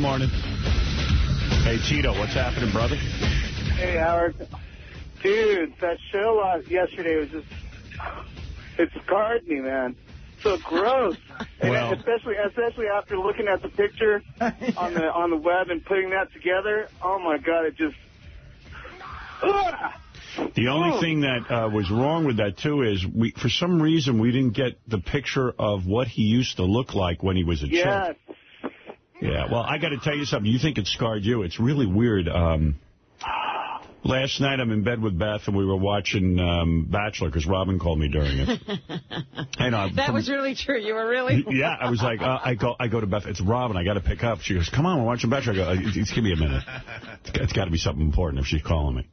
Hey now, everybody. Good morning. Hey, Tito, what's happening, brother? Hey, Howard. Dude, that show yesterday was just... It scarred me, man. So gross. And Well- especially especially after looking at the picture on the on the web and putting that together. Oh, my God, it just... Ugh. The only Oh. thing that uh, was wrong with that, too, is we for some reason we didn't get the picture of what he used to look like when he was a Yes. child. Yeah, well, I got to tell you something. You think it scarred you. It's really weird. Um, last night I'm in bed with Beth, and we were watching um, Bachelor, because Robin called me during it. and, uh, That from- was really true. You were really... Yeah, I was like, uh, I go I go to Beth. It's Robin. I got to pick up. She goes, come on, we're watching Bachelor. I go, it's, just give me a minute. It's, it's got to be something important if she's calling me.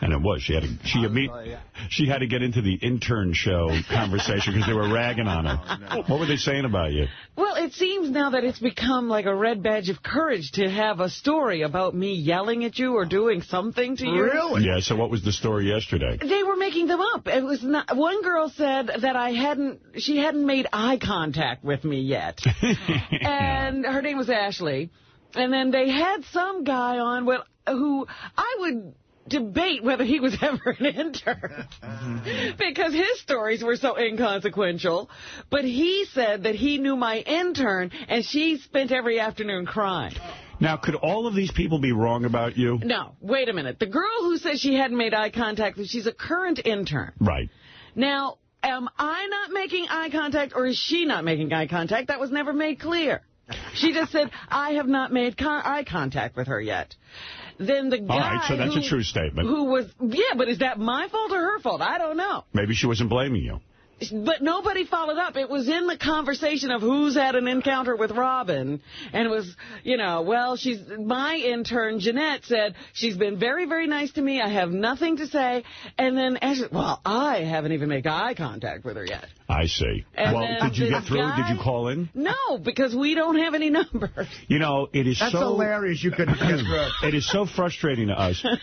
And it was. She had to, she, imme- she had to get into the intern show conversation because they were ragging on her. What were they saying about you? Well, it seems now that it's become like a red badge of courage to have a story about me yelling at you or doing something to you. Really? Yeah, so what was the story yesterday? They were making them up. It was not. One girl said that I hadn't. She hadn't made eye contact with me yet, and her name was Ashley. And then they had some guy on, well, who I would debate whether he was ever an intern because his stories were so inconsequential. But he said that he knew my intern, and she spent every afternoon crying. Now, could all of these people be wrong about you? No, wait a minute. The girl who says she hadn't made eye contact, she's a current intern. Right. Now, am I not making eye contact or is she not making eye contact? That was never made clear. She just said, I have not made con eye contact with her yet. Then the guy All right, so that's who, a true statement. Who was, yeah, but is that my fault or her fault? I don't know. Maybe she wasn't blaming you. But nobody followed up. It was in the conversation of who's had an encounter with Robin. And it was, you know, well, she's, my intern, Jeanette, said, she's been very, very nice to me. I have nothing to say. And then Ashley, well, I haven't even made eye contact with her yet. I see. And well, did you get through? guy- Did you call in? No, because we don't have any numbers. You know, it is That's so... hilarious. You couldn't get through. It is so frustrating to us.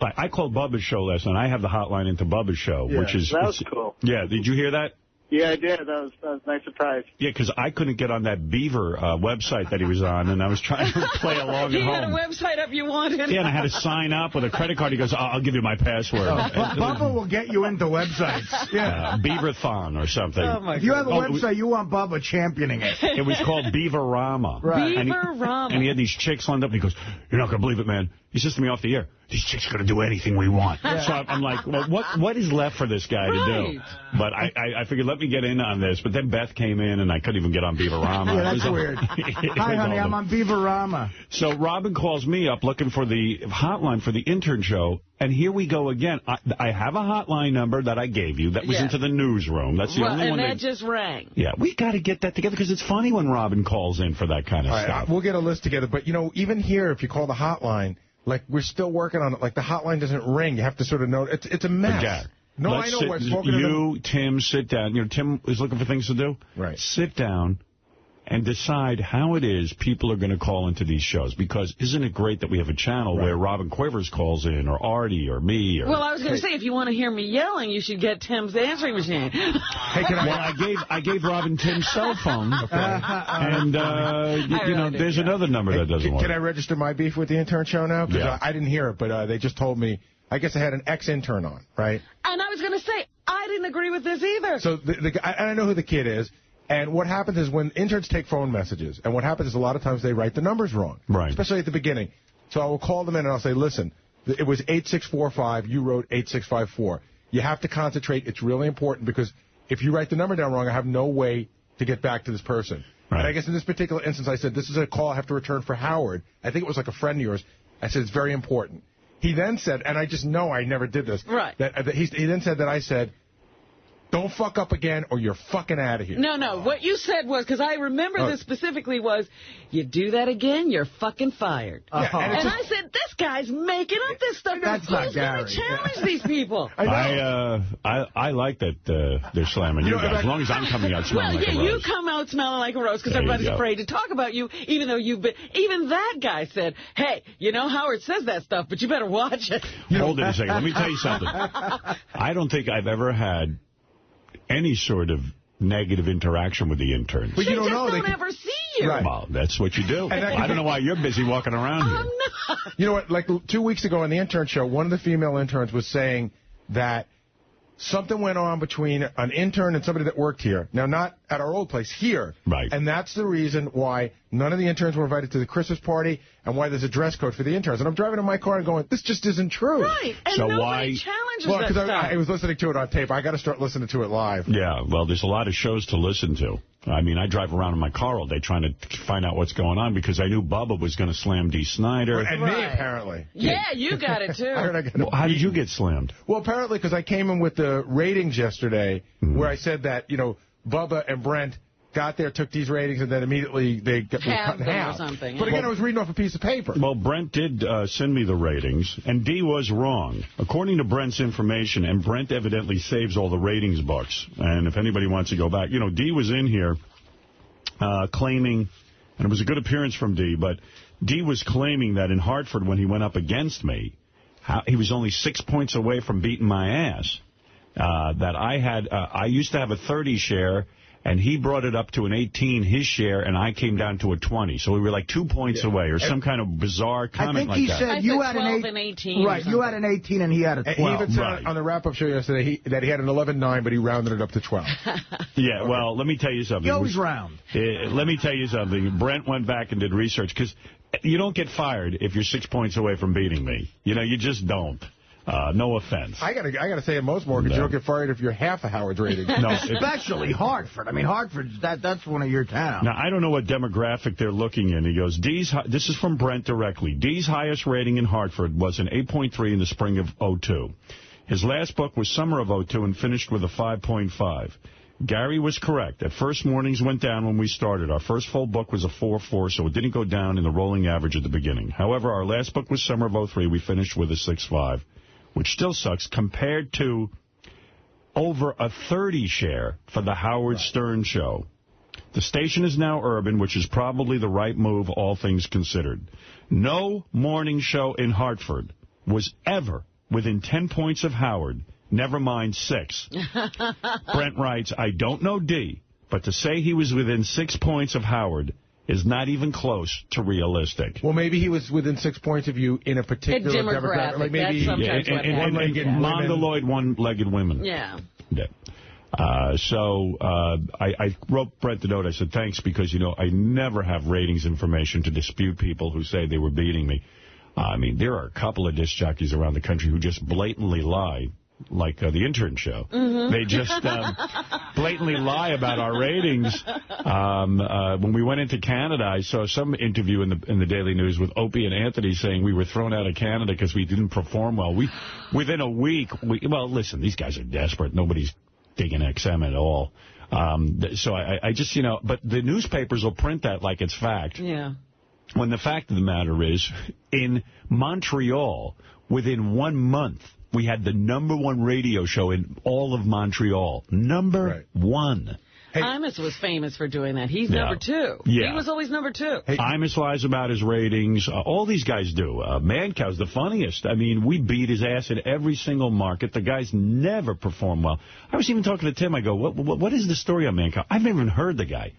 Like, I called Bubba's show last night. I have the hotline into Bubba's show, Yeah, which is... that was cool. Yeah, did you hear that? Yeah, I did. That was, that was a nice surprise. Yeah, because I couldn't get on that Beaver uh, website that he was on, and I was trying to play along He at had a website up you wanted. Yeah, and I had to sign up with a credit card. He goes, I'll, I'll give you my password. Bubba will get you into websites. Yeah. Uh, Beaverthon or something. Oh, my If you have a Oh, website, you want Bubba championing it. It was called Beaverama. Right. And he, Beaverama. and he had these chicks lined up. And he goes, you're not going to believe it, man. He says to me off the air, these chicks are going to do anything we want. so I'm like, well, what what is left for this guy to do? But I, I, I figured, let me get in on this. But then Beth came in, and I couldn't even get on Beaverama. Yeah, that's weird. Hi, honey, I'm on Beaverama. So Robin calls me up looking for the hotline for the intern show, and here we go again. I, I have a hotline number that I gave you that was Yeah. into the newsroom. That's the Well, only and one that that... just rang. Yeah, we got to get that together because it's funny when Robin calls in for that kind of All right, stuff. we'll get a list together. But, you know, even here, if you call the hotline, like, we're still working on it. Like, the hotline doesn't ring. You have to sort of know. It's, it's a mess. Jack, no, let's I know. sit- I've spoken to them. You, Tim, sit down. You know, Tim is looking for things to do. Right. Sit down and decide how it is people are going to call into these shows. Because isn't it great that we have a channel Right. where Robin Quivers calls in, or Artie, or me, or... Well, I was going to say, if you want to hear me yelling, you should get Tim's answering machine. Hey, can I, Well, I gave I gave Robin Tim's cell phone, and uh, you, you know, there's did, another number that doesn't can, work. can I register my beef with the intern show now? Because Yeah. I, I didn't hear it, but uh, they just told me. I guess I had an ex-intern on, right? and I was going to say, I didn't agree with this either. So the, the guy- and I know who the kid is. And what happens is when interns take phone messages, and what happens is a lot of times they write the numbers wrong, Right. Especially at the beginning. So I will call them in and I'll say, listen, it was 8645, you wrote 8654. You have to concentrate. It's really important because if you write the number down wrong, I have no way to get back to this person. Right. And I guess in this particular instance, I said, this is a call I have to return for Howard. I think it was like a friend of yours. I said, it's very important. He then said, and I just know I never did this. Right. That, uh, that he, he then said that I said, don't fuck up again or you're fucking out of here. No, no. What you said was, because I remember Oh. this specifically, was, you do that again, you're fucking fired. Yeah, and it's and just- I said, this guy's making up this stuff. That's Who's not going to challenge these people? I. I, uh, I I like that uh, they're slamming you You know, guys, as long as I'm coming out Well, smelling like yeah, a you come out smelling like a rose because everybody's afraid to talk about you, even though you've been. Even that guy said, "Hey, you know Howard says that stuff, but you better watch it." Hold it a second. Let me tell you something. I don't think I've ever had any sort of negative interaction with the interns. But you don't just know. don't They could- ever see you? Right. Well, that's what you do. that- I don't know why you're busy walking around here. I'm not. You know what? Like two weeks ago on the intern show, one of the female interns was saying that something went on between an intern and somebody that worked here. Now, not at our old place, here. Right. And that's the reason why none of the interns were invited to the Christmas party and why there's a dress code for the interns. And I'm driving in my car and going, this just isn't true. Right. And So nobody why- challenges Well, that because stuff. I, I was listening to it on tape. I got to start listening to it live. Yeah, well, there's a lot of shows to listen to. I mean, I drive around in my car all day trying to find out what's going on because I knew Bubba was going to slam Dee Snider. And me, apparently. yeah, you got it, too. I heard I got Well, how did you get slammed? Well, apparently because I came in with the ratings yesterday, Hmm. where I said that you know Bubba and Brent got there, took these ratings, and then immediately they got cut in half. something, But yeah. again, I was reading off a piece of paper. Well, Brent did uh, send me the ratings, and D was wrong. According to Brent's information, and Brent evidently saves all the ratings books. And if anybody wants to go back, you know, D was in here uh, claiming, and it was a good appearance from D, but D was claiming that in Hartford, when he went up against me, how, he was only six points away from beating my ass. Uh, that I had, uh, I used to have a 30 share, and he brought it up to an 18, his share, and I came down to a 20. So we were like two points away, or some kind of bizarre I comment think like he that. said I you said had an eight, and 18 Right, you had an 18 and he had a And he even said Right. on the wrap-up show yesterday he, that he had an 11-9, but he rounded it up to 12. Yeah, well, let me tell you something. He always round. Uh, let me tell you something. Brent went back and did research, because you don't get fired if you're six points away from beating me. You know, you just don't. Uh, no offense. I gotta, I gotta say, in most mortgages, No. you don't get fired if you're half a Howard's rating. no, Especially Hartford. I mean, Hartford's, that, that's one of your towns. Now, I don't know what demographic they're looking in. He goes, D's, this is from Brent directly. D's highest rating in Hartford was an 8.3 in the spring of 02. His last book was summer of 02 and finished with a 5.5. Gary was correct. At first, mornings went down when we started. Our first full book was a 4.4, so it didn't go down in the rolling average at the beginning. However, our last book was summer of 03. We finished with a 6.5, which still sucks compared to over a 30 share for the Howard Stern show. The station is now urban, which is probably the right move, all things considered. No morning show in Hartford was ever within 10 points of Howard, never mind six. Brent writes, I don't know D, but to say he was within six points of Howard is not even close to realistic. Well, maybe he was within six points of you in a particular demographic, Like maybe Yeah, and, and, and, One-legged and women. mongoloid one-legged women. Yeah. Yeah. Uh, so uh, I, I wrote Brent the note. I said, thanks, because, you know, I never have ratings information to dispute people who say they were beating me. I mean, there are a couple of disc jockeys around the country who just blatantly lie, like uh, the intern show. They just um, blatantly lie about our ratings. Um, uh, when we went into Canada, I saw some interview in the in the Daily News with Opie and Anthony saying we were thrown out of Canada because we didn't perform well. We Within a week, we, well, listen, these guys are desperate. Nobody's digging XM at all. Um, so I, I just, you know, but the newspapers will print that like it's fact. Yeah. When the fact of the matter is, in Montreal, within one month, we had the number one radio show in all of Montreal. Number Right. one. Hey. Imus was famous for doing that. He's Yeah. number two. Yeah. He was always number two. Imus lies about his ratings. Uh, all these guys do. Uh, Mancow's the funniest. I mean, we beat his ass in every single market. The guy's never perform well. I was even talking to Tim. I go, what, what, what is the story on Mancow? I've never even heard the guy.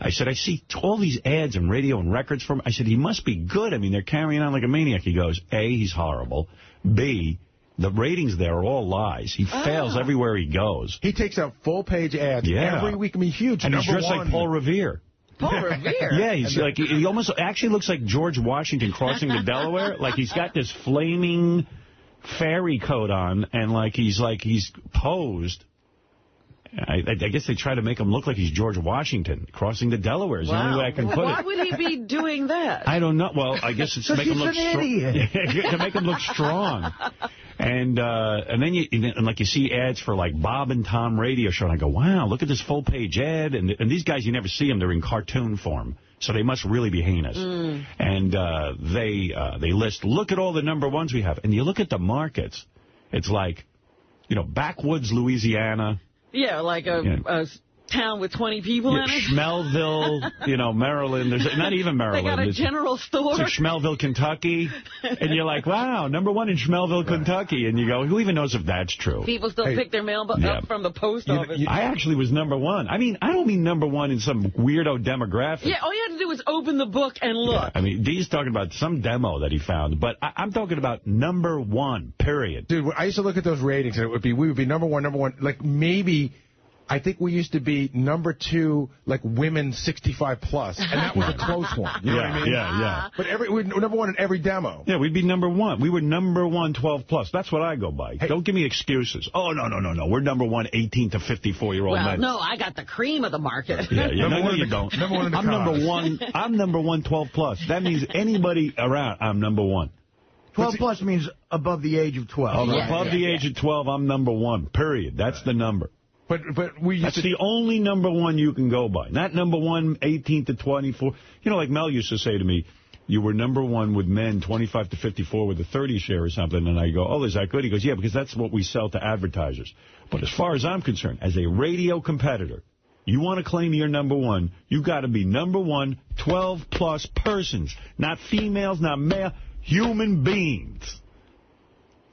I said, I see all these ads and radio and records from I said, he must be good. I mean, they're carrying on like a maniac. He goes, A, he's horrible. B, the ratings there are all lies. He ah. fails everywhere he goes. he takes out full-page ads Yeah. every week. I mean, huge. And he's Number dressed like. Paul Revere. Paul Revere. Yeah, he's like he he almost actually looks like George Washington crossing the Delaware. Like he's got this flaming fairy coat on, and like he's like he's posed. I, I I guess they try to make him look like he's George Washington crossing the Delaware. Is the only way I can put Why it. would he be doing that? I don't know. Well, I guess it's to 'Cause make him look strong. to make him look strong. And uh, and then you and like you see ads for like Bob and Tom radio show, and I go, wow, look at this full page ad. And and these guys, you never see them; they're in cartoon form, so they must really be heinous. And uh, they uh, they list, look at all the number ones we have, and you look at the markets, it's like, you know, backwoods Louisiana. Yeah, like a, Yeah. a town with 20 people Yeah, in it. Schmelville, you know, Maryland. There's not even They Maryland. got a It's- general store. It's like Schmelville, Kentucky. And you're like, wow, number one in Schmelville, Kentucky. And you go, who even knows if that's true? People still Hey, pick their mail bu- yeah. up from the post You- office. you- I actually was number one. I mean, I don't mean number one in some weirdo demographic. yeah, all you had to do was open the book and look. Yeah, I mean, Dee's talking about some demo that he found, but I, I'm talking about number one, period. Dude, I used to look at those ratings, and it would be we would be number one, number one. Like maybe, I think we used to be number two, like women 65 plus, and that was a close one. You know yeah, what I mean? yeah, yeah. But every we number one in every demo. Yeah, we'd be number one. We were number one 12 plus. That's what I go by. Don't give me excuses. Oh, no, no, no, no. We're number one 18 to 54-year-old Well, men. no, I got the cream of the market. Yeah, yeah, Number no, one no, you the- don't. number one in the I'm cars. number one. I'm number one 12 plus. That means anybody around, I'm number one. 12 plus means above the age of 12. Yeah, Above yeah, the yeah. age of 12, I'm number one. Period. That's the number. But but we used That's the only number one you can go by. Not number one, 18 to 24. You know, like Mel used to say to me, you were number one with men 25 to 54 with a 30 share or something. And I go, oh, is that good? He goes, yeah, because that's what we sell to advertisers. But as far as I'm concerned, as a radio competitor, you want to claim you're number one, You've got to be number one 12 plus persons. Not females, not male, human beings.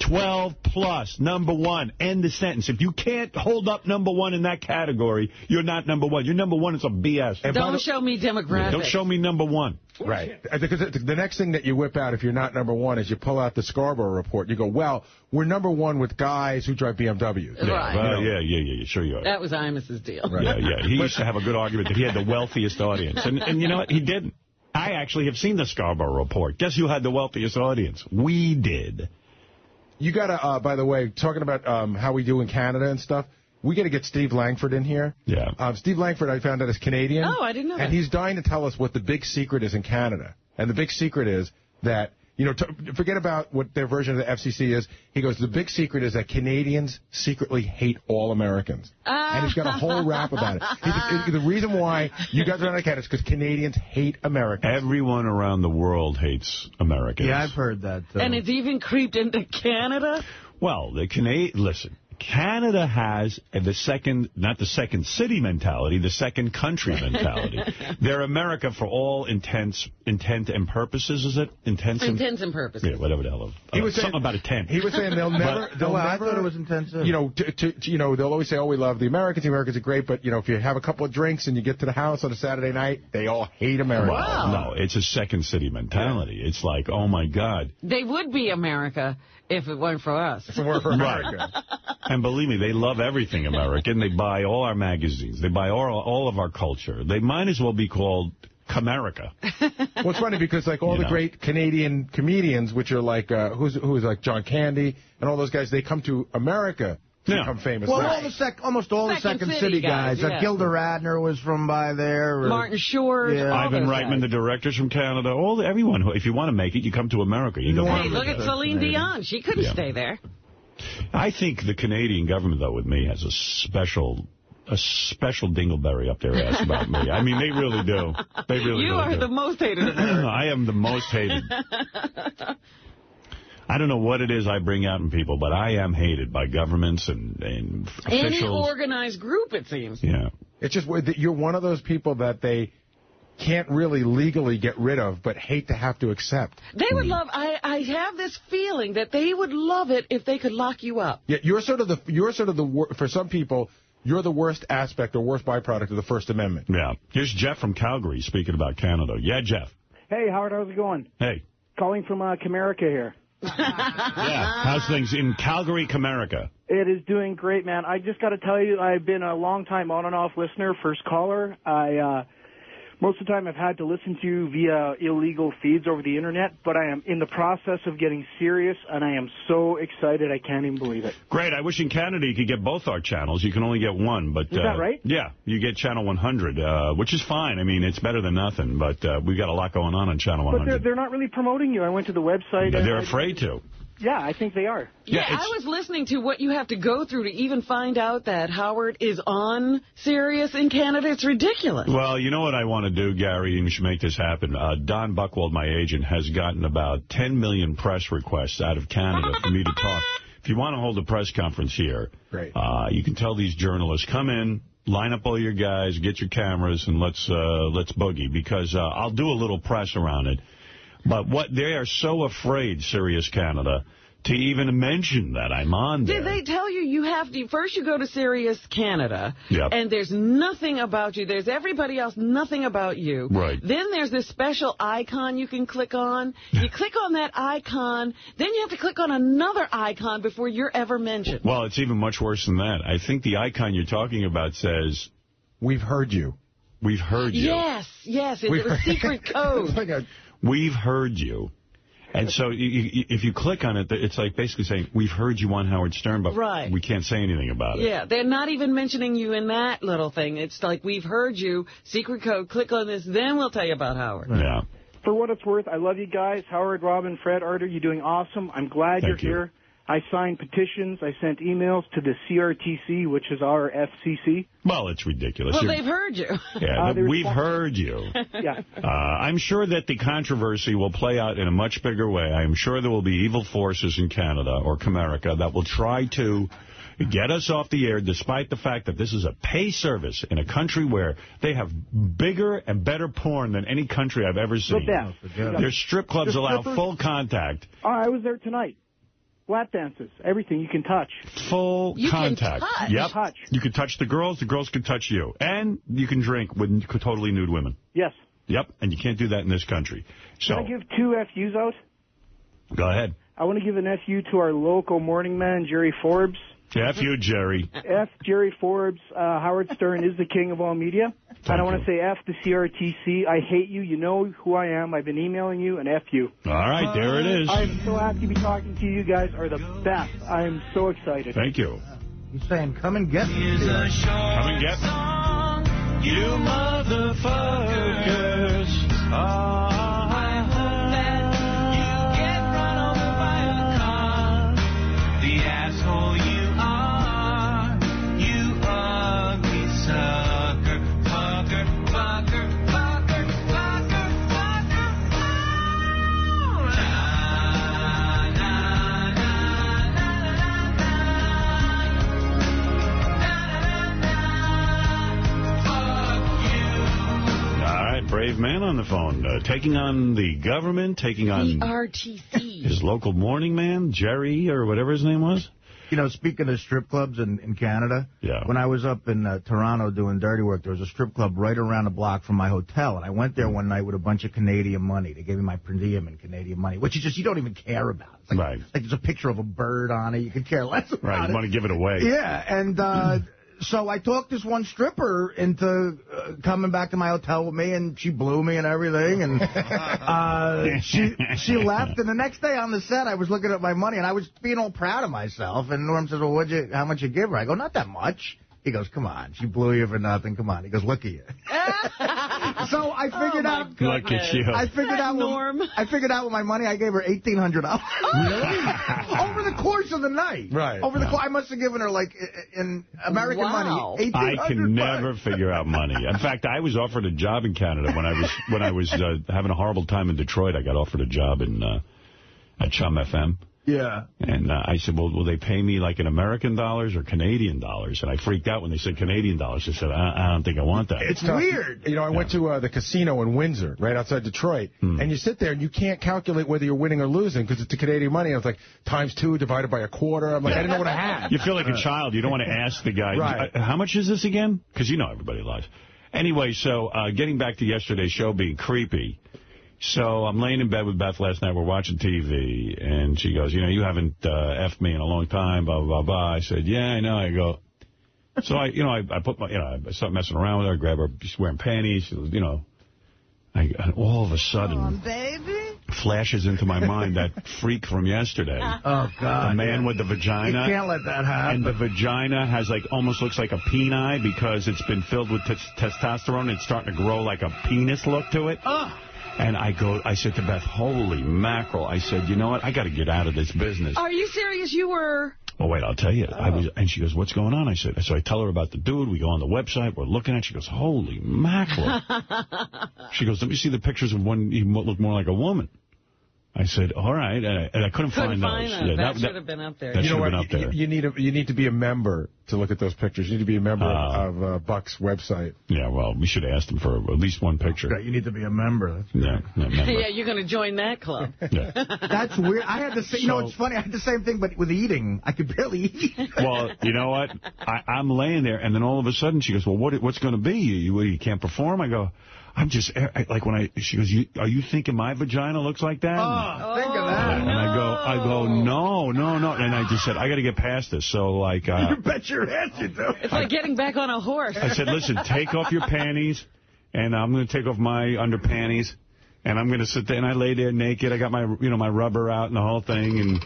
12 plus, number one, end the sentence. If you can't hold up number one in that category, you're not number one. You're number one, it's a BS. And Don't show me demographics. Don't show me number one. Right. Because the next thing that you whip out if you're not number one is you pull out the Scarborough report. You go, well, we're number one with guys who drive BMWs. Yeah, Right. well, yeah, yeah, yeah, yeah, sure you are. That was Imus's deal. Yeah, yeah. He used to have a good argument that he had the wealthiest audience. And, and you know what? He didn't. I actually have seen the Scarborough report. Guess who had the wealthiest audience? We did. You got to, uh, by the way, talking about um, how we do in Canada and stuff, we got to get Steve Langford in here. Yeah. Um, Steve Langford, I found out, is Canadian. Oh, I didn't know And that. he's dying to tell us what the big secret is in Canada. And the big secret is that, you know, t- forget about what their version of the FCC is. He goes, the big secret is that Canadians secretly hate all Americans. and he's got a whole rap about it. He- the reason why you guys are not in Canada is because Canadians hate Americans. Everyone around the world hates Americans. Yeah, I've heard that. uh, And it's even creeped into Canada? Well, the Canadian, listen, Canada has the second, not the second city mentality, the second country mentality. They're America for all intents, intent and purposes, is it? Intents For and, intents and purposes. yeah, whatever the hell. He uh, was saying- something about a 10. He was saying they'll never, they'll Oh, I thought it was intensive. You know, to, to, to- you know, they'll always say, "Oh, we love the Americans. The Americans are great," but you know, if you have a couple of drinks and you get to the house on a Saturday night, they all hate America. No, it's a second city mentality. It's like, oh my God. They would be America if it weren't for us. If it weren't for America. And believe me, they love everything American. They buy all our magazines. They buy all, all of our culture. They might as well be called Comerica. well, it's funny because like all You the know. great Canadian comedians, which are like uh, who's who's like John Candy and all those guys, they come to America to Yeah. become famous. well, Right. all the sec, almost all the Second Second City City guys, guys. Uh, yeah. Gilda Radner was from by there. or- Martin Short. Yeah. Ivan Reitman, guys. the director's from Canada. All the, everyone. Who, if you want to make it, you come to America. You go. Norm- Hey, look at Celine Dion. She couldn't Yeah. stay there. I think the Canadian government, though, with me, has a special. A special dingleberry up their ass about me. I mean, they really do. They really, You really are do. the most hated I am the most hated. I don't know what it is I bring out in people, but I am hated by governments and, and Any officials. organized group, it seems. yeah. It's just you're one of those people that they can't really legally get rid of, but hate to have to accept. They would love, I, I have this feeling that they would love it if they could lock you up. Yeah, you're sort of the you're sort of the for some people you're the worst aspect or worst byproduct of the First Amendment. Yeah. Here's Jeff from Calgary speaking about Canada. Yeah, Jeff. Hey, Howard, how's it going? Hey. Calling from uh, Comerica here. Yeah. How's things in Calgary, Comerica? It is doing great, man. I just got to tell you, I've been a long time on and off listener, first caller. I uh, most of the time I've had to listen to you via illegal feeds over the internet, but I am in the process of getting Sirius, and I am so excited I can't even believe it. Great. I wish in Canada you could get both our channels. You can only get one, but Is that uh, right? Yeah, you get channel 100, uh, which is fine. I mean, it's better than nothing. But uh, we've got a lot going on on channel But they're 100. they're not really promoting you. I went to the website. They're, and they're I- afraid to. Yeah, I think they are. Yeah, Yeah, I was listening to what you have to go through to even find out that Howard is on Sirius in Canada. It's ridiculous. Well, you know what I want to do, Gary, and you should make this happen. Uh, Don Buchwald, my agent, has gotten about 10 million press requests out of Canada for me to talk. If you want to hold a press conference here, Great. Uh, you can tell these journalists, come in, line up all your guys, get your cameras, and let's uh, let's boogie, because uh, I'll do a little press around it. But what they are so afraid, Sirius Canada, to even mention that I'm on there. Did they tell you you have to, first you go to Sirius Canada, Yep. and there's nothing about you. There's everybody else, nothing about you. Right. Then there's this special icon you can click on. You click on that icon, then you have to click on another icon before you're ever mentioned. Well, it's even much worse than that. I think the icon you're talking about says, We've heard you. we've heard you. Yes, yes, it's We've a secret code. It's like a- We've heard you. And so you, you, if you click on it, it's like basically saying, we've heard you on Howard Stern, but Right. we can't say anything about it. Yeah, they're not even mentioning you in that little thing. It's like, we've heard you, secret code, click on this, then we'll tell you about Howard. Yeah. For what it's worth, I love you guys. Howard, Robin, Fred, Artie, you're doing awesome. I'm glad Thank you're you. here. I signed petitions. I sent emails to the CRTC, which is our FCC. Well, it's ridiculous. Well, You're- they've heard you. yeah, Uh, we've heard you. Yeah. Uh, I'm sure that the controversy will play out in a much bigger way. I'm sure there will be evil forces in Canada or Comerica that will try to get us off the air despite the fact that this is a pay service in a country where they have bigger and better porn than any country I've ever seen. best. Their strip clubs The allow full contact. Oh, I was there tonight. Lap dances, everything you can touch. Full You can contact. touch. Yep. Touch. You can touch the girls, the girls can touch you. And you can drink with totally nude women. Yes. Yep, and you can't do that in this country. So, Can I give two FUs out? go ahead. I want to give an FU to our local morning man, Jerry Forbes. F you, Jerry. F Jerry Forbes. Uh, Howard Stern is the king of all media. and I don't want to say F the CRTC. I hate you. You know who I am. I've been emailing you, and F you. All right, there it is. I'm so happy to be talking to you. You guys are the best. I'm so excited. Thank you. He's saying, come and get me. Come and get me. You motherfuckers. The brave man on the phone. Uh, taking on the government, taking on RTC. his local morning man, Jerry, or whatever his name was. You know, speaking of strip clubs in, in Canada, Yeah. when I was up in uh, Toronto doing dirty work, there was a strip club right around the block from my hotel, and I went there one night with a bunch of Canadian money. They gave me my per diem in Canadian money, which you just you don't even care about. It's like, Right. like there's a picture of a bird on it. You could care less about Right, it. you want to give it away. Yeah, and uh, so I talked this one stripper into uh, coming back to my hotel with me, and she blew me and everything, and uh, she she left. And the next day on the set, I was looking at my money, and I was being all proud of myself. And Norm says, "Well, what'd you? How much you give her?" I go, "Not that much." He goes, "Come on, she blew you for nothing. Come on." He goes, "Look at you." so I figured Oh, my out. Look at you. I figured out. Norm. What, I figured out with my money. I gave her eighteen hundred dollars. Over the course of the night. Right. Over the course, I must have given her like in American Wow. money. I 1800 can bucks. never figure out money. In fact, I was offered a job in Canada when I was when I was uh, having a horrible time in Detroit. I got offered a job in uh, at Chum FM. Yeah. And uh, I said, well, will they pay me like in American dollars or Canadian dollars? And I freaked out when they said Canadian dollars. I said, I, I don't think I want that. It's tough. weird. You know, I went to uh, the casino in Windsor, right outside Detroit, Hmm. and you sit there and you can't calculate whether you're winning or losing because it's the Canadian money. And it's like times two divided by a quarter. I'm like, I didn't know what I had. You feel like a child. You don't want to ask the guy, Right. "Uh, how much is this again? Because you know everybody lies. Anyway, so uh, getting back to yesterday's show being creepy. So I'm laying in bed with Beth last night. We're watching TV, and she goes, you know, you haven't uh, effed me in a long time, blah, blah, blah, blah. I said, yeah, I know. I go, so I, you know, I, I put my, you know, I start messing around with her, I grab her, she's wearing panties, she was, you know. I, and all of a sudden, baby. flashes into my mind that freak from yesterday. Oh, God. The man with the You vagina. can't let that happen. And the vagina has like almost looks like a peni because it's been filled with tes- testosterone. It's starting to grow like a penis look to it. And I go, I said to Beth, holy mackerel. I said, you know what? I got to get out of this business. Are you serious? You were... Well, wait, I'll tell you. I was, oh. and she goes, what's going on? I said, so I tell her about the dude. We go on the website. We're looking at it. She goes, holy mackerel. she goes, let me see the pictures of one. He looked more like a woman. I said, all right. And I, and I couldn't, Couldn't find find those. them. Yeah, that, should have been up there. that You know should have what? been up there. You, you need a, you need to be a member to look at those pictures. You need to be a member Ah. of, of uh, Buck's website. Yeah, well, we should have asked him for at least one picture. Yeah, You need to be a member. Yeah, yeah, remember. yeah, you're going to join that club. Yeah. That's weird. I had the same. You know, it's funny. I had the same thing, but with eating, I could barely eat. Well, you know what? I, I'm laying there, and then all of a sudden she goes, well, what, what's going to be? You, you can't perform? I go, I'm just, I, like when I, she goes, you, are you thinking my vagina looks like that? Oh, think of Oh, that. And I go, I go, no, no, no. And I just said, I got to get past this. So, like, uh, You bet your ass you do. It's like getting back on a horse. I said, listen, take off your panties, and I'm going to take off my underpanties, and I'm going to sit there, and I lay there naked. I got my, you know, my rubber out and the whole thing, and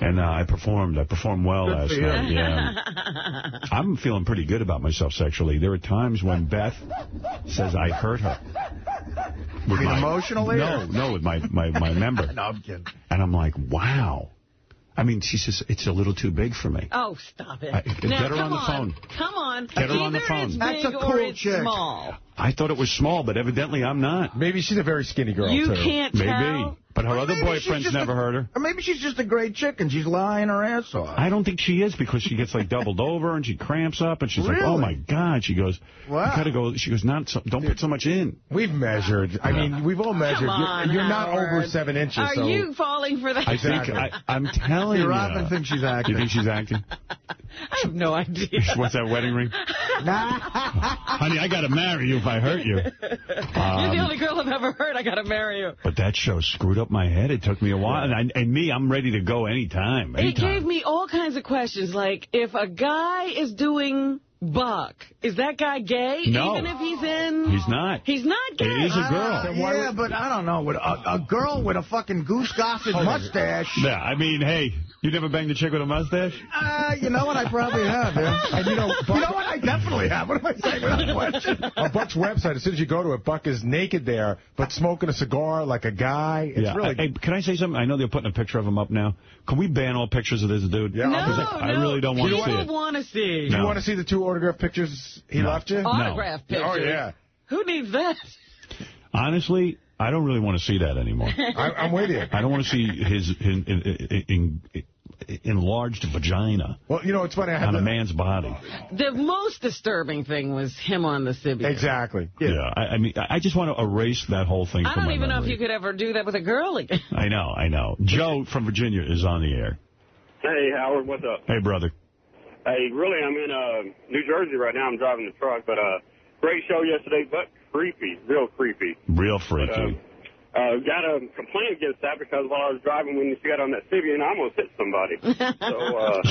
and uh, I performed. I performed well Good last night. Yeah. I'm feeling pretty good about myself sexually. There are times when Beth says I hurt her. With mean emotionally, No, or- no, with my, my, my member. No, I'm kidding. And I'm like, wow. I mean, she says, it's a little too big for me. Oh, stop it. I- get her on come the phone. Come on. Get her on the Either phone. it's That's big a or cool it's chick. small. I thought it was small, but evidently I'm not. Maybe she's a very skinny girl, You too. can't Maybe. tell. But her Or other boyfriends never a- heard her. Or maybe she's just a great chick and she's lying her ass off. I don't think she is because she gets like doubled over and she cramps up and she's like, oh my God. She goes, Wow. you gotta go. She goes, not so, don't put so much in. We've measured. I mean, we've all measured. Come on, you're, you're not over seven inches. Are so you falling for that? I think, Exactly. I, I'm telling See, you. Robin thinks she's acting. You think she's acting? I have no idea. What's that wedding ring? Nah. Honey, I gotta marry you if I hurt you. You're the Um, only girl I've ever heard. I got to marry you. but that show screwed up my head. It took me a while. And, I, and me, I'm ready to go anytime. It anytime. gave me all kinds of questions, like if a guy is doing Buck, is that guy gay? No. Even if he's in... He's not. He's not gay. It is a girl. Uh, yeah, but I don't know. With a, a girl with a fucking Goose Gossage mustache. Yeah, I mean, hey, you never banged a chick with a mustache? Uh, you know what? I probably have, yeah. And you know, You know what? I definitely have. What am I saying without question? on Buck's website, as soon as you go to it, Buck is naked there, but smoking a cigar like a guy. It's yeah. really. Hey, can I say something? I know they're putting a picture of him up now. Can we ban all pictures of this dude? Yeah, no, I'll- I really don't want to see People it. want to see. Do you want to see the two autograph pictures he No. left you? Autograph pictures. Oh, yeah. Who needs that? Honestly, I don't really want to see that anymore. I, I'm with you. I don't want to see his, his in, in, in, enlarged vagina Well, you know, it's funny. I had on a man's body. The most disturbing thing was him on the Sybian. Exactly. Yeah, I, I mean, I just want to erase that whole thing I from don't my even know if you could ever do that with a girl again. I know, I know. Joe from Virginia is on the air. Hey, Howard, what's up? Hey, brother. Hey, really, I'm in uh, New Jersey right now. I'm driving the truck, but uh, great show yesterday, but creepy, real creepy. Real But, freaky. uh, uh, got a complaint against that because while I was driving when you got on that Sybian, I almost hit somebody. so, uh,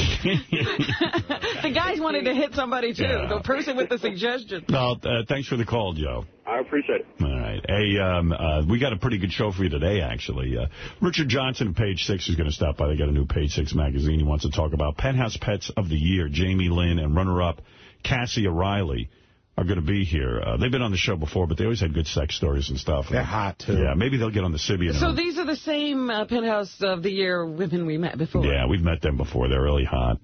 the guys wanted to hit somebody, too. Yeah. The person with the suggestion. well, uh, thanks for the call, Joe. I appreciate it. All right. Hey, um, uh, we got a pretty good show for you today, actually. Uh, Richard Johnson of Page Six is going to stop by. They got a new Page Six magazine. He wants to talk about Penthouse Pets of the Year. Jamie Lynn and runner-up Cassie O'Reilly are going to be here. Uh, they've been on the show before, but they always had good sex stories and stuff. They're hot, too. Yeah, maybe they'll get on the Sybian. So and- these are the same uh, Penthouse of the Year women we met before. yeah, we've met them before. They're really hot.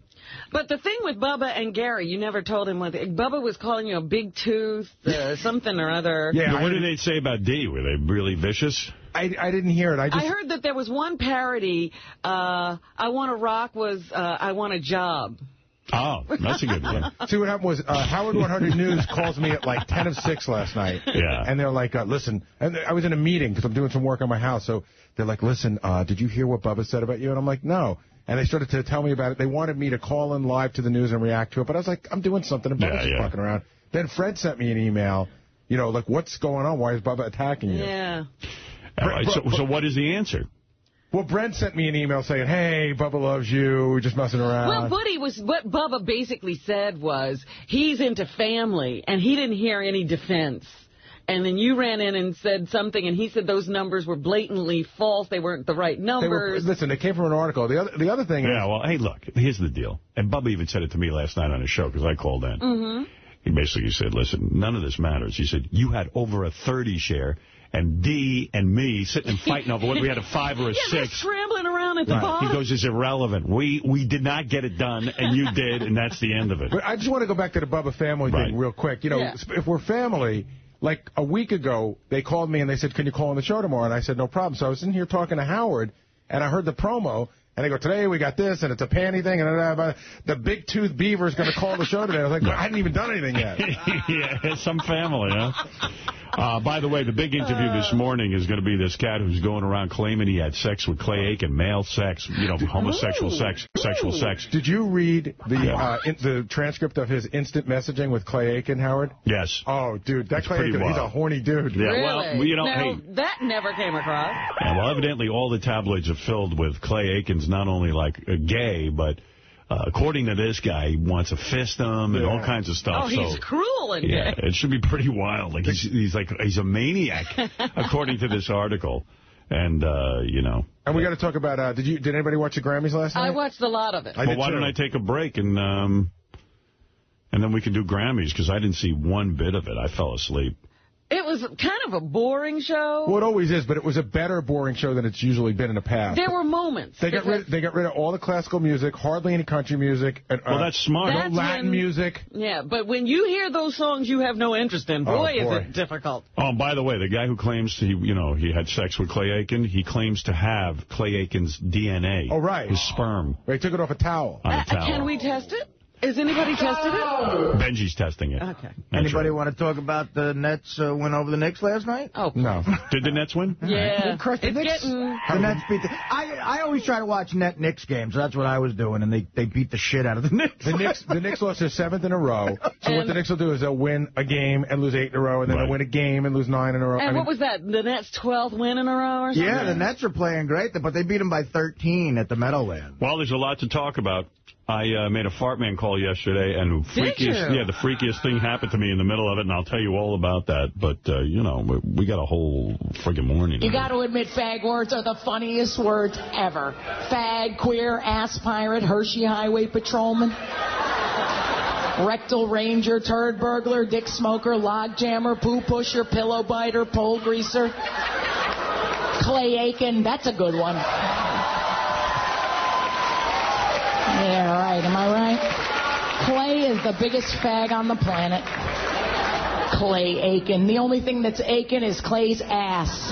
But the thing with Bubba and Gary, you never told him what... Bubba was calling you a big tooth, uh, something or other. Yeah, Now, I, what did they say about D? Were they really vicious? I, I didn't hear it. I just. I heard that there was one parody, uh, I Want to Rock was uh, I Want a Job. Oh, that's a good one. See, what happened was uh, Howard 100 News calls me at like 10 of 6 last night. Yeah. And they're like, uh, listen, and I was in a meeting because I'm doing some work on my house. So they're like, listen, uh, did you hear what Bubba said about you? And I'm like, no. And they started to tell me about it. They wanted me to call in live to the news and react to it. But I was like, I'm doing something. And Bubba's Yeah, just yeah. fucking around. Then Fred sent me an email, you know, like, what's going on? Why is Bubba attacking you? Yeah. All right, so, so what is the answer? Well, Brent sent me an email saying, hey, Bubba loves you. We're just messing around. Well, Buddy was what Bubba basically said was he's into family, and he didn't hear any defense. And then you ran in and said something, and he said those numbers were blatantly false. They weren't the right They were, numbers. listen, they came from an article. The other, the other thing is, Yeah, well, hey, look, here's the deal. And Bubba even said it to me last night on his show because I called in. Mm-hmm. He basically said, listen, none of this matters. He said, you had over a 30 share, and D and me sitting and fighting over whether we had a five or a yeah, they're six. scrambling around at the bar. He goes, it's irrelevant. We we did not get it done, and you did, and that's the end of it. But I just want to go back to the Bubba family Right. thing real quick. You know, Yeah. if we're family, like a week ago, they called me and they said, can you call on the show tomorrow? And I said, no problem. So I was in here talking to Howard, and I heard the promo, and they go, today we got this, and it's a panty thing, and blah, blah, blah. the big tooth beaver is going to call the show today. I was like, I hadn't even done anything yet. yeah, some family, huh? Uh, by the way, the big interview this morning is going to be this cat who's going around claiming he had sex with Clay Aiken, male sex, you know, homosexual sex, sexual sex. Did you read the uh, in, the transcript of his instant messaging with Clay Aiken, Howard? Yes. Oh, dude, that It's Clay pretty Aiken, he's a horny dude. Yeah, really? well, you know, now, hey, that never came across. Yeah, well, evidently all the tabloids are filled with Clay Aiken's not only like uh, gay, but uh, according to this guy, he wants to fist him and all kinds of stuff. Oh, he's so, cruel and yeah, gay. it should be pretty wild. Like he's, he's like he's a maniac, according to this article. And uh, you know, And we got to talk about. Uh, did you? Did anybody watch the Grammys last night? I watched a lot of it. I well, did why too. don't I take a break and um, and then we can do Grammys because I didn't see one bit of it. I fell asleep. It was kind of a boring show. Well, it always is, but it was a better boring show than it's usually been in the past. There were moments. They got because- rid. They got rid of all the classical music, hardly any country music, and Well, uh, that's smart. no Latin when- music. Yeah, but when you hear those songs you have no interest in, Oh, boy, boy. is it difficult. Oh, and by the way, the guy who claims he, you know, he had sex with Clay Aiken, he claims to have Clay Aiken's DNA. Oh, right. His sperm They took it off a towel. on a Uh, towel. can we test it? Has anybody tested it? Benji's testing it. Okay. That's Anybody right. want to talk about the Nets uh, win over the Knicks last night? Oh, No. Did the Nets win? yeah. crushed the It's Knicks. getting... The Nets beat the... I, I always try to watch net Knicks games. So that's what I was doing, and they, they beat the shit out of the Knicks. The Knicks, the Knicks lost their seventh in a row. So what the Knicks will do is they'll win a game and lose eight in a row, and then Right. they'll win a game and lose nine in a row. And I mean, what was that? The Nets' 12th win in a row or something? yeah, the Nets are playing great, but they beat them by 13 at the Meadowland. Well, there's a lot to talk about. I uh, made a fart man call yesterday, and the freakiest, yeah, the freakiest thing happened to me in the middle of it, and I'll tell you all about that. But uh, you know, we, we got a whole friggin' morning. You got to admit, fag words are the funniest words ever. Fag, queer, ass pirate, Hershey Highway patrolman, rectal ranger, turd burglar, dick smoker, log jammer, poo pusher, pillow biter, pole greaser, Clay Aiken. That's a good one. Yeah, right. Am I right? Clay is the biggest fag on the planet. Clay Aiken. The only thing that's aching is Clay's ass.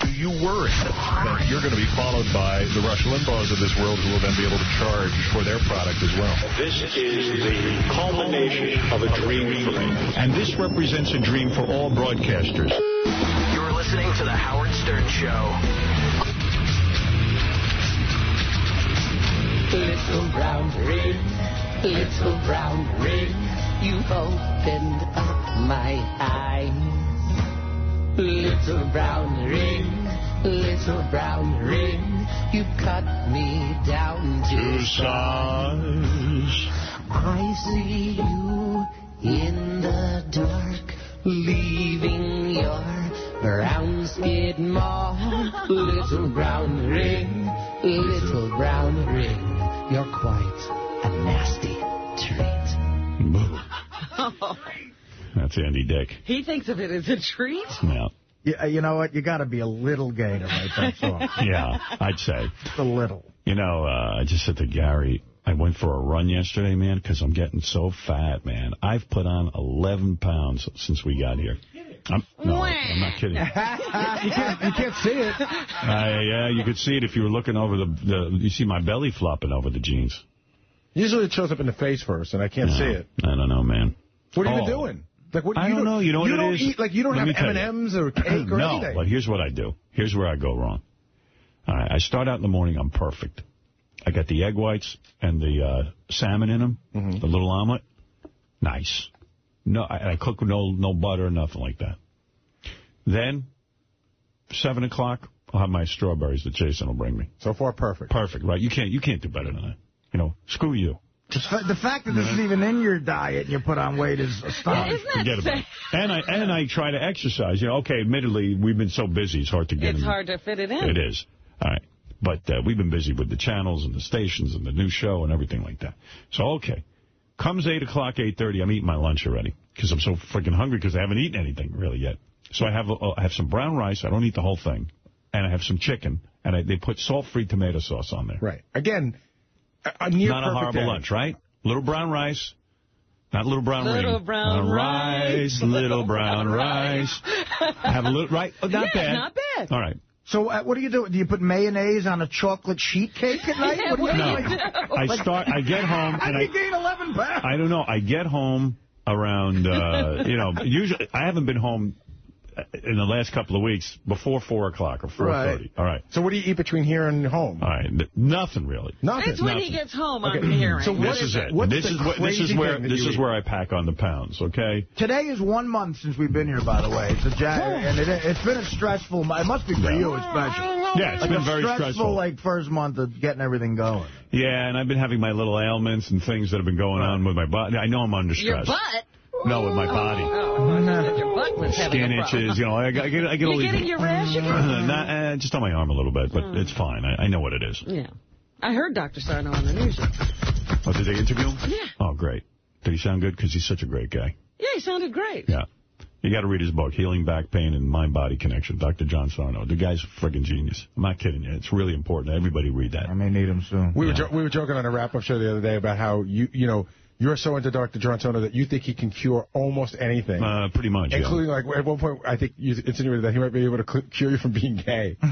Do you worry that you're going to be followed by the Rush Limbaughs of this world who will then be able to charge for their product as well? This is the culmination of a dream for me, and this represents a dream for all broadcasters. You're listening to The Howard Stern Show. Little brown ring, little brown ring, you've opened up my eyes. Little brown ring, little brown ring, you cut me down to To size. I see you in the dark, leaving your brown skid mark. Little brown ring, little brown ring, you're quite a nasty treat. That's Andy Dick. He thinks of it as a treat. Yeah. Yeah, you know what? You got to be a little gay to write that song. Yeah, I'd say. Just a little. You know, uh, I just said to Gary, I went for a run yesterday, man, because I'm getting so fat, man. I've put on 11 pounds since we got here. I'm, no, I'm not kidding. you, can't, you can't see it. Uh, yeah, you could see it if you were looking over the, the, you see my belly flopping over the jeans. Usually it shows up in the face first, and I can't see it. I don't know, man. What have you Oh. doing? Like what? I you don't know. You know what you it don't is? Eat, like you don't Let have. M&Ms or cake or no, anything. but here's what I do. Here's where I go wrong. All right, I start out in the morning. I'm perfect. I got the egg whites and the uh, salmon in them, Mm-hmm. the little omelet. Nice. No, I, I cook no no butter, nothing like that. Then, seven o'clock, I'll have my strawberries that Jason will bring me. So far, perfect. Perfect, right? You can't you can't do better than that. You know, screw you. The the fact that this is even in your diet and you put on weight is astonishing. Isn't that Forget about it. And I and I try to exercise. You know, okay, admittedly, we've been so busy, it's hard to get It's in. hard to fit it in. It is. All right. But uh, we've been busy with the channels and the stations and the new show and everything like that. So, okay. Comes 8 o'clock, 8.30, I'm eating my lunch already because I'm so freaking hungry because I haven't eaten anything really yet. So I have uh, I have some brown rice. I don't eat the whole thing. And I have some chicken. And I, they put salt-free tomato sauce on there. Right. Again, a, a near Not a horrible day. lunch, right? Little brown rice, Not little brown rice. Little ring. brown rice. Little brown rice. I have a little, right? Oh, not Yeah, bad. not bad. All right. So uh, what do you do? Do you put mayonnaise on a chocolate sheet cake at night? Yeah, what do you what do? do you do? I start, I get home How and do you I, gain 11 pounds? I don't know, I get home around, uh, you know, usually, I haven't been home in the last couple of weeks before 4 o'clock or 4.30. Right. All right. So what do you eat between here and home? All right. N- Nothing really. Nothing. It's when he gets home, Okay. I'm hearing. So what This is it. what's This the is what this is where thing this is eat? where I pack on the pounds. Okay. Today is one month since we've been here, by the way. It's a ja- and it, it's been a stressful. mo- It must be for Yeah. you especially. Yeah, it's like been a very stressful, stressful. like first month of getting everything going. Yeah, and I've been having my little ailments and things that have been going on with my body. I know I'm under stress. Your stress. butt? No, with my body. Oh, I thought you said your butt was Skin itches, you know, I, I get, I get all these. getting your rash again? Not, uh, just on my arm a little bit, but it's fine. I, I know what it is. Yeah. I heard Dr. Sarno on the news. Oh, did they interview him? Yeah. Oh, great. Did he sound good? Because he's such a great guy. Yeah, he sounded great. Yeah. You got to read his book, Healing Back Pain and Mind-Body Connection, Dr. John Sarno. The guy's a friggin' genius. I'm not kidding you. It's really important. Everybody read that. I may need him soon. We were Yeah. jo- we were joking on a wrap-up show the other day about how you you know you're so into Dr. John Sarno that you think he can cure almost anything. Uh, pretty much, yeah. Including, like, at one point, I think you insinuated that he might be able to cure you from being gay.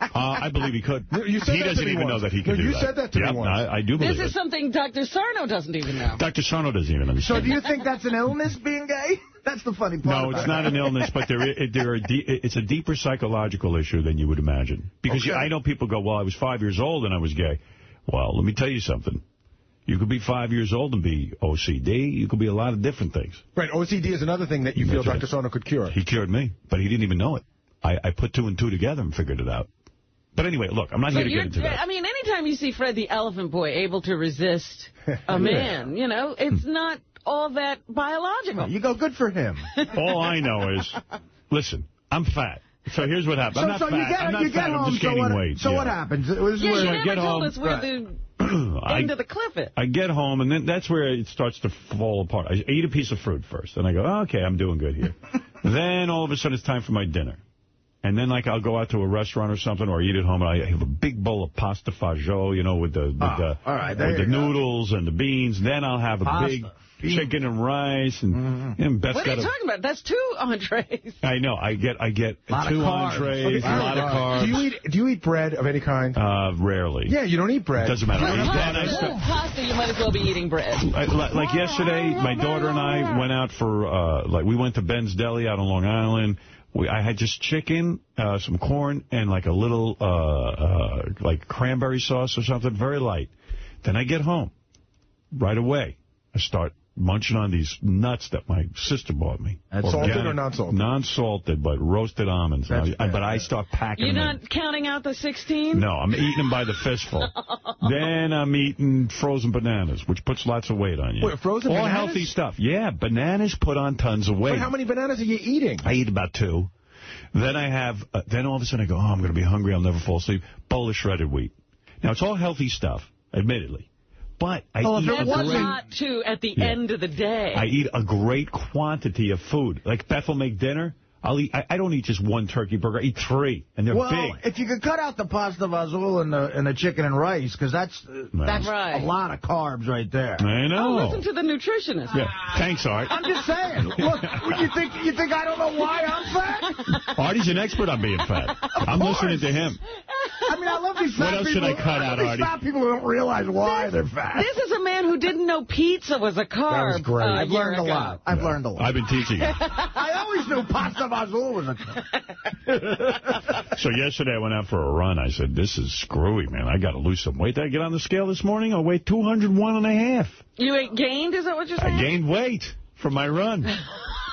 Uh, I believe he could. No, you said he that doesn't me even once. know that he No, can do you that. said that to me once. I, I do believe This is it. something Dr. Sarno doesn't even know. Dr. Sarno doesn't even know. So do you think that's an illness, being gay? That's the funny part. No, it's not an illness, but there, there are it's a deeper psychological issue than you would imagine. Because Okay. I know people go, well, I was five years old and I was gay. Well, let me tell you something. You could be five years old and be OCD. You could be a lot of different things. right, OCD is another thing that you feel right. Dr. Sarno could cure. He cured me, but he didn't even know it. I, I put two and two together and figured it out. But anyway, look, I'm not So here to get into that. I mean, anytime you see Fred the Elephant Boy able to resist a man, you know, it's hmm. not all that biological. You go, good for him. All I know is, listen, I'm fat. So here's what happened. So, I'm not so fat. you get, I'm not you fat. get I'm just So gaining what, weight. so yeah. what happens? This is Yeah, where- you I never get told home- us where the I, end the cliff is. I get home, and then that's where it starts to fall apart. I eat a piece of fruit first, and I go, oh, okay, I'm doing good here. then all of a sudden it's time for my dinner. And then, like, I'll go out to a restaurant or something, or eat at home, and I have a big bowl of pasta fagioli, you know, with the, with Ah, the, right, with the go. noodles and the beans. Then I'll have a Pasta, big. Chicken and rice, and, and Beth's What are got you a... talking about? That's two entrees. I know. I get I get Lot of two carbs. entrees, a lot of carbs. Do you eat Do you eat bread of any kind? Uh, rarely. yeah, you don't eat bread. Doesn't matter. With Then I pasta, start- pasta, you might as well be eating bread. I- li- like yesterday, my daughter and I went out for, uh, like, we went to Ben's Deli out on Long Island. We, I had just chicken, uh, some corn, and like a little, uh, uh, like cranberry sauce or something, very light. Then I get home. Right away, I start munching on these nuts that my sister bought me. That's salted Organic- or not salted? Non-salted, but roasted almonds. That's I- but I start packing You're them in. not counting out the 16? No, I'm eating them by the fistful. then I'm eating frozen bananas, which puts lots of weight on you. Wait, frozen All bananas? healthy stuff. Yeah, bananas put on tons of weight. But how many bananas are you eating? I eat about two. Then I have, uh, then all of a sudden I go, oh, I'm going to be hungry. I'll never fall asleep. Bowl of shredded wheat. Now, it's all healthy stuff, admittedly. But I Oh, eat a great, too, at the Yeah. end of the day. I eat a great quantity of food. Like Beth will make dinner. I'll eat. I, I don't eat just one turkey burger. I eat three, and they're Well, big. if you could cut out the pasta vazul and the and the chicken and rice, because that's uh, that's Right. a lot of carbs right there. I know. Oh, listen to the nutritionist. yeah. Thanks, Art. I'm just saying. Look, you think you think I don't know why I'm fat? Artie's an expert on being fat. I'm course. listening to him. I mean, I love these fat people. What else people. should I cut love out, these Artie? fat people who don't realize why they're fat. This is a man who didn't know pizza was a carb. That was great. uh, I've year learned a ago. lot. I've learned a lot. I've been teaching him. I always knew pasta vazul was a So yesterday I went out for a run. I said, this is screwy, man. I got to lose some weight. Did I get on the scale this morning? I weighed 201 and a half. You ain't gained, is that what you're saying? I gained weight from my run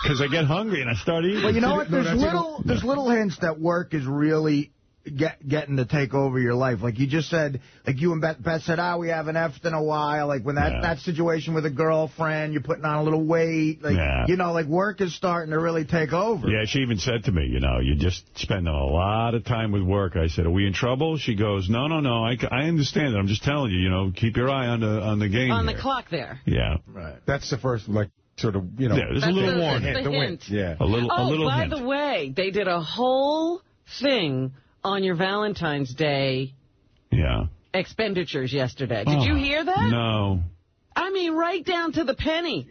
because I get hungry and I start eating. Well, you know what? There's little there's little hints that work is really get getting to take over your life. Like you just said, like you and Beth, Beth said, ah, we haven't effed in a while. Like when that, Yeah. that situation with a girlfriend, you're putting on a little weight. Like, Yeah. you know, like work is starting to really take over. Yeah, she even said to me, you know, you're just spending a lot of time with work. I said, are we in trouble? She goes, no, no, no, I, I understand it. I'm just telling you, you know, keep your eye on the on the game On the clock there. Yeah. Right. That's the first, like, sort of, you know. Yeah, there's a little the- warning. that's the the hint. hint. Yeah. A little, a Oh, little by hint. the way, they did a whole thing on your Valentine's Day yeah. expenditures yesterday. Did Oh, you hear that? No. I mean, right down to the penny.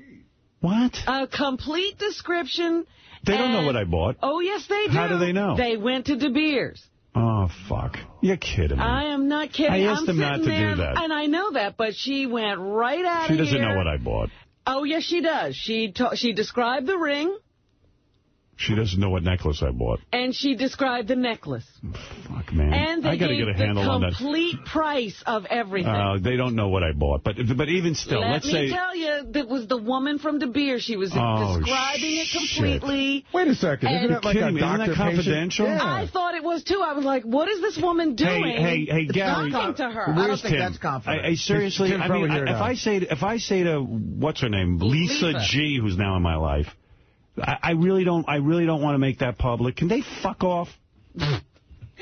What? A complete description. They don't know what I bought. Oh, yes, they do. How do they know? They went to De Beers. Oh, fuck. You're kidding me. I am not kidding. I asked I'm them not to do that. And I know that, but she went right out she of doesn't know what I bought. Oh, yes, she does. She she described the ring, She doesn't know what necklace I bought. and she described the necklace. Fuck, man. And they I got to gave get a handle the on that. complete price of everything. Uh, they don't know what I bought. But but even still, Let let's me tell you, that was the woman from De Beers. She was Oh, describing it completely. Wait a second. Isn't that like a kidding me. Isn't that doctor-patient? confidential? Yeah. I thought it was, too. I was like, what is this woman doing? Hey, hey, hey, Gary. Talking to her. I don't think Tim? that's confident. I, I seriously, Tim's I mean, I- if. I say to, if I say to what's her name, Lisa, Lisa. G, who's now in my life, I, I really don't, I really don't want to make that public. Can they fuck off?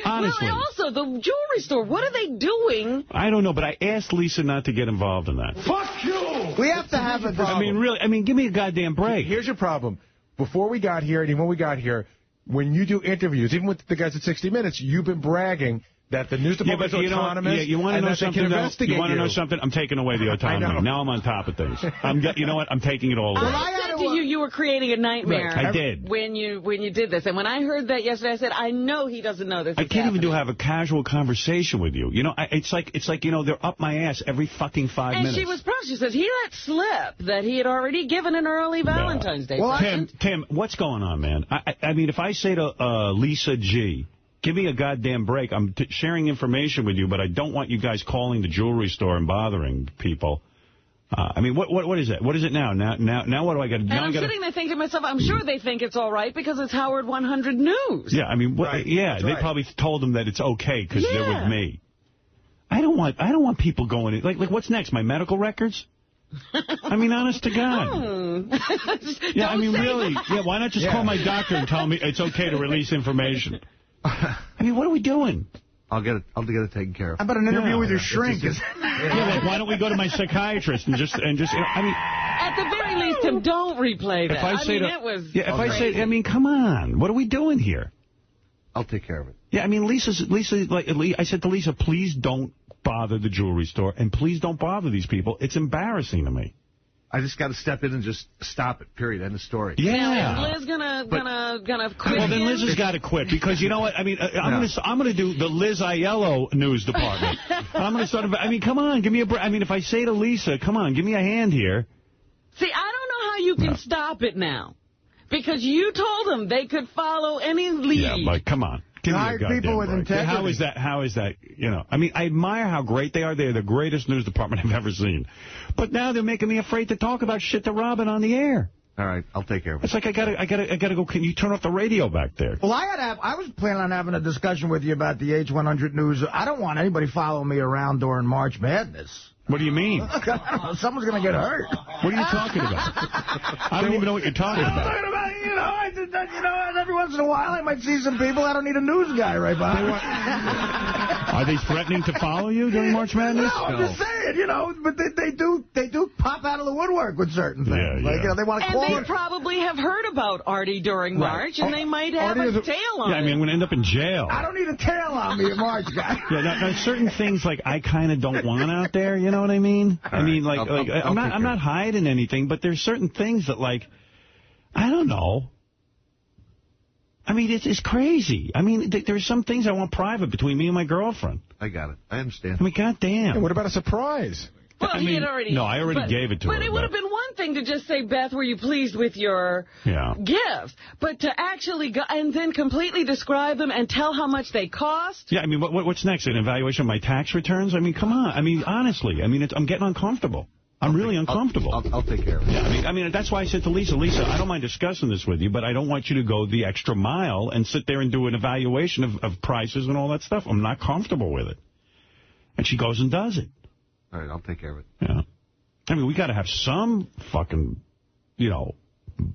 Honestly, Well, also, the jewelry store, what are they doing? I don't know, but I asked Lisa not to get involved in that. Fuck you! We have to have a I mean, really, I mean, give me a goddamn break. Here's your problem. Before we got here, and even when we got here, when you do interviews, even with the guys at 60 Minutes, you've been bragging that the news Yeah, department but is you know, autonomous yeah, you want to know something? can though? investigate You want to know something? I'm taking away the I know. autonomy. Now I'm on top of things. I'm, you know what? I'm taking it all away. I said to you, you were creating a nightmare. Right, I did. When you when you did this. And when I heard that yesterday, I said, I know he doesn't know this I is can't even do have a casual conversation with you. You know, I, it's like it's like you know they're up my ass every fucking five And minutes. she was proud. She says he let slip that he had already given an early Valentine's Day Well, Tim, present. Tim, what's going on, man? I, I, I mean, if I say to uh, Lisa G, give me a goddamn break. I'm t sharing information with you, but I don't want you guys calling the jewelry store and bothering people. Uh, I mean, what what what is it? What is it now? Now now now what do I got to do? And I I'm gotta, sitting there thinking to myself, I'm sure they think it's all right because it's Howard 100 News. Yeah, I mean, what, yeah, they right. probably told them that it's okay because they're with me. I don't want I don't want people going in, like like what's next? My medical records? I mean, honest to God. Hmm. Yeah, I Don't mean, really. that. Yeah, why not just Yeah. call my doctor and tell me it's okay to release information? I mean, what are we doing? I'll get it. I'll get it taken care of. How about an interview Yeah. with your It's shrink? just- Yeah, like, why don't we go to my psychiatrist and just, and just, I mean, At the very least, Tim, don't replay that. if I say mean, to, it was yeah, if I say, I mean, come on, what are we doing here? I'll take care of it. Yeah, I mean, Lisa's, Lisa, like, I said to Lisa, please don't bother the jewelry store, and please don't bother these people. It's embarrassing to me. I just got to step in and just stop it. Period. End of story. Yeah. Now, is Liz gonna gonna gonna quit? Well, then? Liz has got to quit because you know what? I mean, uh, I'm No. going to I'm going to do the Liz Aiello news department. I'm going to start. I mean, come on, give me a break. I mean, if I say to Lisa, come on, give me a hand here. See, I don't know how you can stop it now. Because you told them they could follow any lead. Yeah, like, come on. Give me a people with break. integrity. How is that? How is that? You know, I mean, I admire how great they are. They're the greatest news department I've ever seen. But now they're making me afraid to talk about shit to Robin on the air. All right. I'll take care of it. It's like I gotta, I gotta, I gotta go. Can you turn off the radio back there? Well, I had to have, I was planning on having a discussion with you about the H100 news. I don't want anybody following me around during March Madness. What do you mean? I don't know, someone's going to get hurt. What are you talking about? I don't even know what you're talking about. I'm about. talking about, you know, I just, you know, every once in a while I might see some people. I don't need a news guy right behind me. Are they threatening to follow you during March Madness? No, I'm just saying, you know, but they, they do they do pop out of the woodwork with certain things. Yeah, Like, yeah. you know, they want to call And call they it. probably have heard about Artie during Right. March, and they oh, might have Artie is a a- tail on Yeah, I mean, I'm going to end up in jail. I don't need a tail on me, a March guy. Yeah, now, now certain things like I kind of don't want out there. You know what I mean? I mean, like, I'll- like I'll- I'm I'll not, I'm not hiding anything, but there's certain things that, like, I don't know. I mean, it's, it's crazy. I mean, th there's some things I want private between me and my girlfriend. I got it. I understand. I mean, goddamn. what about a surprise? Well, I he mean, had already. no, I already but, gave it to but her, But it would have been one thing to just say, Beth, were you pleased with your Yeah. gifts? But to actually go and then completely describe them and tell how much they cost. Yeah, I mean, what, what, what's next? An evaluation of my tax returns? I mean, come on. I mean, honestly, I mean, it's, I'm getting uncomfortable. I'm really uncomfortable. I'll, I'll take care of it. Yeah, I mean, I mean, that's why I said to Lisa, Lisa, I don't mind discussing this with you, but I don't want you to go the extra mile and sit there and do an evaluation of, of prices and all that stuff. I'm not comfortable with it. And she goes and does it. All right. I'll take care of it. Yeah. I mean, we got to have some fucking, you know,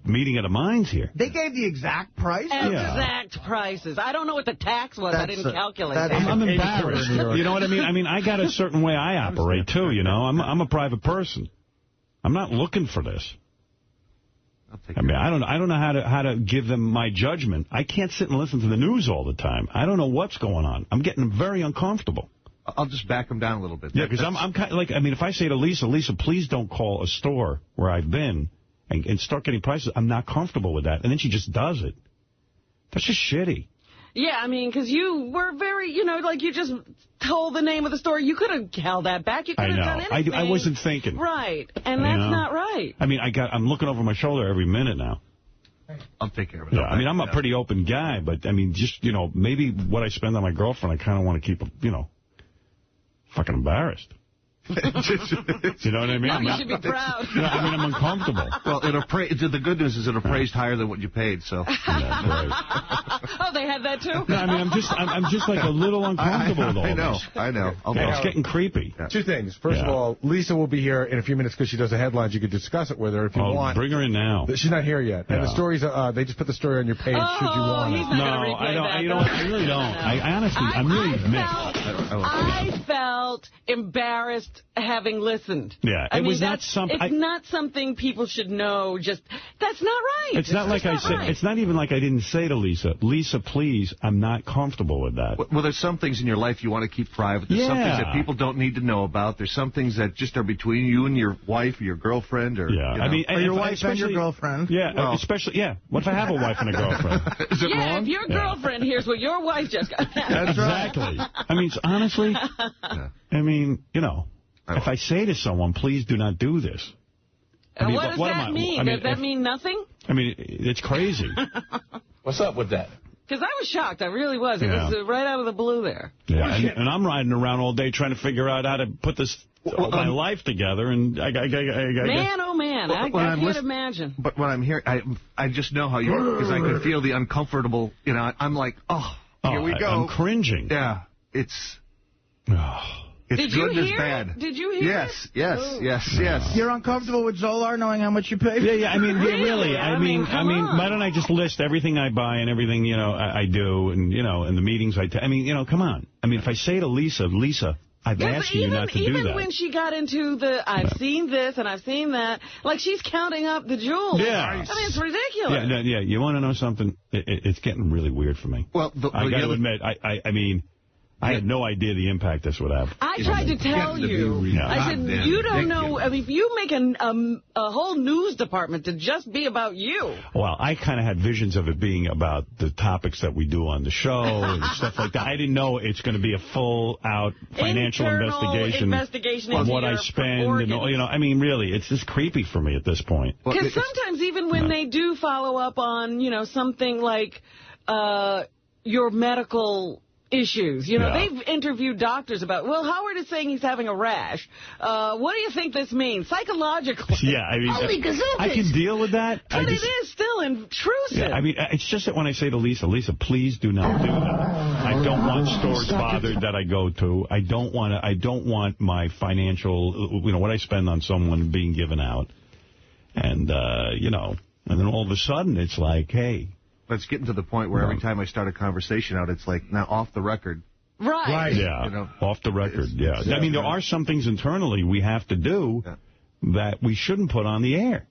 meeting of the minds here. They gave the exact price. Exact prices. I don't know what the tax was. I didn't a- calculate that that. is I'm embarrassed. You know what I mean? I mean, I got a certain way I operate, too, you know. I'm, I'm a private person. I'm not looking for this. I'll take I care mean, I don't, I don't know how to how to give them my judgment. I can't sit and listen to the news all the time. I don't know what's going on. I'm getting very uncomfortable. It. I'll just back them down a little bit. Yeah, because I'm, I'm kind of like, I mean, if I say to Lisa, Lisa, please don't call a store where I've been and, and start getting prices. I'm not comfortable with that. And then she just does it. That's just shitty. Yeah, I mean, because you were very, you know, like you just told the name of the store. You could have held that back. You could have know. done I, anything. I wasn't thinking. Right, and You that's know? not right. I mean, I got. I'm looking over my shoulder every minute now. I'm take care of it. Yeah, I mean, I'm a pretty open guy, but I mean, just you know, maybe what I spend on my girlfriend, I kind of want to keep, you know, fucking embarrassed. you know what I mean? Oh, you should be proud. No, I mean, I'm uncomfortable. Well, it appra- the good news is it appraised higher than what you paid, so. oh, they had that too? No, I mean, I'm just, I'm, I'm just like a little uncomfortable with all I know, this. I know. I'll Yeah, it's getting creepy. Two things. First of all, Lisa will be here in a few minutes because she does the headlines. You could discuss it with her if you Oh, want. bring her in now. She's not here yet. And the Yeah. stories, uh, they just put the story on your page should you Oh, want he's it. not No, I don't. that, I, you know, I really don't. I honestly, I- I'm really I mixed. felt- I felt embarrassed having listened. Yeah, I it mean, was not something- It's I- not something people should know. Just that's not right. It's not like just I not said. right. It's not even like I didn't say to Lisa, Lisa, please, I'm not comfortable with that. Well, there's some things in your life you want to keep private. There's some things that people don't need to know about. There's some things that just are between you and your wife or your girlfriend or, Yeah, you I mean, Or your wife and your especially- girlfriend. Yeah, Well- especially yeah. What if I have a wife and a girlfriend? Is it yeah, wrong? if your Yeah. girlfriend hears what your wife just got. that's exactly. I mean, honestly, I mean, you know, if I say to someone, please do not do this. I mean, what does what am that I- mean? I mean, does that if- mean nothing? I mean, it's crazy. What's up with that? Because I was shocked. I really was. It Yeah. was uh, right out of the blue there. Yeah, and, and I'm riding around all day trying to figure out how to put this my life together, and I, I, I, I, I Man, oh man, I, I I'm can't listen- imagine. But when I'm here, I I just know how you are because I can feel the uncomfortable. You know, I'm like, oh, here Oh, we I- go. I'm cringing. yeah, it's Oh. It's Did you good and it's hear bad. it? Did you hear Yes, it? yes, Oh. yes, yes. You're uncomfortable with Zolar knowing how much you pay? Yeah, yeah. I mean, Really? really. I, I mean, mean, I mean, on. why don't I just list everything I buy and everything you know I, I do, and you know, and the meetings I. ta- I mean, you know, come on. I mean, if I say to Lisa, Lisa, I've Yes, asked you not to even do that. when she got into the, I've seen this and I've seen that, like she's counting up the jewels. Yeah. I mean, it's ridiculous. yeah, no, yeah. You want to know something? It, it, it's getting really weird for me. Well, the, I got to other- admit, I, I, I mean, I had no idea the impact this would have. I tried to tell you. Yeah. I said, Goddamn you don't know. I mean, if you make an, um, a whole news department to just be about you. Well, I kind of had visions of it being about the topics that we do on the show and stuff like that. I didn't know it's going to be a full-out financial Internal investigation, investigation of what I spend. And, organs. all- you know, I mean, really, it's just creepy for me at this point. Because it's- sometimes even when No. they do follow up on, you know, something like uh, your medical issues, you know, Yeah. they've interviewed doctors about, well, Howard is saying he's having a rash. Uh, what do you think this means psychologically? Yeah, I mean, Holy I can deal with that. I But just- it is still intrusive. Yeah, I mean, it's just that when I say to Lisa, Lisa, please do not do that. I don't want stores bothered that I go to. I don't want to. I don't want my financial, you know, what I spend on someone being given out. And uh, you know, and then all of a sudden it's like, hey, But it's getting to the point where every time I start a conversation out, it's like, now off the record. right. yeah, You know, off the record, yeah. I mean, there are some things internally we have to do Yeah. that we shouldn't put on the air.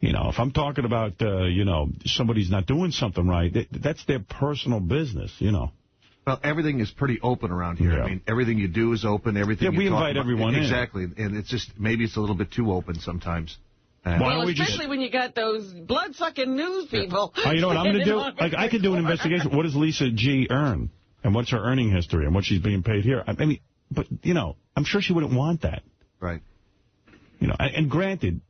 You know, if I'm talking about, uh, you know, somebody's not doing something right, th- that's their personal business, you know. Well, everything is pretty open around here. Yeah. I mean, everything you do is open. Everything Yeah, you we talk invite about- everyone in. Exactly, and it's just maybe it's a little bit too open sometimes. Why Well, don't we just- especially when you got those blood-sucking news people. Oh, you know what I'm going to do? Like, I could do an investigation. What does Lisa G earn? And what's her earning history? And what she's being paid here? I mean, but, you know, I'm sure she wouldn't want that. right. You know, and, and granted,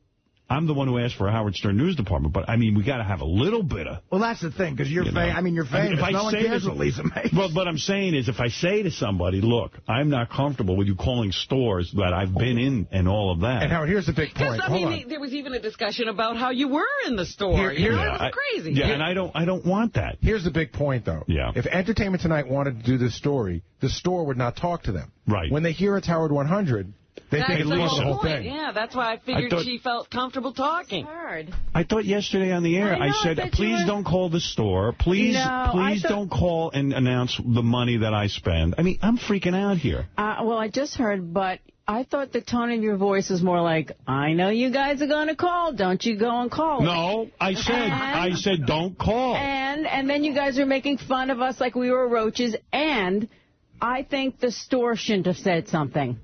I'm the one who asked for a Howard Stern News Department, but, I mean, we got to have a little bit of... Well, that's the thing, because you're You famous. I mean, you're I mean, famous. if I no one cares this- what Lisa makes. Well, what I'm saying is if I say to somebody, look, I'm not comfortable with you calling stores that I've been in and all of that. And Howard, here's the big point. Because, point. I Hold mean, on. there was even a discussion about how you were in the store. Here- you know, here- it was I- crazy. Yeah, and I don't, I don't want that. Here's the big point, though. Yeah. If Entertainment Tonight wanted to do this story, the store would not talk to them. Right. When they hear it's Howard 100, they That's think it's the the whole whole point. thing. Yeah, that's why I figured thought- she felt comfortable talking. Hard. I thought yesterday on the air, I I, know, said, I thought please were- don't call the store. Please, No, please thought- don't call and announce the money that I spend. I mean, I'm freaking out here. Uh, well, I just heard, but I thought the tone of your voice was more like, I know you guys are going to call. Don't you go and call. No, I said, And- I said, don't call. And and then you guys were making fun of us like we were roaches. And I think the store shouldn't have said something.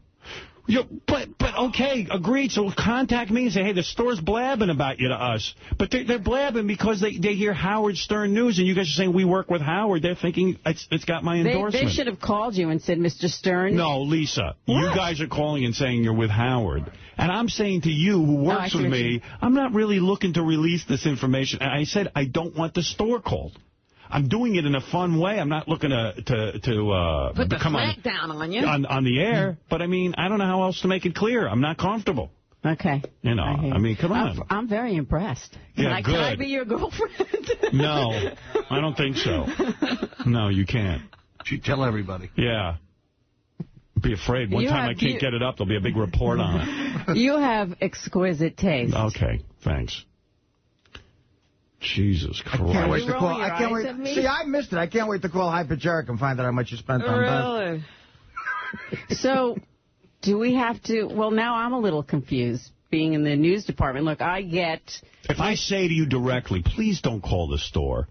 You, but but okay, agreed. So contact me and say, hey, the store's blabbing about you to us. But they're, they're blabbing because they, they hear Howard Stern News, and you guys are saying we work with Howard. They're thinking it's it's got my endorsement. they should have called you and said, Mr. Stern. No, Lisa, you guys are calling and saying you're with Howard. And I'm saying to you, who Oh, works with what me, I'm not really looking to release this information. And I said I don't want the store called. I'm doing it in a fun way. I'm not looking to to, to uh, Put the come on, flag down on you. on on the air. But I mean, I don't know how else to make it clear. I'm not comfortable. Okay. You know, I, mean, come on. I'm, I'm very impressed. Can, Yeah, I, can I be your girlfriend? No, I don't think so. No, you can't. You tell everybody. Yeah. Be afraid. One You time I can't you- get it up, there'll be a big report on it. you have exquisite taste. Okay, thanks. Jesus Christ. I Can't wait to call. I can't wait. at me? See, I missed it. I can't wait to call Hypercheric and find out how much you spent on Beth. Really? So, do we have to? Well, now I'm a little confused. Being in the news department, look, I get. If I say to you directly, please don't call the store,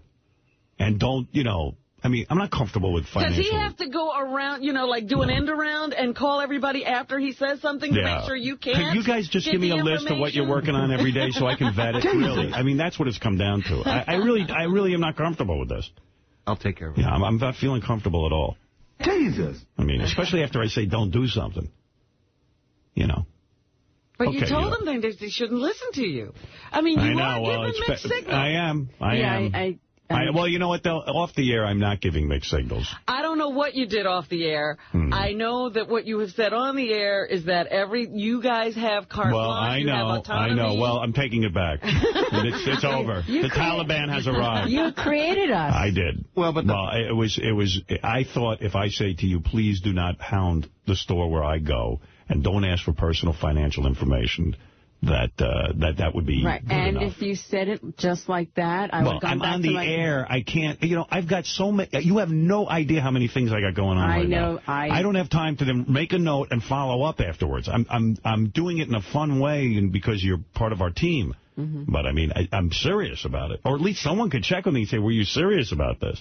and don't, you know, I mean, I'm not comfortable with financial... Does he have to go around, you know, like do an end around and call everybody after he says something to Yeah. make sure you Could can? you guys just give me a list of what you're working on every day so I can vet it? really, I mean, that's what it's come down to. I, I really, I really am not comfortable with this. I'll take care of it. Yeah, I'm, I'm not feeling comfortable at all. Jesus. I mean, especially after I say don't do something. You know. But you told yeah. them they, they shouldn't listen to you. I mean, you I know. are Well, giving it's mixed be- signals. I am. I Yeah, am. I- I- I- well, you know what? Though off the air, I'm not giving mixed signals. I don't know what you did off the air. Hmm. I know that what you have said on the air is that every you guys have carte well, blanche, I know. I know. Well, I'm taking it back. it's, it's over. You the Taliban has arrived. You created us. I did. Well, but well, it was it was. I thought if I say to you, please do not hound the store where I go and don't ask for personal financial information, that uh, that that would be Right, and enough. if you said it just like that, I would well, gone I'm on the air. I can't. You know, I've got so many. You have no idea how many things I got going on I right know, now. I- don't have time to then make a note and follow up afterwards. I'm I'm I'm doing it in a fun way, and because you're part of our team. Mm-hmm. But I mean, I, I'm serious about it, or at least someone could check with me and say, "Were you serious about this?"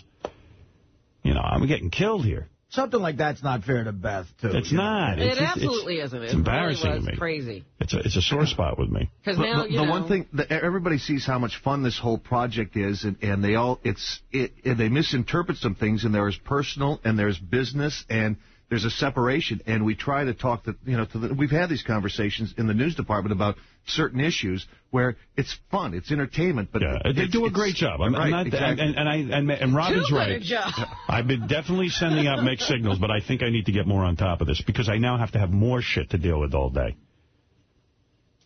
You know, I'm getting killed here. Something like that's not fair to Beth, too. It's you know. not. It It's just- it's- absolutely isn't. It's it embarrassing really was to me. crazy. It's a it's a sore spot with me. Because The- now, the, you the know, one thing that everybody sees how much fun this whole project is, and, and they all it's it, and they misinterpret some things, and there is personal and there's business and there's a separation, and we try to talk to you know to the, we've had these conversations in the news department about certain issues where it's fun, it's entertainment, but Yeah, they do a it's- great job. I'm, I'm right, not, exactly. and, and I and, and Robin's Too right. I've been definitely sending out mixed signals, but I think I need to get more on top of this because I now have to have more shit to deal with all day.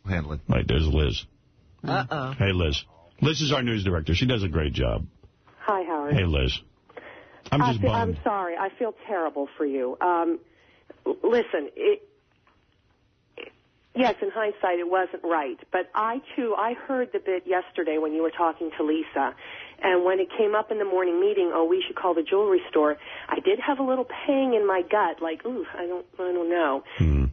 handle it. Right, there's Liz. Uh-oh. Hey, Liz. Liz is our news director. She does a great job. Hi, Howard. Hey, Liz. I'm I just feel- bummed. I'm sorry. I feel terrible for you. Um, listen, it, yes, in hindsight, it wasn't right. But I, too, I heard the bit yesterday when you were talking to Lisa. And when it came up in the morning meeting, oh, we should call the jewelry store, I did have a little pang in my gut, like, ooh, I don't, I don't know.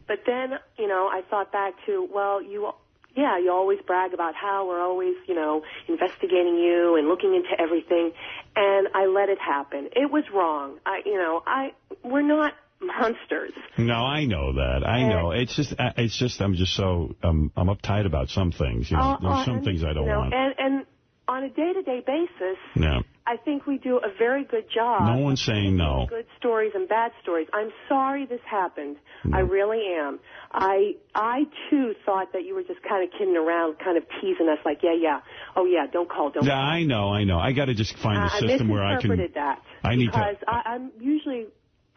But then, you know, I thought back to, well, you, yeah, you always brag about how we're always, you know, investigating you and looking into everything, and I let it happen. It was wrong. I, you know, I, we're not monsters. No, I know that. I know. It's just, it's just, I'm just so, um, I'm uptight about some things. You know, Uh, there's uh, some and, things I don't you know, want. And, and on a day-to-day basis, No. I think we do a very good job. No one's saying no. Good stories and bad stories. I'm sorry this happened. I really am. I I too thought that you were just kind of kidding around, kind of teasing us, like, yeah, yeah, oh yeah, don't call, don't. Yeah, I know, I know. I got to just find a system where I can. misinterpreted that. I need to- because I, I'm usually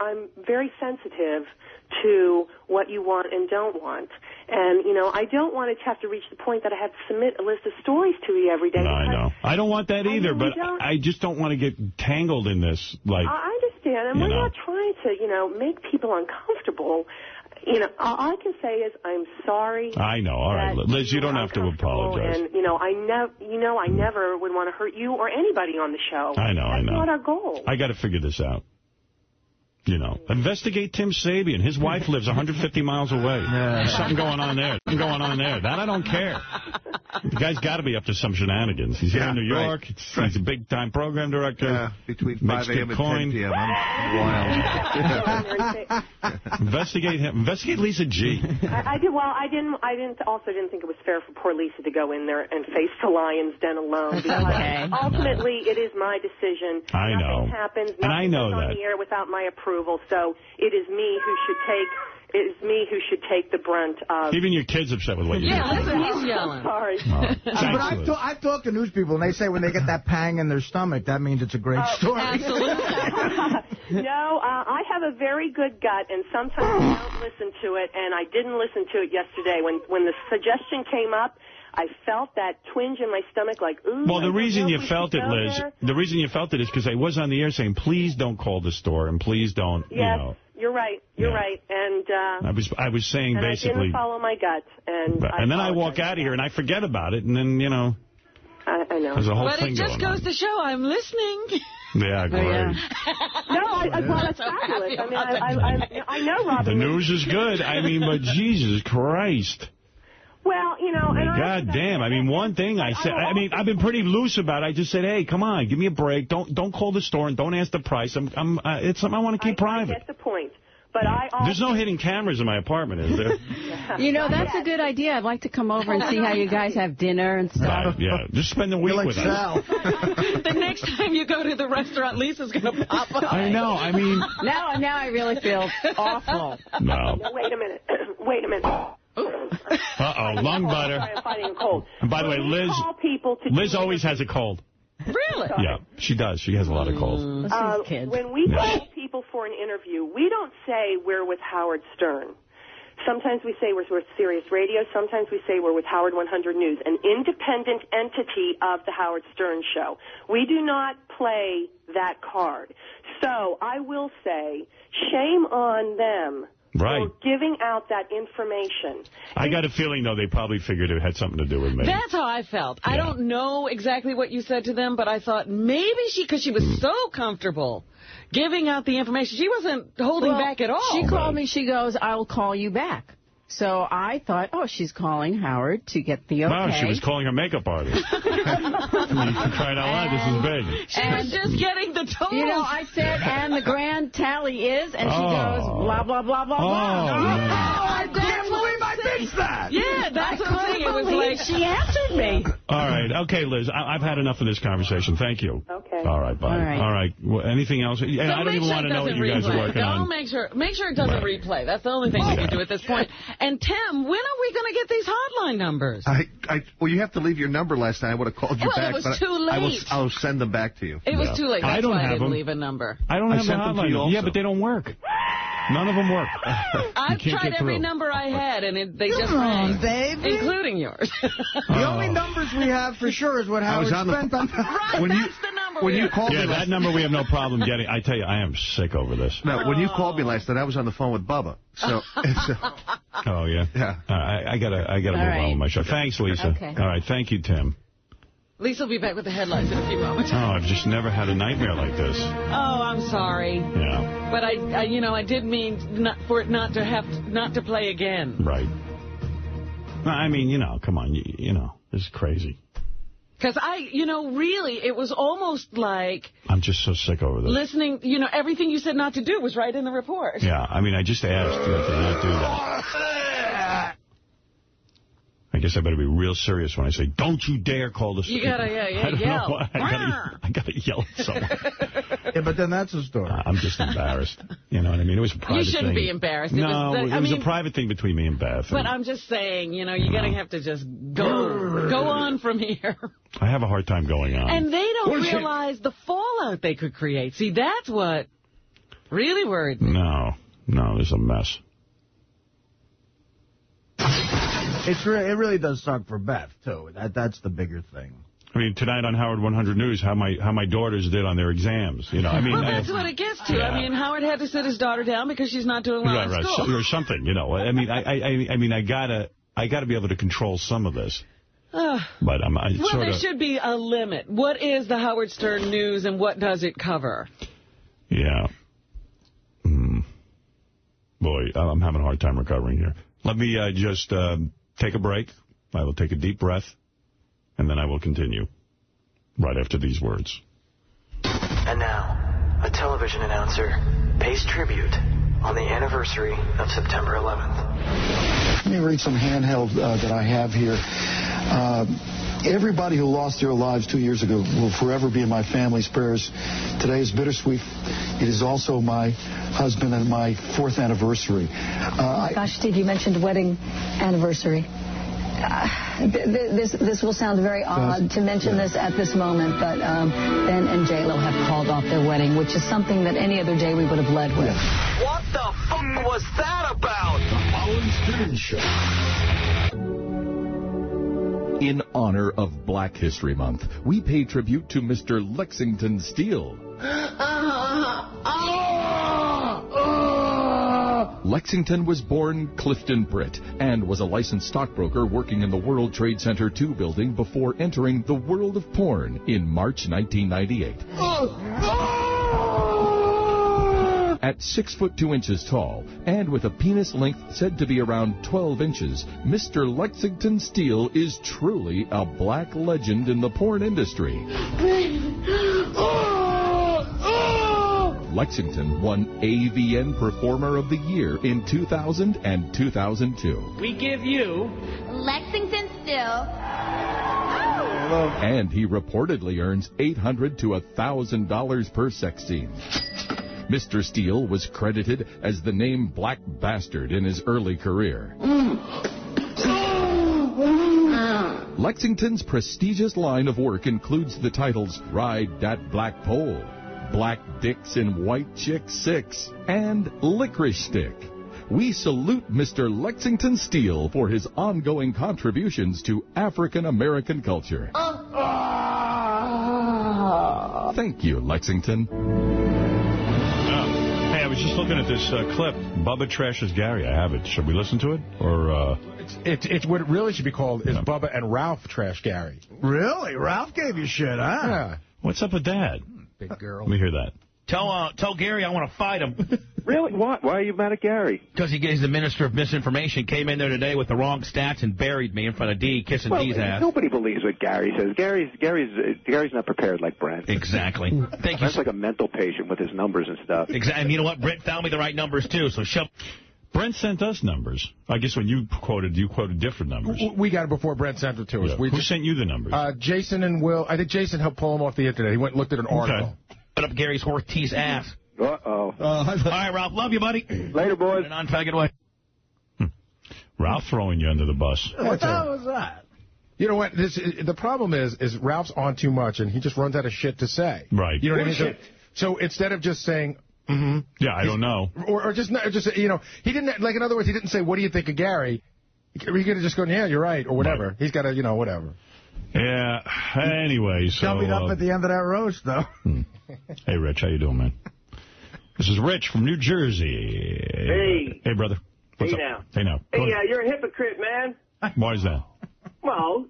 I'm very sensitive to what you want and don't want, and you know I don't want to have to reach the point that I have to submit a list of stories to you every day. No, I know. I don't want that either, mean, but I just don't want to get tangled in this. Like, I I understand, and we're know. not trying to you know make people uncomfortable. You know, all I can say is I'm sorry. I know. All right, Liz, you don't have to apologize. And you know, I never, you know, I mm. never would want to hurt you or anybody on the show. I know, I That's know. not our goal. I got to figure this out. You know, investigate Tim Sabean. His wife lives 150 miles away. There's something going on there. Something going on there. That I don't care. The guy's got to be up to some shenanigans. He's here Yeah, in New right. York. He's a big-time program director. Yeah, between Makes 5 a.m. good and 10 coin. p.m. I'm wild. Investigate him. Investigate Lisa G. I, I did well. I didn't. I didn't. Also, didn't think it was fair for poor Lisa to go in there and face the lion's den alone. Because Okay. ultimately, it is my decision. I Nothing know. happens. And I know goes on the air without my approval. So it is me who should take. It is me who should take the brunt of. Even your kid's upset with what you Yeah, did. listen, he's yelling. Sorry. Oh, Uh, but I've, Liz. ta- I've talked to news people, and they say when they get that pang in their stomach, that means it's a great Oh, story. no, uh, I have a very good gut, and sometimes I don't listen to it, and I didn't listen to it yesterday. When when the suggestion came up, I felt that twinge in my stomach, like, ooh. Well, the don't reason you felt it, Liz, there. the reason you felt it is because I was on the air saying, please don't call the store and please don't, you Yes, know. you're right. You're Yeah. right, and uh, I was I was saying and I basically, didn't follow my gut, and but- I and then I walk out of here and I forget about it, and then, you know, I, I know. there's a whole But thing it just going goes to show I'm listening. on. Yeah, great. No, I, I, well, that's So fabulous. I mean, I, about I, I, I know The news is good. I mean, but Jesus Christ. Well, you know, and I, God damn. I mean, one thing I said, I mean, I've been pretty loose about it. I just said, hey, come on, give me a break. Don't don't call the store and don't ask the price. I'm, I'm, uh, it's something I want to keep I private. get the point, but I also. There's no hidden cameras in my apartment, is there? You know, that's a good idea. I'd like to come over and see how you guys have dinner and stuff. Right, yeah. Just spend the week like with us. The next time you go to the restaurant, Lisa's going to pop up. I know. I mean, Now, now I really feel awful. no. No, wait a minute. wait a minute. Uh-oh, lung butter. I'm fighting a cold. And by the way, Liz, people to Liz always has a cold. Really? Yeah, she does. She has a lot of colds. Uh, kids. when we Yeah. call people for an interview, we don't say we're with Howard Stern. Sometimes we say we're with Sirius Radio. Sometimes we say we're with Howard 100 News, an independent entity of the Howard Stern Show. We do not play that card. So I will say, shame on them Right. for giving out that information. I got a feeling, though, they probably figured it had something to do with me. That's how I felt. I don't know exactly what you said to them, but I thought maybe she, because she was Hmm. so comfortable giving out the information, she wasn't holding Well, back at all. She called me. She goes, "I'll call you back." So I thought, oh, she's calling Howard to get the okay. Wow, she was calling her makeup artist. I mean, for crying out loud, this is big. She was just getting the total. You know, I said, and the grand tally is, and she Oh. goes, blah, blah, blah, blah, Oh, oh blah. yeah. I Can't believe I missed that. Yeah, that's what I'm saying. It was like she answered me. All right. Okay, Liz, I I've had enough of this conversation. Thank you. Okay. All right, bye. All right. All right. Well, anything else? And So I don't make even sure want it to know what doesn't you guys replay. are working Don't on. make sure make sure it doesn't replay. That's the only thing you can do at this oh. point. And Tim, when are we going to get these hotline numbers? I, I, well, you have to leave your number last night. I would have called you Well, it back. was but too I will, late. I'll send them back to you. It was too late. I That's don't why I didn't them. leave a number. I don't I have the sent them hotline. Yeah, but they don't work. None of them work. I've tried every number I had, and it, they just Come on, rang, baby. including yours. The only numbers we have for sure is what I was Howard on the- spent on. right, When you- that's the number. When you have. called Yeah, me that last number we have no problem getting. I tell you, I am sick over this. no, when you called me last night, I was on the phone with Bubba. So, so Oh yeah. Yeah. All right, I, I gotta, I gotta All move on with my show. Thanks, Lisa. Okay. All right, thank you, Tim. Lisa will be back with the headlines in a few moments. Oh, I've just never had a nightmare like this. Oh, I'm sorry, Yeah, but I, I you know, I did mean not, for it not to have to, not to play again. right. No, I mean, you know, come on, you, you know, this is crazy. Because I, you know, really, it was almost like I'm just so sick over this. listening. You know, everything you said not to do was right in the report. Yeah, I mean, I just asked you to not do that. Oh, I guess I better be real serious when I say, don't you dare call the You gotta, yeah, yeah, I don't yell. know why. I gotta, I gotta yell at someone. Yeah, but then that's a story. I'm just embarrassed. You know what I mean? It was a private You shouldn't thing. be embarrassed. It No, was the- it I was mean- a private thing between me and Beth. But and I'm just saying, you know, you're going to have to just go go on from here. I have a hard time going on. And they don't Bullshit. realize the fallout they could create. See, that's what really worried me. No, no, there's a mess. It's re it really does suck for Beth too. That that's the bigger thing. I mean, tonight on Howard 100 News, how my how my daughters did on their exams. You know, I mean, well, I- that's what it gets to. Yeah. I mean, Howard had to sit his daughter down because she's not doing well right, in right, school. so, or something. You know, I mean, I, I, I- I mean, I gotta, I gotta be able to control some of this. Ugh. But I'm, I well, sort there should be a limit. What is the Howard Stern News and what does it cover? yeah. Mm. Boy, I'm having a hard time recovering here. Let me uh, just um, take a break. I will take a deep breath, and then I will continue right after these words. And now, a television announcer pays tribute on the anniversary of September 11th. Let me read some handheld uh, that I have here. Uh, everybody who lost their lives two years ago will forever be in my family's prayers. Today is bittersweet. It is also my husband and my fourth anniversary. Uh, I, Gosh, Steve, you mentioned wedding anniversary. Uh, th- th- this this will sound very odd to mention this at this moment, but um, Ben and J Lo have called off their wedding, which is something that any other day we would have led with. What the fuck was that about? The Howard Stern Show. In honor of Black History Month, we pay tribute to Mr. Lexington Steele. Lexington was born Clifton Britt and was a licensed stockbroker working in the World Trade Center 2 building before entering the world of porn in March 1998. At 6 foot 2 inches tall and with a penis length said to be around 12 inches, Mr. Lexington Steele is truly a black legend in the porn industry. Lexington won AVN Performer of the Year in 2000 and 2002. We give you Lexington Steele. And he reportedly earns 800 to $1,000 per sex scene. Mr. Steele was credited as the name Black Bastard in his early career. Mm. Lexington's prestigious line of work includes the titles Ride That Black Pole, Black Dicks and White Chick 6, and Licorice Stick. We salute Mr. Lexington Steele for his ongoing contributions to African American culture. Uh, uh. Thank you, Lexington. Hey, I was just looking at this uh, clip. Bubba trashes Gary. I have it. Should we listen to it? Or uh... It's, it's, it's what it really should be called is Bubba and Ralph trash Gary. Really? Ralph gave you shit, huh? Yeah. What's up with that? Big girl. Let me hear that. Tell uh, tell Gary I want to fight him. Really? Why? Why are you mad at Gary? Because he is the minister of misinformation. Came in there today with the wrong stats and buried me in front of D, kissing Well, D's ass. nobody believes what Gary says. Gary's Gary's uh, Gary's not prepared like Brent. Exactly. Thank you. Brent's like a mental patient with his numbers and stuff. Exactly. And you know what? Brent found me the right numbers too. So shove. Brent sent us numbers. I guess when you quoted, you quoted different numbers. We got it before Brent sent it to us. Yeah. We Who just- sent you the numbers? Uh, Jason and Will. I think Jason helped pull them off the internet. He went and looked at an article. Put up Gary's Ortiz ass. Uh-oh. All right, Ralph. Love you, buddy. Later, boys. In a non-faggot way. Ralph throwing you under the bus. What the hell was that? You know what? This the problem is is Ralph's on too much, and he just runs out of shit to say. Right. You know what I mean? So, so instead of just saying, mm-hmm, Yeah, I don't know. or, or just not- just you know, he didn't like in other words, he didn't say, "What do you think of Gary?" He could have just gone, "Yeah, you're right," or whatever. He's got to, you know, whatever. Yeah. Anyway, so... Coming up uh, at the end of that roast, though. Hey, Rich, how you doing, man? This is Rich from New Jersey. Hey. Hey, brother. What's Hey, up? now. Hey, now. Go Hey, ahead. uh, you're a hypocrite, man. Why is that? Well,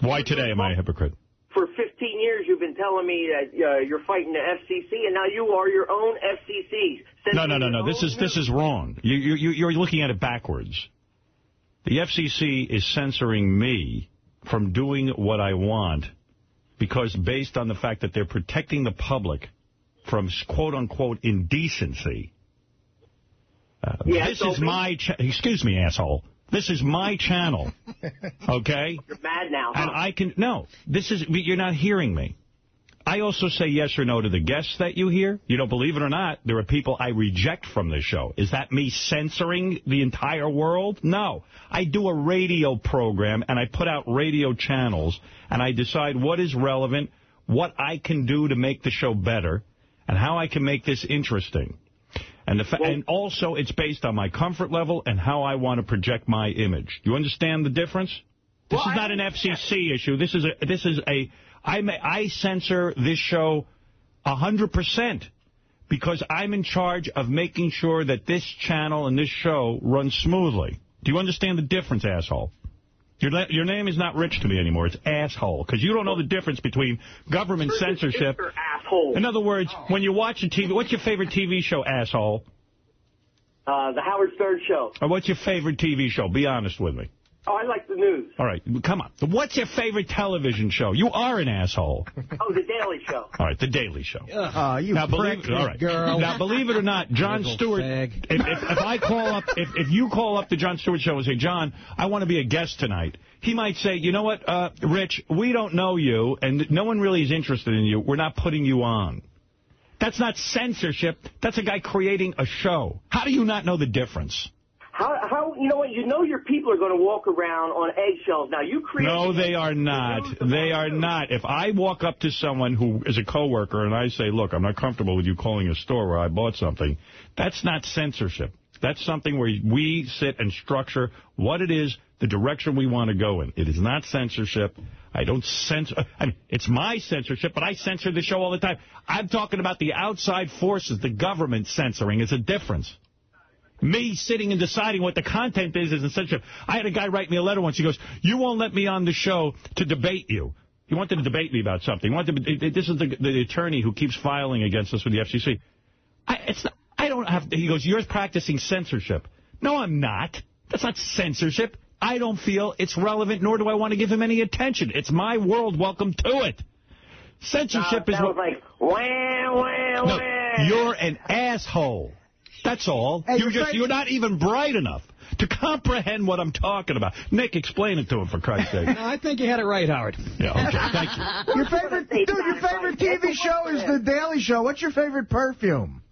Why today am I a hypocrite? for 15 years you've been telling me that uh, you're fighting the FCC, and now you are your own FCC. No, no, no, no. This is this is wrong. You, you, you- you're looking at it backwards. The FCC is censoring me from doing what I want because based on the fact that they're protecting the public from quote-unquote indecency. Uh, this is my... Excuse me, asshole. This is my channel. Okay? You're mad now, huh? And I can... No, this is... You're not hearing me. I also say yes or no to the guests that you hear. You don't believe it or not, there are people I reject from this show. Is that me censoring the entire world? No. I do a radio program, and I put out radio channels, and I decide what is relevant, what I can do to make the show better, and how I can make this interesting. And, the fa- and also, it's based on my comfort level and how I want to project my image. You understand the difference? This is not an FCC issue. This is a this is a I may, I censor this show hundred percent because I'm in charge of making sure that this channel and this show runs smoothly. Do you understand the difference, asshole? Your your name is not Rich to me anymore. It's asshole because you don't know the difference between government censorship. asshole. In other words, when you watch a TV, what's your favorite TV show, asshole? Uh, the Howard Stern Show. Or what's your favorite TV show? Be honest with me. Oh, I like the news. All right, come on. What's your favorite television show? You are an asshole. Oh, the Daily Show. All right, The Daily Show. Oh, you now, believe, all right. girl. Now, believe it or not, John Little Stewart, if, if, if I call up, if, if you call up the Jon Stewart show and say, Jon, I want to be a guest tonight, he might say, you know what, uh, Rich, we don't know you, and no one really is interested in you. We're not putting you on. That's not censorship. That's a guy creating a show. How do you not know the difference? How, how, you know what, you know your people are going to walk around on eggshells. Now, you create... No, they are not. They are not. If I walk up to someone who is a coworker and I say, look, I'm not comfortable with you calling a store where I bought something, that's not censorship. That's something where we sit and structure what it is, the direction we want to go in. It is not censorship. I don't censor. I mean, it's my censorship, but I censor the show all the time. I'm talking about the outside forces, the government censoring. It's a difference. Me sitting and deciding what the content is isn't censorship. I had a guy write me a letter once. He goes, you won't let me on the show to debate you. He wanted to debate me about something. He wanted to, this is the, the attorney who keeps filing against us with the FCC. I, it's not, I don't have. He goes, you're practicing censorship. No, I'm not. That's not censorship. I don't feel it's relevant, nor do I want to give him any attention. It's my world. Welcome to it. Censorship Uh, is what. was like, wah, wah, No, you're an asshole. That's all. Hey, you're you're just you're not even bright enough to comprehend what I'm talking about. Nick, explain it to him for Christ's sake. I think you had it right, Howard. Yeah, okay, thank you. Your favorite, dude, your favorite TV show is The Daily Show. What's your favorite perfume?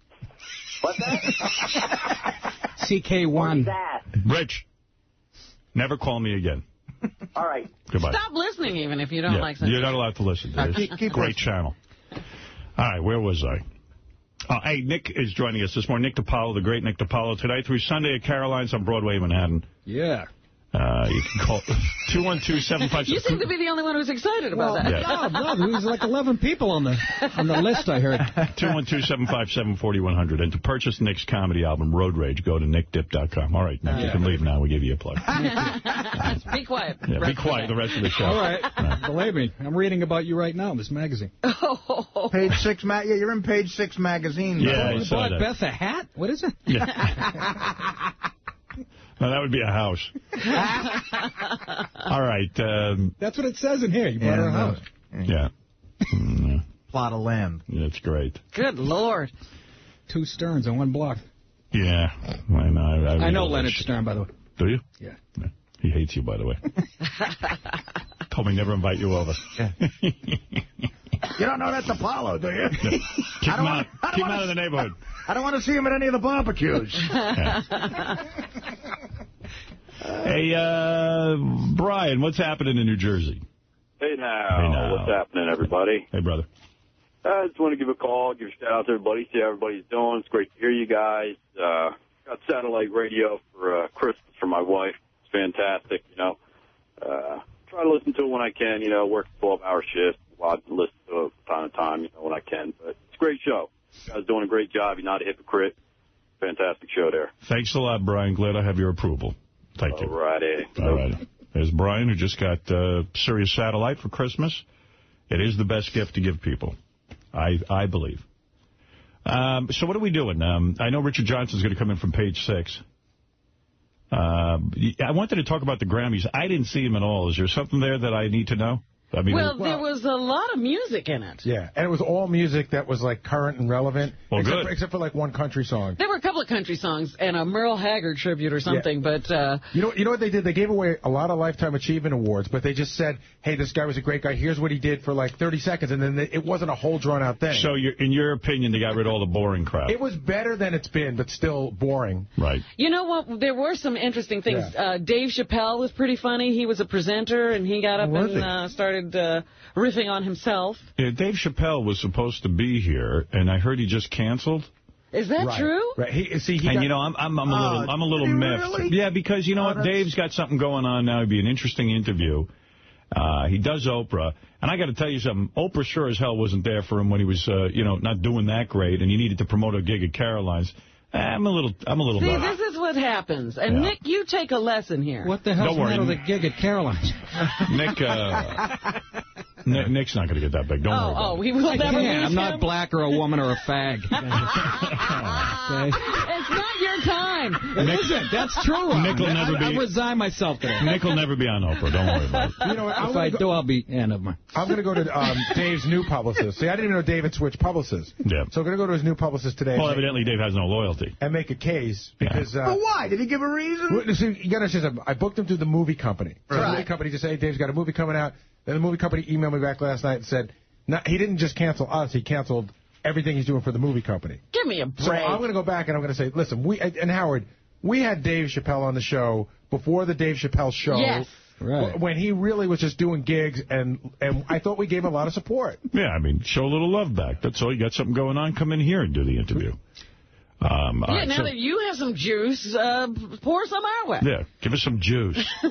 What's that? CK1. that Rich, never call me again. All right. Goodbye. Stop listening even if you don't Yeah, like You're not allowed to listen. to uh, this. keep- keep great listening. channel. All right, where was I? Uh, hey, Nick is joining us this morning. Nick DiPaolo, the great Nick DiPaolo, tonight through Sunday at Caroline's on Broadway, Manhattan. Yeah. Uh, you can call 212-756. You seem to be the only one who's excited about Well, that. Yeah. no, no, there was like 11 people on the on the list, I heard. 212-757-4100. And to purchase Nick's comedy album, Road Rage, go to nickdip.com. All right, Nick, you Yeah. can leave now. We give you a plug. be quiet. Yeah, be quiet the rest of the show. All right. Believe me, I'm reading about you right now in this magazine. Oh. Page six, ma yeah, you're in Page Six magazine. Yeah, though. I you saw bought that. Beth a hat? What is it? No, that would be a house. All right. Um, That's what it says in here. You bought Yeah, her a no. house. yeah. Mm, Plot of land. yeah, That's great. Good Lord. Two Sterns on one block. Yeah. I know. I, I know realize. Leonard Stern, by the way. Do you? Yeah. He hates you, by the way. Told me never invite you over. You don't know that's Apollo, do you? Kick I him out, wanna- Keep him out of the neighborhood. I don't want to see him at any of the barbecues. Hey, uh, Brian, what's happening in New Jersey? Hey now, Hey now. what's happening, everybody? Hey, brother. I just want to give a call, give a shout out to everybody, see how everybody's doing. It's great to hear you guys. Uh, got satellite radio for uh, Christmas for my wife. It's fantastic, you know. Uh, try to listen to it when I can, you know, work 12-hour shifts. To listen to it from time to time, you know, when I can. But it's a great show. You guys doing a great job. You're not a hypocrite. Fantastic show there. Thanks a lot, Brian. Glad I have your approval. Thank you. All righty. All right. There's Brian, who just got uh, Sirius Satellite for Christmas. It is the best gift to give people, I I believe. Um, so what are we doing? Um, I know Richard Johnson's going to come in from page six. Uh, I wanted to talk about the Grammys. I didn't see him at all. Is there something there that I need to know? I mean, well, there was a lot of music in it. Yeah, and it was all music that was like current and relevant. Well, except, good. For, except for like one country song. There were a couple of country songs and a Merle Haggard tribute or something, but uh, You know, you know what they did? They gave away a lot of lifetime achievement awards, but they just said, "Hey, this guy was a great guy. Here's what he did for like 30 seconds," and then they, it wasn't a whole drawn out thing. so you're, in your opinion, they got rid of all the boring crap. it was better than it's been, but still boring. Right. you know what? There were some interesting things. Uh, Dave Chappelle was pretty funny. He was a presenter, and he got up was and uh, started uh, riffing on himself. Yeah, Dave Chappelle was supposed to be here, and I heard he just canceled. Is that Right. true? Right. He, see, he and got- you know, I'm I'm, I'm a Oh, little I'm a little miffed. really? Yeah, because you know Oh, what, that's- Dave's got something going on now. It'd be an interesting interview. Uh, he does Oprah, and I got to tell you something. Oprah sure as hell wasn't there for him when he was, uh, you know, not doing that great, and he needed to promote a gig at Caroline's. I'm a little I'm a little See, bummed. this is what happens. And, Yeah. Nick, you take a lesson here. What the hell's Don't the worry. matter with the gig at Caroline's? Nick, uh, Nick, Nick's not going to get that big. Don't worry Oh, about oh, it. we will I never can't. lose I'm not black or a woman or a fag. okay? It's not your time. It isn't. That's true. Nick will I, never I, be- I resign myself to that. Nick will never be on Oprah. Don't worry about it. You know what? I'm If gonna I go- do, I'll be. Yeah, never mind. I'm going to go to um, Dave's new publicist. See, I didn't even know David switched publicists. Yeah. So I'm going to go to his new publicist today Well, evidently Dave has no loyalty. and make a case because. Uh, But why? Did he give a reason? Well, see, you got to understand something. I booked him through the movie company. So the movie company just said, hey, Dave's got a movie coming out. Then the movie company emailed me back last night and said, no, he didn't just cancel us, he canceled everything he's doing for the movie company. Give me a break. So I'm going to go back and I'm going to say, listen, we and Howard, we had Dave Chappelle on the show before the Dave Chappelle show. Yes. Right. When he really was just doing gigs, and and I thought we gave him a lot of support. Yeah, I mean, show a little love back. That's all. You got something going on? Come in here and do the interview. Um, Yeah, right, now so- that you have some juice, uh, pour some our way. Yeah, give us some juice. All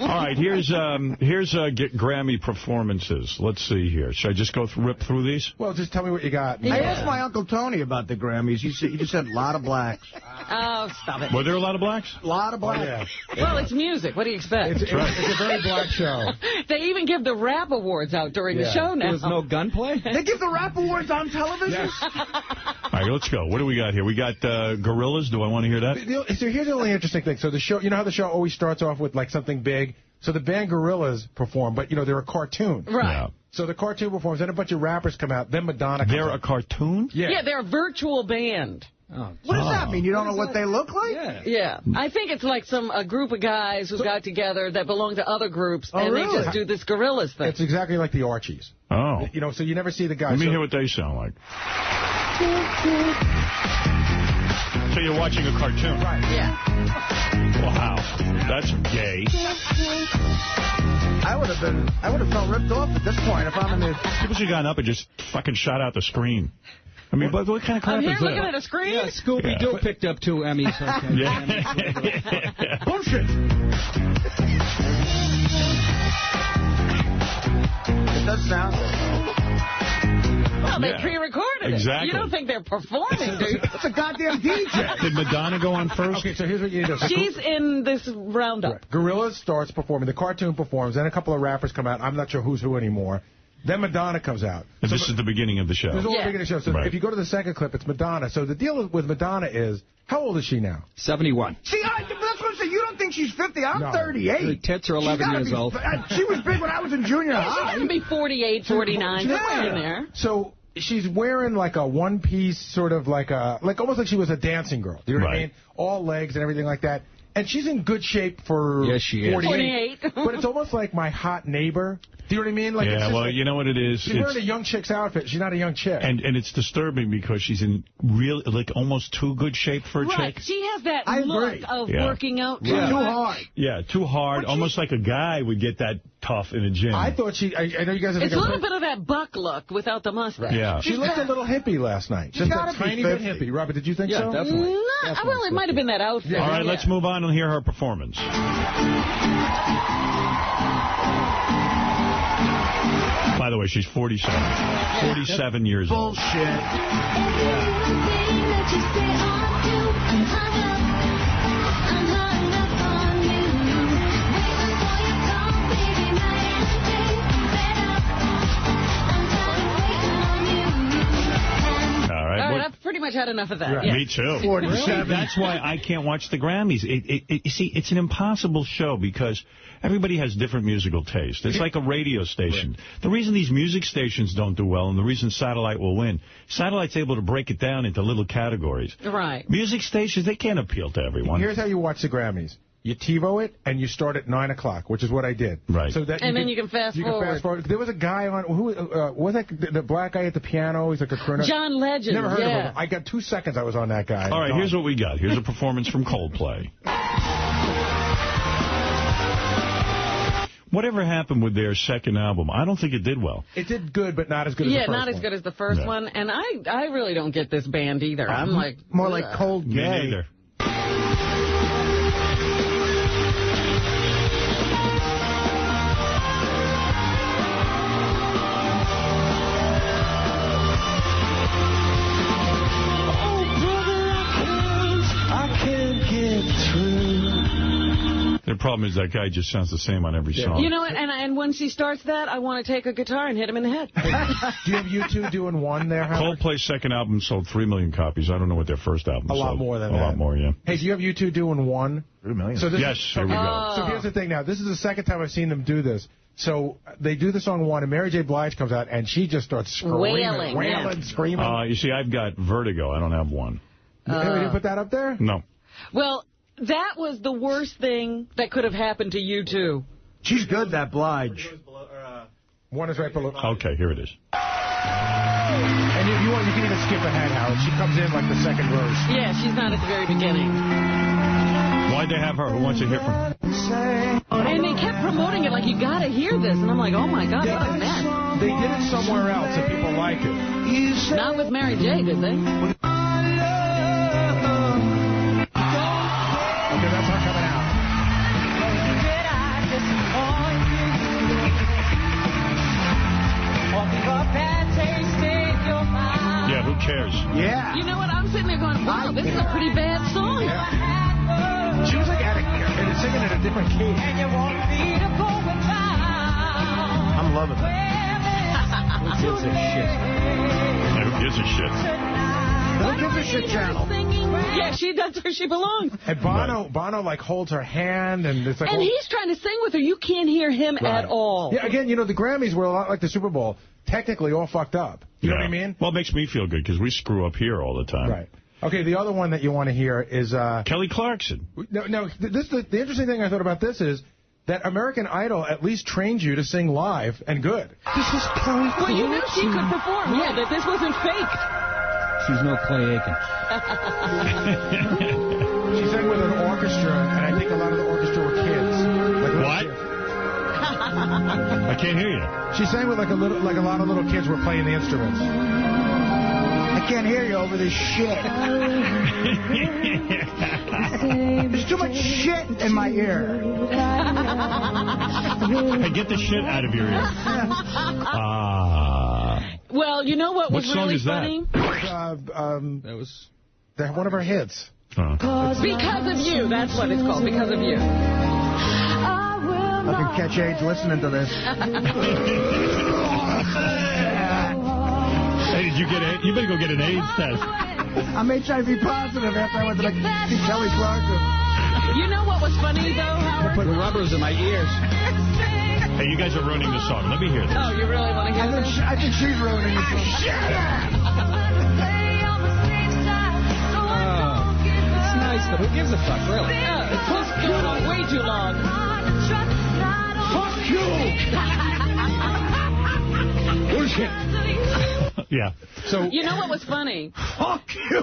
right, here's um, here's uh, get Grammy performances. Let's see here. Should I just go through, rip through these? Well, just tell me what you got. I asked my Uncle Tony about the Grammys. He, said, he just said a lot of blacks. Oh, stop it. Were there a lot of blacks? A lot of blacks. Oh, yeah. Well, it's music. What do you expect? It's, it's, it's a very black show. they even give the rap awards out during the show now. There was no gunplay? They give the rap awards on television? All right, let's go. What do we got here? We got uh, Gorillaz. Do I want to hear that? So here's the only interesting thing. So the show, you know how the show always starts off with like something big. So the band Gorillaz perform, but you know they're a cartoon. Right. Yeah. So the cartoon performs, then a bunch of rappers come out, then Madonna. Comes They're a cartoon? yeah. Yeah, they're a virtual band. Oh, What does that mean? You don't know what they look like? yeah. Yeah. I think it's like some a group of guys who got together that belong to other groups, Oh, and really? they just do this Gorillaz thing. It's exactly like the Archies. Oh. You know, so you never see the guys. Let me so, hear what they sound like. So you're watching a cartoon? Right. yeah. Wow. That's gay. I would have been, I would have felt ripped off at this point if I'm in the... People should have gone up and just fucking shot out the screen. I mean, but what kind of crap I'm here is looking that? at a screen. Yeah, Scooby-Doo Yeah. picked up two Emmys. Okay. Yeah. Bullshit. It does sound Well, they Yeah. pre-recorded Exactly. it. You don't think they're performing, do you? It's a goddamn DJ. Did Madonna go on first? Okay, so here's what you do. So She's in this roundup. Right. Gorillaz starts performing. The cartoon performs. Then a couple of rappers come out. I'm not sure who's who anymore. Then Madonna comes out. And this is the beginning of the show. This is all Yeah. the beginning of the show. So Right. if you go to the second clip, it's Madonna. So the deal with Madonna is, how old is she now? 71. See, I, that's what I'm saying. You don't think she's 50. I'm No. 38. Her tits are 11 years be- old. uh, She was big when I was in junior She's high. going to be 48, 49, Yeah. in there. So she's wearing like a one piece, sort of like a, like almost like she was a dancing girl. Do you know what I mean? All legs and everything like that. And she's in good shape for Yes, she is. 48. 48. but it's almost like my hot neighbor. Do you know what I mean? Like it's yeah, just well, like- you know what it is? She's It's- wearing a young chick's outfit. She's not a young chick. and and it's disturbing because she's in real, like almost too good shape for a Right. chick. She has that I look agree. of Yeah. working out too Too hard. Yeah, too hard. Almost like a guy would get that tough in a gym. I thought she. I, I know you guys. Are It's a little bit of that buck look without the mustache. Yeah. She looked a little hippie last night. She's Just a gotta tiny bit hippie. Robert, did you think Yeah, so? definitely. Not, well, it might have been that outfit. All right, yeah. let's move on and hear her performance. By the way, she's 47. 47 years old. Bullshit. All All right. right, what- I've pretty much had enough of that. Yeah. Me too. 47. That's why I can't watch the Grammys. It, it, it, you see, it's an impossible show because everybody has different musical taste. It's like a radio station. The reason these music stations don't do well and the reason satellite will win, satellite's able to break it down into little categories. Right. Music stations, they can't appeal to everyone. Here's how you watch the Grammys. You TiVo it, and you start at 9 o'clock, which is what I did. Right. So that And then you can fast you forward. Can fast forward. There was a guy on, who uh, was that, the, the black guy at the piano? He's like a crooner. John Legend, Never heard yeah. of him. I got two seconds I was on that guy. All right, here's what we got. Here's a performance from Coldplay. Whatever happened with their second album? I don't think it did well. It did good, but not as good as Yeah, the first not as one. good as the first No. one. And I I really don't get this band either. I'm like... More like ugh. cold Me gay. neither. They're problem is that guy just sounds the same on every song. You know what? And, and when she starts that, I want to take a guitar and hit him in the head. Do you have you two doing one there, Howard? Coldplay's second album sold 3 million copies. I don't know what their first album A sold. lot more than A that. lot more, yeah. Hey, do you have you two doing one? Three million. So this Yes, is, here we go. So here's the thing now. This is the second time I've seen them do this. So they do the song one, and Mary J. Blige comes out, and she just starts screaming, Wailing, wailing, yeah. screaming. Uh, you see, I've got Vertigo. I don't have one. Hey, we didn't put that up there? No. Well, that was the worst thing that could have happened to you, too. She's good, that Blige. One is right below. Okay, here it is. And if you want, you can even skip ahead, Howard. She comes in like the second verse. Yeah, she's not at the very beginning. Why'd they have her? Who wants to hear from her? And they kept promoting it like, you got to hear this. And I'm like, oh, my God, what a mess. They did it somewhere else, and people like it. Not with Mary J., did they? Yeah, who cares? Yeah. You know what? I'm sitting there going, wow, this is a pretty bad song. Yeah. She was like at a, and singing in a different key. I'm loving it. Who gives a shit? Yeah, who gives a shit? Who gives a shit channel? Yeah, she that's where she belongs. And Bono, Bono like holds her hand, and it's like. And oh, he's trying to sing with her. You can't hear him Right. at all. Yeah, again, you know, the Grammys were a lot like the Super Bowl. Technically all fucked up. You know what I mean? Well, it makes me feel good because we screw up here all the time. Right. Okay, the other one that you want to hear is... uh Kelly Clarkson. No, no. This the, the interesting thing I thought about this is that American Idol at least trained you to sing live and good. This is Kelly Well, you knew she could perform. Yeah, that this wasn't faked. She's no Clay Aiken. She sang with an orchestra, and I think a lot of the orchestra were kids. Like little What? Kids. I can't hear you. She sang with like a little, like a lot of little kids were playing the instruments. I can't hear you over this shit. There's too much shit in my ear. Hey, get the shit out of your ear. Ah. Well, you know what What was song really is that? funny? Uh, um, That was... they're one of our hits. Huh. Because of you. That's what it's called. Because of you. I can catch AIDS listening to this. Hey, did you get a, You better go get an AIDS test. I'm HIV positive after I went to the, see Kelly Clarkson. You know what was funny, though, Howard? Put rubbers in my ears. Hey, you guys are ruining the song. Let me hear this. Oh, you really want to I hear think, this? she, I think she's ruining it. Shut Oh, it's nice, but who gives a fuck, really? Uh, it's supposed to go on way too long. Fuck you! Bullshit. Yeah. So You know what was funny? fuck you!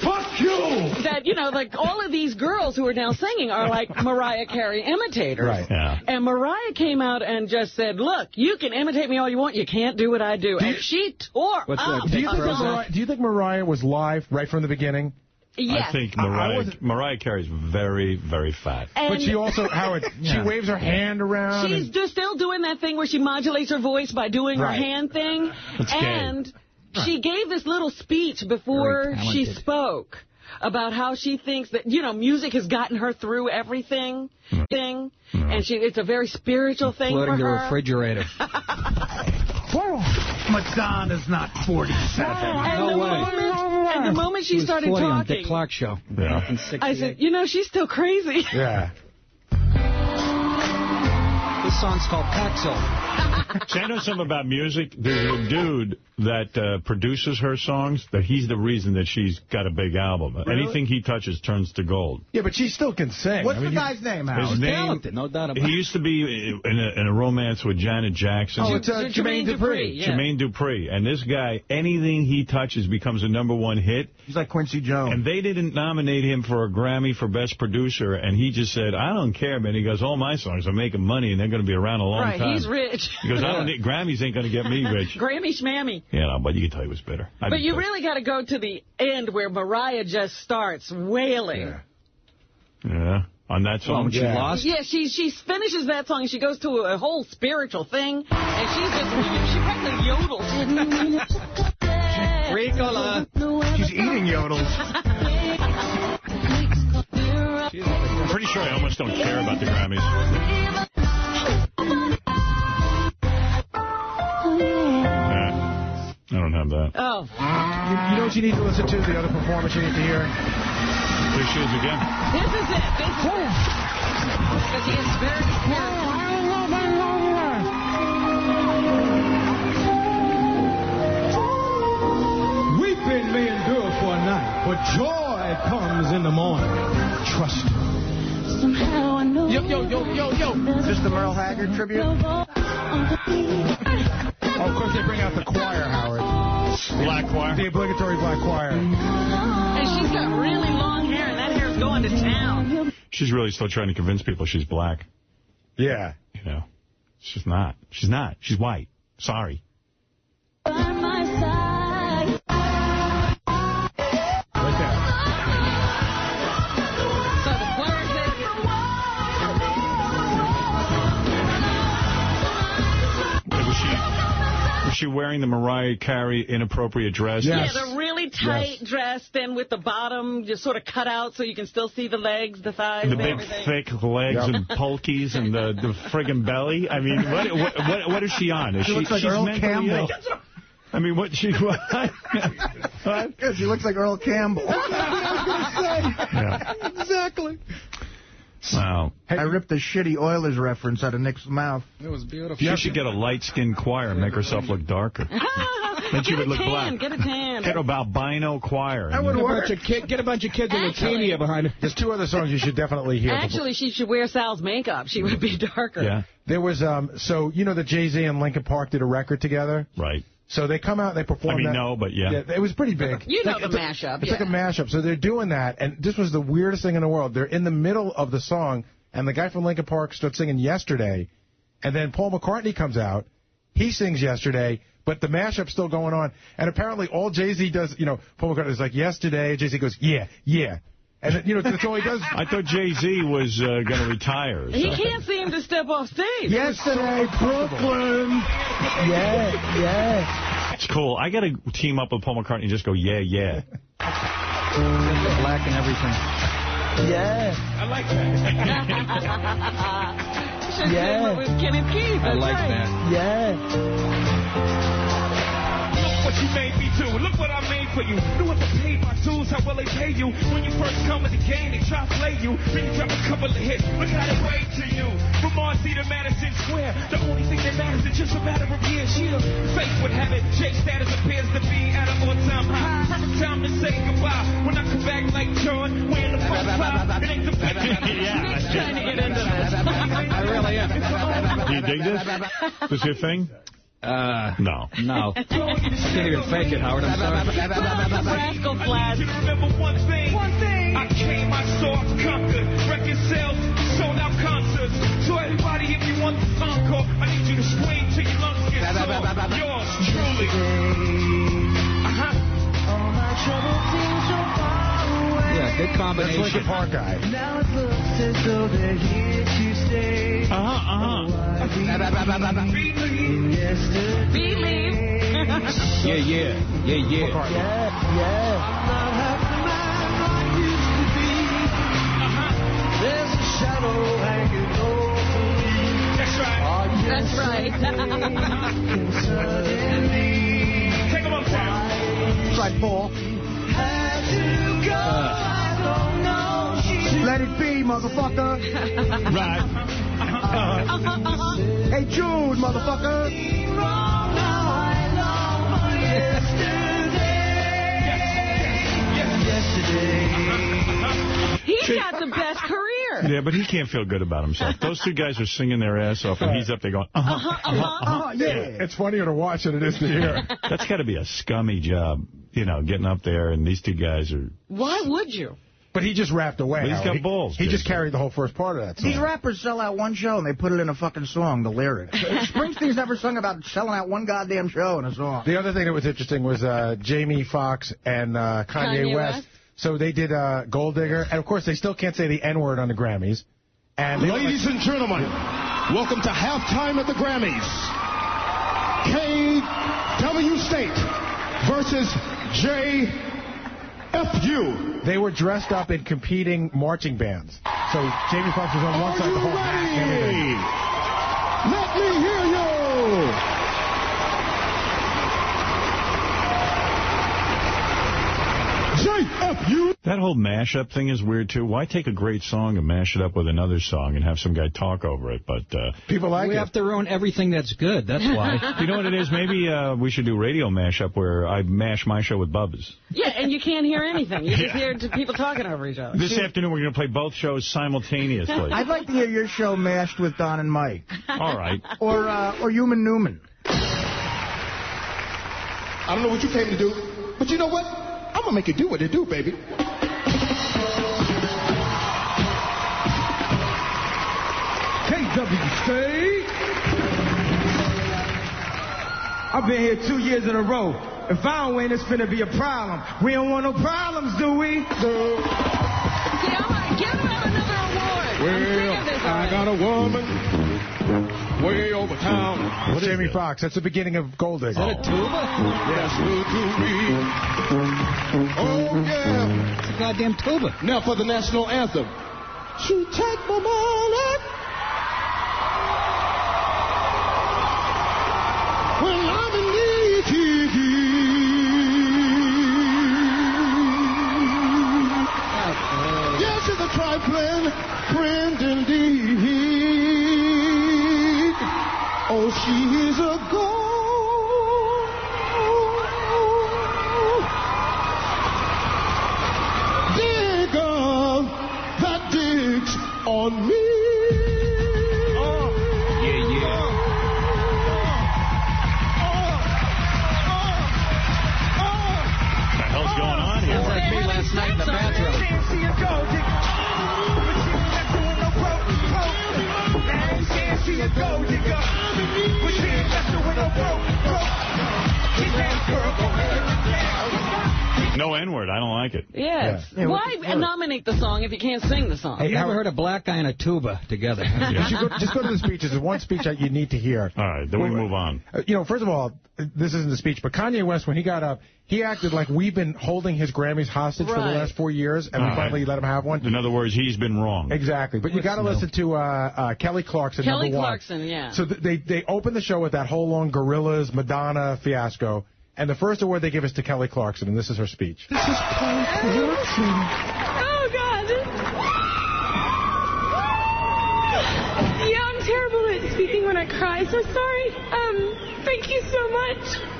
fuck you! That, you know, like all of these girls who are now singing are like Mariah Carey imitators. Right. Yeah. And Mariah came out and just said, look, you can imitate me all you want. You can't do what I do. And she tore What's up. that, Do you, think that Mariah, do you think Mariah was live right from the beginning? Yes. I think I- I Mariah, Mariah Carey's very, very fat. and but she also, Howard, Yeah. she waves her hand around. she's and- just still doing that thing where she modulates her voice by doing Right. her hand thing. That's gay. and she gave this little speech before she spoke about how she thinks that, you know, music has gotten her through everything. Thing, and she it's a very spiritual thing Floating for the her. refrigerator. Madonna's not 47. And, No the way. moment, and the moment she was started 40 on Dick talking, show. Yeah. I said, you know, she's still crazy. yeah. This song's called Paxil. See, I know something about music. There's a dude that uh, produces her songs, that he's the reason that she's got a big album. Anything he touches turns to gold. Yeah, but she still can sing. What's I mean, the guy's name, His name, Talented, no doubt about he it. used to be in a, in a romance with Janet Jackson. Oh, it's uh, Jermaine Jermaine Dupri, Dupri. yeah. Jermaine Dupri. And this guy, anything he touches becomes a number one hit. He's like Quincy Jones. And they didn't nominate him for a Grammy for Best Producer, and he just said, I don't care, man. He goes, all my songs are making money, and they're going to be around a long right, time. he's rich. He goes, I don't need, Grammys ain't going to get me rich. Grammy schmammy. you know, but you can tell he was bitter. I'd But you pissed. really got to go to the end where Mariah just starts wailing. Yeah. Yeah, on that song. when she Yeah. lost, Yeah, she she finishes that song and she goes to a whole spiritual thing, and she's just she practically yodels. Ricola. She's eating yodels. She's like a pretty sure I almost don't care about the Grammys. I don't have that. Oh. You, you know what you need to listen to? The other performance you need to hear? There she is again. This is it. This is it. Because he is very oh, Weeping may endure for a night, but joy comes in the morning. Trust me. Somehow I know. Yo, yo, yo, yo, yo. Is this the Merle Haggard tribute? Oh, of course they bring out the choir, Howard. Black choir? The obligatory black choir. And she's got really long hair, and that hair's going to town. She's really still trying to convince people she's black. Yeah. You know, she's not. She's not. She's white. Sorry. Was she wearing the Mariah Carey inappropriate dress? Yeah, the really tight dress, then with the bottom just sort of cut out so you can still see the legs, the thighs, The and big, everything. thick legs Yep. and polkies and the, the friggin' belly. I mean, what, what, what, what is she on? Is She looks like she's Earl mentally Campbell. ill? I mean, what she... What? Yeah, she looks like Earl Campbell. Yeah. Exactly. Wow. I ripped the shitty Oilers reference out of Nick's mouth. It was beautiful. She should get a light-skinned choir and make herself look darker. Then she would look tan, black. Get a tan. Get a albino choir. That would get, a bunch of kid, get a bunch of kids with Actually- leukemia behind it. There's two other songs you should definitely hear. before- Actually, she should wear Sal's makeup. She would be darker. Yeah. There was, um, so, you know that Jay-Z and Linkin Park did a record together? Right. So they come out and they perform I mean, that. no, but yeah. It was pretty big. You know Like, the it's a- mashup, It's like a mashup. So they're doing that, and this was the weirdest thing in the world. They're in the middle of the song, and the guy from Linkin Park starts singing Yesterday, and then Paul McCartney comes out. He sings Yesterday, but the mashup's still going on. And apparently all Jay-Z does, you know, Paul McCartney is like, Yesterday, Jay-Z goes, yeah, yeah. And, you know, that's all he does. I thought Jay-Z was uh, going to retire. He so- can't seem to step off stage. Yesterday, Brooklyn. Yeah, yeah. It's cool. I got to team up with Paul McCartney and just go, yeah, yeah. Black and everything. Yeah. I like Should Yeah. with Kenneth Keith. I like right. that. Yeah. Look what you made me do. Look what I made for you. Knew if I paid my dues, how will they pay you? When you first come in the game, they try to play you. Then you drop a couple of hits. Look how they wait to you. From Marcy to Madison Square. The only thing that matters is just a matter of years. Yeah. Fate would have it. Jake status appears to be at a all-time high. Perfect time to say goodbye. When I come back like John, wearing the front five. It ain't the best. Yeah. Nick's trying to get into this. I really am. Do you dig this? This your thing? Uh, No. no. I can't even fake it, Howard. I'm sorry. Rascal Flatts. You remember one thing. One thing. I came, I saw, conquered. Record sales, sold out concerts. So everybody, if you want this encore, I need you to scream till your lungs get sore. Yours truly. Uh-huh. Yeah, good That's combination. Linkin Park guy. Now it looks as though they're here to stay. Uh-huh, uh-huh. Believe. Yeah, yeah. Yeah, yeah. There's a shadow hanging over me. That's right. That's right. Take them uptown. That's right, Paul. Had to go. Let it be, motherfucker. Right. Hey, Jude, motherfucker. wrong now. I long for yesterday. Yesterday. He's got the best career. Yeah, but he can't feel good about himself. Those two guys are singing their ass off, and he's up there going, uh-huh, Uh-huh, uh-huh, uh-huh. uh-huh. yeah. It's funnier to watch than it is to hear. That's got to be a scummy job, you know, getting up there, and these two guys are... Why would you? But he just rapped away. But he's Howard. got He- balls, He, just carried the whole first part of that song. These rappers sell out one show and they put it in a fucking song, the lyrics. Springsteen's never sung about selling out one goddamn show in a song. The other thing that was interesting was uh, Jamie Foxx and uh, Kanye, Kanye West. West. So they did uh, Gold Digger, and of course they still can't say the N-word on the Grammys. And they were Ladies and gentlemen, welcome to halftime at the Grammys. KW State versus JFU. they were dressed up in competing marching bands. So Jamie Foxx was on one side, the whole everything. Let me hear you. That whole mashup thing is weird, too. Why take a great song and mash it up with another song and have some guy talk over it? But uh, People like we it. We have to ruin everything that's good. That's why. you know what it is? Maybe uh, we should do radio mashup where I mash my show with Bubba's. Yeah, and you can't hear anything. You just hear people talking over each other. This afternoon we're going to play both shows simultaneously. I'd like to hear your show mashed with Don and Mike. All right. Or uh, or Human Newman. I don't know what you came to do, but you know what? I'm gonna make it do what they do, baby. KW State. I've been here two years in a row. If I don't win, it's going to be a problem. We don't want no problems, do we? No. Well, I got a woman way over town. What's Jamie Foxx? That's the beginning of Gold Digger. Is that a tuba? Yes, will do me. Oh, yeah. It's a goddamn tuba. Now for the national anthem. She take my money. When I'm in need. Yes, it's a trifling friend indeed. Oh, nominate the song if you can't sing the song? I've you ever heard a black guy and a tuba together? You should go, just go to the speeches. There's one speech that you need to hear. All right, then we move on. Uh, You know, first of all, this isn't the speech, but Kanye West, when he got up, he acted like we've been holding his Grammys hostage for the last four years, and All we right. finally let him have one. In other words, he's been wrong. Exactly. But you got to listen to uh, uh, Kelly Clarkson, Kelly number one. Clarkson, yeah. So th- they they opened the show with that whole long Gorillaz Madonna fiasco, and the first award they give is to Kelly Clarkson, and this is her speech. Oh, God. Yeah, I'm terrible at speaking when I cry, so sorry. Um, thank you so much.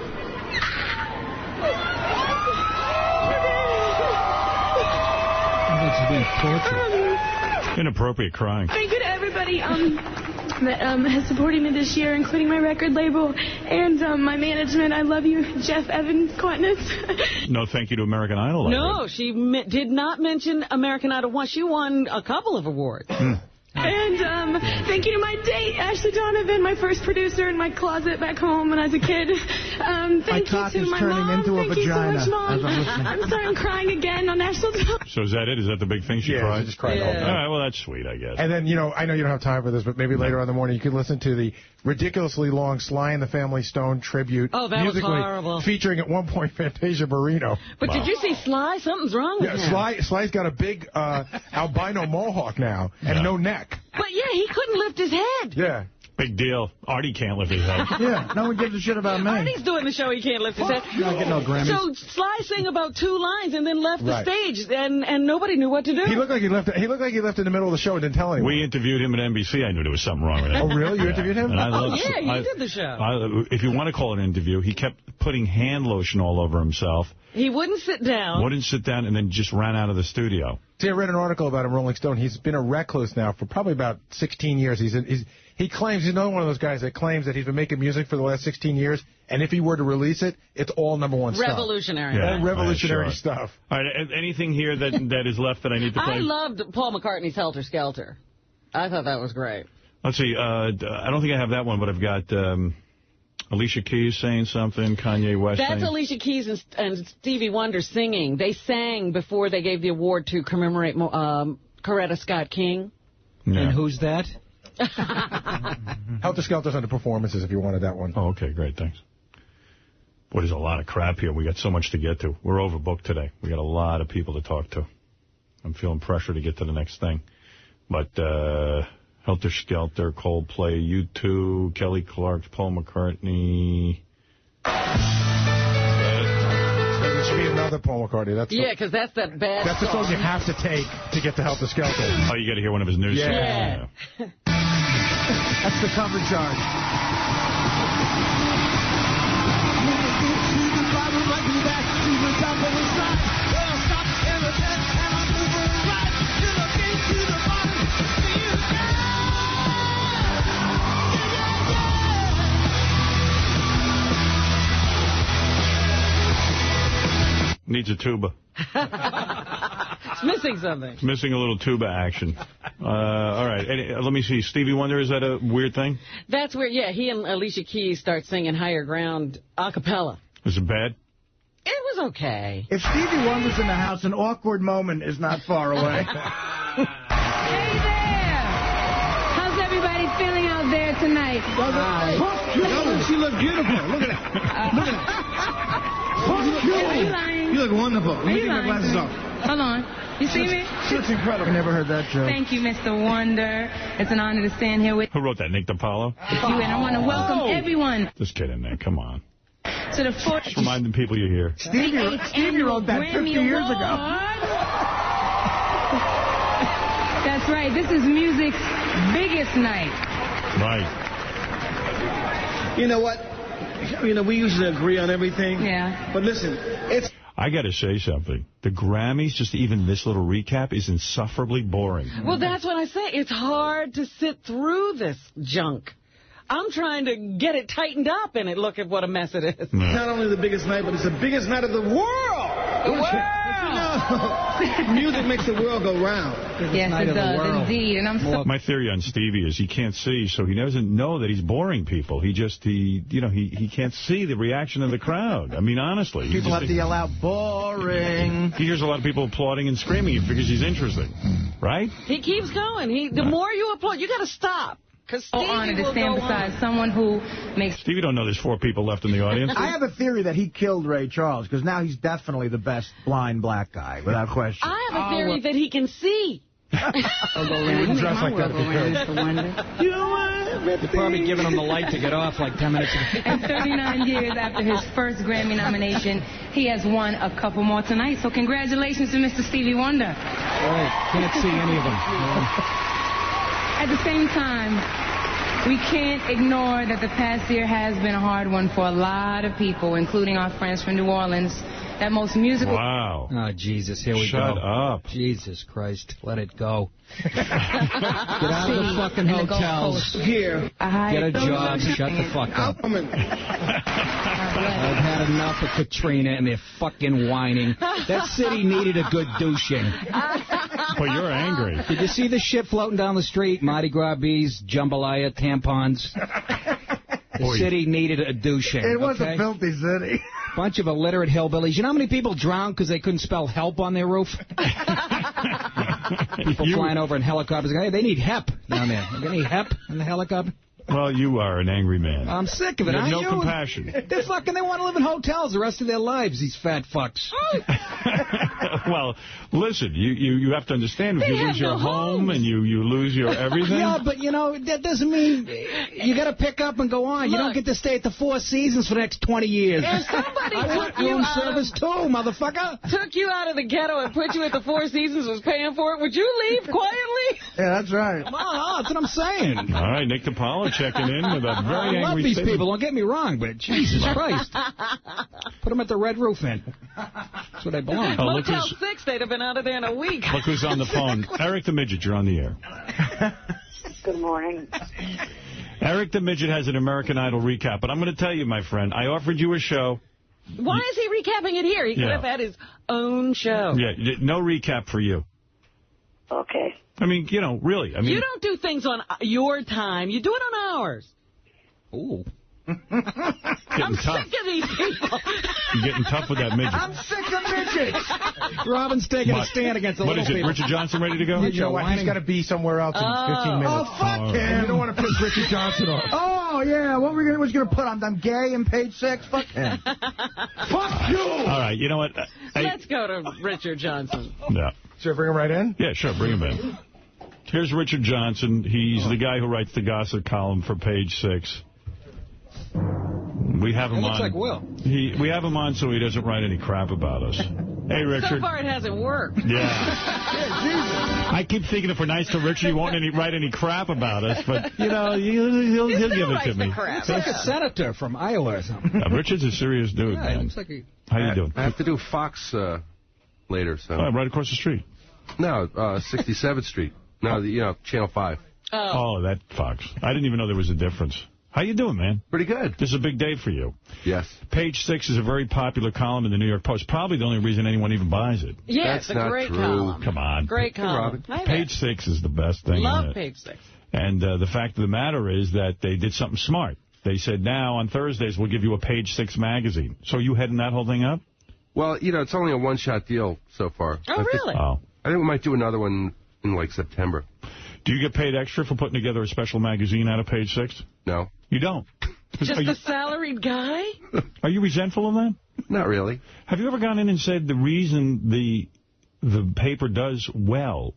It's being tortured. Um, Inappropriate crying. thank you to everybody um, that um, has supported me this year, including my record label and um, my management. I love you, Jeff Evans Kwatinetz. No thank you to American Idol. No, she did not mention American Idol once. She won a couple of awards. Hmm. And um, thank you to my date, Ashley Donovan, my first producer in my closet back home when I was a kid. Um, thank cock you to is my turning mom. into a thank vagina you so much, Mom. I'm. I'm sorry, I'm crying again on national television. So is that it? Is that the big thing she Yeah, cried? she just cried all All day. right, well, that's sweet, I guess. And then, you know, I know you don't have time for this, but maybe later on in the morning you can listen to the ridiculously long Sly and the Family Stone tribute. Oh, that was horrible. Featuring at one point Fantasia Barrino. But did you see Sly? Something's wrong with Yeah, him. Sly, Sly's got a big uh, albino mohawk now and no neck. But yeah, he couldn't lift his head. Yeah. Big deal. Artie can't lift his head. Yeah, no one gives a shit about me. Artie's doing the show. He can't lift his head. Not getting no Grammys. So Sly sang about two lines and then left Right. the stage, and and nobody knew what to do. He looked like he left. He looked like he left in the middle of the show and didn't tell anyone. We interviewed him at NBC. I knew there was something wrong with him. Oh, really? You interviewed him? And I Oh, love- yeah, he I- did the show. I, if you want to call it an interview, he kept putting hand lotion all over himself, He wouldn't sit down. wouldn't sit down, and then just ran out of the studio. See, I read an article about him, Rolling Stone. He's been a recluse now for probably about 16 years. He's, he's he claims he's another one of those guys that claims that he's been making music for the last 16 years, and if he were to release it, it's all number one stuff. Revolutionary. All revolutionary All right, sure. stuff. All right, anything here that that is left that I need to play? I loved Paul McCartney's Helter Skelter. I thought that was great. Let's see. Uh, d- I don't think I have that one, but I've got um, Alicia Keys saying something, Kanye West That's saying. Alicia Keys and, and Stevie Wonder singing. They sang before they gave the award to commemorate um, Coretta Scott King. And who's that? Helter Skelter's on the performances if you wanted that one. Oh, okay, great, thanks. Boy, there's a lot of crap here. We got so much to get to. We're overbooked today. We got a lot of people to talk to. I'm feeling pressure to get to the next thing. But uh, Helter Skelter, Coldplay, U2, Kelly Clarkson, Paul McCartney. There should be another Paul McCartney. That's Yeah, because that's that bad That's the song you have to take to get to Helter Skelter. Oh, you got to hear one of his new Yeah. songs. That's the cover charge. Needs a tuba. it's missing something. It's missing a little tuba action. Uh, all right. Any, uh, let me see. Stevie Wonder, is that a weird thing? That's where, yeah, he and Alicia Keys start singing Higher Ground a cappella. Is it bad? It was okay. If Stevie Wonder's in the house, an awkward moment is not far away. Hey there! How's everybody feeling out there tonight? Yo, she look beautiful. Look at that. Look at that. Are you lying? You look wonderful. Let me you take my lying? glasses off. Hold on. You see me? She looks incredible. I never heard that joke. Thank you, Mr. Wonder. It's an honor to stand here with Who wrote that? Nick DiPaolo? you, and I want to welcome Oh. everyone Just kidding, Nick. Come on. to the fourth. Just reminding people you're here. Stevie, eighth Stevie wrote that annual 50 Grammy years ago. That's right. This is music's biggest night. Right. You know what? You know, we usually agree on everything. Yeah. But listen, it's I got to say something. The Grammys, just even this little recap, is insufferably boring. Well, that's what I say. It's hard to sit through this junk. I'm trying to get it tightened up, and it look at what a mess it is. not only the biggest night, but it's the biggest night of the world. The world! Music makes the world go round. Yes, it does, indeed. And I'm so My theory on Stevie is he can't see, so he doesn't know that he's boring people. He just, he, you know, he, he can't see the reaction of the crowd. I mean, honestly. he People just- have to yell out, boring. He hears a lot of people applauding and screaming. because he's interesting, hmm. right? He keeps going. He The more you applaud, you got to stop. Because so honored to stand beside someone who makes Stevie don't know there's four people left in the audience. I have a theory that he killed Ray Charles, because now he's definitely the best blind black guy, without question. I have a theory that he can see. He wouldn't dress like that if he could. You're probably giving him the light to get off like 10 minutes ago. And 39 years after his first Grammy nomination, he has won a couple more tonight. So congratulations to Mr. Stevie Wonder. Right. Can't see any of them. At the same time, we can't ignore that the past year has been a hard one for a lot of people, including our friends from New Orleans. That most musical... Wow. Oh, Jesus, here we Shut go. up. Jesus Christ, let it go. Get out of the fucking in the Gulf hotels. Coast. Here. Get a job. Shut the fuck up. I've had enough of Katrina and their fucking whining. That city needed a good douching. But you're angry. Did you see the shit floating down the street? Mardi Gras bees, jambalaya, tampons. The Boy. city needed a douching. It was okay? a filthy city. Bunch of illiterate hillbillies. You know how many people drowned because they couldn't spell help on their roof? People You- flying over in helicopters. Hey, they need HEP down there. They need HEP in the helicopter. Well, you are an angry man. I'm sick of it. You have aren't no you? compassion. They're fucking. They want to live in hotels the rest of their lives. These fat fucks. well, listen, you, you, you have to understand if They you have lose your no home and you, you lose your everything. Yeah, but you know that doesn't mean you got to pick up and go on. you don't get to stay at the Four Seasons for the next 20 years. If somebody I took you room out of- service too, motherfucker. Took you out of the ghetto and put you at the Four Seasons, was paying for it, would you leave quietly? Yeah, that's right. Oh, that's what I'm saying. All right, Nick DiPaolo checking in with a very I love these statement. people. Don't get me wrong, but Jesus Christ, put them at the Red Roof Inn. That's where they belong. Oh, look Motel 6, they'd have been out of there in a week. Look who's on the phone. Eric the Midget, you're on the air. Good morning. Eric the Midget has an American Idol recap, but I'm going to tell you, my friend, I offered you a show. Why is he recapping it here? He could Yeah. have had his own show. Yeah, no recap for you. Okay. I mean, you know, really. I mean, you don't do things on your time. You do it on ours. Ooh. I'm getting tough. sick of these people. You're getting tough with that midget. I'm sick of midgets. Robin's taking What? a stand against the What little is it, people. Richard Johnson ready to go? You know what? He's got to be somewhere else in 15 minutes. Oh, fuck And him. you don't want to piss Richard Johnson off. Oh, yeah, what were we gonna, was going to put on? I'm gay in page six? Fuck him. Fuck you! All right, you know what? I, Let's go to Richard Johnson. yeah. Should I bring him right in? Yeah, sure, bring him in. Here's Richard Johnson. He's oh. the guy who writes the gossip column for Page Six. We have him It looks on. like Will. He, we have him on so he doesn't write any crap about us. Hey, Richard. So Richard. far, it hasn't worked. Yeah. I keep thinking if we're nice to Richard, he won't any, write any crap about us. But, you know, he'll, he'll, he'll give it to me. Looks like a senator from Iowa or something. Yeah, Richard's a serious dude, Yeah, he man. looks like he... How you doing? I have to do Fox uh, later, so. Oh, right across the street. No, uh, 67th Street. No, the, you know, Channel 5. Oh. that Fox. I didn't even know there was a difference. How you doing, man? Pretty good. This is a big day for you. Yes. Page Six is a very popular column in the New York Post. Probably the only reason anyone even buys it. Yeah, it's a great column. Come on. Great column. Hi there. Page Six is the best thing. Love page six. And uh, the fact of the matter is that they did something smart. They said, now on Thursdays we'll give you a Page Six magazine. So you heading that whole thing up? Well, you know, it's only a one-shot deal so far. Oh, I think- really? Oh. I think we might do another one in, like, September. Do you get paid extra for putting together a special magazine out of Page Six? No. You don't? Just Are you, a salaried guy? are you resentful of that? Not really. Have you ever gone in and said the reason the the paper does well,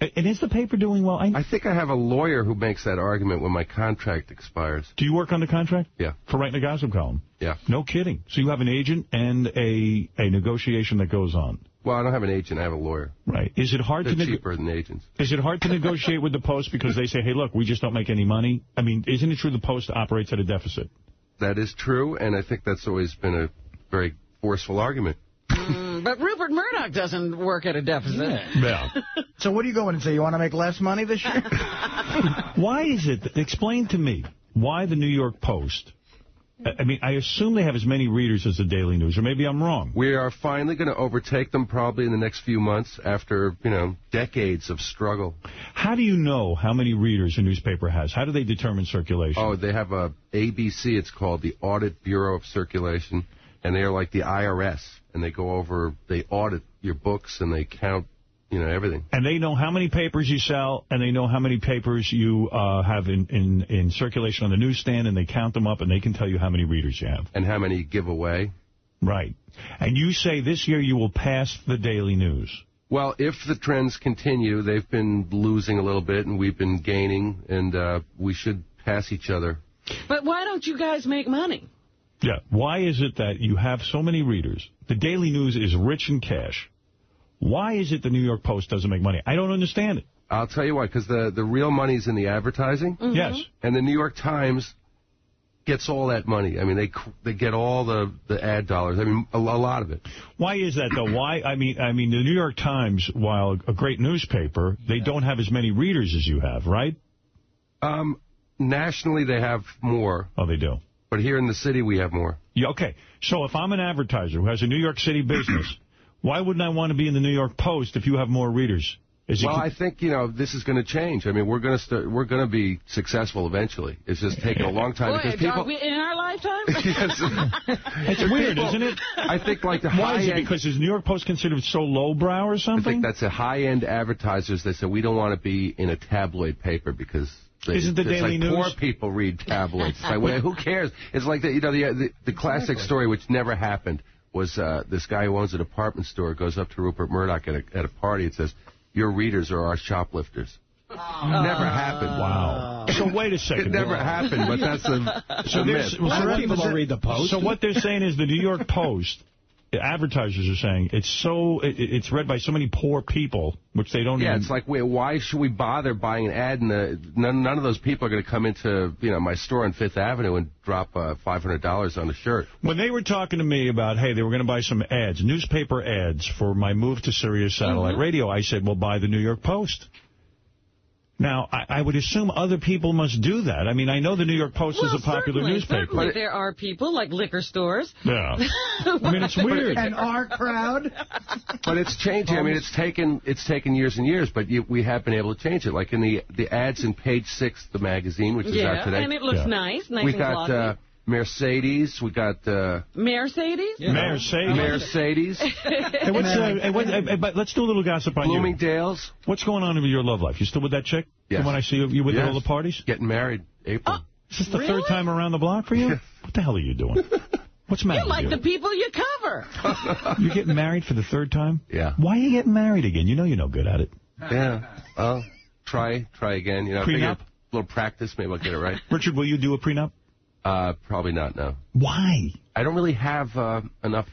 and is the paper doing well? I, I think I have a lawyer who makes that argument when my contract expires. do you work on the contract? Yeah. For writing a gossip column? Yeah. No kidding. So you have an agent and a a negotiation that goes on. Well, I don't have an agent. I have a lawyer. Right. Is it hard They're to cheaper than agents. is it hard to negotiate with the Post because they say, hey, look, we just don't make any money? I mean, isn't it true the Post operates at a deficit? That is true, and I think that's always been a very forceful argument. Mm, but Rupert Murdoch doesn't work at a deficit. Yeah. So what are you going to say? You want to make less money this year? Why is it, explain to me, why the New York Post, I mean, I assume they have as many readers as the Daily News, or maybe I'm wrong. We are finally going to overtake them probably in the next few months after, you know, decades of struggle. How do you know how many readers a newspaper has? How do they determine circulation? Oh, they have a ABC, it's called the Audit Bureau of Circulation, and they are like the IRS, and they go over, they audit your books, and they count, you know, everything. And they know how many papers you sell, and they know how many papers you uh, have in, in, in circulation on the newsstand, and they count them up, and they can tell you how many readers you have. And how many you give away. Right. And you say this year you will pass the Daily News. Well, if the trends continue, they've been losing a little bit, and we've been gaining, and uh, we should pass each other. But why don't you guys make money? Yeah. Why is it that you have so many readers? The Daily News is rich in cash. Why is it the New York Post doesn't make money? I don't understand it. I'll tell you why, because the, the real money's in the advertising. Mm-hmm. Yes. And the New York Times gets all that money. I mean, they they get all the, the ad dollars. I mean, a, a lot of it. Why is that, though? Why? I mean, I mean, the New York Times, while a great newspaper, they don't have as many readers as you have, right? Um, nationally, they have more. Oh, they do. But here in the city, we have more. Yeah, okay. So if I'm an advertiser who has a New York City business, why wouldn't I want to be in the New York Post if you have more readers? Is well, I think you know this is going to change. I mean, we're going to start. We're going to be successful eventually. It's just taking a long time Boy, because people. are we in our lifetime? Yes. It's weird, People- isn't it? I think like the Why is it? high-end- Because is New York Post considered so lowbrow or something? I think that's a high-end advertisers. They said we don't want to be in a tabloid paper because. They, Isn't the Daily like News- Poor people read tabloids. It's like, well, who cares? It's like the you know the the, the classic story which never happened was uh, this guy who owns a department store goes up to Rupert Murdoch at a at a party and says, "Your readers are our shoplifters." Never happened. Wow. So wait a second. It never happened, but that's a, So a there's- myth. so what- So what they're saying is the New York Post, the advertisers are saying it's so it, it's read by so many poor people, which they don't Yeah, even. it's like, wait, why should we bother buying an ad? And the, none, none of those people are going to come into, you know, my store on Fifth Avenue and drop uh, $500 on a shirt. When they were talking to me about, hey, they were going to buy some ads, newspaper ads for my move to Sirius Satellite Mm-hmm. Radio, I said, well, buy the New York Post. Now, I, I would assume other people must do that. I mean, I know the New York Post well, is a popular certainly, newspaper. Certainly there are people like liquor stores. Yeah. I mean, it's weird. And our crowd? But it's changing. I mean, it's taken it's taken years and years, but you, we have been able to change it. Like in the the ads in page six, the magazine, which is yeah, out today. and it looks nice, nice we and got glossy. uh, Mercedes. We got uh, Mercedes? Mercedes. Mercedes. Hey, what's, uh, hey, what, hey, but let's do a little gossip on you. Bloomingdale's. What's going on with your love life? You still with that chick? Yes. The one I see you with Yes. all the parties? Getting married April. Is this the Really? third time around the block for you? What the hell are you doing? What's the matter You like with the people you cover. You're getting married for the third time? Yeah. Why are you getting married again? You know you're no good at it. Yeah. Well, try, try again. You know, I Prenup? a little practice, maybe I'll get it right. Richard, will you do a prenup? Uh, probably not. No. Why? I don't really have uh, enough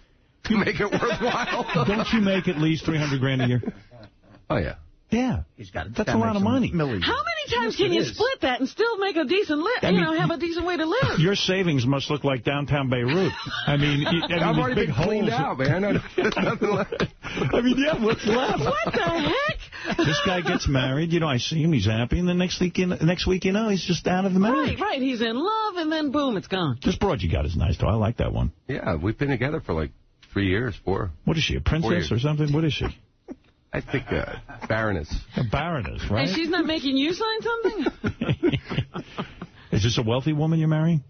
to make it worthwhile. Don't you make at least 300 grand a year? Oh yeah. Yeah. He's got That's a lot of money. How many times Yes, can you is. split that and still make a decent li I you mean- know, have a decent way to live? Your savings must look like downtown Beirut. I mean, y- I mean I've these already big been cleaned out, man. There's nothing left. I mean, yeah, what's left? What the heck? This guy gets married, you know, I see him, he's happy, and the next week, you know, next week, you know, he's just out of the marriage. Right, right. He's in love, and then boom, it's gone. This broad you got is nice, though. I like that one. Yeah, we've been together for like three years, four. What is she, a princess or something? What is she? I think uh, Baroness. A baroness, right? And she's not making you sign something? Is this a wealthy woman you're marrying?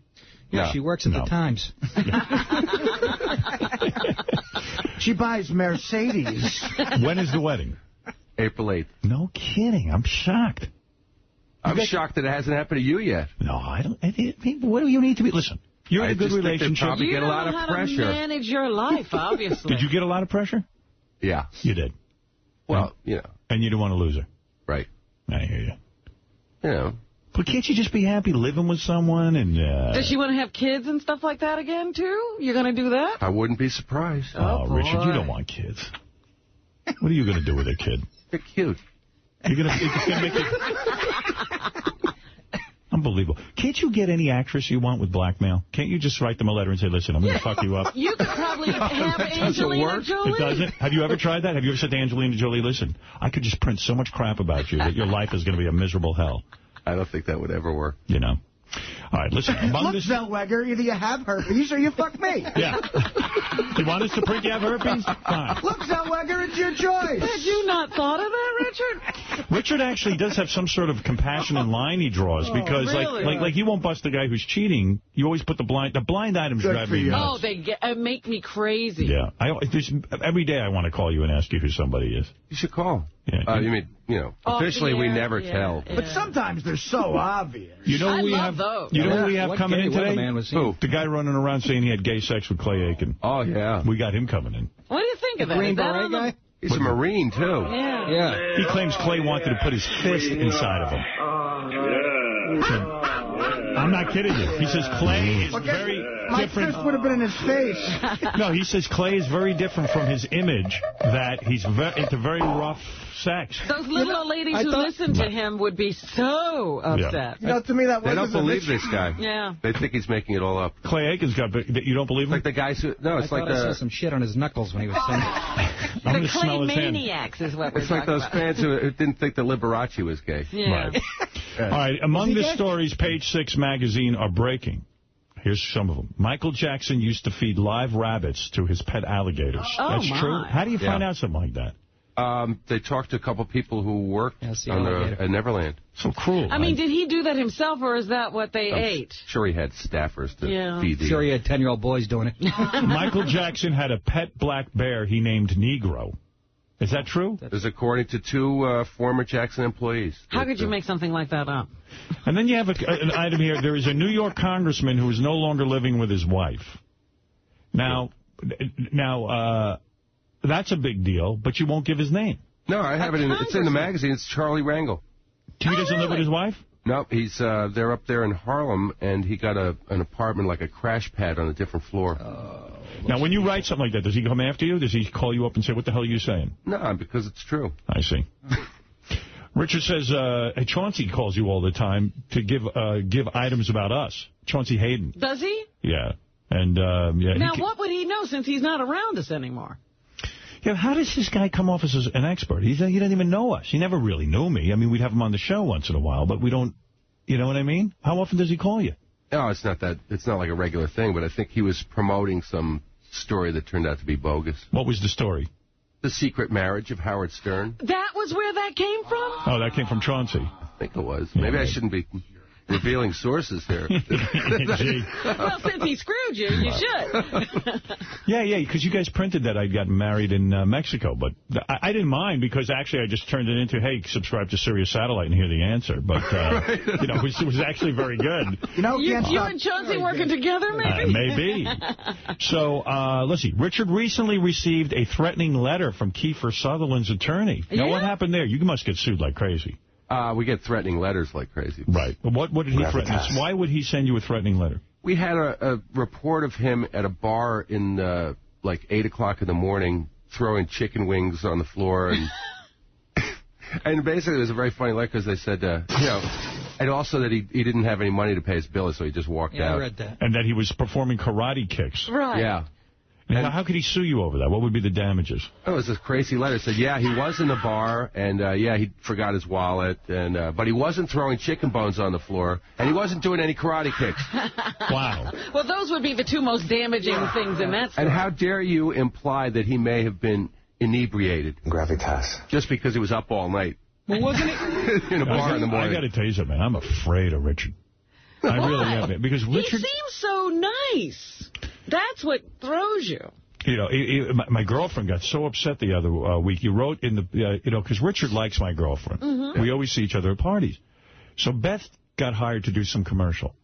Yeah, No. she works at No. the Times. She buys Mercedes. when is the wedding? April 8th. No kidding. I'm shocked. I'm shocked that it hasn't happened to you yet. No, I don't. I, I, what do you need to be? Listen, you're in I a good just think they relationship. probably you get a lot know of how pressure. to manage your life, obviously. Did you get a lot of pressure? Yeah. You did. Well, you know, And you don't want to lose her. right. I hear you. You know, But can't you just be happy living with someone and... Uh, Does she want to have kids and stuff like that again, too? You're going to do that? I wouldn't be surprised. Oh, Oh, Richard, you don't want kids. What are you going to do with a kid? They're cute. You're going to it's gonna make it... Unbelievable. Can't you get any actress you want with blackmail? Can't you just write them a letter and say, listen, I'm going to fuck you up? You could probably have doesn't Angelina work. Jolie. It doesn't? Have you ever tried that? Have you ever said to Angelina Jolie, listen, I could just print so much crap about you that your life is going to be a miserable hell. I don't think that would ever work. You know? All right, listen. Among Look, this... Zellweger, either you have herpes or you fuck me. Yeah. you want us to print you have herpes? Fine. Look, Zellweger, it's your choice. Had you not thought of that, Richard? Richard actually does have some sort of compassion compassionate line he draws because, really? like, like, like you won't bust the guy who's cheating. You always put the blind. The blind items Good drive for me you. Oh, they get, uh, make me crazy. Yeah, I every day I want to call you and ask you who somebody is. You should call. Yeah, Uh, you- you mean, you know, Off the officially we never yeah, tell. yeah. But sometimes they're so obvious. You know I who we love have? those. You know Yeah. who we have What coming gay in today? weatherman was he? Who? The guy running around saying he had gay sex with Clay Aiken. Oh, yeah. We got him coming in. What do you think of that? Green Is that Beret guy? He's a Marine, too. Yeah. Yeah. He claims Clay wanted to put his fist inside of him. I'm not kidding you. He says Clay is very My different. fist would have been in his face. No, he says Clay is very different from his image, that he's ve into very rough sex. Those little old ladies I who thought- listen to him would be so upset. You know, to me, that They don't believe this guy. Yeah. They think he's making it all up. Clay Aiken's got, but you don't believe It's him? like the guys who, no, I it's like thought I saw the, some shit on his knuckles when he was saying I'm The going to smell his is what we're it's like those about. fans who, who didn't think that Liberace was gay. Yeah. Right. All right, among the gay? stories Page Six magazine are breaking. Here's some of them. Michael Jackson used to feed live rabbits to his pet alligators. Oh, That's my. true. How do you find Yeah. out something like that? Um, they talked to a couple people who worked Yeah, see on the, at Neverland. So cruel. I mean, did he do that himself, or is that what they I'm ate? sure he had staffers to Yeah. feed the... Sure, he had 10-year-old boys doing it. Michael Jackson had a pet black bear he named Negro. Is that true? This is according to two uh, former Jackson employees. How could you make something like that up? And then you have a, an item here. There is a New York congressman who is no longer living with his wife. Now, now uh, that's a big deal, but you won't give his name. No, I have it. In, it's in the magazine. It's Charlie Rangel. He doesn't live with his wife? No, he's uh, they're up there in Harlem, and he got a an apartment like a crash pad on a different floor. Now, when you write something like that, does he come after you? Does he call you up and say, what the hell are you saying? no, because it's true. I see. Richard says, uh, Chauncey calls you all the time to give uh, give items about us. Chauncey Hayden. Does he? Yeah. And, um, yeah. Now, what would he know since he's not around us anymore? Yeah, how does this guy come off as an expert? He's, he doesn't even know us. He never really knew me. I mean, we'd have him on the show once in a while, but we don't, you know what I mean? How often does he call you? No, it's not that. It's not like a regular thing, but I think he was promoting some story that turned out to be bogus. What was the story? The secret marriage of Howard Stern. That was where that came from? Oh, that came from Chauncey. I think it was. Maybe I shouldn't be revealing sources here. Gee. well, since he screwed you, you should. Yeah, yeah, because you guys printed that I'd gotten married in uh, Mexico, but I, I didn't mind because actually I just turned it into, hey, subscribe to Sirius Satellite and hear the answer. But, uh, you know, it was, it was actually very good. You know, you, can't you and Chauncey working together, Uh, maybe? maybe. So, uh, let's see. Richard recently received a threatening letter from Kiefer Sutherland's attorney. Now, what happened there? You must get sued like crazy. Uh, we get threatening letters like crazy. Right. But what, what did he threaten? Why would he send you a threatening letter? We had a, a report of him at a bar in uh, like 8 o'clock in the morning throwing chicken wings on the floor. And and basically it was a very funny letter because they said, uh, you know, and also that he, he didn't have any money to pay his bill, so he just walked out. I read that. And that he was performing karate kicks. Right. Yeah. And how could he sue you over that? What would be the damages? Oh, It was this crazy letter. It said, yeah, he was in the bar, and uh, yeah, he forgot his wallet, and uh, but he wasn't throwing chicken bones on the floor, and he wasn't doing any karate kicks. wow. Well, those would be the two most damaging things in that story. And how dare you imply that he may have been inebriated? Gravitas. Just because he was up all night. Well, wasn't it? in a bar in the morning. I got to tell you something, man. I'm afraid of Richard. I really am. Because He Richard, seems so nice. That's what throws you. you know, my, my girlfriend got so upset the other uh, week. You wrote in the, uh, you know, because Richard likes my girlfriend. Mhm. We always see each other at parties. So Beth got hired to do some commercial.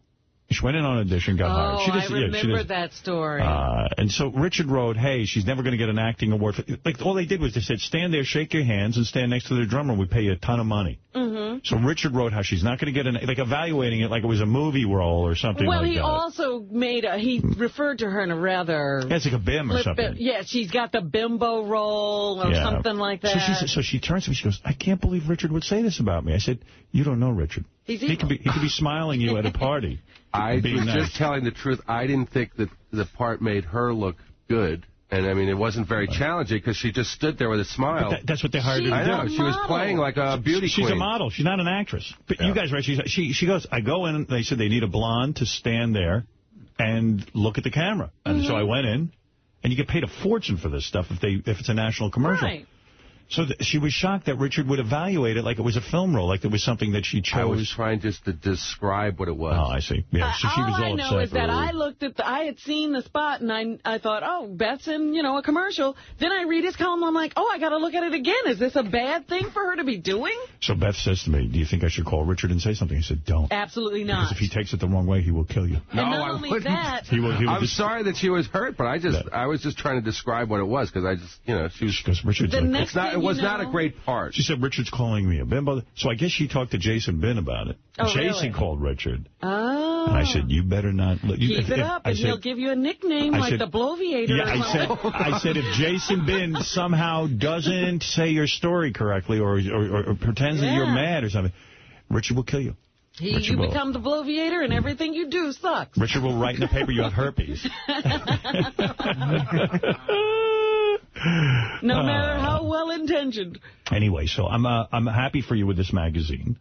She went in on audition, got oh, hired. She I doesn't- yeah, she remember that story. Uh, and so Richard wrote, hey, she's never going to get an acting award. For, like, all they did was they said, stand there, shake your hands, and stand next to the drummer. We pay you a ton of money. hmm So Richard wrote how she's not going to get an, like evaluating it like it was a movie role or something Well, like he that. also made a, he referred to her in a rather... Yeah, it's like a bim or something. Yeah, she's got the bimbo role or Yeah. something like that. So she, so she turns to me, she goes, I can't believe Richard would say this about me. I said, you don't know Richard. He's he could be he could be smiling you at a party. I being was nice. just telling the truth. I didn't think that the part made her look good. And, I mean, it wasn't very challenging because she just stood there with a smile. That- that's what they hired her to I do. know. She was playing like a beauty She's queen. a model. She's not an actress. But you guys, right? She's, she she goes. I go in. They said they need a blonde to stand there and look at the camera. And Mm-hmm. so I went in, and you get paid a fortune for this stuff if they if it's a national commercial. Right. So th she was shocked that Richard would evaluate it like it was a film role, like it was something that she chose. I was trying just to describe what it was. Oh, I see. Yeah, so she uh, all was all I know upset. is that I looked at the, I had seen the spot and I I thought, oh, Beth's in, you know, a commercial. Then I read his column. I'm like, oh, I got to look at it again. Is this a bad thing for her to be doing? So Beth says to me, do you think I should call Richard and say something? I said, don't. Absolutely not. Because not. if he takes it the wrong way, he will kill you. and not only that, He will, he will I'm sorry that she was hurt, but I just I was just trying to describe what it was because I just you know she was because Richard's The like, next it's not thing it was you not a great part. She said Richard's calling me a bimbo. So I guess she talked to Jason Binn about it. Oh, Jason really? called Richard. oh, And I said, you better not. Let, you, keep if- it up I and said, he'll give you a nickname I like said- the Bloviator Yeah, I said. I said if Jason Binn somehow doesn't say your story correctly or or, or pretends that you're mad or something, Richard will kill you. He, you will. become the Bloviator and everything you do sucks. Richard will write in the paper you have herpes. No matter how well intentioned. Anyway, so I'm uh, I'm happy for you with this magazine.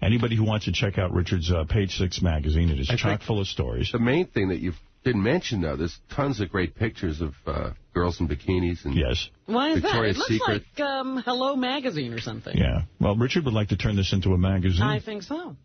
Anybody who wants to check out Richard's uh, Page Six magazine, it is I chock full of stories. The main thing that you didn't mention though, there's tons of great pictures of uh, girls in bikinis and yes, Why is Victoria's that? It looks Secret. like um, Hello Magazine or something. Yeah. Well, Richard would like to turn this into a magazine. I think so.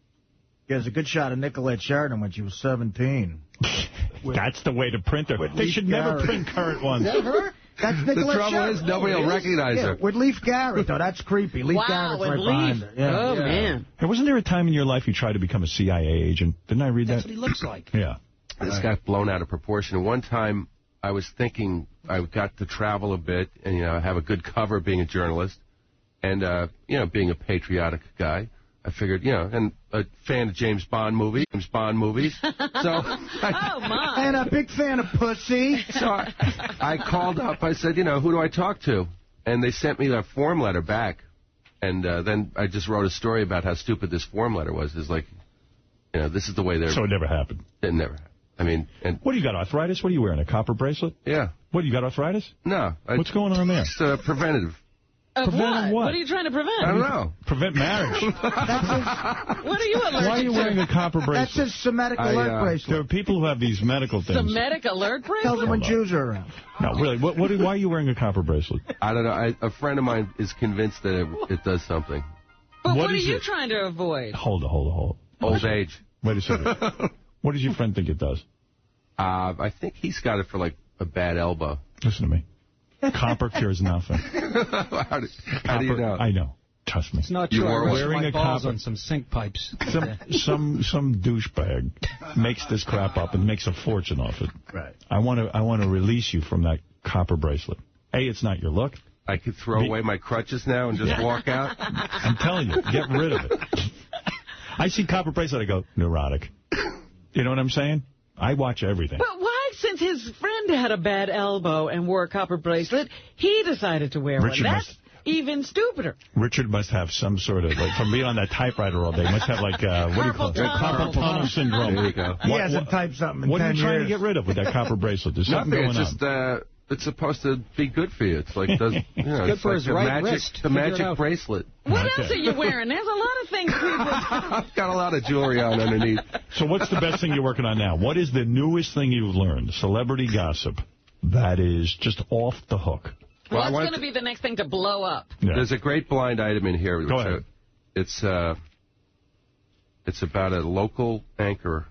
There's a good shot of Nicolette Sheridan when she was 17. That's the way to print her. They Leif should never print current ones. Is that her? That's The Nicolette trouble Sheridan. is nobody will it recognize yeah, her. With Leif Garrett, though. That's creepy. Leif Wow, Garrett's right Leif. behind her. Yeah. Oh, Yeah. man. Hey, wasn't there a time in your life you tried to become a CIA agent? Didn't I read That's that? what he looks like. Yeah. This got blown out of proportion. One time, I was thinking I got to travel a bit and you know have a good cover being a journalist, and uh, you know being a patriotic guy. I figured, you know, and a fan of James Bond movies, James Bond movies. So, I, Oh, my. And a big fan of pussy. so I, I called up. I said, you know, who do I talk to? And they sent me a form letter back. And uh, then I just wrote a story about how stupid this form letter was. It's like, you know, this is the way they're. So it never happened. It never. I mean, and What do you got, arthritis? What are you wearing, a copper bracelet? yeah, What, do you got arthritis? no. I, What's going on there? It's uh, preventative. Of Preventing what? what? are you trying to prevent? I don't know. Prevent marriage. What are you allergic Why are you wearing a copper That's bracelet? his Semitic I, alert uh, bracelet. There are people who have these medical things. Semitic alert Tells bracelet? him when Jews are around. No, really. What, what, why are you wearing a copper bracelet? I don't know. I, a friend of mine is convinced that it, it does something. But What what, are you it? trying to avoid? Hold on, hold on, hold on. Old age. Wait a second. what does your friend think it does? Uh, I think he's got it for like a bad elbow. Listen to me. Copper cures nothing. how, do, how do you know? I know. Trust me. It's not You true. I are wearing a balls copper- on some sink pipes. Some some some douchebag makes this crap up and makes a fortune off it. Right. I want to I want to release you from that copper bracelet. A, it's not your look. I could throw away my crutches now and just walk out? I'm telling you, get rid of it. I see copper bracelet, I go, neurotic. You know what I'm saying? I watch everything. But why, since his friend had a bad elbow and wore a copper bracelet, he decided to wear Richard one? That's must- even stupider. Richard must have some sort of, like, from being on that typewriter all day, must have, like, uh, what do you call it? Carpal tunnel. Carpal syndrome. There you go. He What- hasn't what- typed something in What are 10 you trying years. to get rid of with that copper bracelet? There's something Nothing. going It's just, on. uh, it's supposed to be good for you. It's like, does, you know, good it's for like his the right magic, wrist. the Figure magic bracelet. What Okay. else are you wearing? There's a lot of things people... I've got a lot of jewelry on underneath. So what's the best thing you're working on now? What is the newest thing you've learned? Celebrity gossip. That is just off the hook. Well, I What's going to be the next thing to blow up? Yeah. There's a great blind item in here. Go ahead. it's uh, it's about a local anchor.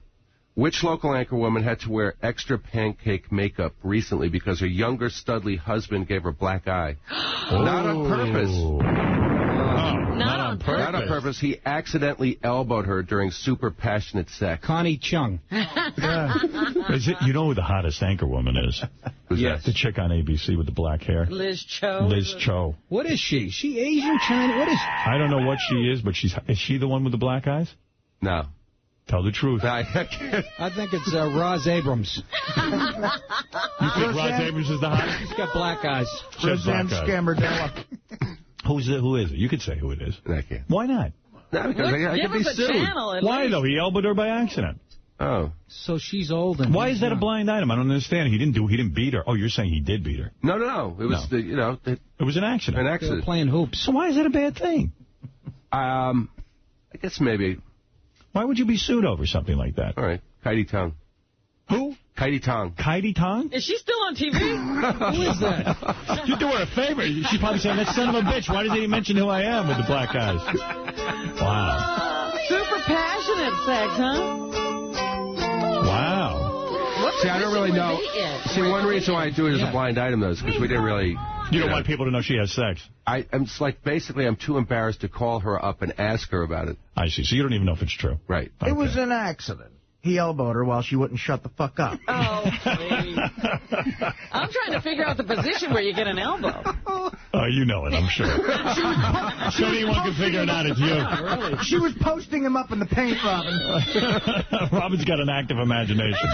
Which local anchor woman had to wear extra pancake makeup recently because her younger studly husband gave her black eye? Not on purpose. Oh, not, on purpose. Not on purpose. He accidentally elbowed her during super passionate sex. Connie Chung. Is it, you know who the hottest anchor woman is? Who's Yes. The chick on ABC with the black hair. Liz Cho. Liz Cho. What is she? She Asian, Chinese? What is I don't know what she is, but she's is she the one with the black eyes? No. Tell the truth. I can't. I think it's uh, Roz Abrams. You think Roz Abrams is the hottest? She's got black eyes. She has Roseanna black eyes. Scamardella. Who's it? Who is it? You could say who it is. I can't. Why not? No, because I, I could be us sued. channel Why least. though? He elbowed her by accident. Oh. So she's old and Why is that a blind item? I don't understand. He didn't do. He didn't beat her. Oh, you're saying he did beat her? No, no, no. It was, No. The, you know, it, It was an accident. an accident. playing hoops. So why is that a bad thing? Um, I guess maybe. Why would you be sued over something like that? All right. Kaity Tong. Who? Kaity Tong. Kaity Tong? Is she still on TV? Who is that? You do her a favor. She's probably saying, that son of a bitch, why doesn't he mention who I am with the black eyes? Wow. Super passionate sex, huh? Wow. What See, I don't really know. was he in? See, one reason why I do it as a blind item, though, is because we didn't really... You don't know, want people to know she has sex. I, I'm just like, basically, I'm too embarrassed to call her up and ask her about it. I see. So you don't even know if it's true. Right. It was an accident. He elbowed her while she wouldn't shut the fuck up. Oh, please. I'm trying to figure out the position where you get an elbow. Oh, you know it, I'm sure. If anyone can figure it out, it's you. She was posting him up in the paint, Robin. Robin's got an active imagination.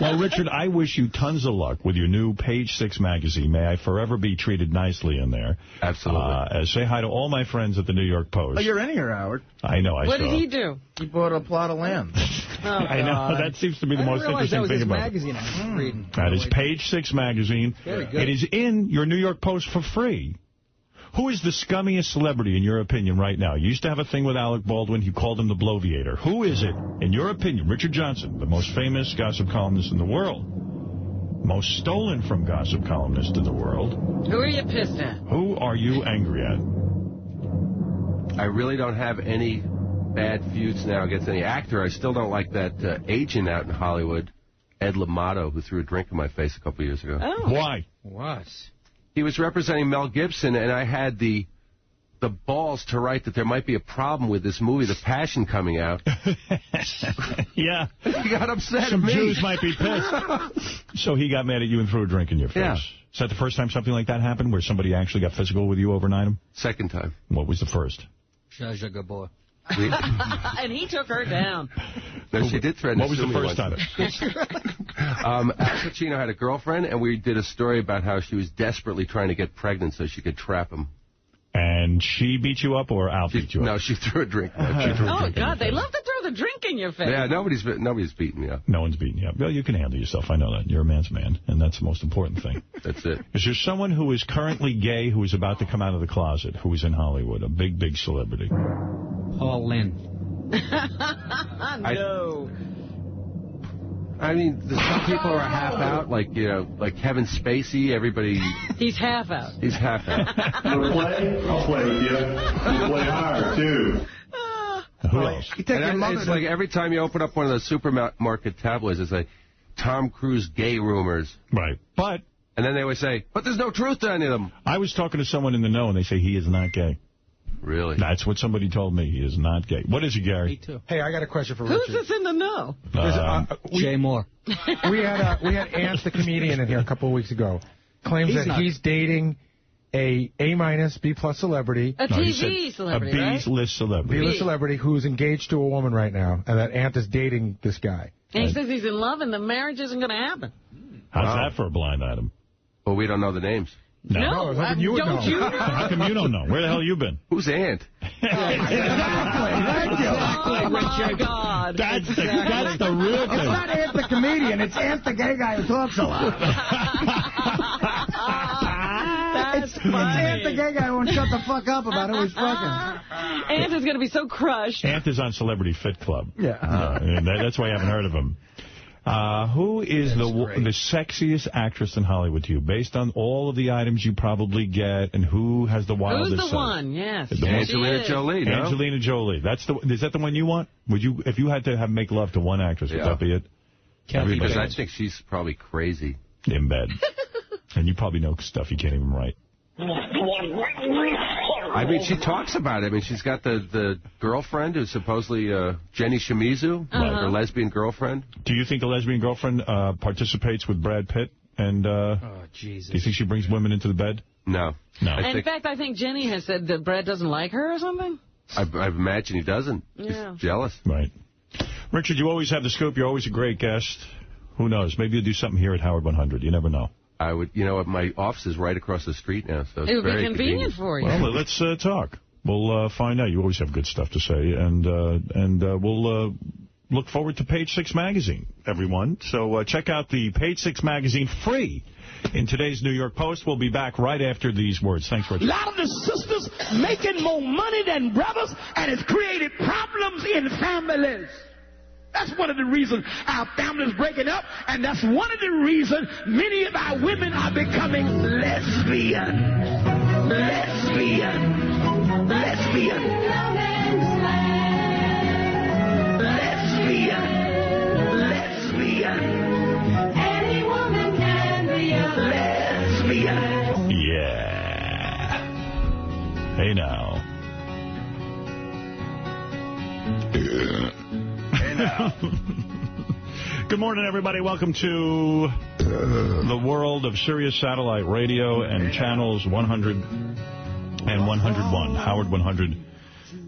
Well, Richard, I wish you tons of luck with your new Page Six magazine. May I forever be treated nicely in there. Absolutely. Uh, say hi to all my friends at the New York Post. Oh, you're in here, Howard. I know, I What saw. did he do? He bought a plot of land. Oh, I know. God. That seems to be the I most didn't realize that interesting thing about it. magazine I was reading. Mm. That is Page Six magazine. Very good. It is in your New York Post for free. Who is the scummiest celebrity, in your opinion, right now? You used to have a thing with Alec Baldwin. You called him the Bloviator. Who is it, in your opinion, Richard Johnson, the most famous gossip columnist in the world, most stolen from gossip columnist in the world? Who are you pissed at? Who are you angry at? I really don't have any bad feuds now against any actor. I still don't like that uh, agent out in Hollywood, Ed Limato, who threw a drink in my face a couple years ago. Oh. Why? What? He was representing Mel Gibson, and I had the the balls to write that there might be a problem with this movie, The Passion, coming out. yeah. He got upset Some at me. Jews might be pissed. so he got mad at you and threw a drink in your face. Yeah. Is that the first time something like that happened, where somebody actually got physical with you over an item? Second time. What was the first? Zsa Zsa Gabor. and he took her down. No, she did threaten What was the first time? um, Al Pacino had a girlfriend, and we did a story about how she was desperately trying to get pregnant so she could trap him. And she beat you up, or Al beat you up? No, she threw a drink. She threw a Oh, drink in God, they face. love to throw the drink in your face. Yeah, nobody's nobody's beating you up. No one's beating you up. Well, you can handle yourself. I know that. You're a man's man, and that's the most important thing. That's it. Is there someone who is currently gay who is about to come out of the closet, who is in Hollywood, a big, big celebrity? Paul Lynde. no. I mean, there's some people are half out, like you know, like Kevin Spacey. Everybody, He's half out. he's half out. You play? I'll play with you. You play hard, too. Ah. Who oh. else? You take And I- it's to- like every time you open up one of those supermarket tabloids, it's like Tom Cruise gay rumors, Right. But and then they always say, "But there's no truth to any of them." I was talking to someone in the know, and they say he is not gay. Really? That's what somebody told me. He is not gay. What is he, Gary? Me too. Hey, I got a question for Who's Richard. this in the know? Um, uh, we, Jay Mohr. we had uh, we had Ants the comedian in here a couple of weeks ago. Claims He's that he's dating a A minus, B plus celebrity. A No, he TV said celebrity, a right? B-list celebrity. B-list celebrity who's engaged to a woman right now, and that Ant is dating this guy. And he says he's in love and the marriage isn't going to happen. How's Wow. that for a blind item? Well, we don't know the names. No, No, I was hoping you would don't know. you know? How come you don't know? Where the hell you been? Who's Ant? Thank you. Oh, my God. That's the, that's the real It's not Ant the comedian. It's Ant the gay guy who talks a lot. That's it's, it's Ant the gay guy who won't shut the fuck up about who he's fucking. Ant is going to be so crushed. Ant is on Celebrity Fit Club. Yeah. Uh, and that, that's why I haven't heard of him. Uh, who is the the sexiest actress in Hollywood to you, based on all of the items you probably get, and who has the wildest? Who's the sex? one? Yes. The She one- Angelina. Jolie, no? Angelina Jolie. That's the. Is that the one you want? Would you, if you had to have make love to one actress, would that be it? Everybody Because I else think she's probably crazy. in bed, and you probably know stuff you can't even write. I mean, she talks about it. I mean, she's got the, the girlfriend who's supposedly uh, Jenny Shimizu, Uh-huh. her lesbian girlfriend. Do you think the lesbian girlfriend uh, participates with Brad Pitt? And uh, Oh, Jesus. do you think she brings women into the bed? No. No. I In think, fact, I think Jenny has said that Brad doesn't like her or something. I, I imagine he doesn't. Yeah. He's jealous. Right. Richard, you always have the scoop. You're always a great guest. Who knows? Maybe you'll do something here at Howard 100. You never know. I would, you know, my office is right across the street now, so it's It would very be convenient for you. Well, let's uh, talk. We'll uh, find out. You always have good stuff to say, and uh, and uh, we'll uh, look forward to Page Six magazine, everyone. So uh, check out the Page Six magazine free in today's New York Post. We'll be back right after these words. Thanks, for it. A lot of the sisters making more money than brothers, and it's created problems in families. That's one of the reasons our families breaking up, and that's one of the reasons many of our women are becoming lesbian. Lesbian. Lesbian. Lesbian. Lesbian. Any woman can be a lesbian. Yeah. Hey now. Good morning, everybody. Welcome to the world of Sirius Satellite Radio and channels 100 and 101. Howard 100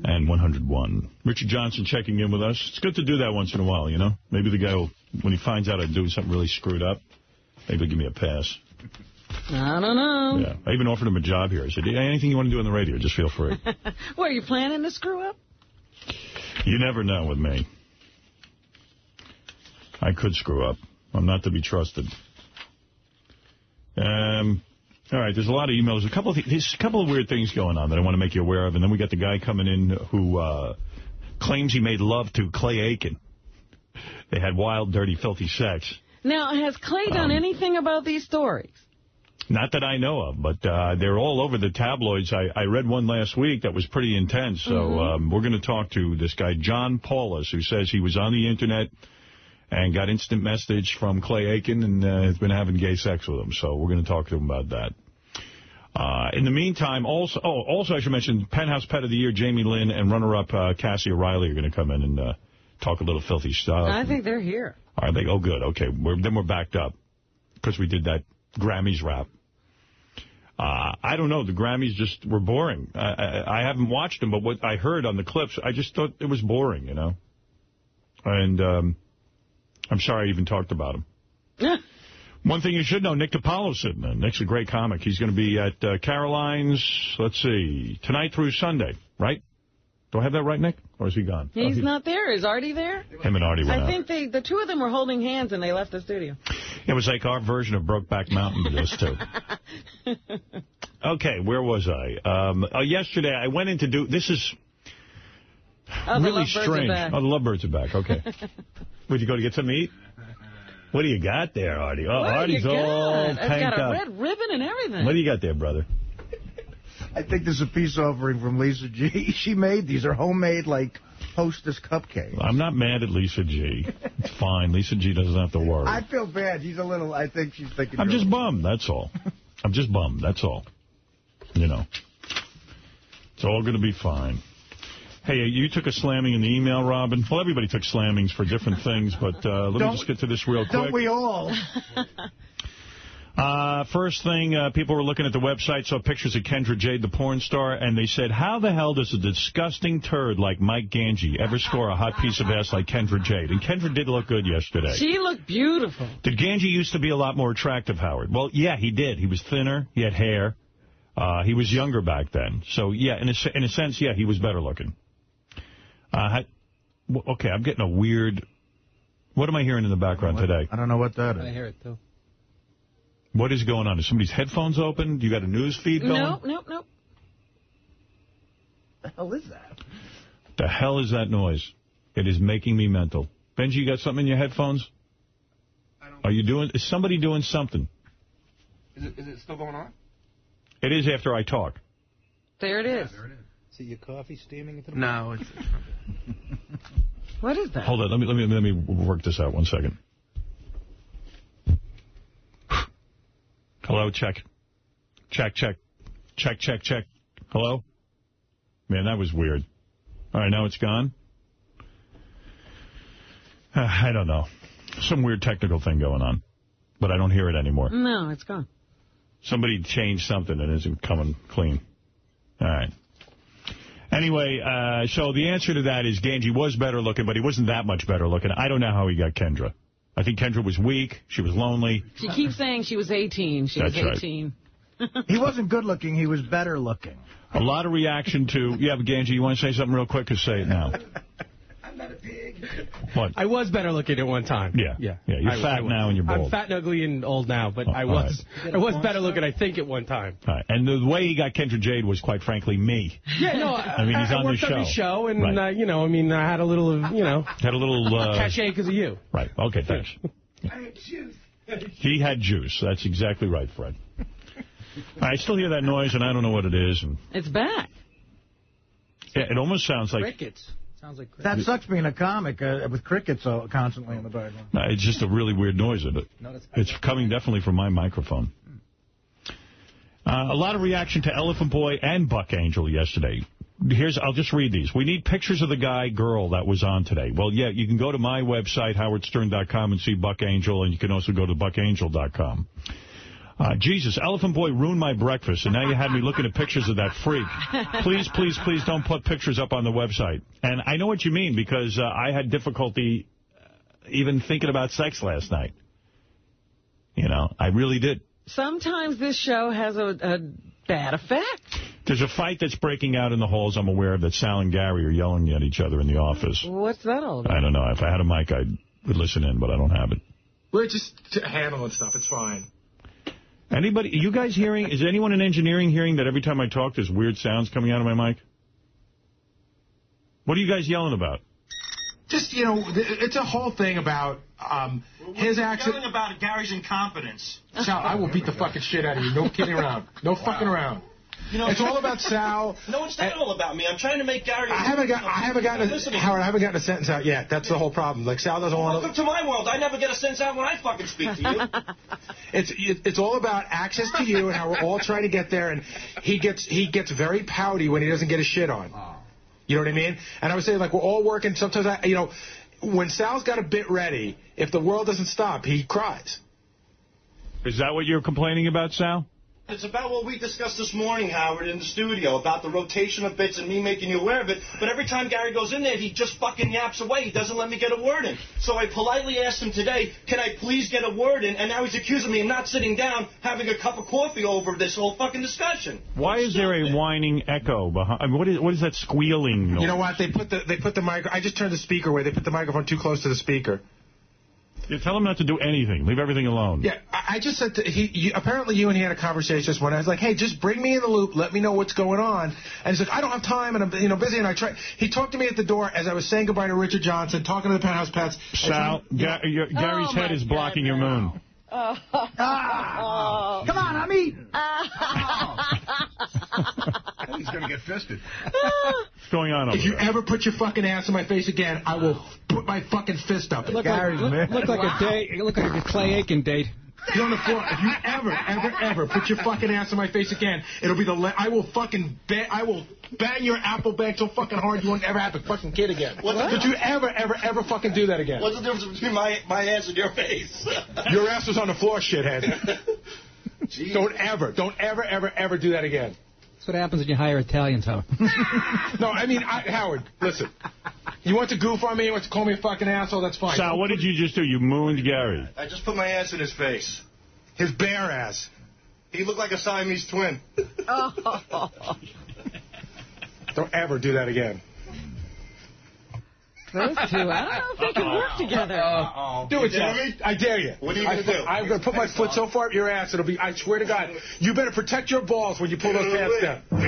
and 101. Richard Johnson checking in with us. It's good to do that once in a while, you know? Maybe the guy will, when he finds out I'm doing something really screwed up, maybe he'll give me a pass. I don't know. Yeah. I even offered him a job here. I said, "Yeah, anything you want to do on the radio, just feel free. What, are you planning to screw up? you never know with me. I could screw up. I'm not to be trusted. Um, all right, there's a lot of emails. A couple of th- there's a couple of weird things going on that I want to make you aware of, and then we got the guy coming in who uh, claims he made love to Clay Aiken. They had wild, dirty, filthy sex. Now, has Clay done Um, anything about these stories? Not that I know of, but uh, they're all over the tabloids. I, I read one last week that was pretty intense. So Mhm. um, we're going to talk to this guy, John Paulus, who says he was on the Internet and got instant message from Clay Aiken and uh, has been having gay sex with him. So we're going to talk to him about that. Uh, in the meantime, also, oh, also I should mention Penthouse Pet of the Year, Jamie Lynn, and runner-up uh, Cassie O'Reilly are going to come in and uh, talk a little filthy stuff. I think they're here. Are they? Oh, good. Okay. We're, then we're backed up because we did that Grammys rap. Uh, I don't know. The Grammys just were boring. I, I, I haven't watched them, but what I heard on the clips, I just thought it was boring, you know. And um, I'm sorry I even talked about him. One thing you should know, Nick DiPaolo's sitting there. Nick's a great comic. He's going to be at uh, Caroline's, let's see, tonight through Sunday, right? Do I have that right, Nick? Or is he gone? Oh, He's he- not there. Is Artie there? Him and Artie went I out. think they, the two of them were holding hands and they left the studio. It was like our version of Brokeback Mountain to this, too. Okay, where was I? Um, uh, yesterday, I went in to do... This is Oh, really strange. back. Oh, the lovebirds are back. Okay. Would you go to get some to eat? What do you got there, Artie? Oh, What Artie's all It's tanked got a up. red ribbon and everything. What do you got there, brother? I think this is a peace offering from Lisa G. She made these. are homemade, like, hostess cupcakes. I'm not mad at Lisa G. It's fine. Lisa G doesn't have to worry. I feel bad. She's a little, I think she's thinking... I'm just bummed, that's all. I'm just bummed, that's all. You know. It's all going to be fine. Hey, you took a slamming in the email, Robin. Well, everybody took slammings for different things, but uh, let me Don't- just get to this real quick. Don't we all? Uh, first thing, uh, people were looking at the website, saw pictures of Kendra Jade, the porn star, and they said, how the hell does a disgusting turd like Mike Ganji ever score a hot piece of ass like Kendra Jade? And Kendra did look good yesterday. She looked beautiful. Did Ganji used to be a lot more attractive, Howard? Well, yeah, he did. He was thinner. He had hair. Uh, he was younger back then. So, yeah, in a, in a sense, yeah, he was better looking. Uh, okay, I'm getting a weird... What am I hearing in the background today? I don't know what that is. I hear it, too. What is going on? Is somebody's headphones open? Do you got a news feed going? Nope, nope, nope. the hell is that? The hell is that noise? It is making me mental. Benji, you got something in your headphones? Are you doing... Is somebody doing something? Is it, is it still going on? It is after I talk. There it is. Is it your coffee steaming into the No, it's... What is that? Hold on. Let me, let me, let me work this out one second. Hello, check. Check, check. Check, check, check. Hello? Man, that was weird. All right, now it's gone? Uh, I don't know. Some weird technical thing going on. But I don't hear it anymore. No, it's gone. Somebody changed something and isn't coming clean. All right. Anyway, uh, so the answer to that is Ganji was better looking, but he wasn't that much better looking. I don't know how he got Kendra. I think Kendra was weak. She was lonely. She keeps saying she was 18. She That's was right. 18. He wasn't good looking. He was better looking. A lot of reaction to... Yeah, but Ganji, you want to say something real quick? Just say it now. What? I was better looking at one time. Yeah. Yeah. Yeah, you're I- fat I was. now and you're I'm fat and ugly and old now, but I was right. I was better looking, I think, at one time. All right. And the way he got Kendra Jade was, quite frankly, me. Yeah, no, I mean, he's I, on the worked show. on the show, and, Right. uh, you know, I mean, I had a little, of, you know, Had a little... Uh, cachet because of you. Right. Okay, thanks. He had juice. That's exactly right, Fred. I still hear that noise, and I don't know what it is. And It's back. yeah, it almost sounds like Crickets. Sounds like That sucks being a comic uh, with crickets uh, constantly in the background. no, it's just a really weird noise. It. It's coming definitely from my microphone. Uh, a lot of reaction to Elephant Boy and Buck Angel yesterday. Here's, I'll just read these. We need pictures of the guy, girl that was on today. Well, yeah, you can go to my website, howardstern.com, and see Buck Angel, and you can also go to buckangel.com. Uh, Jesus, Elephant Boy ruined my breakfast, and now you had me looking at pictures of that freak. Please, please, please don't put pictures up on the website. And I know what you mean, because uh, I had difficulty uh, even thinking about sex last night. You know, I really did. Sometimes this show has a, a bad effect. There's a fight that's breaking out in the halls. I'm aware of that Sal and Gary are yelling at each other in the office. What's that all about? I don't know. If I had a mic, I would listen in, but I don't have it. We're just handling stuff. It's fine. Anybody, you guys hearing, is anyone in engineering hearing that every time I talk there's weird sounds coming out of my mic? What are you guys yelling about? Just, you know, it's a whole thing about um, his accent. Yelling about Gary's incompetence. Sal, I will beat the fucking shit out of you. No kidding around. No fucking around. You know, It's all about Sal. No, it's not all about me. I'm trying to make Gary. I haven't got. I haven't gotten a. Howard. I haven't gotten a sentence out yet. That's the whole problem. Like Sal doesn't want to. Welcome to my world. I never get a sentence out when I fucking speak to you. It's it, it's all about access to you and how we're all trying to get there. And he gets he gets very pouty when he doesn't get his shit on. Ah. You know what I mean? And I was saying like we're all working. Sometimes I you know when Sal's got a bit ready, if the world doesn't stop, he cries. Is that what you're complaining about, Sal? It's about what we discussed this morning, Howard, in the studio, about the rotation of bits and me making you aware of it. But every time Gary goes in there, he just fucking yaps away. He doesn't let me get a word in. So I politely asked him today, can I please get a word in? And now he's accusing me of not sitting down, having a cup of coffee over this whole fucking discussion. Why is there a whining echo behind? I mean, what is what is that squealing noise? You know what? They put the they put the mic. I just turned the speaker away. They put the microphone too close to the speaker. You tell him not to do anything. Leave everything alone. Yeah, I I just said to, he. You, apparently, you and he had a conversation just when I was like, "Hey, just bring me in the loop. Let me know what's going on." And he's like, "I don't have time, and I'm you know busy." And I try. He talked to me at the door as I was saying goodbye to Richard Johnson, talking to the Penthouse Pets. Sal, Ga- your, Gary's Oh, head is blocking your moon. Oh. Come on, I'm eating. He's going to get fisted. What's going on over If you there? ever put your fucking ass in my face again, I will put my fucking fist up. it. Look like, look, look like a day. It looked like a Clay Aiken date. You're on the floor. If you ever, ever, ever put your fucking ass in my face again, it'll be the. La- I will fucking. Ba- I will bang your apple bag so fucking hard you won't ever have a fucking kid again. What? Did you ever, ever, ever fucking do that again? What's the difference between my, my ass and your face? Your ass was on the floor, shithead. Don't ever, don't ever, ever, ever do that again. That's what happens when you hire Italians, Howard. No, I mean, I, Howard, listen. You want to goof on me? You want to call me a fucking asshole? That's fine. Sal, what did you just do? You mooned Gary. I just put my ass in his face. His bare ass. He looked like a Siamese twin. Oh. Don't ever do that again. Those two, I don't know if they can work together. Do it, You dare Sal. me? I dare you. What are you I gonna put- do? I'm going to put my foot so far up your ass, it'll be, I swear to God, you better protect your balls when you pull those pants down. Do it,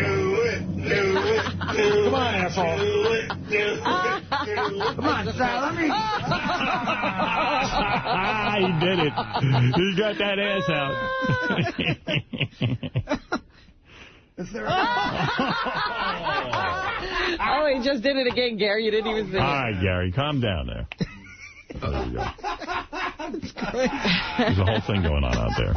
do it, do Come on, asshole. Do it, do it, Come on, Sal, let me... Ah, he did it. He got that ass out. Is there oh, he just did it again, Gary. You didn't even see All it. right, Gary, calm down there. There you go. That's great. There's a whole thing going on out there.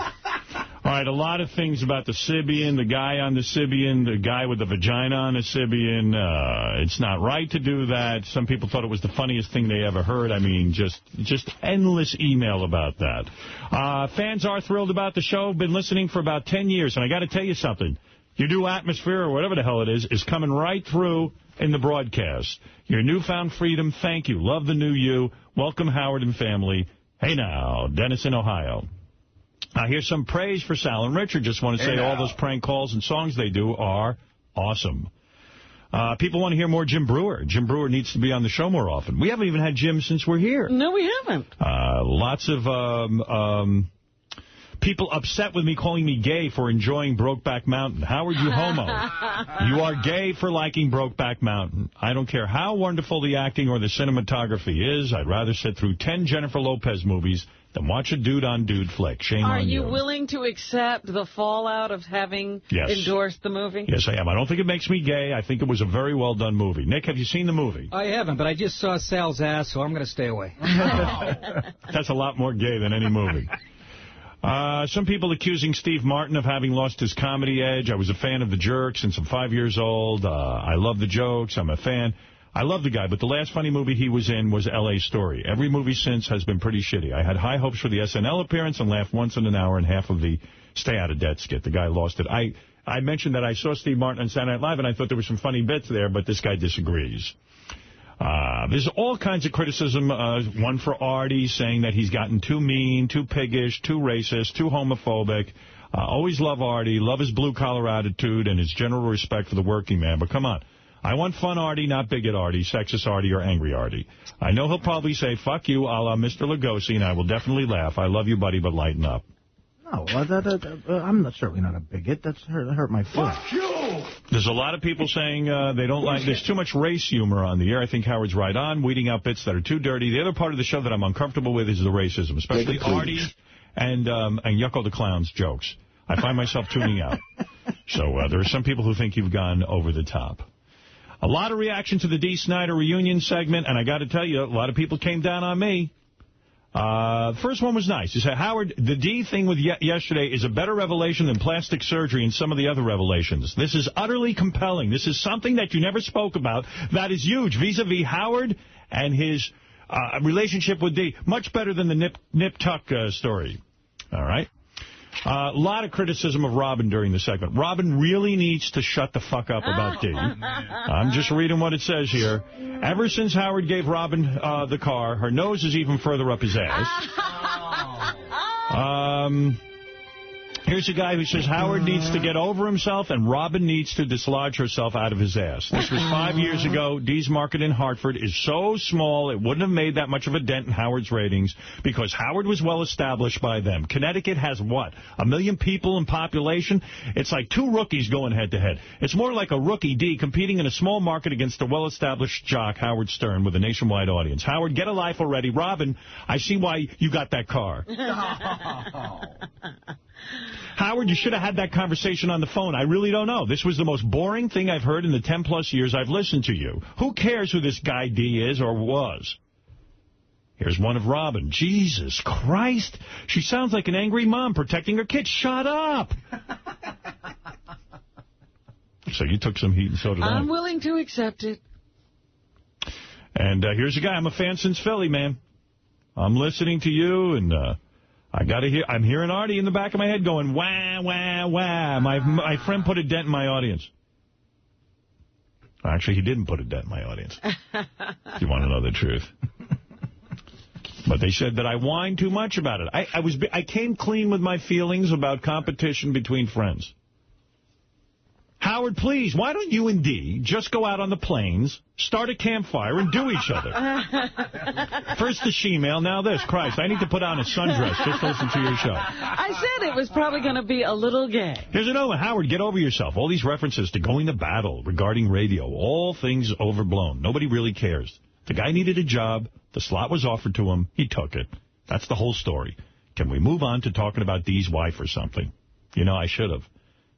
All right, a lot of things about the Sybian, the guy on the Sybian, the guy with the vagina on the Sybian. Uh, it's not right to do that. Some people thought it was the funniest thing they ever heard. I mean, just just endless email about that. Uh, fans are thrilled about the show. Been listening for about 10 years, and I got to tell you something. Your new atmosphere, or whatever the hell it is, is coming right through in the broadcast. Your newfound freedom, thank you. Love the new you. Welcome, Howard and family. Hey now, Dennis in Ohio. I hear some praise for Sal and Richard. Just want to say Hey, all those prank calls and songs they do are awesome. Uh, people want to hear more Jim Breuer. Jim Breuer needs to be on the show more often. We haven't even had Jim since we're here. No, we haven't. Uh, lots of um, um, people upset with me calling me gay for enjoying Brokeback Mountain. Howard, you homo. you are gay for liking Brokeback Mountain. I don't care how wonderful the acting or the cinematography is. I'd rather sit through 10 Jennifer Lopez movies than watch a dude-on-dude flick. Shame Are on you Are you. willing to accept the fallout of having Yes. endorsed the movie? Yes, I am. I don't think it makes me gay. I think it was a very well-done movie. Nick, have you seen the movie? I haven't, but I just saw Sal's ass, so I'm going to stay away. That's a lot more gay than any movie. Uh, some people accusing Steve Martin of having lost his comedy edge. I was a fan of The Jerk since I'm five years old. Uh, I love the jokes. I'm a fan. I love the guy, but the last funny movie he was in was L.A. Story. Every movie since has been pretty shitty. I had high hopes for the SNL appearance and laughed once in an hour and half of the Stay Out of Debt skit. The guy lost it. I, I mentioned that I saw Steve Martin on Saturday Night Live, and I thought there were some funny bits there, but this guy disagrees. Uh, there's all kinds of criticism, uh, one for Artie, saying that he's gotten too mean, too piggish, too racist, too homophobic. Uh, always love Artie, love his blue-collar attitude and his general respect for the working man. But come on, I want fun Artie, not bigot Artie, sexist Artie, or angry Artie. I know he'll probably say, fuck you, a la Mr. Lugosi, and I will definitely laugh. I love you, buddy, but lighten up. No, uh, that, that, uh, I'm not certainly not a bigot. That's hurt, that hurt my feelings. There's a lot of people saying uh, they don't like, there's too much race humor on the air. I think Howard's right on, weeding out bits that are too dirty. The other part of the show that I'm uncomfortable with is the racism, especially Take. Artie and, um, and Yucko the Clown's jokes. I find myself tuning out. So uh, there are some people who think you've gone over the top. A lot of reaction to the Dee Snider reunion segment, and I got to tell you, a lot of people came down on me. Uh, the first one was nice. He said, Howard, the Dee thing with ye yesterday is a better revelation than plastic surgery and some of the other revelations. This is utterly compelling. This is something that you never spoke about that is huge vis-a-vis Howard and his uh, relationship with Dee. Much better than the Nip, Nip Tuck uh, story. All right? A lot of criticism of Robin during the segment. Robin really needs to shut the fuck up about Dee. I'm just reading what it says here. Ever since Howard gave Robin uh, the car, her nose is even further up his ass. Um, here's a guy who says Howard needs to get over himself and Robin needs to dislodge herself out of his ass. This was five years ago. Dee's market in Hartford is so small it wouldn't have made that much of a dent in Howard's ratings because Howard was well established by them. Connecticut has what? A million people in population? It's like two rookies going head to head. It's more like a rookie Dee competing in a small market against a well-established jock, Howard Stern, with a nationwide audience. Howard, get a life already. Robin, I see why you got that car. Howard, you should have had that conversation on the phone. I really don't know. This was the most boring thing I've heard in the 10-plus years I've listened to you. Who cares who this guy Dee is or was? Here's one of Robin. Jesus Christ. She sounds like an angry mom protecting her kid. Shut up. so you took some heat and so did I. I'm willing to accept it. And uh, here's a guy. I'm a fan since Philly, man. I'm listening to you, and uh, I got to hear. I'm hearing Artie in the back of my head going wah wah wah. My my friend put a dent in my audience. Actually, he didn't put a dent in my audience. if you want to know the truth. But they said that I whine too much about it. I, I was I came clean with my feelings about competition between friends. Howard, please, why don't you and Dee just go out on the plains, start a campfire, and do each other? First the she-mail, now this. Christ, I need to put on a sundress just to listen to your show. I said it was probably going to be a little gay. Here's another one. Oh, Howard, get over yourself. All these references to going to battle regarding radio, all things overblown. Nobody really cares. The guy needed a job. The slot was offered to him. He took it. That's the whole story. Can we move on to talking about Dee's wife or something? You know, I should have.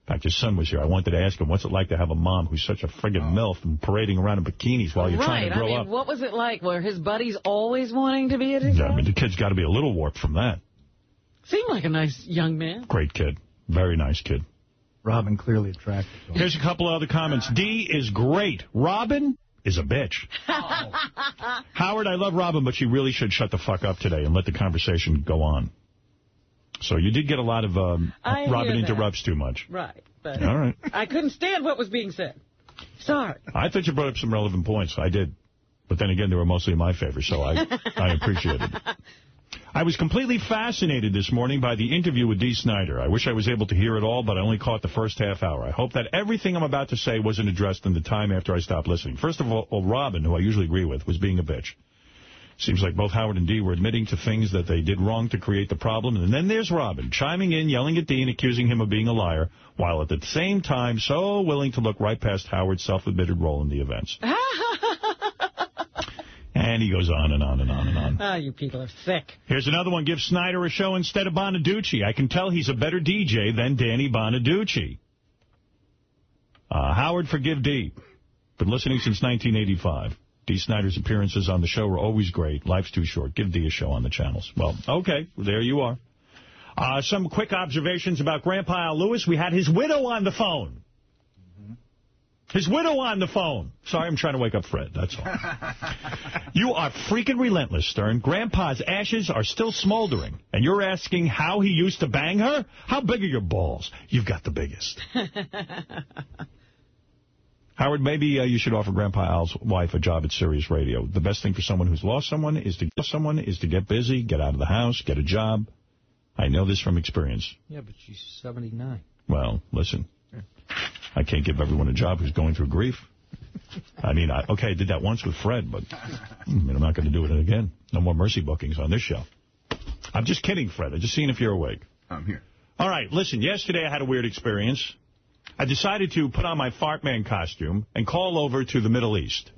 In fact, his son was here. I wanted to ask him, what's it like to have a mom who's such a friggin' MILF and parading around in bikinis while you're right. trying to grow I mean, up? what was it like? Were his buddies always wanting to be at his Yeah, I mean, the kid's got to be a little warped from that. Seemed like a nice young man. Great kid. Very nice kid. Robin clearly attracted. to him. Here's a couple other comments. Dee is great. Robin is a bitch. Howard, I love Robin, but she really should shut the fuck up today and let the conversation go on. So you did get a lot of um, Robin interrupts too much. Right. But All right. I couldn't stand what was being said. Sorry. I thought you brought up some relevant points. I did. But then again, they were mostly in my favor, so I, I appreciate it. I was completely fascinated this morning by the interview with Dee Snider. I wish I was able to hear it all, but I only caught the first half hour. I hope that everything I'm about to say wasn't addressed in the time after I stopped listening. First of all, Robin, who I usually agree with, was being a bitch. Seems like both Howard and Dee were admitting to things that they did wrong to create the problem. And then there's Robin, chiming in, yelling at Dee and accusing him of being a liar, while at the same time so willing to look right past Howard's self-admitted role in the events. And he goes on and on and on and on. Ah, you people are sick. Here's another one. Give Snider a show instead of Bonaduce. I can tell he's a better DJ than Danny Bonaduce. Uh, Howard, forgive Dee. Been listening since 1985. Dee Snider's appearances on the show were always great. Life's too short. Give Dee a show on the channels. Well, okay. There you are. Uh, some quick observations about Grandpa Al Lewis. We had his widow on the phone. His widow on the phone. Sorry, I'm trying to wake up Fred. That's all. you are freaking relentless, Stern. Grandpa's ashes are still smoldering, and you're asking how he used to bang her? How big are your balls? You've got the biggest. Howard, maybe uh, you should offer Grandpa Al's wife a job at Sirius Radio. The best thing for someone who's lost someone is to someone is to get busy, get out of the house, get a job. I know this from experience. Yeah, but she's 79. Well, listen, I can't give everyone a job who's going through grief. I mean, I, okay, I did that once with Fred, but I mean, I'm not going to do it again. No more mercy bookings on this show. I'm just kidding, Fred. I'm just seeing if you're awake. I'm here. All right, listen, yesterday I had a weird experience. I decided to put on my fart man costume and call over to the Middle East.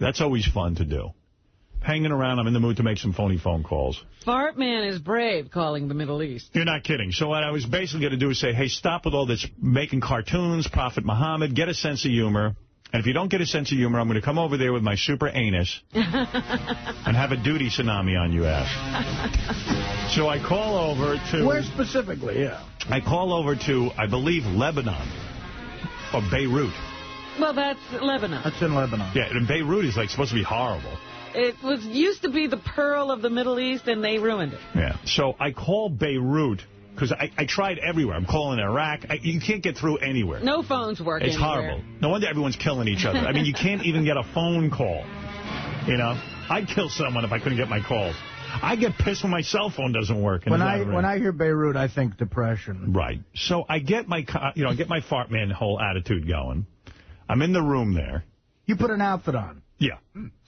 That's always fun to do. Hanging around, I'm in the mood to make some phony phone calls. Fart man is brave calling the Middle East. You're not kidding. So what I was basically going to do is say, hey, stop with all this making cartoons, Prophet Muhammad, get a sense of humor. And if you don't get a sense of humor, I'm going to come over there with my super anus and have a duty tsunami on you ass. So I call over to... Where specifically, yeah. I call over to, I believe, Lebanon or Beirut. Well, that's Lebanon. That's in Lebanon. Yeah, and Beirut is like supposed to be horrible. It was used to be the pearl of the Middle East, and they ruined it. Yeah. So I call Beirut because I, I tried everywhere. I'm calling Iraq. I, you can't get through anywhere. No phones work It's anywhere. horrible. No wonder everyone's killing each other. I mean, you can't even get a phone call. You know? I'd kill someone if I couldn't get my calls. I get pissed when my cell phone doesn't work. and When I when I hear Beirut, I think depression. Right. So I get my, you know, I get my fart man whole attitude going. I'm in the room there. You put an outfit on. Yeah.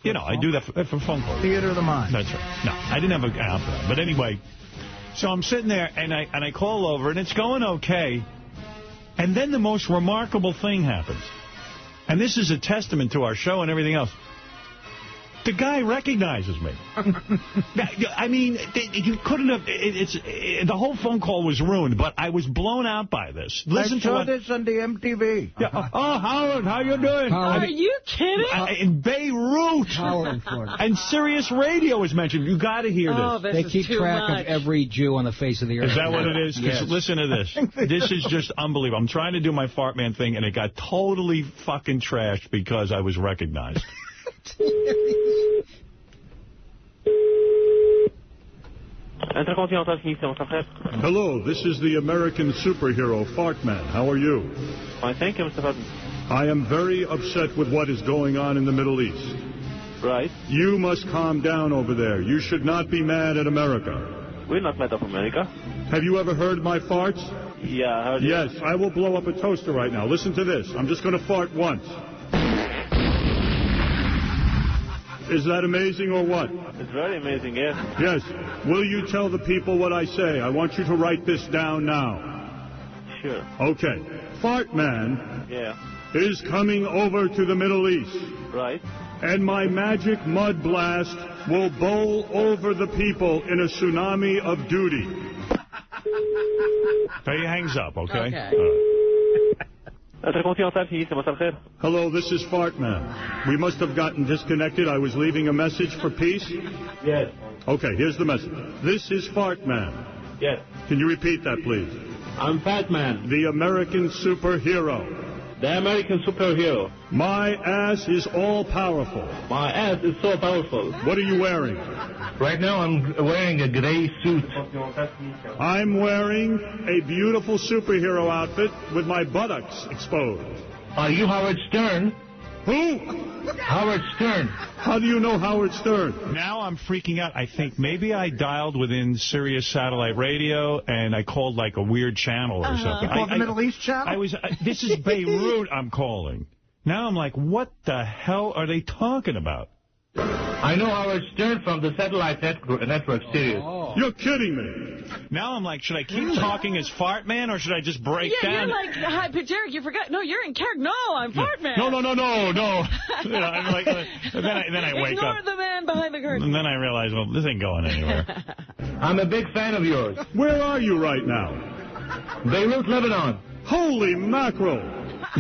You know, I do that for, for phone calls. Theater of the mind. That's right. No, I didn't have an outfit on. But anyway, so I'm sitting there, and I and I call over, and it's going okay. And then the most remarkable thing happens. And this is a testament to our show and everything else. The guy recognizes me. I mean, you couldn't have. It's the whole phone call was ruined, but I was blown out by this. Listen I to saw what. this on the MTV. Yeah. Oh, uh-huh. oh, Howard, how you doing? Are you kidding? I- in Beirut. Howard, Florida. And Sirius Radio is mentioned. You got to hear this. Oh, this. this They is keep too track much. of every Jew on the face of the earth. Is that what it is? 'Cause Yes. listen to this. This is just unbelievable. I'm trying to do my fart man thing, and it got totally fucking trashed because I was recognized. Intercontinental Finissant, mon frère. Hello, this is the American superhero, Fartman. How are you? Fine, thank you, Mr. Hudson. I am very upset with what is going on in the Middle East. Right. You must calm down over there. You should not be mad at America. We're not mad at America. Have you ever heard my farts? Yeah, I heard you. Yes, I will blow up a toaster right now. Listen to this. I'm just going to fart once. Is that amazing or what? It's very amazing, yes. Yes. Will you tell the people what I say? I want you to write this down now. Sure. Okay. Fart Man Yeah. is coming over to the Middle East. Right. And my magic mud blast will bowl over the people in a tsunami of duty. So he hangs up, okay? Okay. Hello, this is Fartman. We must have gotten disconnected. I was leaving a message for peace. Yes. Okay, here's the message. This is Fartman. Yes. Can you repeat that, please? I'm Fat Man. The American superhero. The American superhero. My ass is all powerful. My ass is so powerful. What are you wearing? Right now I'm wearing a gray suit. I'm wearing a beautiful superhero outfit with my buttocks exposed. Are you Howard Stern? Who? Howard Stern. How do you know Howard Stern? Now I'm freaking out. I think maybe I dialed within Sirius Satellite Radio and I called like a weird channel or Uh-huh. something. You called I, the Middle East channel? I was. I, this is Beirut. I'm calling. Now I'm like, what the hell are they talking about? I know Howard Stern from the satellite net network Sirius. You're kidding me. Now I'm like, should I keep talking as Fart Man or should I just break yeah, down? you're like, hi, but Derek, you forgot. No, you're in character. No, I'm Fart Man. No, no, no, no, no. You know, I'm like, uh, then I, then I wake up. Ignore the man behind the curtain. And then I realize, well, this ain't going anywhere. I'm a big fan of yours. Where are you right now? Beirut, Lebanon. Holy mackerel.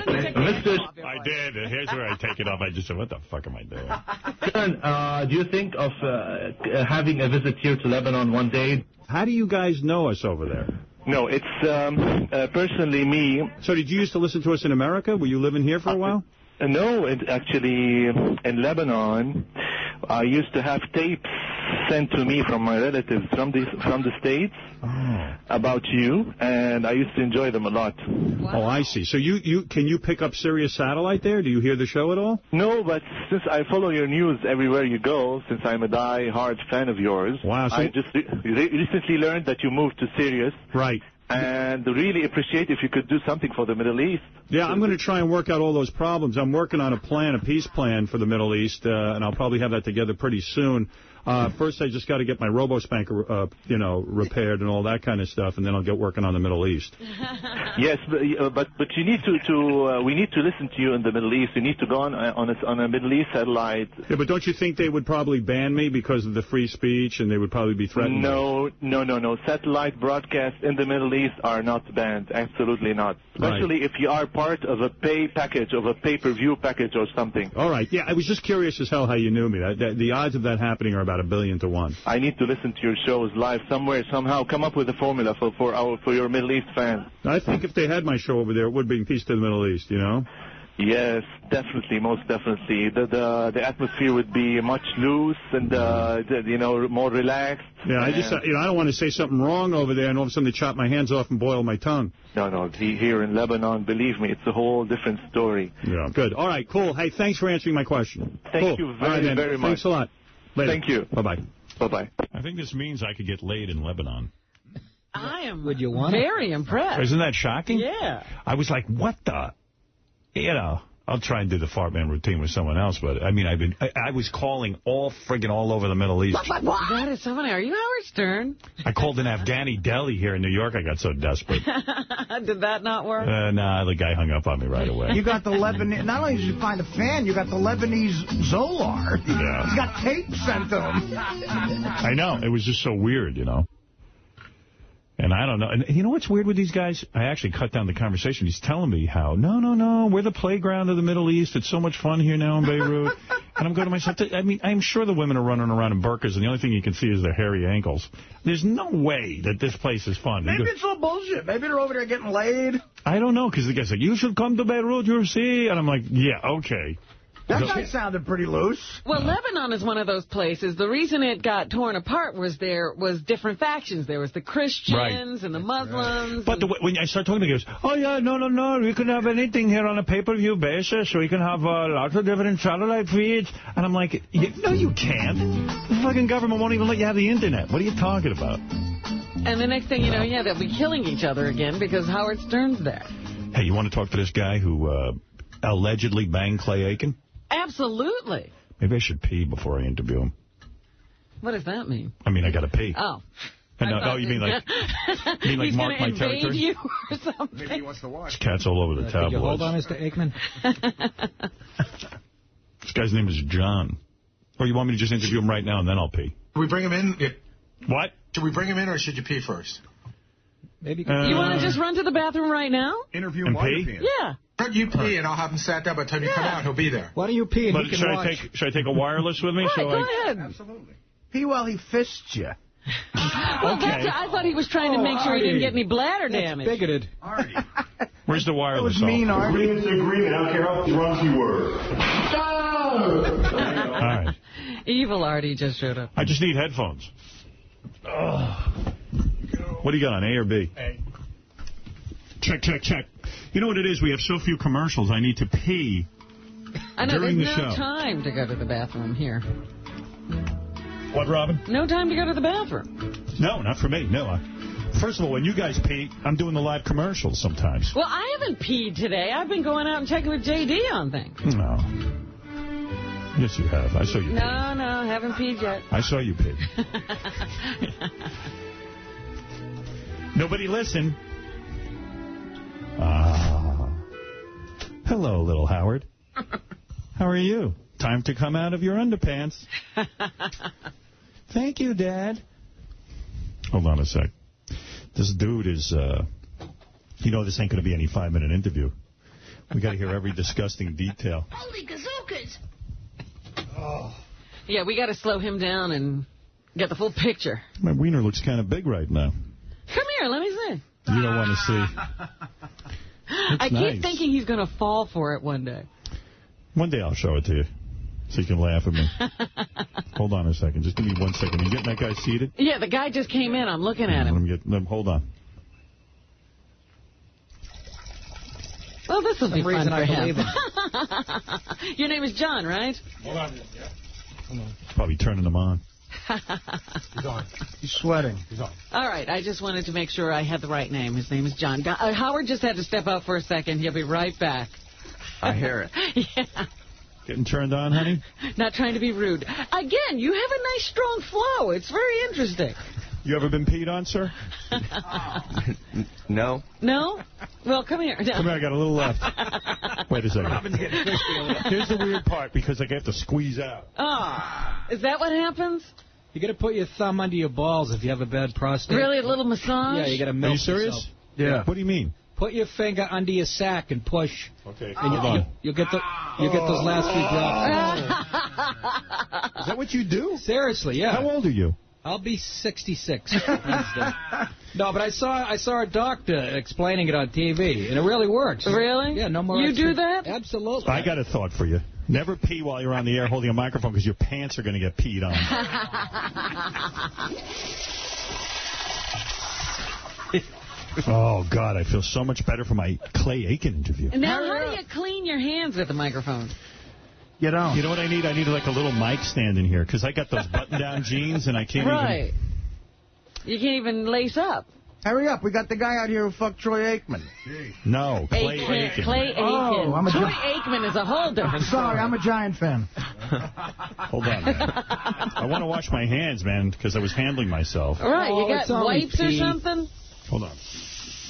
Mr. I did. Here's where I take it off. I just said, what the fuck am I doing? Stern, uh, do you think of uh, uh, having a visit here to Lebanon one day? How do you guys know us over there? No, it's um, uh, personally me. So did you used to listen to us in America? Were you living here for a while? Uh, no, it actually in Lebanon, I used to have tapes sent to me from my relatives from the from the states about you, and I used to enjoy them a lot. Oh, I see. So you, you can you pick up Sirius Satellite there? Do you hear the show at all? No, but since I follow your news everywhere you go, since I'm a die-hard fan of yours, Wow, so- I just re- re- recently learned that you moved to Sirius. Right. And really appreciate if you could do something for the Middle East. Yeah, I'm going to try and work out all those problems. I'm working on a plan, a peace plan for the Middle East, uh, and I'll probably have that together pretty soon. Uh, first, I just got to get my RoboSpanker, uh, you know, repaired and all that kind of stuff, and then I'll get working on the Middle East. Yes, but uh, but, but you need to to uh, we need to listen to you in the Middle East. You need to go on uh, on a, on a Middle East satellite. Yeah, but don't you think they would probably ban me because of the free speech, and they would probably be threatened? No, no, no, no. Satellite broadcasts in the Middle East are not banned. Absolutely not. Especially if you are part of a pay package, of a pay-per-view package or something. All right. Yeah, I was just curious as hell how you knew me. That, that, the odds of that happening are about a billion to one. I need to listen to your shows live somewhere, somehow. Come up with a formula for for our for your Middle East fans. I think if they had my show over there, it would bring peace to the Middle East, you know? Yes, definitely, most definitely. The the the atmosphere would be much loose and uh, you know more relaxed. Yeah, I just, you know, I don't want to say something wrong over there, and all of a sudden they chop my hands off and boil my tongue. No, no. Here in Lebanon, believe me, it's a whole different story. Yeah. Good. All right, cool. Hey, thanks for answering my question. Thank Cool. you very, right, very much. Thanks a lot. Later. Thank you. Bye-bye. Bye-bye. I think this means I could get laid in Lebanon. I am Would you want very impressed. Isn't that shocking? Yeah. I was like, what the? You know, I'll try and do the fart man routine with someone else, but I mean, I've been, I, I was calling all friggin' all over the Middle East. That is so funny. Are you Howard Stern? I called an Afghani deli here in New York. I got so desperate. Did that not work? Uh, nah, the guy hung up on me right away. You got the Lebanese. Not only did you find a fan, you got the Lebanese Zolar. Yeah. He's got tape sent to him. I know. It was just so weird, you know. And I don't know. And you know what's weird with these guys? I actually cut down the conversation. He's telling me how, no, no, no, we're the playground of the Middle East. It's so much fun here now in Beirut. and I'm going to myself, I mean, I'm sure the women are running around in burqas, and the only thing you can see is their hairy ankles. There's no way that this place is fun. Maybe go- it's all bullshit. Maybe they're over there getting laid. I don't know, because the guy's like, you should come to Beirut, you'll see. And I'm like, yeah, okay. That guy sounded pretty loose. Well, Lebanon is one of those places. The reason it got torn apart was there was different factions. There was the Christians Right. and the Muslims. But the, way- when I start talking to him, he oh, yeah, no, no, no, we can have anything here on a pay-per-view basis. We can have uh, lots of different satellite feeds. And I'm like, no, you can't. The fucking government won't even let you have the Internet. What are you talking about? And the next thing you know, yeah, they'll be killing each other again because Howard Stern's there. Hey, you want to talk to this guy who uh, allegedly banged Clay Aiken? Absolutely. Maybe I should pee before I interview him. What does that mean? I mean, I got to pee. Oh. And, I uh, oh, you mean like you mean like He's mark gonna my invade territory? you or something. Maybe he wants to watch. There's cats all over the Could you hold on, Mr. Aikman? This guy's name is John. Or you want me to just interview him right now and then I'll pee? Should we bring him in? What? Should we bring him in or should you pee first? Maybe. Uh, you want to just run to the bathroom right now? Interview And pee? Yeah. You pee and I'll have him sat down by the time you come out. He'll be there. Why don't you pee and But he can should I take should I take a wireless with me? Right, so go I, ahead. Absolutely. Pee while he fists you. Well, Okay. that's, I thought he was trying to Oh, make sure he didn't get any bladder That's damage. bigoted. Where's the wireless? It was mean, off? Artie. Agreement's an agreement. I don't care how drunk you were. All right. Evil Artie just showed up. I just need headphones. Ugh. What do you got on, A or B? A. Check, check, check. You know what it is? We have so few commercials. I need to pee. I know During there's the no show. time to go to the bathroom here. What, Robin? No time to go to the bathroom. No, not for me. No. I, first of all, when you guys pee, I'm doing the live commercials sometimes. Well, I haven't peed today. I've been going out and checking with JD on things. No. Yes, you have. I saw you. pee. No, no, haven't peed yet. I saw you pee. Nobody listen. Ah. Hello, little Howard. How are you? Time to come out of your underpants. Thank you, Dad. Hold on a sec. This dude is, uh, you know, this ain't going to be any five-minute interview. We got to hear every disgusting detail. Holy gazookas! Yeah, we got to slow him down and get the full picture. My wiener looks kind of big right now. Come here, let me see. You don't want to see. I keep thinking he's going to fall for it one day. One day I'll show it to you, so you can laugh at me. hold on a second. Just give me one second. You getting that guy seated? Yeah, the guy just came in. I'm looking at Let him. me get. Let, hold on. Well, this will Some be fun reason for I him. believe Your name is John, right? Hold on. Probably turning them on. He's on. He's sweating. He's on. All right, I just wanted to make sure I had the right name. His name is John. Go- uh, Howard just had to step out for a second. He'll be right back. I hear it. yeah, Getting turned on, honey? not trying to be rude. Again, you have a nice strong flow. It's very interesting. You ever been peed on, sir? No? No? Well, come here. No. Come here, I got a little left. Wait a second. Here's the weird part, because I have to squeeze out. Oh, is that what happens? You got to put your thumb under your balls if you have a bad prostate. Really, a little massage? Yeah, you got to Are you serious? yourself. Yeah. What do you mean? Put your finger under your sack and push. Okay, And you, hold on. you, you'll get the you'll get those last few drops. Is that what you do? Seriously, yeah. How old are you? I'll be 66 no, but I saw I saw a doctor explaining it on TV, and it really works. Really? Yeah, no more. You extra- do that? Absolutely. I got a thought for you. Never pee while you're on the air holding a microphone because your pants are going to get peed on. oh, God, I feel so much better for my Clay Aiken interview. now, how do you clean your hands with the microphone? You don't. You know what I need? I need like a little mic stand in here because I got those button-down jeans and I can't Right. You can't even lace up. Hurry up. We got the guy out here who fucked Troy Aikman. even... No, Clay Aiken. Aiken. Clay Aiken. Oh, I'm a Troy Aikman is a whole different Sorry, I'm a Giant fan. Hold on. man. I want to wash my hands, man, because I was handling myself. Oh, all right, Oh, you got wipes or something? Hold on.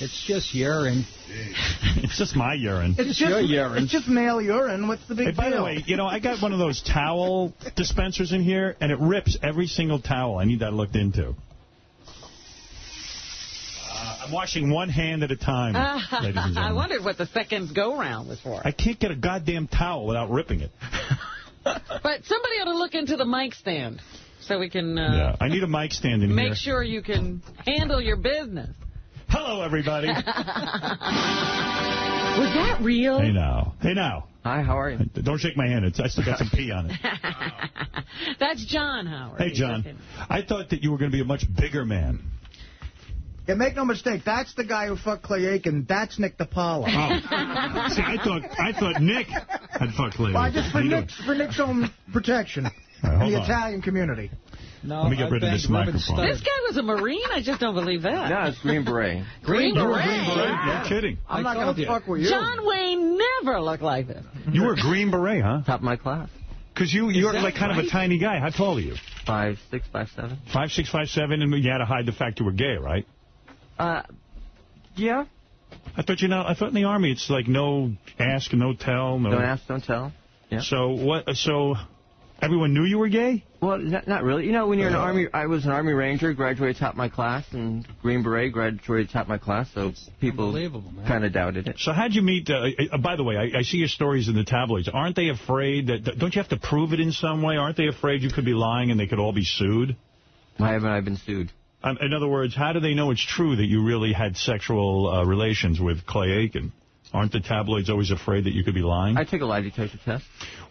It's just urine. It's just my urine. It's just, your urine. it's just male urine. What's the big Hey, by the way, you know, I got one of those towel dispensers in here, and it rips every single towel. I need that looked into. Uh, I'm washing one hand at a time, ladies and I gentlemen. wondered what the second go-round was for. I can't get a goddamn towel without ripping it. But somebody ought to look into the mic stand so we can uh, yeah, I need a mic stand in make here. sure you can handle your business. Hello, everybody. Was that real? hey now, hey now. Hi, how are you? Don't shake my hand. It's, I still got some pee on it. That's John Howard. Hey, John. I thought that you were going to be a much bigger man. Yeah, make no mistake. That's the guy who fucked Clay Aiken. That's Nick DiPaolo. Oh. See, I thought I thought Nick had fucked Clay. Aiken. Well, just for How you doing? Nick's, for Nick's own protection. right, the on. Italian community. No, Let me get rid of this microphone. This guy was a Marine? I just don't believe that. No, it's Green Beret. Green You were Beret? Green Beret. No kidding. I'm not going to fuck with you. John Wayne never looked like this. You were a Green Beret, huh? Top of my class. Because you, you're like kind of a tiny guy. How tall are you? Five, six, five, seven. Five, six, five, seven, and you had to hide the fact you were gay, right? Uh, yeah. I thought you know. I thought in the army it's like no ask, no tell, no. Don't ask, don't tell. Yeah. So what? So everyone knew you were gay. Well, not, not really. You know, when you're an Army, I was an Army Ranger, graduated top of my class, and Green Beret, graduated top of my class, so people kind of doubted it. So how'd you meet? Uh, uh, by the way, I, I see your stories in the tabloids. Aren't they afraid that? Don't you have to prove it in some way? Aren't they afraid you could be lying and they could all be sued? Why haven't I been sued? Um, in other words, how do they know it's true that you really had sexual uh, relations with Clay Aiken? Aren't the tabloids always afraid that you could be lying? I took a lie detector test.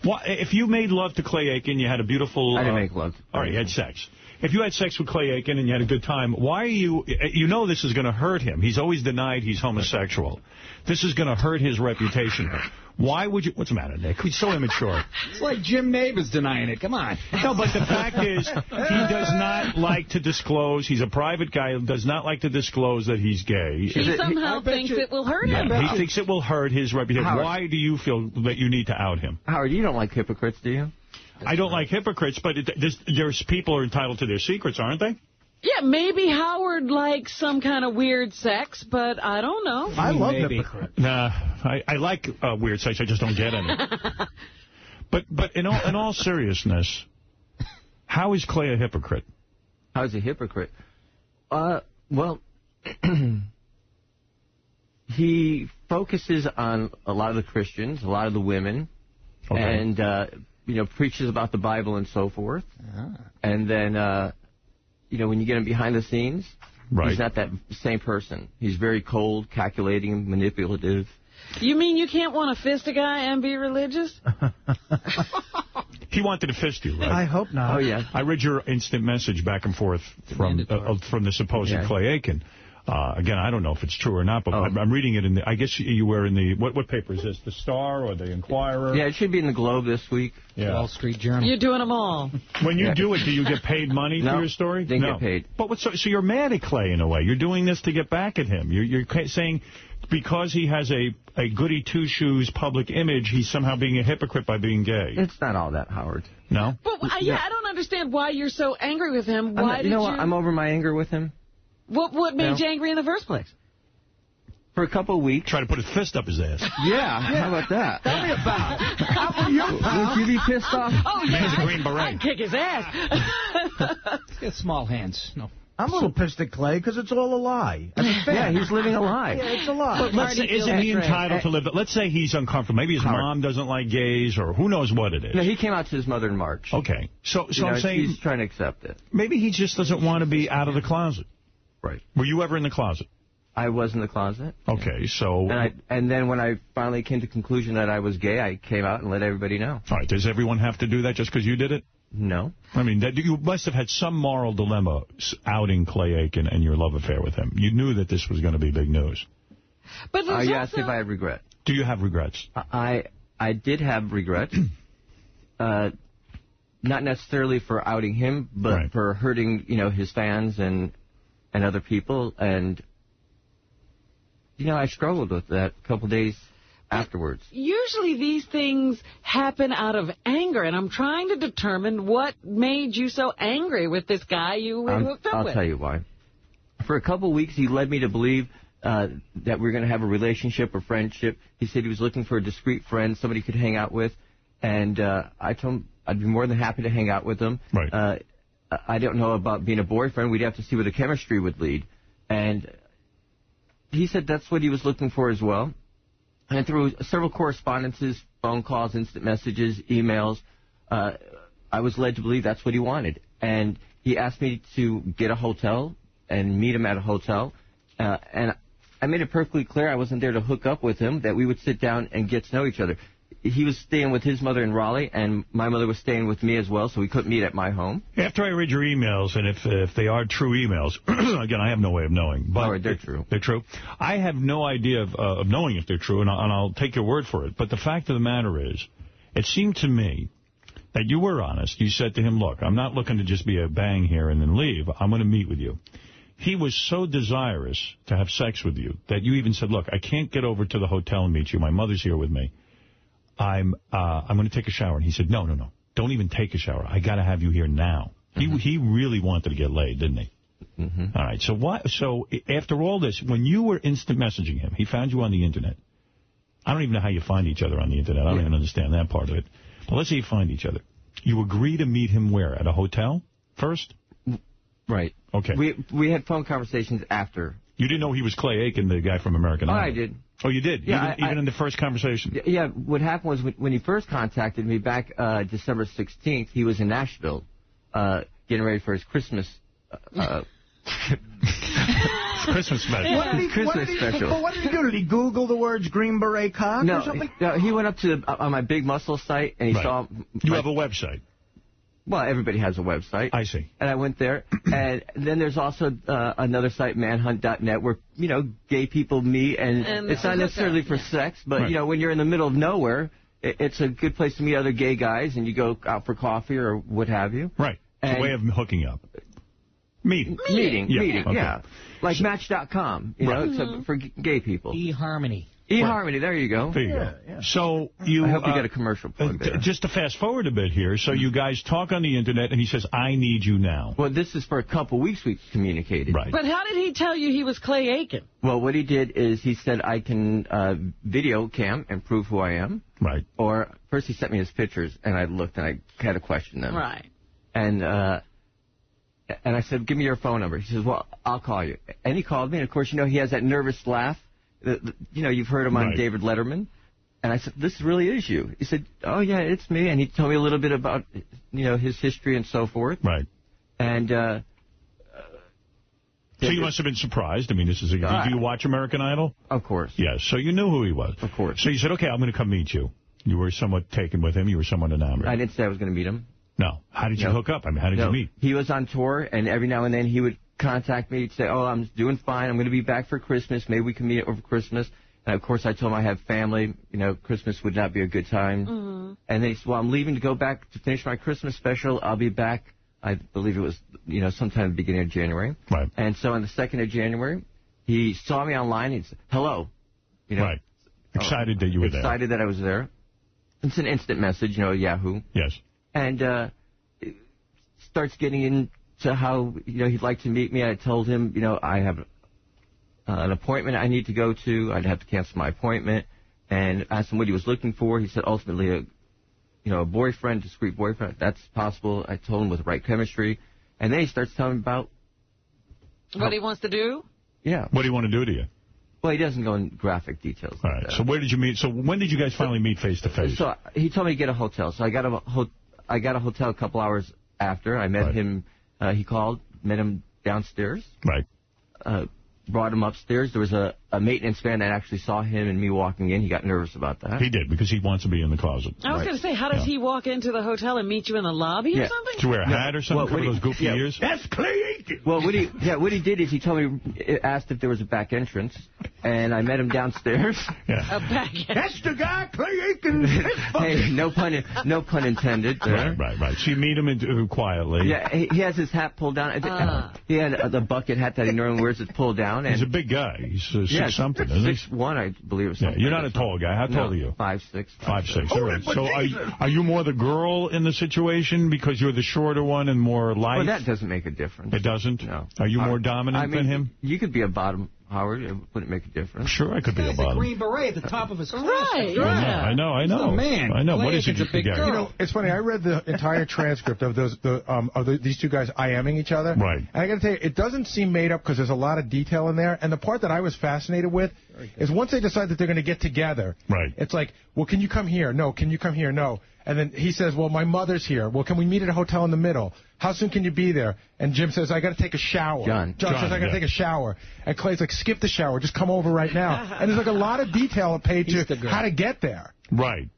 Well, if you made love to Clay Aiken, you had a beautiful... I didn't uh, make love. All right, you had sex. If you had sex with Clay Aiken and you had a good time, why are you... You know this is going to hurt him. He's always denied he's homosexual. This is going to hurt his reputation. Why would you... What's the matter, Nick? He's so immature. It's like Jim Nabors denying it. Come on. No, but the fact is, he does not like to disclose. He's a private guy who does not like to disclose that he's gay. He somehow thinks it will hurt him. He thinks it will hurt his reputation. Howard. Why do you feel that you need to out him? Howard, you don't like hypocrites, do you? I don't like hypocrites, but it, there's, there's people are entitled to their secrets, aren't they? Yeah, maybe Howard likes some kind of weird sex, but I don't know. I love Maybe. hypocrite. Nah, I, I like uh, weird sex. I just don't get any. but but in all in all seriousness, how is Clay a hypocrite? How's a hypocrite? Uh, well, he focuses on a lot of the Christians, a lot of the women, Okay. and, uh, you know, preaches about the Bible and so forth. And then, uh, you know, when you get him behind the scenes, Right. he's not that same person. He's very cold, calculating, manipulative. You mean you can't want to fist a guy and be religious? He wanted to fist you, right? I hope not. Oh, yeah. I read your instant message back and forth from uh, uh, from the supposed Yeah. Clay Aiken. Uh, again, I don't know if it's true or not, but Oh. I'm, I'm reading it in the. I guess you, you were in the. What what paper is this? The Star or the Inquirer? Yeah, it should be in the Globe this week. Yeah. Wall Street Journal. You're doing them all. When you Yeah. do it, do you get paid money No, for your story? didn't no. get paid. But what, so, so you're mad at Clay in a way. You're doing this to get back at him. You're, you're saying because he has a, a goody two-shoes public image, he's somehow being a hypocrite by being gay. It's not all that, Howard. No? But uh, yeah, I don't understand why you're so angry with him. I'm Why not- did you know you? what? I'm over my anger with him. What what made No. you angry in the first place? For a couple of weeks. Try to put his fist up his ass. Yeah, how about that? Tell me about it. How about you, pal? Would you be pissed off? Oh Man's yeah, a Green Beret. I'd kick his ass. He's got small hands. No. I'm a little pissed at Clay because it's all a lie. As a. Yeah, he's living a lie. Yeah, it's a lie. But let's say, isn't he feels entitled eh. to live? Let's say he's uncomfortable. Maybe his Howard. mom doesn't like gays, or who knows what it is. No, he came out to his mother in March. Okay, so so You know, I'm saying he's trying to accept it. maybe he just doesn't want to be out of the closet. Right. Were you ever in the closet? I was in the closet. Okay, so And I and then when I finally came to the conclusion that I was gay, I came out and let everybody know. all right. Does everyone have to do that just because you did it? No. I mean, that, you must have had some moral dilemma outing Clay Aiken and your love affair with him. You knew that this was going to be big news. But Uh, there's you asked also, if I had regret. Do you have regrets? I I did have regret. uh, not necessarily for outing him, but Right. for hurting, you know, his fans and and other people. And you know, I struggled with that a couple days afterwards. usually these things happen out of anger, and I'm trying to determine what made you so angry with this guy you were I'm- hooked up I'll with. tell you why. For a couple of weeks, he led me to believe uh, that we were going to have a relationship or friendship. He said he was looking for a discreet friend, somebody he could hang out with, and uh, I told him I'd be more than happy to hang out with him. Right. Uh, I don't know about being a boyfriend. We'd have to see where the chemistry would lead. And he said that's what he was looking for as well. And through several correspondences, phone calls, instant messages, emails, uh, I was led to believe that's what he wanted. And he asked me to get a hotel and meet him at a hotel. Uh, and I made it perfectly clear I wasn't there to hook up with him, that we would sit down and get to know each other. He was staying with his mother in Raleigh, and my mother was staying with me as well, so we couldn't meet at my home. After I read your emails, and if if they are true emails, again, I have no way of knowing. But All right, they're true. They're true. I have no idea of, uh, of knowing if they're true, and I'll, and I'll take your word for it. But the fact of the matter is, it seemed to me that you were honest. You said to him, look, I'm not looking to just be a bang here and then leave. I'm going to meet with you. He was so desirous to have sex with you that you even said, look, I can't get over to the hotel and meet you. My mother's here with me. I'm uh, I'm going to take a shower. And he said, no, no, no. Don't even take a shower. I got to have you here now. He he really wanted to get laid, didn't he? Mm-hmm. All right. So why? So after all this, when you were instant messaging him, he found you on the internet. I don't even know how you find each other on the internet. I don't even understand that part of it. But let's say you find each other. You agree to meet him where? At a hotel first? Right. Okay. We we had phone conversations after. You didn't know he was Clay Aiken, the guy from American Oh, Idol? I did. Oh, you did? Yeah, even I- even in the first conversation? Yeah, what happened was when, when he first contacted me back uh, December 16th, he was in Nashville uh, getting ready for his Christmas uh, uh, Christmas special. What did he, Christmas what did he, special. But what did he do? Did he Google the words Green Beret cock no, or something? no, he went up to uh, on my Big Muscle site and he Right. saw. You my- have a website. Well, everybody has a website. I see. And I went there, and then there's also uh, another site, Manhunt.net, where you know gay people meet, and, And it's not necessarily up, for yeah. sex, but Right. you know when you're in the middle of nowhere, it, it's a good place to meet other gay guys, and you go out for coffee or what have you. Right. It's a way of hooking up. Meeting. Meeting, Yeah, meeting, okay. yeah. Like Match.com, you know, Right. except for g- gay people. eHarmony. eHarmony, there you go. There you go. So you... I hope you uh, get a commercial plug uh, there. Just to fast forward a bit here, so you guys talk on the internet, and he says, I need you now. Well, this is for a couple weeks we communicated. Right. But how did he tell you he was Clay Aiken? Well, what he did is he said I can uh, video cam and prove who I am. Right. Or first he sent me his pictures and I looked and I had to question them. Right. And uh, and I said, give me your phone number. He says, well, I'll call you. And he called me. And of course, you know, he has that nervous laugh. The- You know, you've heard him on Right. David Letterman. And I said, this really is you. He said, oh yeah, it's me. And he told me a little bit about, you know, his history and so forth. Right. And uh, So you must have been surprised. I mean, this is a... Uh, do you watch American Idol? Of course. Yes. So you knew who he was. Of course. So you said, okay, I'm going to come meet you. You were somewhat taken with him. You were somewhat enamored. I didn't say I was going to meet him. No. How did you No. hook up? I mean, how did no, you meet? He was on tour, and every now and then he would contact me. He'd say, "Oh, I'm doing fine. I'm going to be back for Christmas. Maybe we can meet over Christmas." And of course, I told him I have family. You know, Christmas would not be a good time. Mm-hmm. And they said, "Well, I'm leaving to go back to finish my Christmas special. I'll be back." I believe it was, you know, sometime at the beginning of January. Right. And so on the second of January, he saw me online. He said, "Hello." You know, Right. Excited that you were there. excited that I was there. It's an instant message, you know, Yahoo Yes. and uh, it starts getting into how you know he'd like to meet me. I told him, you know, I have uh, an appointment I need to go to. I'd have to cancel my appointment, and asked him what he was looking for. He said ultimately a, you know, a boyfriend, discreet boyfriend. That's possible. I told him with the right chemistry, and then he starts telling me about What he wants to do? yeah. What do you want to do to you? Well, he doesn't go in graphic details. All like right. that. So where did you meet? So when did you guys finally meet face to face? So he told me to get a hotel. So I got a ho- I got a hotel a couple hours after. I met Right. him. Uh, he called, met him downstairs. Right. Uh, brought him upstairs. There was a, a maintenance man that actually saw him and me walking in. He got nervous about that. He did because he wants to be in the closet. I was going to say, how does Yeah. he walk into the hotel and meet you in the lobby or Yeah. something? Did you wear a hat or something? Well, cover what those goofy yeah. ears? That's Clay Aiken. Well, what he yeah, what he did is he told me asked if there was a back entrance, and I met him downstairs. Yeah. A bag. That's the guy, Clay Aiken. hey, no pun in- no pun intended. there. Right, right, right. So you meet him in, uh, quietly. Yeah, he, he has his hat pulled down. I think- Ah. He had uh, the bucket hat that he normally wears. It's pulled down. And He's a big guy. He's uh, six yeah, something, isn't he? six one, I believe. Yeah, you're not a tall guy. How tall No, are you? Five six. Five six. All right. Oh, so are you, are you more the girl in the situation because you're the shorter one and more light? Well, that doesn't make a difference. it doesn't. No. Are you more I- dominant I mean, than him? You could be a bottom, Howard. Wouldn't make a difference. Sure, I could be a Guy's a green beret at the top of his class. Right, That's yeah. I know, I He's know. the man. I know. Clay What is it Aiken's a you big forget? You know, it's funny. I read the entire transcript of those the um of the, these two guys IMing each other. Right. And I got to tell you, it doesn't seem made up because there's a lot of detail in there. And the part that I was fascinated with is once they decide that they're going to get together. Right. It's like, well, can you come here? No. Can you come here? No. And then he says, well, my mother's here. Well, can we meet at a hotel in the middle? How soon can you be there? And Jim says, I got to take a shower. John. John, John, says, I got to yeah. take a shower. And Clay's like, skip the shower. Just come over right now. and there's like a lot of detail paid He's to how to get there. Right.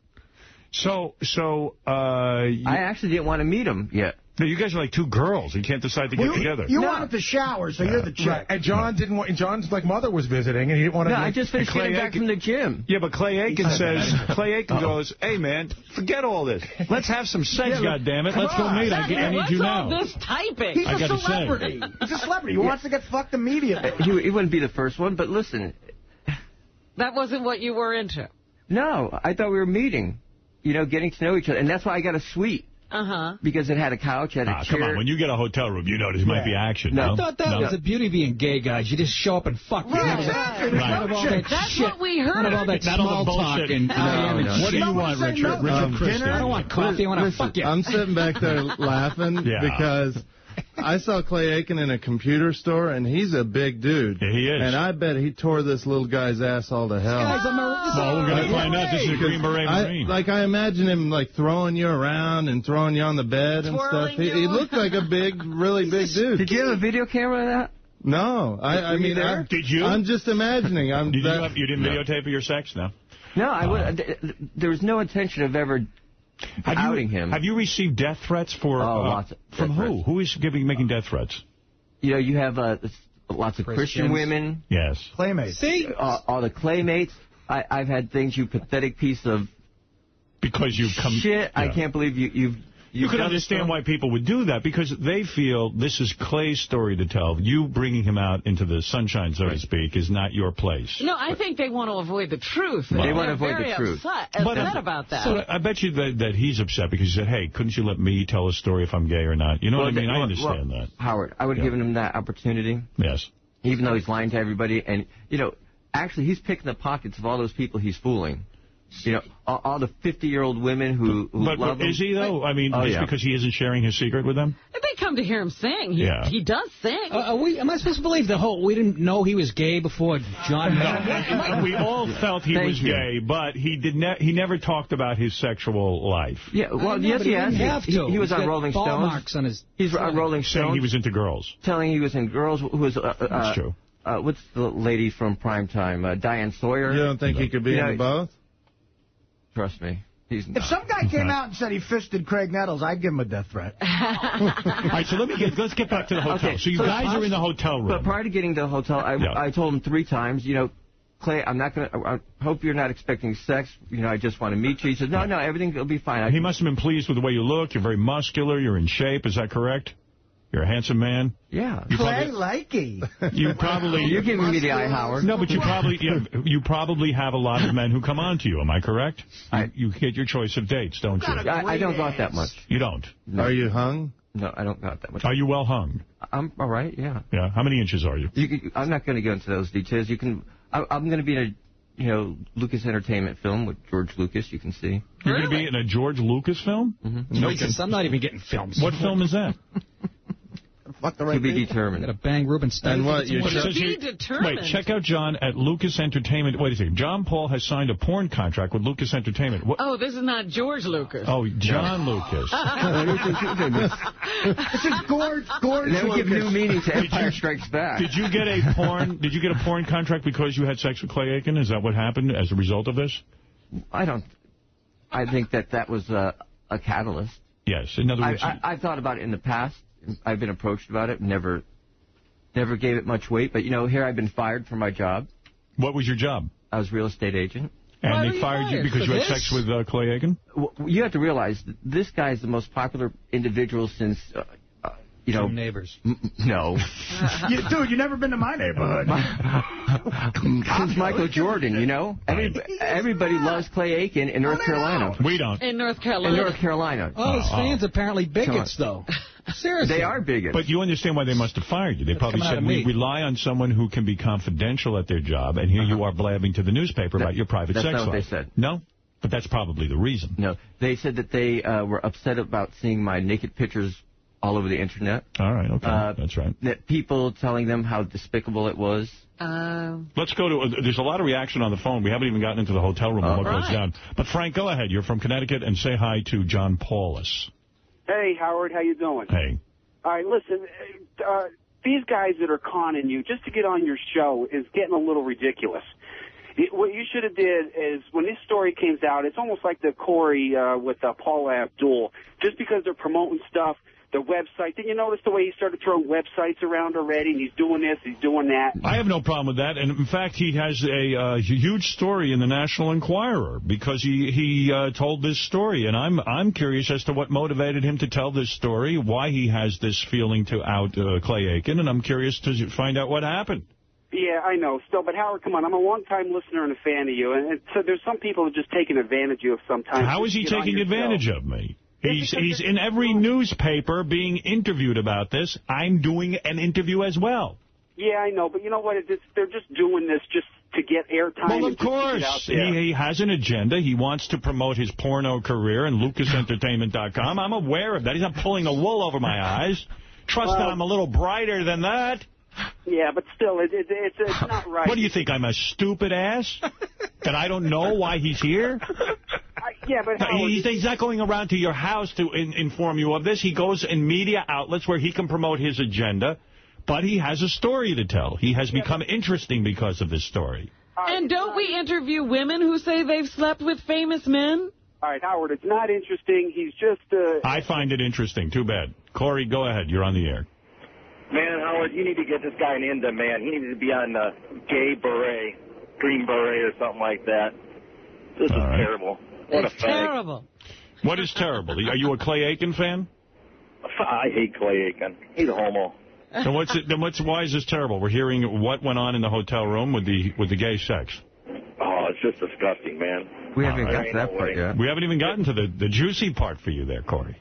So, so, uh... I actually didn't want to meet him yet. No, you guys are like two girls. You can't decide to get You, together. you wanted the shower, so you're the chick. Right. And John didn't want. John's like mother was visiting, and he didn't want to. No, I just finished getting back from the gym. Yeah, but Clay Aiken says, Clay Aiken goes, hey, man, forget all this. Let's have some sex, Yeah, goddammit. come Let's go on. meet. I, I need What's you all now. this typing? He's I a celebrity. He's a celebrity. He wants to get fucked immediately. He, he wouldn't be the first one, but listen, That wasn't what you were into. no, I thought we were meeting, you know, getting to know each other, and that's why I got a suite Uh-huh. because it had a couch, had a Ah, chair. come on, when you get a hotel room, you know there might be action. No. No, I thought that No? was the beauty of being gay, guys. You just show up and fuck. You Right, know, right. None that That's shit. what we heard. None of all that Not all small talk and No, I am no. What do you want, Richard? no. Richard Um, Christy. I don't want coffee. I want to fuck you. I'm sitting back there laughing Yeah. because I saw Clay Aiken in a computer store, and he's a big dude. Yeah, he is. And I bet he tore this little guy's ass all to hell. Guys, I'm a, Well, we're going to find out. This is a Green Beret I, like I imagine him like throwing you around and throwing you on the bed and stuff. He, he looked like a big, really big dude. Did you have a video camera of that? No, I, I mean, I, Did you? I'm just imagining. I'm Did you, have, you didn't videotape your sex? No. No, I would. Uh. th- th- there was no intention of ever Have outing you, him. Have you received death threats for... Oh, uh, lots of From who? threats. Who is giving making death threats? You know, you have uh, lots of Christian women, Yes. Playmates. See? uh, all the claymates. I, I've had things. You pathetic piece of Because you've come... shit. I can't believe you. You've. You you've can understand why people would do that, because they feel this is Clay's story to tell. You bringing him out into the sunshine, so to speak, is not your place. No, I think they want to avoid the truth. They They're wanna avoid the very truth. Upset, But, upset about that. So I bet you that, that he's upset because he said, hey, couldn't you let me tell a story if I'm gay or not? You know Well, what I mean? th- I understand well, that. Howard, I would have Yeah. given him that opportunity, Yes. even though he's lying to everybody. And you know, actually, he's picking the pockets of all those people he's fooling. You know, all, all the 50-year-old women who, who But, love but is him. he, though? I mean, Oh, just yeah. because he isn't sharing his secret with them? If they come to hear him sing, he, Yeah. he does sing. Uh, are we, am I supposed to believe the whole, we didn't know he was gay before John met him? we all felt he Thank was you. gay, but he did ne he never talked about his sexual life. Yeah, well, know, yes, he he has. didn't have He, to. he was He's on got Rolling ball Stones. marks on his He's on Rolling Saying he was into girls. telling he was in girls. Who was? Uh, uh, That's true. Uh, what's the lady from Primetime? Uh, Diane Sawyer. you don't think he could be Yeah, into both? Trust me, he's. If some guy came out and said he fisted Graig Nettles, I'd give him a death threat. All right, so let me get, let's get back to the hotel. Okay, so you so- guys are in the hotel room. But prior to getting to the hotel, I, Yeah. I told him three times, you know, Clay, I'm not going to, I hope you're not expecting sex. You know, I just want to meet you. He says, no, no, everything will be fine. I, he must have been pleased with the way you look. You're very muscular. You're in shape. Is that correct? You're a handsome man. yeah. You Clay probably, likey. you probably You're giving me the eye, Howard. no, but you probably you, you probably have a lot of men who come on to you. Am I correct? You, I- you get your choice of dates, don't you? I, I don't got that much. You don't. Are you hung? No, I don't got that much. Are you well hung? I'm all right, yeah. Yeah. How many inches are you? You, I'm not going to go into those details. You can, I, I'm going to be in a, you know, Lucas Entertainment film with George Lucas. You can see. You're going to be in a George Lucas film? Mm-hmm. Jesus, I'm not even getting films. What film is that? Fuck the To be people. Determined. going to bang Rubenstein. And what, you Well, it show- be determined. Wait, check out John at Lucas Entertainment. Wait a second. John Paul has signed a porn contract with Lucas Entertainment. What? oh, this is not George Lucas. Oh, John Lucas. This is Gorge, Gorge That would give new meaning to Empire Strikes Back. Did you get a porn? Did you get a porn contract because you had sex with Clay Aiken? Is that what happened as a result of this? I don't. I think that that was a, a catalyst. Yes. In other I, words, I, I've thought about it in the past. I've been approached about it. Never, never gave it much weight. But you know, here I've been fired from my job. what was your job? I was a real estate agent. And Why they you fired you because you had this? sex with uh, Clay Aiken? W- You have to realize that this guy is the most popular individual since, uh, uh, you know, Two neighbors. no, You, dude, you've never been to my neighborhood. since Michael Jordan. You know, Every, everybody loves Clay Aiken in North Carolina. We don't. In North Carolina. In Carolina. North Carolina. Oh, his Oh, fans apparently bigots, though. Seriously. They are bigots. But you understand why they must have fired you. They probably said, we rely on someone who can be confidential at their job, and here you are blabbing to the newspaper That- about your private that's sex not what life. they said. No? But that's probably the reason. No, they said that they uh, were upset about seeing my naked pictures all over the internet. All right, okay. Uh, that's right. That people telling them how despicable it was. Uh, Let's go to, uh, there's a lot of reaction on the phone. We haven't even gotten into the hotel room and All what goes down. But Frank, go ahead. You're from Connecticut, and say hi to John Paulus. Hey, Howard, how you doing? Hey. All right, listen, uh, these guys that are conning you just to get on your show is getting a little ridiculous. It, what you should have did is when this story came out, it's almost like the Corey uh, with uh, Paula Abdul. Just because they're promoting stuff, the website. Did you notice the way he started throwing websites around already? And he's doing this, he's doing that. I have no problem with that. And in fact, he has a uh, huge story in the National Enquirer because he he uh, told this story, and I'm I'm curious as to what motivated him to tell this story, why he has this feeling to out uh, Clay Aiken, and I'm curious to find out what happened. Yeah, I know. Still, but Howard, come on. I'm a long-time listener and a fan of you. And, and so there's some people who are just taking advantage of you sometimes. How is he taking advantage of me? He's he's in every newspaper being interviewed about this. I'm doing an interview as well. Yeah, I know. But you know what? It's, they're just doing this just to get airtime. Well, of just to get out course. He, he has an agenda. He wants to promote his porno career and LucasEntertainment.com. I'm aware of that. He's not pulling the wool over my eyes. Trust that I'm a little brighter than that. Yeah, but still, it, it, it's, it's not right. What do you think? I'm a stupid ass? that I don't know why he's here? I, yeah, but No, Howard, He's, he's not going around to your house to in, inform you of this. He goes in media outlets where he can promote his agenda, but he has a story to tell. He has become interesting because of this story. And don't we interview women who say they've slept with famous men? All right, Howard, it's not interesting. He's just... Uh, I find it interesting. Too bad. Corey, go ahead. You're on the air. Man, Howard, you need to get this guy an into man. He needs to be on the gay beret, green beret or something like that. This is terrible. What It's a fag. terrible. What is terrible? Are you a Clay Aiken fan? I hate Clay Aiken. He's a homo. Then what's it, then what's why is this terrible? We're hearing what went on in the hotel room with the with the gay sex. Oh, it's just disgusting, man. We haven't There got to that no part way. yet. We haven't even gotten to the the juicy part for you there, Corey.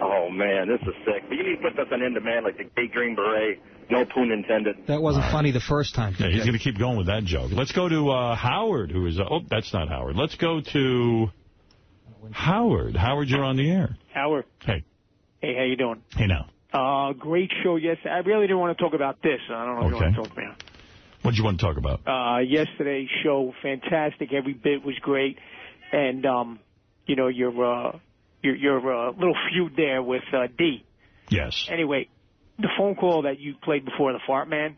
Oh, man, this is sick. But you need to put this an into man like the gay green beret. No pun intended. That wasn't funny the first time. Yeah, he's going to keep going with that joke. Let's go to uh, Howard, who is... Uh, oh, that's not Howard. Let's go to Howard. Howard, you're on the air. Howard. Hey. Hey, how you doing? Hey, now. Uh, great show. Yes, I really didn't want to talk about this. I don't know if you want to talk about. What do you want to talk about? Uh, yesterday's show, fantastic. Every bit was great, and um, you know your uh, your your uh, little feud there with uh, D. Yes. Anyway, the phone call that you played before the fart man.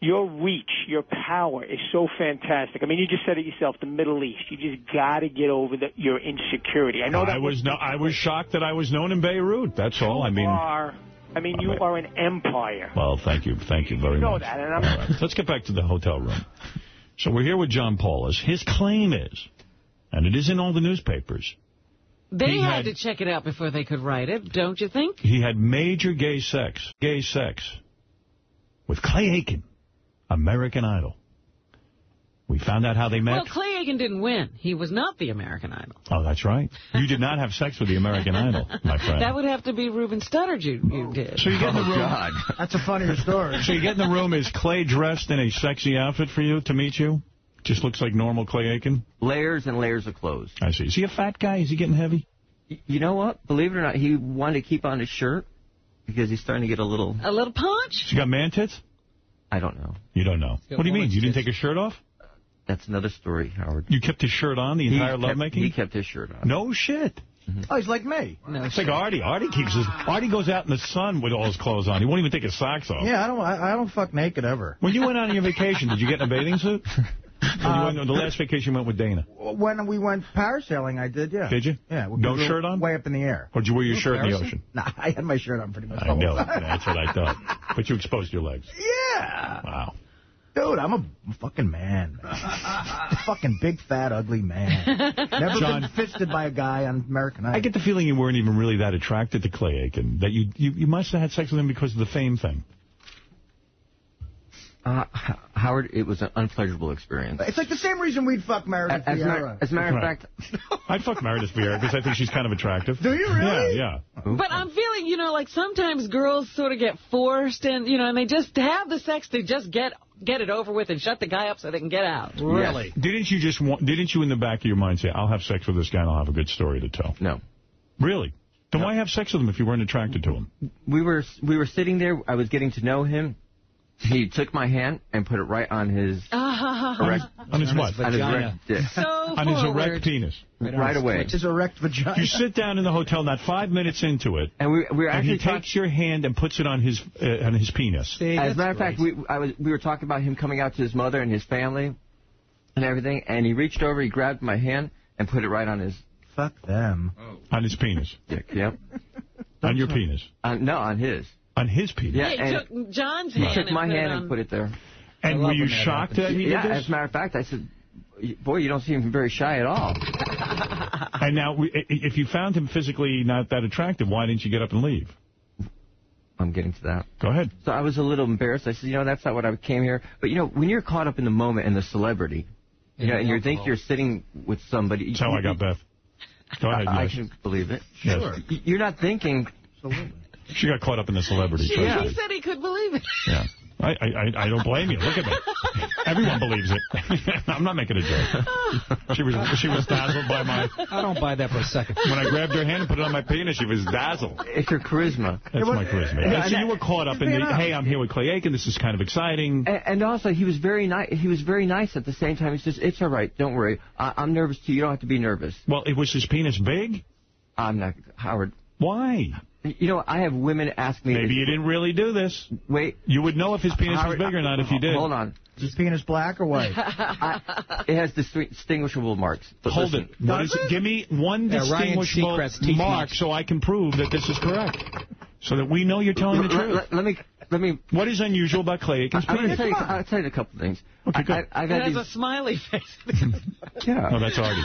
Your reach, your power is so fantastic. I mean, you just said it yourself, the Middle East. You just got to get over the, your insecurity. I know that I was no, I was shocked that I was known in Beirut. That's all. I mean, are. I mean, you are an empire. well, thank you, thank you very You know much. that, and I'm- All right, let's get back to the hotel room. So we're here with John Paulus. His claim is, and it is in all the newspapers, They had, had- to check it out before they could write it, don't you think? he had major gay sex, gay sex, with Clay Aiken, American Idol. We found out how they met. Well, Clay Aiken didn't win. He was not the American Idol. Oh, that's right. You did not have sex with the American Idol, my friend. That would have to be Ruben Studdard you, you oh. did. So you get in the oh, room. That's a funnier story. So you get in the room. Is Clay dressed in a sexy outfit for you to meet you? Just looks like normal Clay Aiken. Layers and layers of clothes. I see. Is he a fat guy? Is he getting heavy? Y- You know what? Believe it or not, he wanted to keep on his shirt because he's starting to get a little. A little punch? Has he got man tits? I don't know. You don't know. What do you mean? woman's You didn't take his shirt off? That's another story, Howard. You kept his shirt on the He entire kept- lovemaking? He kept his shirt on. No shit. Mm-hmm. Oh, he's like me. No, It's like Artie. Artie keeps his. Artie goes out in the sun with all his clothes on. He won't even take his socks off. Yeah, I don't. I, I don't fuck naked ever. When you went on your vacation, did you get in a bathing suit? You went, um, the last vacation you went with Dana. When we went parasailing, I did. Yeah. Did you? Yeah. No shirt on? Way up in the air. Or did you wear your You shirt in the ocean? Nah, I had my shirt on pretty much. I know. That's what I thought. But you exposed your legs. Yeah. Wow. Dude, I'm a fucking man. fucking big, fat, ugly man. Never John- been fisted by a guy on American Idol. I get the feeling you weren't even really that attracted to Clay Aiken. That you, you, you must have had sex with him because of the fame thing. Uh, Howard, it was an unpleasurable experience. It's like the same reason we'd fuck Meredith As a matter, Vieira. as a matter of fact, I'd fuck Meredith Vieira because I think she's kind of attractive. Do you really? Yeah, yeah. But I'm feeling, you know, like sometimes girls sort of get forced and, you know, and they just have the sex to just get get it over with and shut the guy up so they can get out. Really? Didn't you just want, didn't you in the back of your mind say, I'll have sex with this guy and I'll have a good story to tell? No. Really? Then why have sex with him if you weren't attracted to him? we were we were sitting there. I was getting to know him. He took my hand and put it right on his erect, On his what? on his erect dick. So On his erect penis. Right away. His erect vagina. You sit down in the hotel, not five minutes into it, And we we were and he actually takes your hand and puts it on his uh, on his penis. See, As that's a matter of fact, great. we I was we were talking about him coming out to his mother and his family, and everything, and he reached over, he grabbed my hand, and put it right on his... Fuck them. On his penis. Yeah, yep. On your penis. On, no, on his. On his penis. Yeah, he took John's he hand took my hand and put it there. And were you shocked that he yeah, did as a matter of fact, I said, boy, you don't seem very shy at all. And now, if you found him physically not that attractive, why didn't you get up and leave? I'm getting to that. Go ahead. So I was a little embarrassed. I said, you know, that's not what I came here. But, you know, when you're caught up in the moment and the celebrity, you know, and you think you're sitting with somebody. That's how I got Beth. Go ahead, I, I yes. can believe it. Yes. Y- You're not thinking. She got caught up in the celebrity. She, trust he said he could believe it. Yeah. I, I, I- I don't blame you. Look at me. Everyone believes it. I'm not making a joke. She was she was dazzled by my... I don't buy that for a second. When I grabbed her hand and put it on my penis, she was dazzled. It's your charisma. That's my charisma. Yeah, so you were caught up in the, hey, I'm here with Clay Aiken. This is kind of exciting. And, and also, he was very nice. He was very nice at the same time. He says, "It's all right. Don't worry. I, I'm nervous too. You don't have to be nervous." Well, it was his penis big? I'm not Howard. Why? You know, I have women ask me. Maybe you didn't really do this. Wait. You would know if his penis was Howard, big or not if you did. Hold on. Is his penis black or white? It has distinguishable marks. But Hold listen, it. What is it? Give me one Yeah, distinguishable mark me. so I can prove that this is correct. So that we know you're telling the Let- truth. let- let me let me. What is unusual about Clay Aiken's I'm going to penis? tell you. I'll tell you a couple things. Okay, go. I, I, I've It had has these. a smiley face. yeah. No, that's Artie.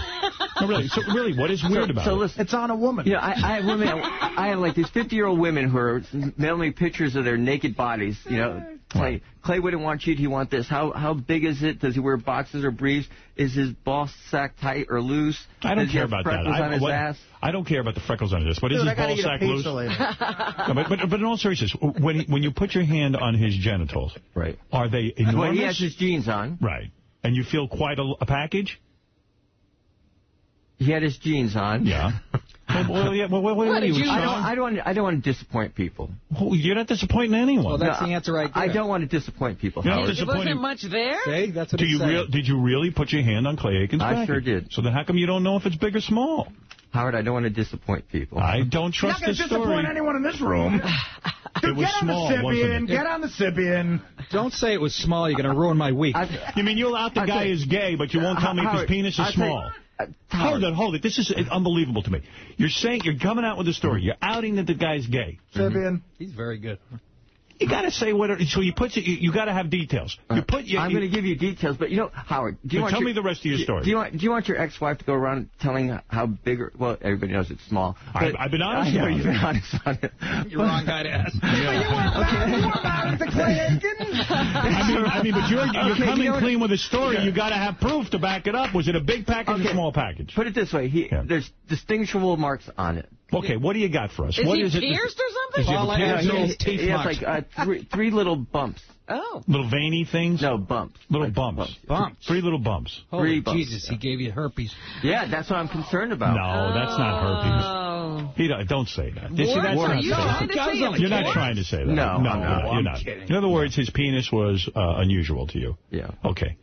No, really. So, really, what is weird so, about so it? listen, it's on a woman. You know, I, I have women. I have like these 50-year-old women who are mailing me pictures of their naked bodies. You know, Clay. Clay wouldn't want you. Do you want this? How how big is it? Does he wear boxes or briefs? Is his ball sack tight or loose? I don't Does care about that. freckles I, on his what- ass? I don't care about the freckles on his ass. What is Dude, his I ball sack loose? No, but, but, but in all seriousness, when when you put your hand on his genitals, right? Are they enormous? Well, he has his jeans on. Right. And you feel quite a, a package? He had his jeans on. Yeah. well, well, yeah, well, well, what, What are you, I don't, I don't. I don't want to disappoint people. Oh, you're not disappointing anyone. Well, that's no, the answer right there. I don't want to disappoint people. You're not Howard. disappointing. much there. See, that's Do you real, did you really put your hand on Clay Aiken's I package? sure did. So then how come you don't know if it's big or small? Howard, I don't want to disappoint people. I don't trust You're not trust going this to story. disappoint anyone in this room. It was get small, on the wasn't Sybian. it? Get on the Sybian. Don't say it was small. You're going to ruin my week. You mean you'll out the I guy think- is gay, but you won't tell me if his penis is I think- small? Hold it, hold it. This is unbelievable to me. You're saying you're coming out with a story. You're outing that the guy's gay. Sybian. He's very good. You got to say what. It, so you put. You, you got to have details. You put. You, I'm going to give you details, but you know, Howard, do you want tell your, me the rest of your story. Do you want Do you want your ex-wife to go around telling how big? Or, well, everybody knows it's small. I've- I've been honest I know you've been honest on it. You're the wrong guy to ask. I mean, I mean, but you're, you're Okay, coming you know clean with a story. Yeah. You got to have proof to back it up. Was it a big package or a small package? Put it this way: he, there's distinguishable marks on it. Okay, what do you got for us? Is what he is it? pierced or something? Is he All I pierced? have is- he has like uh, three, three little bumps. Oh. Little veiny things? No, bumps. Little bumps. Bumps. Three little bumps. Holy Three bumps. Jesus, he gave you herpes. Yeah, that's what I'm concerned about. No, that's not herpes. Oh. He don't, don't say that. What? See, that's Are not you saying- trying to say it's You're not what? trying to say that. No, no, I'm you're not. not. You're not. kidding. In other words, his penis was uh, unusual to you. Yeah. Okay.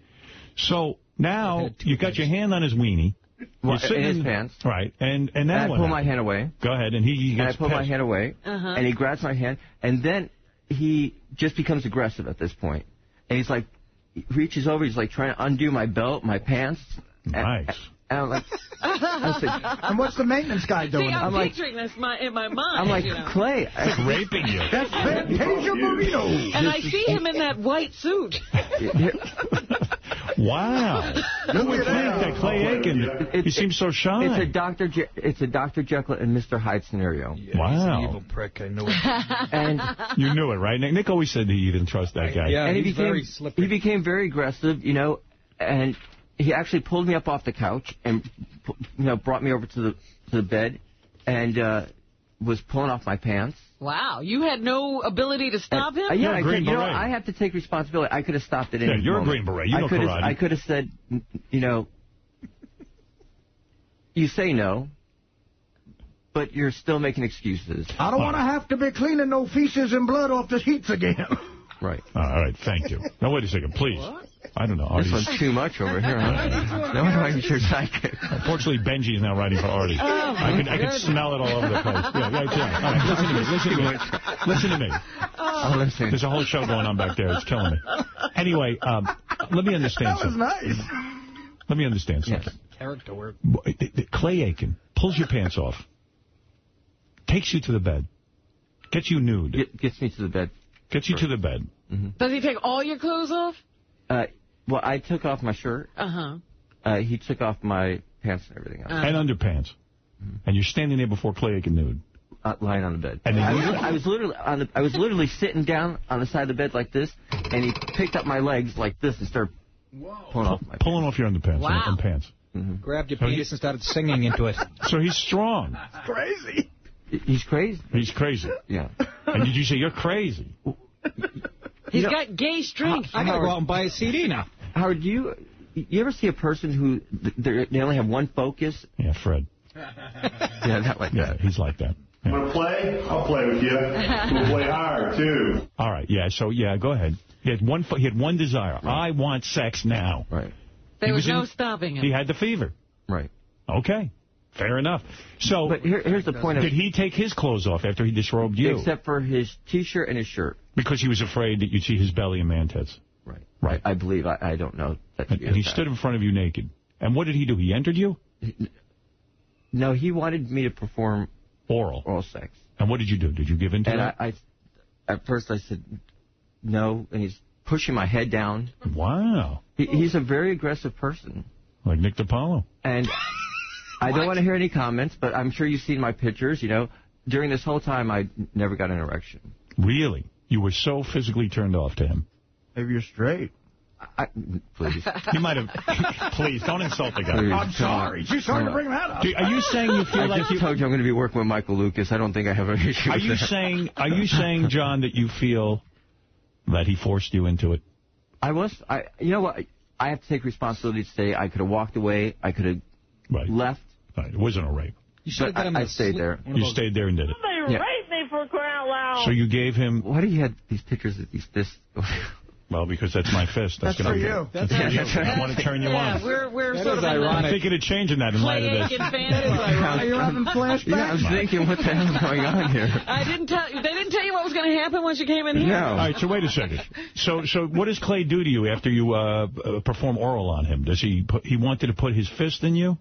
So now you got your hand on his weenie. Well, in his pants. Right. And and And then I what pull my hand away. Go ahead. And he, he And I gets pull my hand away, Uh-huh. and he grabs my hand, and then he just becomes aggressive at this point. And he's like, he reaches over, he's like trying to undo my belt, my pants. Nice. And, and I'm like, I said, And what's the maintenance guy See, doing? I'm, I'm like- picturing this my, in my mind. I'm like, you know. Clay. It's like raping you. That's Fantasia Barrino. And I see him in that white suit. Wow. Who would think that Clay Aiken, he seems so shy. It's a Dr. Je- it's a Dr. Jekyll and Mr. Hyde scenario. wow. evil prick. I know it. And You knew it, right? Nick, Nick always said that he didn't trust that guy. Yeah, and he became very slippery. he became very aggressive, you know, and he actually pulled me up off the couch and you know brought me over to the to the bed and uh, was pulling off my pants. Wow, you had no ability to stop him? Uh, yeah, You're a I Green could, you know, I have to take responsibility. I could have stopped it. Yeah, any you're a. Green Beret. You I know could have karate. I could have said, you know, you say no, but you're still making excuses. I don't want to have to be cleaning no feces and blood off the sheets again. Right. All right, thank you. Now, wait a second, please. I don't know. This Artie's- one's too much over here. Huh? no wonder I'm your sidekick. Unfortunately, Benji is now writing for Artie. Oh, I can I can smell it all over the place. Yeah, yeah, yeah. All right, listen to me. Listen to me. Listen to me. Oh, listen. There's a whole show going on back there. It's killing me. Anyway, um, let me understand That was something. nice. Let me understand something. Yes. Character work. B- th- th- Clay Aiken pulls your pants off, takes you to the bed, gets you nude. gets me to the bed. Gets you to the bed. Does he take all your clothes off? Uh, well, I took off my shirt. Uh-huh. Uh, he took off my pants and everything else. And underpants. And you're standing there before Clay Aiken nude. Uh, lying on the bed. And I was, I was literally on the, I was literally sitting down on the side of the bed like this, and he picked up my legs like this and started pulling off my Pulling off your underpants Wow. and, and pants. Grabbed your So he- penis and started singing into it. So he's strong. Crazy. He's crazy. He's crazy. Yeah. And did you say you're crazy? He's You know- got gay strength. I gotta go out and buy a CD now. Howard, do you you ever see a person who they're- only have one focus? Yeah, Fred. Yeah, that like Yeah, he's like that. Want to play? I'll play with you. We'll play hard, too. All right, yeah, so, yeah, go ahead. He had one, he had one desire. I want sex now. Right. There He was, was in- no stopping him. He had the fever. Right. Okay. Fair enough. So, But here, here's the point of did he take his clothes off after he disrobed you? except for his T-shirt and his shirt. Because he was afraid that you'd see his belly and man tits. Right. Right. I believe. I, I don't know. That And, and he stood in front of you naked. And what did he do? He entered you? No, he wanted me to perform Oral. oral sex. And what did you do? Did you give in to And that? I, I, at first I said no, and he's pushing my head down. Wow. He, he's a very aggressive person, Like Nick DiPaolo. and I don't want to hear any comments, but I'm sure you've seen my pictures. You know, during this whole time, I never got an erection. Really? You were so physically turned off to him. Maybe you're straight. I, please. You might have. Please, don't insult the guy. Please, I'm don't. sorry. Too sorry to bring that up. Do- Are you saying you feel I like just you... told you I'm going to be working with Michael Lucas. I don't think I have an issue Are with you that. saying, are you saying, John, that you feel that he forced you into it? I was, I, you know what? I have to take responsibility to say I could have walked away. I could have Right. left. Right. It wasn't a rape. You should have But got him I, I a stayed there. You stayed there and did it. They Yeah. raped me for crying out loud. So you gave him, Why do you have these pictures of these fists? well, because that's my fist. That's gonna for you. That's for you. I want to turn you yeah, on. we're, we're That sort is of in I'm the thinking of changing that in light Clay of this. Aiken fan club. Are you having flashbacks? Yeah, I'm thinking, what the hell is going on here? I didn't tell you they didn't tell you what was going to happen once you came in here. No. All right, so wait a second. So, so what does Clay do to you after you uh, uh, perform oral on him? Does he put, he wanted to put his fist in you?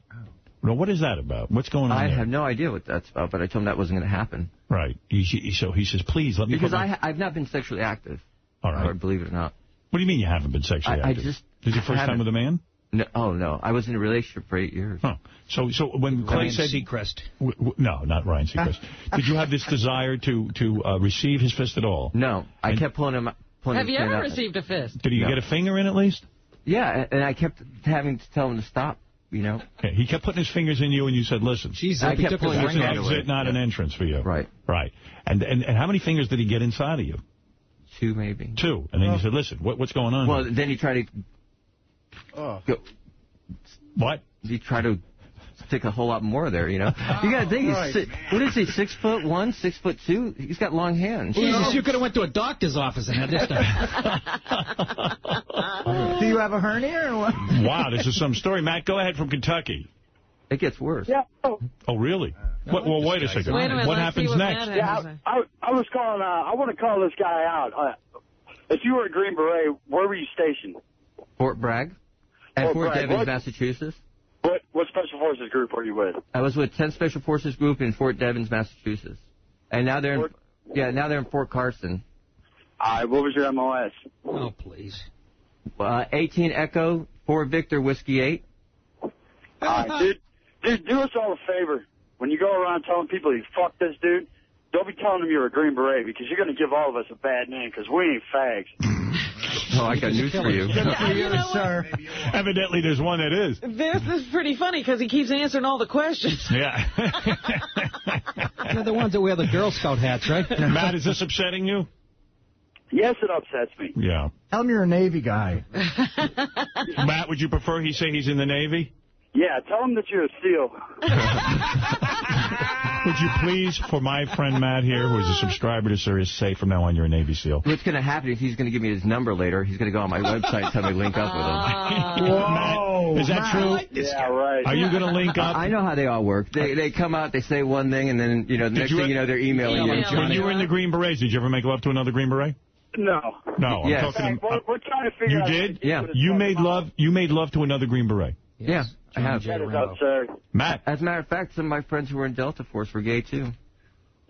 No, what is that about? What's going on I there? have no idea what that's about, but I told him that wasn't going to happen. Right. He, he, so he says, please let me. Because put my- I, I've not been sexually active. All right. Or believe it or not. What do you mean you haven't been sexually I, I active? just. This is your first time with a man? No, oh, no. I was in a relationship for eight years. Huh. So, so when Clay Ryan said, Seacrest. W- w- no, not Ryan Seacrest. Did you have this desire to to uh, receive his fist at all? No. I And- kept pulling him pulling Have his you ever out. received a fist? Did he No. get a finger in at least? Yeah, and- and I kept having to tell him to stop, you know. Okay. He kept putting his fingers in you, and you said, "Listen, Jeez, I kept took his pulling that's his an exit, away. not an entrance for you." Right. Right. And, and and how many fingers did he get inside of you? Two, maybe. Two. And then you said, "Listen, what, what's going on?" Well, here?" then he tried to Oh. go. what? He tried to stick a whole lot more there, you know. You got to think, he's si- what is he, six foot one, six foot two? He's got long hands. Jesus, you could have went to a doctor's office and had this done. Do you have a hernia or what? wow, this is some story. Matt, go ahead from Kentucky. It gets worse. Yeah. Oh, Oh, really? What, well, wait a second. Wait a minute, what happens what next? Yeah. has to say. I, I, I was calling. Uh, I want to call this guy out. Uh, if you were a Green Beret, where were you stationed? Fort Bragg at Fort Fort Bragg. Devens, What? Massachusetts. What what Special Forces group were you with? I was with 10 Special Forces Group in Fort Devens, Massachusetts. And now they're in, Fort- yeah, now they're in Fort Carson. All right. What was your MOS? Oh, please. Uh, 18 Echo, 4 Victor, Whiskey 8. All right, dude. Dude, do us all a favor. When you go around telling people you fuck this dude, don't be telling them you're a Green Beret because you're going to give all of us a bad name because we ain't fags. Oh, I got news for you. Yeah, you know? Sir. Evidently, there's one that is. This is pretty funny because he keeps answering all the questions. Yeah. They're the ones that wear the Girl Scout hats, right? Matt, is this upsetting you? Yes, it upsets me. Yeah. Tell him you're a Navy guy. Matt, would you prefer he say he's in the Navy? Yeah, tell him that you're a SEAL. Would you please, for my friend Matt here, who is a subscriber to Sirius, say from now on you're a Navy SEAL? What's going to happen is he's going to give me his number later. He's going to go on my website and tell me link up with him. Matt, is that true? Yeah, right. Are you going to link up? I know how they all work. They they come out, they say one thing, and then you know the Did next you- thing you know they're emailing you. Email. When you were in the Green Berets, did you ever make love to another Green Beret? No. No, I'm Yes. talking. Hey, we're, we're trying to figure you out. did? Yeah. You made love. You made love to another Green Beret. Yeah, I have. That is absurd. Matt. As a matter of fact, some of my friends who were in Delta Force were gay, too.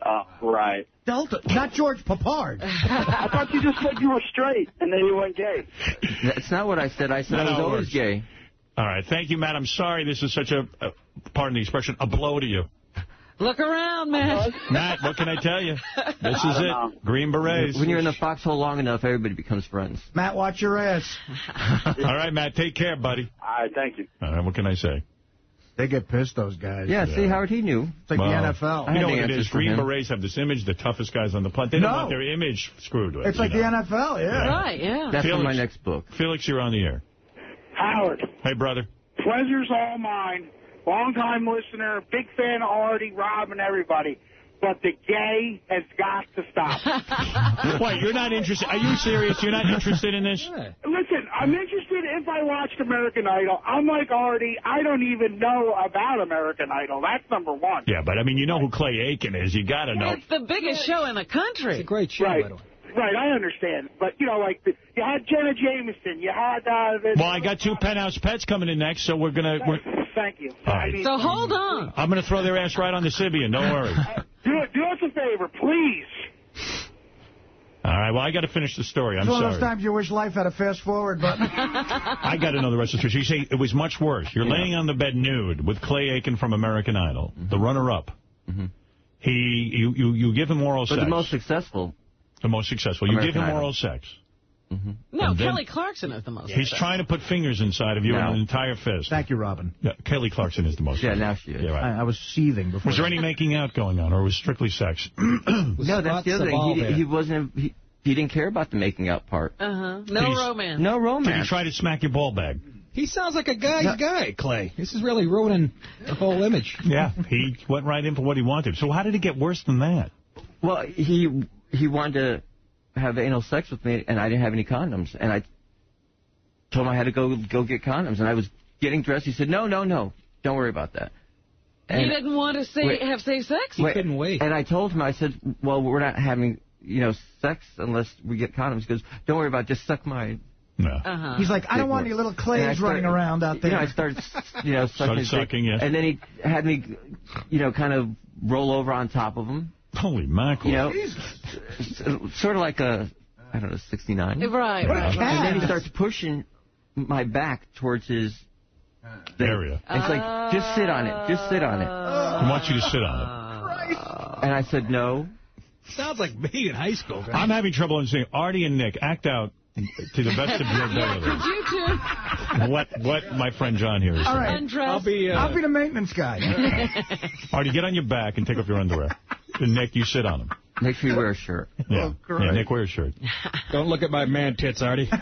Oh, right. Delta, not George Peppard. I thought you just said you were straight and then you went gay. That's not what I said. I said No, I was no, always gay. All right. Thank you, Matt. I'm sorry this is such a, a pardon the expression, a blow to you. Look around, man. Matt, what can I tell you? This is it. know. Green Berets. When you're in the foxhole long enough, everybody becomes friends. Matt, watch your ass. All right, Matt. Take care, buddy. All right, thank you. All right. What can I say? They get pissed, those guys. Yeah, see, Howard, he knew. It's like Well, the NFL. You know what it is? Green Berets have this image, the toughest guys on the planet. They don't No. want their image screwed with. It's like know. the NFL, yeah. Right, yeah. That's Felix, for my next book. Felix, you're on the air. Howard, Hey, brother. pleasure's all mine. Long time listener, big fan of Artie, Rob, and everybody. But the gay has got to stop. What, you're not interested? Are you serious? You're not interested in this? Listen, I'm interested if I watched American Idol. I'm like Artie, I don't even know about American Idol. That's number one. Yeah, but I mean, you know who Clay Aiken is. You got to know. It's the biggest show in the country. It's a great show, Right. Right, I understand. But, you know, like, the, you had Jenna Jameson, you had... Uh, the, Well, I got two penthouse pets coming in next, so we're gonna. Thank you. All right. So hold on. I'm gonna throw their ass right on the Sybian. Don't worry. Do, do us a favor, please. All right. Well, I got to finish the story. I'm It's one of those times you wish life had a fast forward button. I got to know the rest of the story. You say it was much worse. You're laying on the bed nude with Clay Aiken from American Idol, the runner-up. He, you, you, you give him oral But sex. the most successful. The most successful. You American give him Idol. oral sex. No, then- Kelly Clarkson is the most. He's trying to put fingers inside of you No. and an entire fist. Thank you, Robin. Yeah, Kelly Clarkson is the most. Yeah, now she is. Yeah, right. I, I was seething before. Was there any making out going on, or was strictly sex? No, that's the other thing. He, he wasn't. He, he didn't care about the making out part. Uh-huh. No He's- romance. No romance. Did he romance. try to smack your ball bag? He sounds like a guy's guy, Clay. This is really ruining the whole image. Yeah, he went right in for what he wanted. So how did it get worse than that? Well, he he wanted to have anal sex with me, and I didn't have any condoms, and I told him I had to go go get condoms, and I was getting dressed. He said, "No, no, no, don't worry about that." And he didn't want to say Wait. have safe sex? Wait, couldn't wait. And I told him, I said, "Well, we're not having." You know, sex unless we get condoms. He goes, don't worry about it. Just suck my No. Uh-huh. He's like, I don't want any little And clays started- running around out there. You know, I started, you know, sucking. Started his dick. sucking, yeah. And then he had me, you know, kind of roll over on top of him. Holy mackerel. You know, s- sort of like a, I don't know, 69. Right, What right. And then he starts pushing my back towards his thing. Area. And it's like, just sit on it. Just sit on it. I want you to sit on it. Christ. And I said, no. Sounds like me in high school. it. I'm having trouble understanding. Artie and Nick, act out to the best of your ability. you two? What what my friend John here is All saying. right. Undress. I'll be, uh, I'll be the maintenance guy. Artie, get on your back and take off your underwear. And Nick, you sit on him. Make sure you wear a shirt. Yeah, yeah Nick, wear a shirt. Don't look at my man tits, Artie.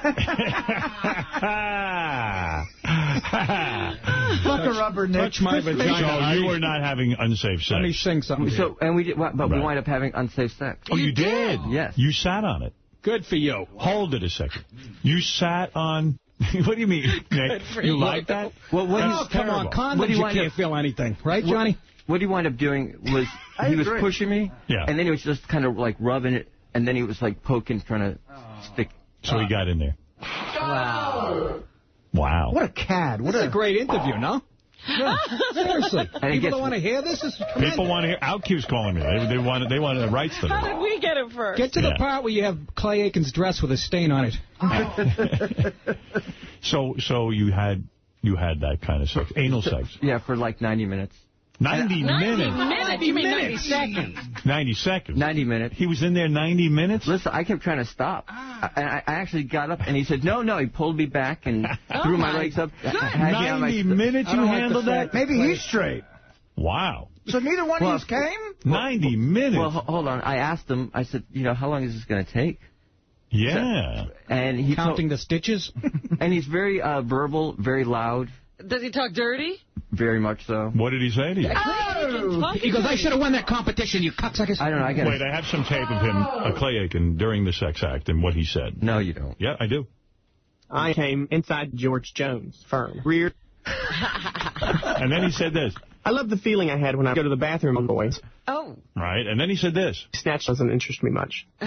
Fuck a rubber, Nick. touch my vagina. So you were not having unsafe sex. Let me sing something. So, and we did, but we wind up having unsafe sex. Oh, you did? Yes. You sat on it. Good for you. Hold it a second. You sat on... what do you mean, Nick? You you. like that? Well, what Oh, he's come on. What Condoms, do you you wind can't up- feel anything. Right, Johnny? What he wound up doing was he was agree. pushing me, Yeah. and then he was just kind of like rubbing it, and then he was like poking, trying to stick. So he got in there. Wow. Wow. What a cad. What This a a great interview, no? Yeah, seriously. And People don't want to hear this? This is tremendous. People want to hear... OutQ's calling me. They, they want they want the rights to How this. did we get it first? Get to Yeah. the part where you have Clay Aiken's dress with a stain on it. So so you had you had that kind of sex, anal sex. Yeah, for like 90 minutes. 90 90 minutes. minutes? You mean 90 seconds? 90 seconds. 90 minutes. He was in there 90 minutes? Listen, I kept trying to stop. I, I I actually got up, and he said, no, no. He pulled me back and threw my my legs up. had me on my 90 minutes you don't like the handled that? Maybe he's straight. Wow. So neither one Well, of you came? 90 minutes. Well, hold on. I asked him, I said, you know, how long is this going to take? yeah. And he Counting the stitches? and he's very uh, verbal, very loud, Does he talk dirty? very much so. What did he say to you? Oh. He goes, I should have won that competition, you cocksuckers. I don't know. I got Wait, I have some tape of him, uh, Clay Aiken, during the sex act and what he said. No, you don't. Yeah, I do. I came inside George Jones' firm. Rear. And then he said this, I love the feeling I had when I go to the bathroom on boys. Oh. right? And then he said this. Snatch doesn't interest me much.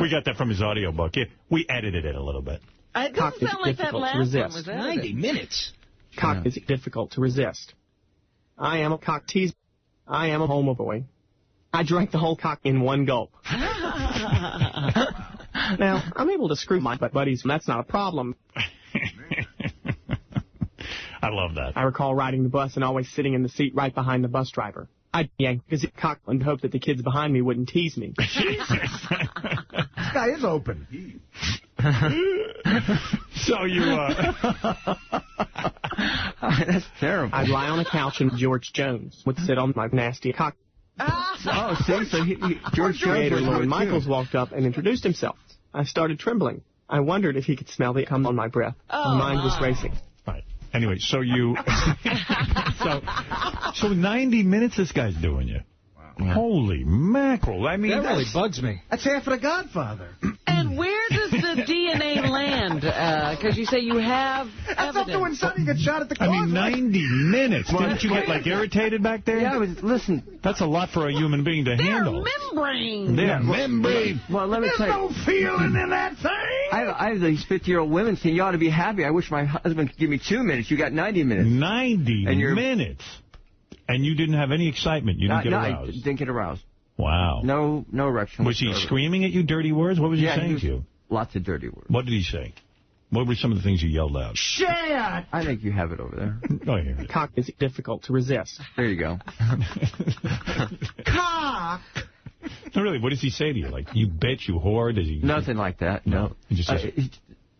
We got that from his audio book. Yeah, we edited it a little bit. It doesn't Cock is sound like that difficult to last one resist. was edited. minutes. Cock is difficult to resist. I am a cock tease. I am a homo boy. I drank the whole cock in one gulp. now, I'm able to screw my butt buddies, and that's not a problem. I love that. I recall riding the bus and always sitting in the seat right behind the bus driver. I'd yank his cock and hope that the kids behind me wouldn't tease me. This guy is open. so you, uh... That's terrible. I'd lie on a couch and George Jones would sit on my nasty cock. oh, see, so he, he, George Jones Creator would do it, Lorne too. Michaels walked up and introduced himself. I started trembling. I wondered if he could smell the cum on my breath. Oh, my mind was my. racing. Anyway, so you... so, so 90 minutes this guy's doing you. Holy mackerel. I mean, That really that's- bugs me. That's half of the Godfather. And where does the DNA land? Uh, because you say you have That's up to evidence. when Sonny gets shot at the I mean, 90 minutes. Didn't you get, like, irritated back there? Yeah, but listen. That's a lot for a human being to They're handle. membrane. They're membrane. Well, let me There's tell you. no feeling in that thing. I have, I have these 50-year-old women saying, you ought to be happy. I wish my husband could give me two minutes. You got 90 minutes. 90 And you're- minutes. And you didn't have any excitement. You didn't no, get no, I aroused. didn't get aroused. Wow. No, no erection. Was he screaming at you dirty words? What was he Yeah, saying he was- to you? Lots of dirty words. What did he say? What were some of the things you yelled out? Shit! I think you have it over there. Oh, here. Cock is difficult to resist. There you go. Cock. No, really, what does he say to you? Like, you bitch, you whore? Does he? Nothing like that. No. He just Uh, he-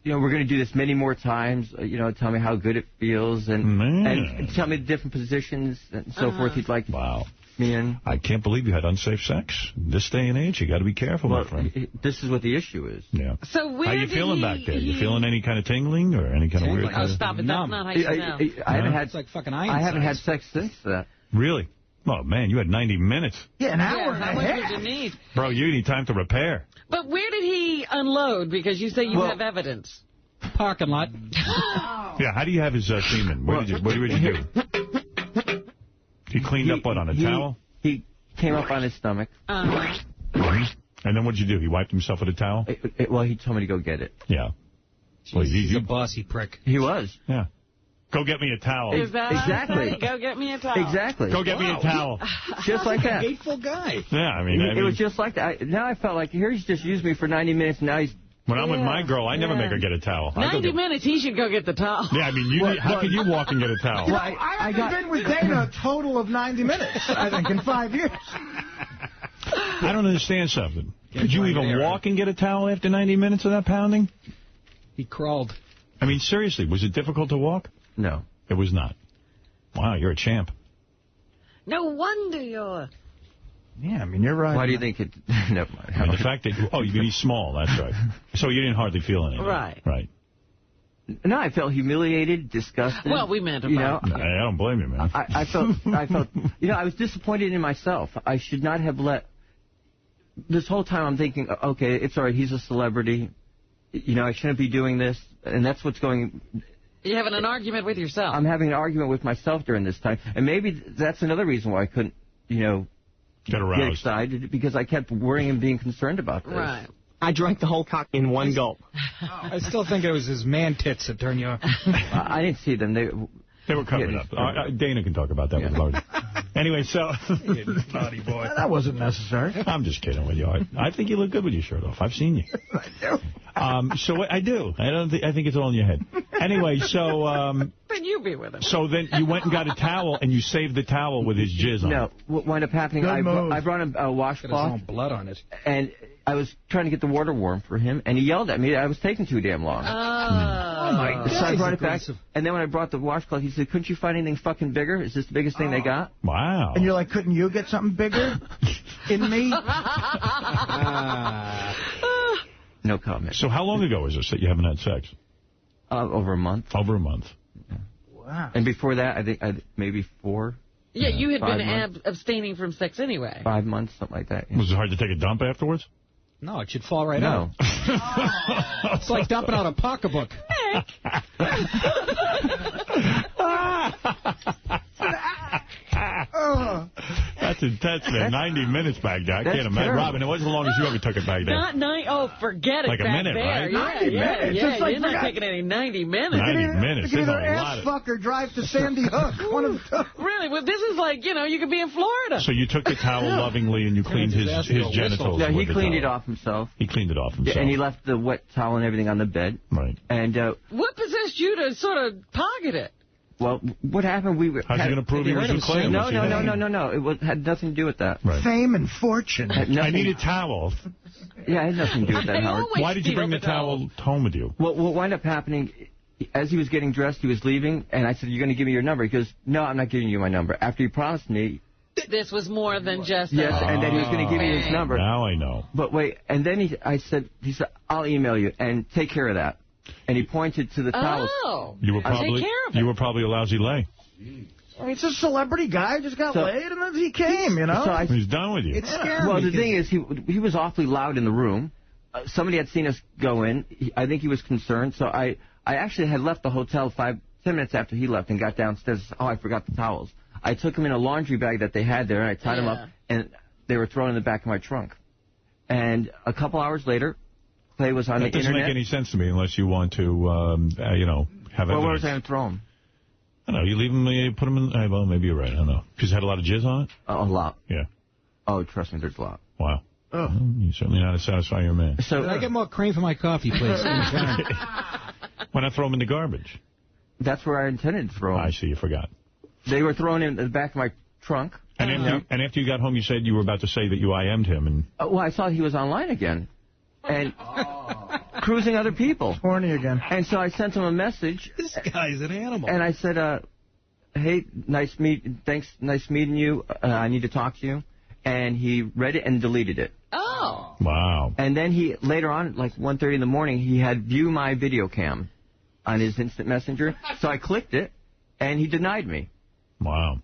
you know, we're going to do this many more times. Uh, you know, tell me how good it feels and Man. and tell me the different positions and so forth. He'd like wow. Me in. I can't believe you had unsafe sex. This day and age, you got to be careful, Well, my friend. this is what the issue is. Yeah. So where How you feeling he, back there? You feeling any kind of tingling or any kind of weird? Oh, kind of- stop it. That's Numb. not how I, you I, know. I, I haven't had It's like fucking iron I haven't had sex since that. Really? Oh, man, you had 90 minutes. Yeah, an hour Yeah, and how a much half. did you need? Bro, you need time to repair. But where did he unload? Because you say you Well- have evidence. Parking lot. Yeah, how do you have his uh, semen? What did you, what did you do? He cleaned up what, on a he, towel? He came up on his stomach. Uh, And then what'd you do? He wiped himself with a towel? It- it- well, he told me to go get it. Yeah. Well, you- He's you- a bossy prick. He was. yeah. Go get me a towel. is that Exactly. Go get me a towel. Exactly. Go get me a towel. Just like that. Hateful guy. Yeah, I mean, I it was just like that. I, now I felt like here he's just used me for 90 minutes. And now he's when I'm with my girl, I never yeah. make her get a towel. 90 get- minutes, he should go get the towel. Yeah, I mean, you, What- how what- could you walk and get a towel? Well, I- I, I haven't got- been with Dana a total of 90 minutes, I think, in five years. I don't understand something. Could you even there. walk and get a towel after 90 minutes of that pounding? He crawled. I mean, seriously, was it difficult to walk? no. It was not. Wow, you're a champ. No wonder you're... Yeah, I mean, you're right. Why do you think it? Never mind. I mean, the fact that, oh, you mean he's small, that's right. So you didn't hardly feel anything. Right. Right. No, I felt humiliated, disgusted. Well, we meant you about know. I, I don't blame you, man. I, I felt, I felt, you know, I was disappointed in myself. I should not have let. This whole time, I'm thinking, okay, it's all right. He's a celebrity. You know, I shouldn't be doing this, and that's what's going. You're having an argument with yourself. I'm having an argument with myself during this time, and maybe that's another reason why I couldn't, you know, Get get aroused. excited because I kept worrying and being concerned about this. right. I drank the whole cock in one gulp. I still think it was his man tits that turned you on. I I didn't see them. They They were covered Yeah, up. Uh, uh, Dana can talk about that with Marty. Anyway, so... Naughty boy. That wasn't necessary. I'm just kidding with you. I, I think you look good with your shirt off. I've seen you. I do. Um, so I do. I don't. Think, I think it's all in your head. Anyway, so um, Then you be with him. so then you went and got a towel and you saved the towel with his jizz on. no. it. What wound up happening? I, I brought him a Got his washcloth. own blood on it. and I was trying to get the water warm for him, and he yelled at me. I was taking too damn long. Oh, my so I brought it back, and then when I brought the washcloth, he said, "Couldn't you find anything fucking bigger? Is this the biggest thing they got?" Wow. And you're like, couldn't you get something bigger in me? Ah. No comment. So how long ago was this that you haven't had sex? Uh, over a month, Over a month. Wow. and before that, I think I, maybe four, Yeah, you had been ab- abstaining from sex anyway. five months, something like that. yeah. Was it hard to take a dump afterwards? No, it should fall right No. out. It's like dumping out a pocketbook. That's intense, man. 90 minutes back there. I That's can't imagine. terrible. Robin, it wasn't as long as you ever took it back there. Not nine. Oh, forget it. Like a minute, there. right? Yeah, 90 yeah, minutes. Yeah, It's like you're not taking any 90 minutes. 90 You can minutes. either There's a ass lot of- fuck or drive to Sandy Hook. One of the. Really? Well, this is like, you know, you could be in Florida. So you took the towel lovingly and you cleaned his, his genitals Yeah, he cleaned it off himself. He cleaned it off himself. Yeah, and he left the wet towel and everything on the bed. Right. And, uh, What possessed you to sort of pocket it? Well, what happened? We were. How's he had- gonna prove he was with Clay? No, no, no, no, no, no. It was, had nothing to do with that. Right. Fame and fortune. I nothing- need a towel. Yeah, it had nothing to do with that, I Howard. Why did you bring the the towel home with you? What, what wound up happening, as he was getting dressed, he was leaving, and I said, you're going to give me your number? He goes, no, I'm not giving you my number. After he promised me, This was more than just yes, a... and then he was going to give me his ah. number. Now I know. But wait, and then he, I said, he said, I'll email you, and take care of that. And he pointed to the towels. Oh. You were I'll probably take care of it. you were probably a lousy lay. I mean, it's a celebrity guy. Just got So- laid and then he came, you know? So I, He's done with you. It's scary. well, the thing is, he he was awfully loud in the room. Uh, somebody had seen us go in. He, I think he was concerned. So I, I actually had left the hotel five, ten minutes after he left and got downstairs. Oh, I forgot the towels. I took them in a laundry bag that they had there, and I tied them Yeah. up, and they were thrown in the back of my trunk. And a couple hours later, Clay was on that the doesn't make any sense to me unless you want to, um, uh, you know, have well, evidence. where was I going to throw them? I don't know. You leave them, you put them in. Uh, well, maybe you're right. I don't know. Because it had a lot of jizz on it. A lot. Yeah. Oh, trust me, there's a lot. Wow. Oh. You're certainly not a satisfy your man. So Can I get more cream for my coffee, please? Why not throw them in the garbage? that's where I intended to throw them. I see. You forgot. They were thrown in the back of my trunk. And after, you, and after you got home, you said you were about to say that you IM'd him. And Uh, well, I saw he was online again. And cruising other people. Horny again. And so I sent him a message. this guy's an animal. And I said, uh, hey, nice meet, thanks, nice meeting you. Uh, I need to talk to you. And he read it and deleted it. Oh. wow. And then he, later on, like 1.30 in the morning, he had view my video cam on his instant messenger. So I clicked it, and he denied me. Wow.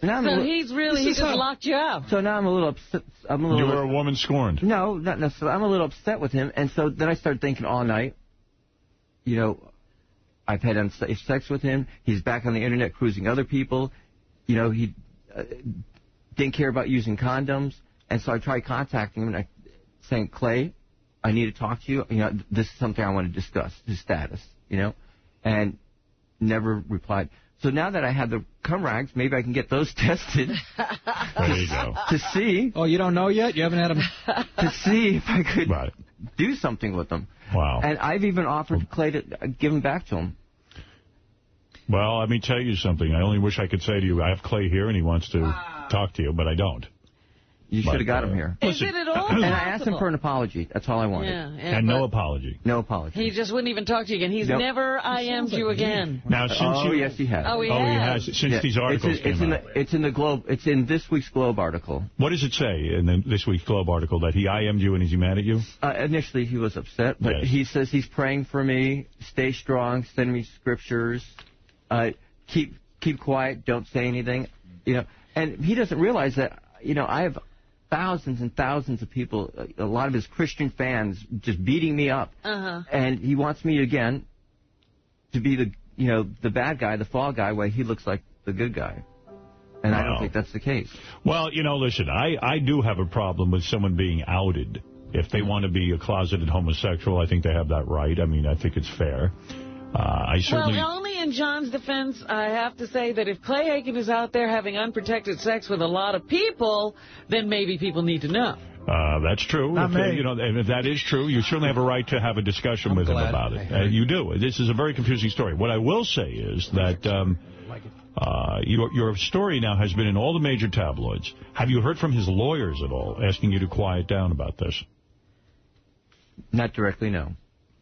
So now So he's really, he just is how- locked you up. so now I'm a little upset. I'm a little You were a woman scorned. No, not necessarily. I'm a little upset with him, and so then I started thinking all night. You know, I've had unsafe sex with him. He's back on the internet cruising other people. You know, he uh, didn't care about using condoms, and so I tried contacting him and I saying, Clay, I need to talk to you. You know, this is something I want to discuss. His status. You know, and never replied. So now that I have the cum rags, maybe I can get those tested There you go. to see oh, you don't know yet? You haven't had them? to see if I could Right. do something with them. Wow. And I've even offered Clay to uh, give them back to him. Well, let me tell you something. I only wish I could say to you, I have Clay here and he wants to talk to you, but I don't. You should have got uh, him here. Is it at all And I asked him for an apology. That's all I wanted. Yeah, yeah, and no apology. No apology. He just wouldn't even talk to you again. He's Nope. never IM'd you again. Now, since oh, you... yes, he has. Oh, he Oh, he has. has. Since Yeah, these articles it's in, it's came in out. the it's in the Globe. It's in this week's Globe article. What does it say in the, this week's Globe article? That he IM'd you and is he mad at you? Uh, initially, he was upset, but Yes. he says he's praying for me. Stay strong. Send me scriptures. Uh, keep keep quiet. Don't say anything. You know, and he doesn't realize that. You know, I have thousands and thousands of people. A lot of his Christian fans just beating me up, Uh-huh. and he wants me again to be the you know the bad guy, the fall guy, while he looks like the good guy. And I don't think that's the case. Well, you know, listen, I, I do have a problem with someone being outed. If they want to be a closeted homosexual, I think they have that right. I mean, I think it's fair. Uh, I certainly... Well, only in John's defense, I have to say that if Clay Aiken is out there having unprotected sex with a lot of people, then maybe people need to know. Uh, that's true. Not if, me. you know, and if that is true, you certainly have a right to have a discussion with him about it. Uh, you do. This is a very confusing story. What I will say is that um, uh, your, your story now has been in all the major tabloids. Have you heard from his lawyers at all, asking you to quiet down about this? Not directly, no.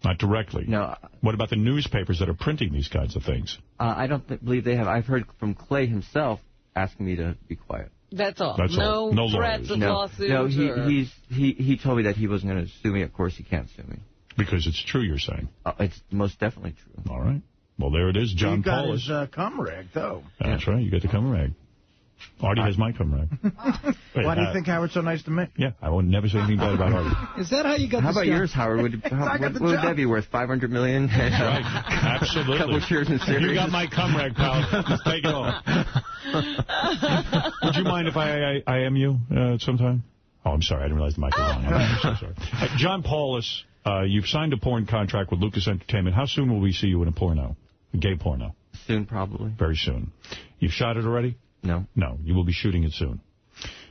Not directly. No, What about the newspapers that are printing these kinds of things? uh, I don't th- believe they have. I've heard from Clay himself asking me to be quiet. That's all. That's no all. No threats lawyers. of no, lawsuits. no, he or... he's he he told me that he wasn't going to sue me. Of course, he can't sue me. Because it's true, you're saying. Uh, it's most definitely true. All right. Well, there it is. John you got Paulus. his uh, cum rag, though. That's right. You got the cum rag. Artie has my cum rag. Wait, Why do you uh, think Howard's so nice to me? Yeah, I would never say anything bad about Artie. Is that how you got How this about job? yours, Howard? Would, how, I got what, what would that be worth? $500 million? Right, absolutely. couple shares in Sirius. You got my cum rag, pal. Just take it off. Would you mind if I I, I am you uh, sometime? Oh, I'm sorry. I didn't realize the mic was on. I'm so sorry. Uh, John Paulus, uh, you've signed a porn contract with Lucas Entertainment. How soon will we see you in a porno? A gay porno? Soon, probably. Very soon. You've shot it already? No. No, you will be shooting it soon.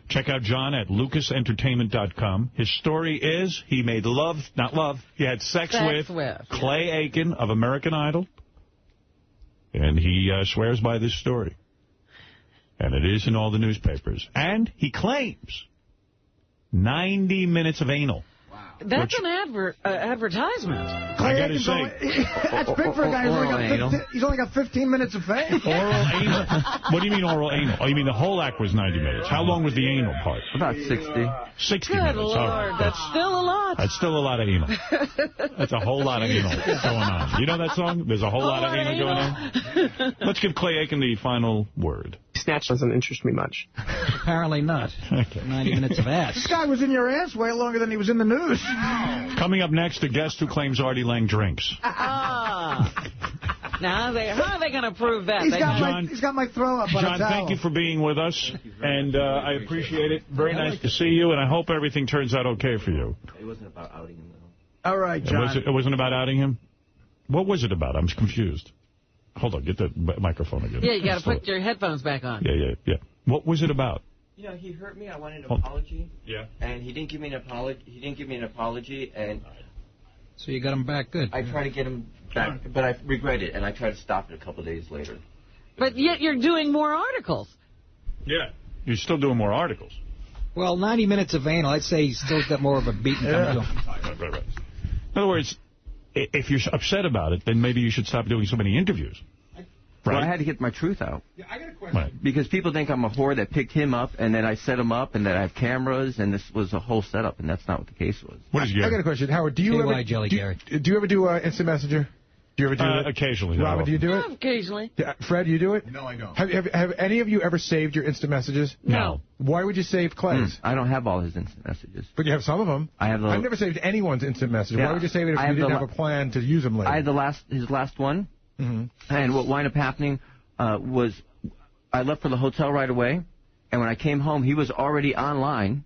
Check out John at lucasentertainment.com. His story is he made love, not love, he had sex, Sex with, with, Clay Aiken of American Idol. And he uh, swears by this story. And it is in all the newspapers. And he claims 90 minutes of anal. That's an adver uh, advertisement. I got to say, That's big for a guy who's only, got 15, he's only got 15 minutes of fame. oral anal. What do you mean oral anal? Oh, you mean the whole act was 90 minutes. How long was the anal part? About 60. 60 Good minutes. Lord, Oh, that's still a lot. That's still a lot of anal. That's a whole lot of anal going on. You know that song? There's a whole lot of anal going on. Let's give Clay Aiken the final word. Snatch doesn't interest me much. Apparently not. 90 minutes of ass. This guy was in your ass way longer than he was in the news. Coming up next, a guest who claims Artie Lang drinks. Ah. now, they, how are they going to prove that? He's They got, know- my, he's got my throw up on a John, thank you for being with us, and uh, I appreciate it. Very nice to see you, and I hope everything turns out okay for you. It wasn't about outing him, though. All right, It, John. was, it wasn't about outing him? What was it about? I'm confused. Hold on, get the microphone again. Yeah, you got to Slow put your headphones back on. Yeah, yeah, yeah. What was it about? You know, he hurt me. I wanted an Oh. apology. Yeah. And he didn't give me an apology. He didn't give me an apology, and So you got him back good. I tried to get him back, but I regret it, and I tried to stop it a couple of days later. But yet you're doing more articles. Yeah. You're still doing more articles. Well, 90 minutes of anal, I'd say he's still got more of a beating coming to him. Right, right, right. In other words, i- if you're upset about it, then maybe you should stop doing so many interviews. Well, Right. I had to get my truth out. Yeah, I got a question. Right. Because people think I'm a whore that picked him up, and then I set him up, and that I have cameras, and this was a whole setup, and that's not what the case was. What is your? I got a question. Howard, do you KY ever Jelly do, Gary. do you ever do uh, instant messenger? Do you ever do Uh, it? occasionally, not Robin, do you do it? Occasionally. Yeah, Fred, you do it? No, I don't. Have, have, have any of you ever saved your instant messages? No. Why would you save Clay's? I don't have all his instant messages. But you have some of them. I have the. I've never saved anyone's instant message. Yeah, Why would you save it if I you have didn't have a plan to use them later? I had the last his last one, hmm and what wound up happening uh, was I left for the hotel right away, and when I came home, he was already online,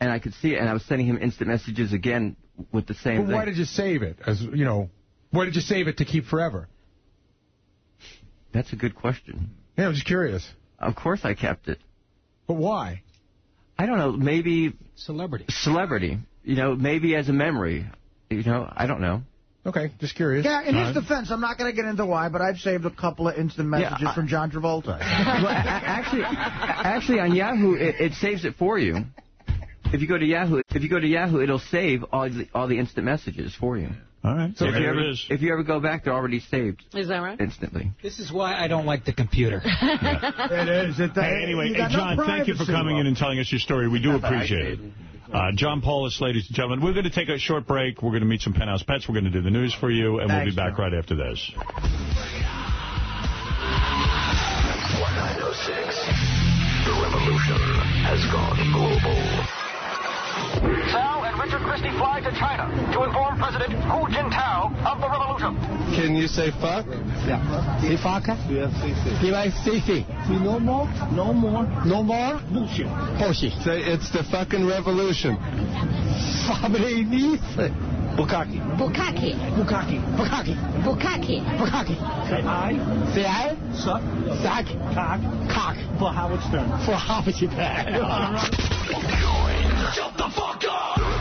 and I could see it, and I was sending him instant messages again with the same But thing. why did you save it? As you know, why did you save it to keep forever? That's a good question. Yeah, I'm just curious. Of course I kept it. But why? I don't know. Maybe Celebrity. celebrity. You know, maybe as a memory. You know, I don't know. Okay, just curious. Yeah, in his defense, I'm not going to get into why, but I've saved a couple of instant Yeah, messages I- from John Travolta. well, a- a- actually, actually on Yahoo, it, it saves it for you. If you go to Yahoo, if you go to Yahoo, it'll save all the all the instant messages for you. All right. So So if you ever it is. if you ever go back, they're already saved Is that right? instantly. This is why I don't like the computer. it is. It, Hey, anyway, hey, got no John, thank you for privacy. coming in and telling us your story. We do appreciate it. Uh, John Paulus, ladies and gentlemen. We're going to take a short break. We're going to meet some penthouse pets. We're going to do the news for you, and we'll be back right after this. 1906. The revolution has gone global. Sal and Richard Christy fly to China to inform President Hu Jintao of the revolution. Can you say fuck? Yeah. Say fuck? Yes, P-Y-C-C. No more? No more? No more? Bullshit. Bullshit. Say it's the fucking revolution. Fabrinice. Bukaki. Bukaki. Bukaki. Bukaki. Bukaki. Bukaki. Say I. Say I. Suck. Suck. Cock. Cock. For Howard Stern. For Howard Stern. Shut the fuck up!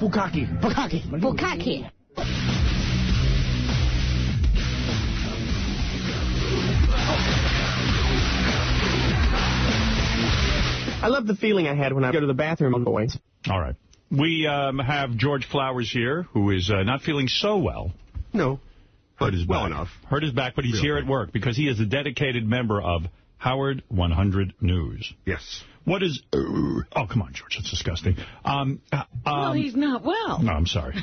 Bukaki. Bukaki. Bukaki. I love the feeling I had when I go to the bathroom on boys. All right. We um, have George Flowers here, who is uh, not feeling so well. No. Hurt his well enough. Hurt his back, but he's Real here quick. at work because he is a dedicated member of Howard 100 News. Yes. What is... Oh, come on, George. That's disgusting. Um, uh, well, um, he's not well. No, I'm sorry.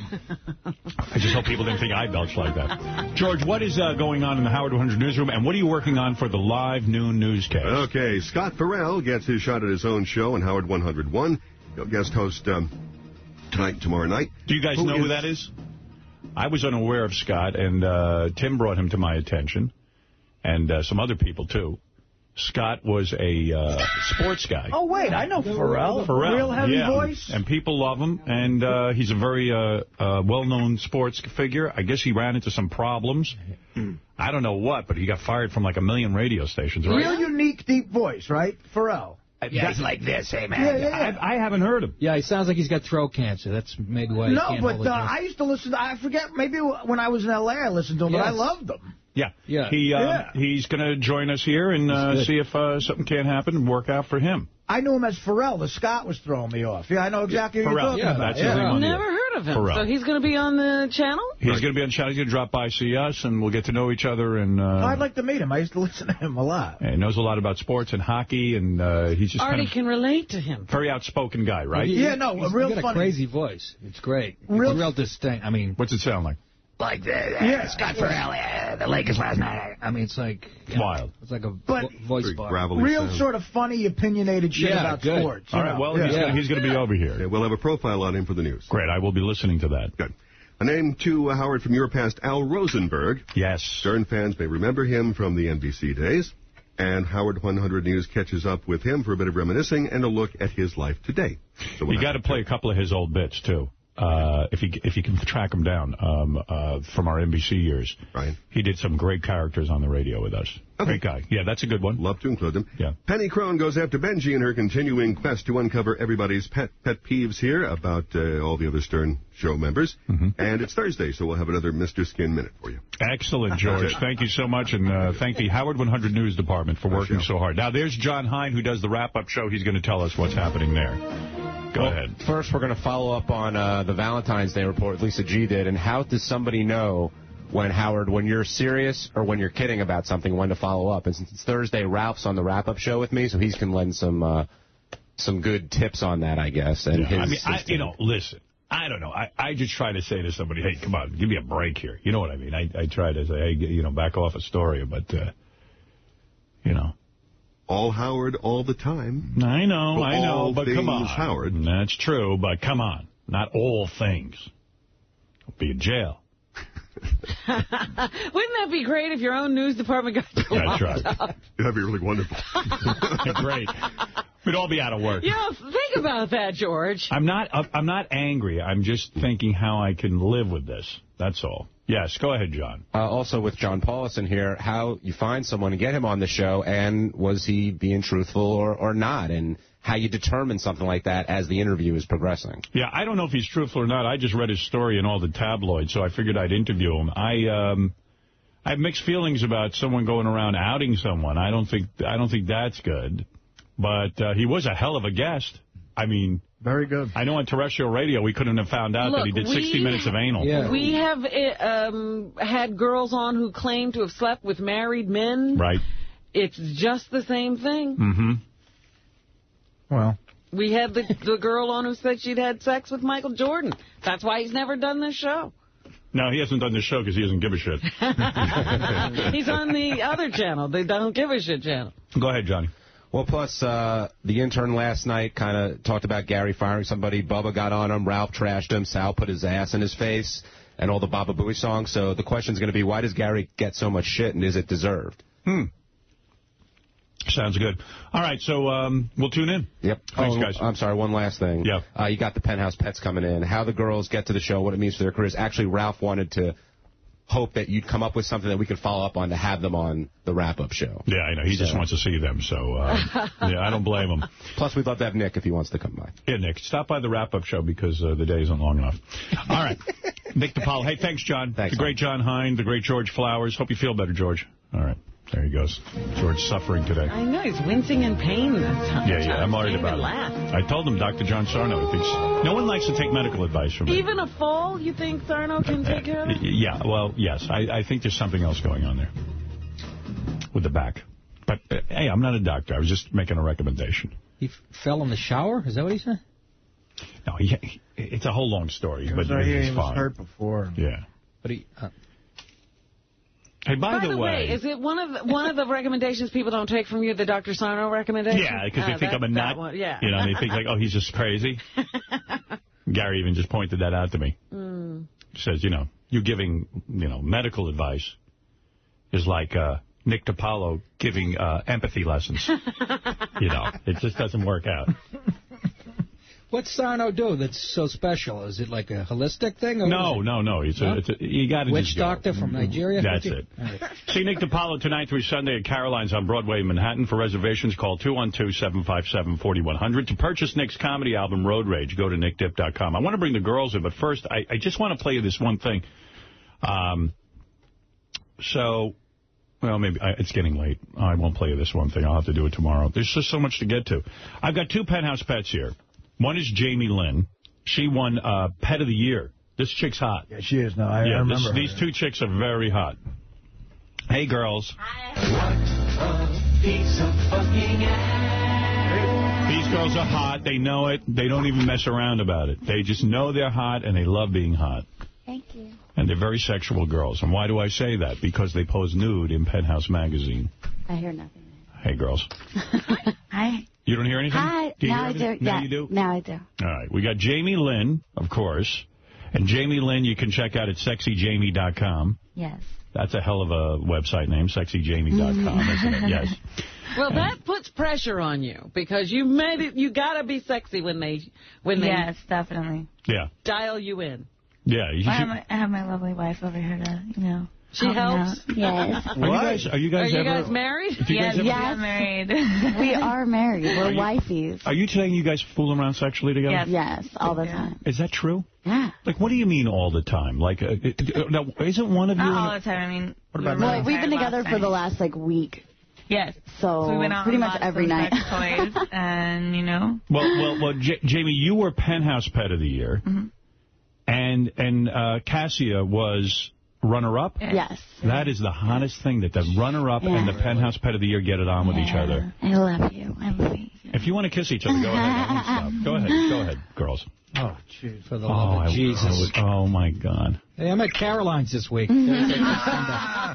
I just hope people didn't think I belched like that. George, what is uh, going on in the Howard 100 newsroom, and what are you working on for the live noon newscast? Okay, Scott Ferrall gets his shot at his own show on Howard 101. He'll guest host um, tonight tomorrow night. Do you guys Who know who that is? I was unaware of Scott, and uh, Tim brought him to my attention, and uh, some other people, too. Scott was a uh, sports guy. Oh, wait, I know Ferrall. Ferrall, Real heavy yeah. voice. And people love him, and uh, he's a very uh, uh, well-known sports figure. I guess he ran into some problems. I don't know what, but he got fired from like a million radio stations, right? Real unique, deep voice, right? Ferrall. Yeah, he's like this, hey, man. Yeah, yeah, yeah. I, I haven't heard him. Yeah, he sounds like he's got throat cancer. That's maybe why he No, can't but hold uh. I used to listen. I forget. Maybe when I was in L.A., I listened to him, but I loved him. Yeah. Yeah. He, uh, Yeah. He's going to join us here and uh, see if uh, something can't happen and work out for him. I knew him as Ferrall. The Scott was throwing me off. Yeah, I know exactly what you're Ferrall. talking Yeah, about. that's his name on Never heard of him. Ferrall. So he's going to be on the channel? He's going to be on the channel. He's going to drop by, see us, and we'll get to know each other. And uh, I'd like to meet him. I used to listen to him a lot. he knows a lot about sports and hockey, and uh, he's just Artie kind of can relate to him. very outspoken guy, right? Yeah, no, He's a real got a funny. crazy voice. It's great. Real- It's real distinct. I mean, What's it sound like? Like the, uh, Yeah. Scott Ferrall, uh, the Lakers last night. I mean, it's like you know, Wild. It's like a But- vo voice Very bar. Real sound. sort of funny, opinionated shit Yeah, about good. sports. All you right, know. well, yeah. he's gonna, he's going to be over here. Okay, we'll have a profile on him for the news. Great, I will be listening to that. Good. A name to uh, Howard from your past, Al Rosenberg. Yes. Stern fans may remember him from the NBC days. And Howard 100 News catches up with him for a bit of reminiscing and a look at his life today. So You got to play a couple of his old bits, too. Uh, if you if you can track him down um, uh, from our NBC years. Right. He did some great characters on the radio with us. Great guy. Yeah, that's a good one. Love to include them. Yeah. Penny Crone goes after Benjy in her continuing quest to uncover everybody's pet pet peeves here about uh, all the other Stern show members. Mm-hmm. And it's Thursday, so we'll have another Mr. Skin Minute for you. Excellent, George. Thank you so much, and uh, thank the Howard 100 News Department for working so hard. Now, there's Jon Hein, who does the wrap-up show. He's going to tell us what's happening there. Go Well, ahead. First, we're going to follow up on uh, the Valentine's Day report Lisa G did, and how does somebody know when Howard, when you're serious or when you're kidding about something, when to follow up? And since it's Thursday, Ralph's on the wrap-up show with me, so he can lend some uh, some good tips on that, I guess. And Yeah, his I mean, I, you know, listen. I don't know. I, I just try to say to somebody, hey, come on, give me a break here. You know what I mean? I, I try to say, hey, you know, back off a story, but, uh, you know. All Howard all the time. I know, I know, but come on. things Howard. That's true, but come on. Not all things. I'll be in jail. Wouldn't that be great if your own news department got you That's locked right. up? That'd be really wonderful. Great. We'd all be out of work. Yeah, think about that, George. I'm not. I'm not angry. I'm just thinking how I can live with this. That's all. Yes, go ahead, John. Uh, also with John Paulison here, how you find someone and get him on the show, and was he being truthful or, or not, and how you determine something like that as the interview is progressing. Yeah, I don't know if he's truthful or not. I just read his story in all the tabloids, so I figured I'd interview him. I um, I have mixed feelings about someone going around outing someone. I don't think I don't think that's good. But uh, he was a hell of a guest. I mean, very good. I know on terrestrial radio we couldn't have found out that he did 60 minutes of anal. Yeah. We have uh, um, had girls on who claim to have slept with married men. Right. It's just the same thing. Mm-hmm. Well. We had the, the girl on who said she'd had sex with Michael Jordan. That's why he's never done this show. No, he hasn't done this show because he doesn't give a shit. he's on the other channel, the Don't Give a Shit channel. Go ahead, Johnny. Well, plus, uh, the intern last night kind of talked about Gary firing somebody. Bubba got on him. Ralph trashed him. Sal put his ass in his face and all the Baba Booey songs. So the question's going to be, why does Gary get so much shit, and is it deserved? Hmm. Sounds good. All right, so um, we'll tune in. Yep. Thanks, oh, guys. I'm sorry, one last thing. Yeah. Uh, you got the Penthouse Pets coming in. How the girls get to the show, what it means for their careers. Actually, Ralph wanted to hope that you'd come up with something that we could follow up on to have them on the wrap-up show. Yeah, I know. He just wants to see them, so uh, yeah, I don't blame him. Plus, we'd love to have Nick if he wants to come by. Yeah, Nick, stop by the wrap-up show because uh, the day isn't long enough. All right. Nick DePaul. Hey, thanks, John. Thanks, the great Jon Hein, the great George Flowers. Hope you feel better, George. All right. There he goes. George suffering today. I know, he's wincing in pain this time. Yeah, yeah, I'm worried about even it. laugh. I told him Dr. John Sarno thinks no one likes to take medical advice from me. Even a fall, you think Sarno can take care of it? Yeah, well, yes. I, I think there's something else going on there with the back. But, uh, hey, I'm not a doctor. I was just making a recommendation. He f fell in the shower? Is that what he said? No, he, he- it's a whole long story, but I hear he's he was fine. hurt before. Yeah. But he... Uh, Hey, by, By the way, is it one of the, one of the recommendations people don't take from you, the Dr. Sarno recommendation? Yeah, because they Ah, think that- I'm a nut. one, yeah. You know, they think like, oh, he's just crazy. Gary even just pointed that out to me. Mm. Says, you know, you giving, you know, medical advice is like uh, Nick DiPaolo giving uh, empathy lessons. you know, it just doesn't work out. What's Sarno do that's so special? Is it like a holistic thing? Or No, no, no. It's No? a, it's a, you got to Witch just go. doctor from Nigeria? That's it. Right. See Nick DiPaolo tonight through Sunday at Caroline's on Broadway in Manhattan. For reservations, call 212-757-4100. To purchase Nick's comedy album, Road Rage, go to nickdip.com. I want to bring the girls in, but first, I, I just want to play you this one thing. Um, so, well, maybe I, it's getting late. I won't play you this one thing. I'll have to do it tomorrow. There's just so much to get to. I've got two penthouse pets here. One is Jamie Lynn. She won uh, Pet of the Year. This chick's hot. Yeah, she is. No, I, yeah, I remember this- her. these two chicks are very hot. Hey, girls. These girls are hot. They know it. They don't even mess around about it. They just know they're hot, and they love being hot. Thank you. And they're very sexual girls. And why do I say that? Because they pose nude in Penthouse magazine. I hear nothing. Hey, girls. Hi. You don't hear anything? Hi. Do you now hear I do. Now yeah. you do? Now I do. All right. We got Jamie Lynn, of course. And Jamie Lynn you can check out at sexyjamie.com. Yes. That's a hell of a website name, sexyjamie.com, isn't it? Mm-hmm. Yes. Well, that puts pressure on you because you made it. You got to be sexy when they when they Yes, definitely. Yeah. dial you in. Yeah. You I have, should, my, I have my lovely wife over here to, you know. She help me helps? out. Yes. Are you guys, are you guys Are you ever... guys married? Do you guys Yes, ever- we are married. we are married. We're Are you- wifeys. Are you saying you guys fool around sexually together? Yes. Yes, all the time. Is that true? Yeah. Like, what do you mean all the time? Like, uh, uh, now, isn't one of you... Not all the time. I mean, What about well, We've been together last for the last, like, week. Yes. So, So we went out pretty much every some night. sex toys, and you know. Well, well, well, J Jamie, you were Penthouse Pet of the Year, Mm-hmm. and and uh, Cassia was runner-up. Yes. That is the hottest thing, that the runner-up and the Penthouse Pet of the Year get it on with each other. I love you. I love you. If you want to kiss each other, go ahead. I won't stop. Go ahead. Go ahead, girls. Oh, jeez. For the Oh, love I- of Jesus. I would- oh, my God. Hey, I'm at Caroline's this week.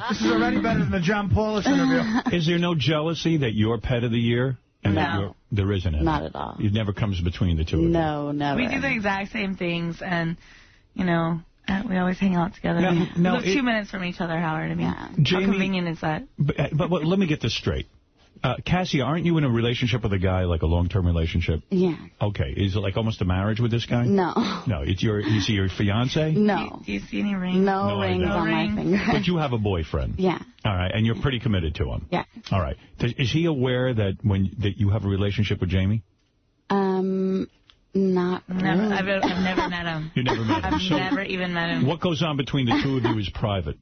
This is already better than the John Paulus interview. Is there no jealousy that you're Pet of the Year? And that No. you're, there isn't any? Not at all. It never comes between the two of you. No, never. We do the exact same things, and you know, uh, we always hang out together. No, we no, live it- two minutes from each other, Howard. I mean, Jamie- how convenient is that? But, uh, but, but let me get this straight. Uh, Cassie, aren't you in a relationship with a guy, like a long-term relationship? Yeah. Okay. Is it like almost a marriage with this guy? No. No, it's your, is he your fiance? No. Do you see any rings? No, No, rings don't. on my finger. But you have a boyfriend. Yeah. All right, and you're pretty committed to him. Yeah. All right. Does, is he aware that when that you have a relationship with Jamie? Um, not Never, really. I've, I've never met him. You never met him. I've So never even met him. What goes on between the two of you is private.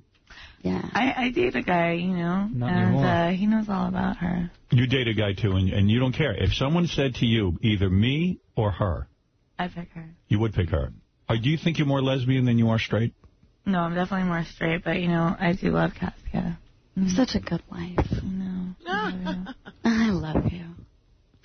Yeah. I, I date a guy, you know, Not and uh, he knows all about her. You date a guy too, and, and you don't care. If someone said to you, either me or her, I pick her. you would pick her. Or do you think you're more lesbian than you are straight? No, I'm definitely more straight, but you know, I do love Cassia. You're such a good wife. No. I love you.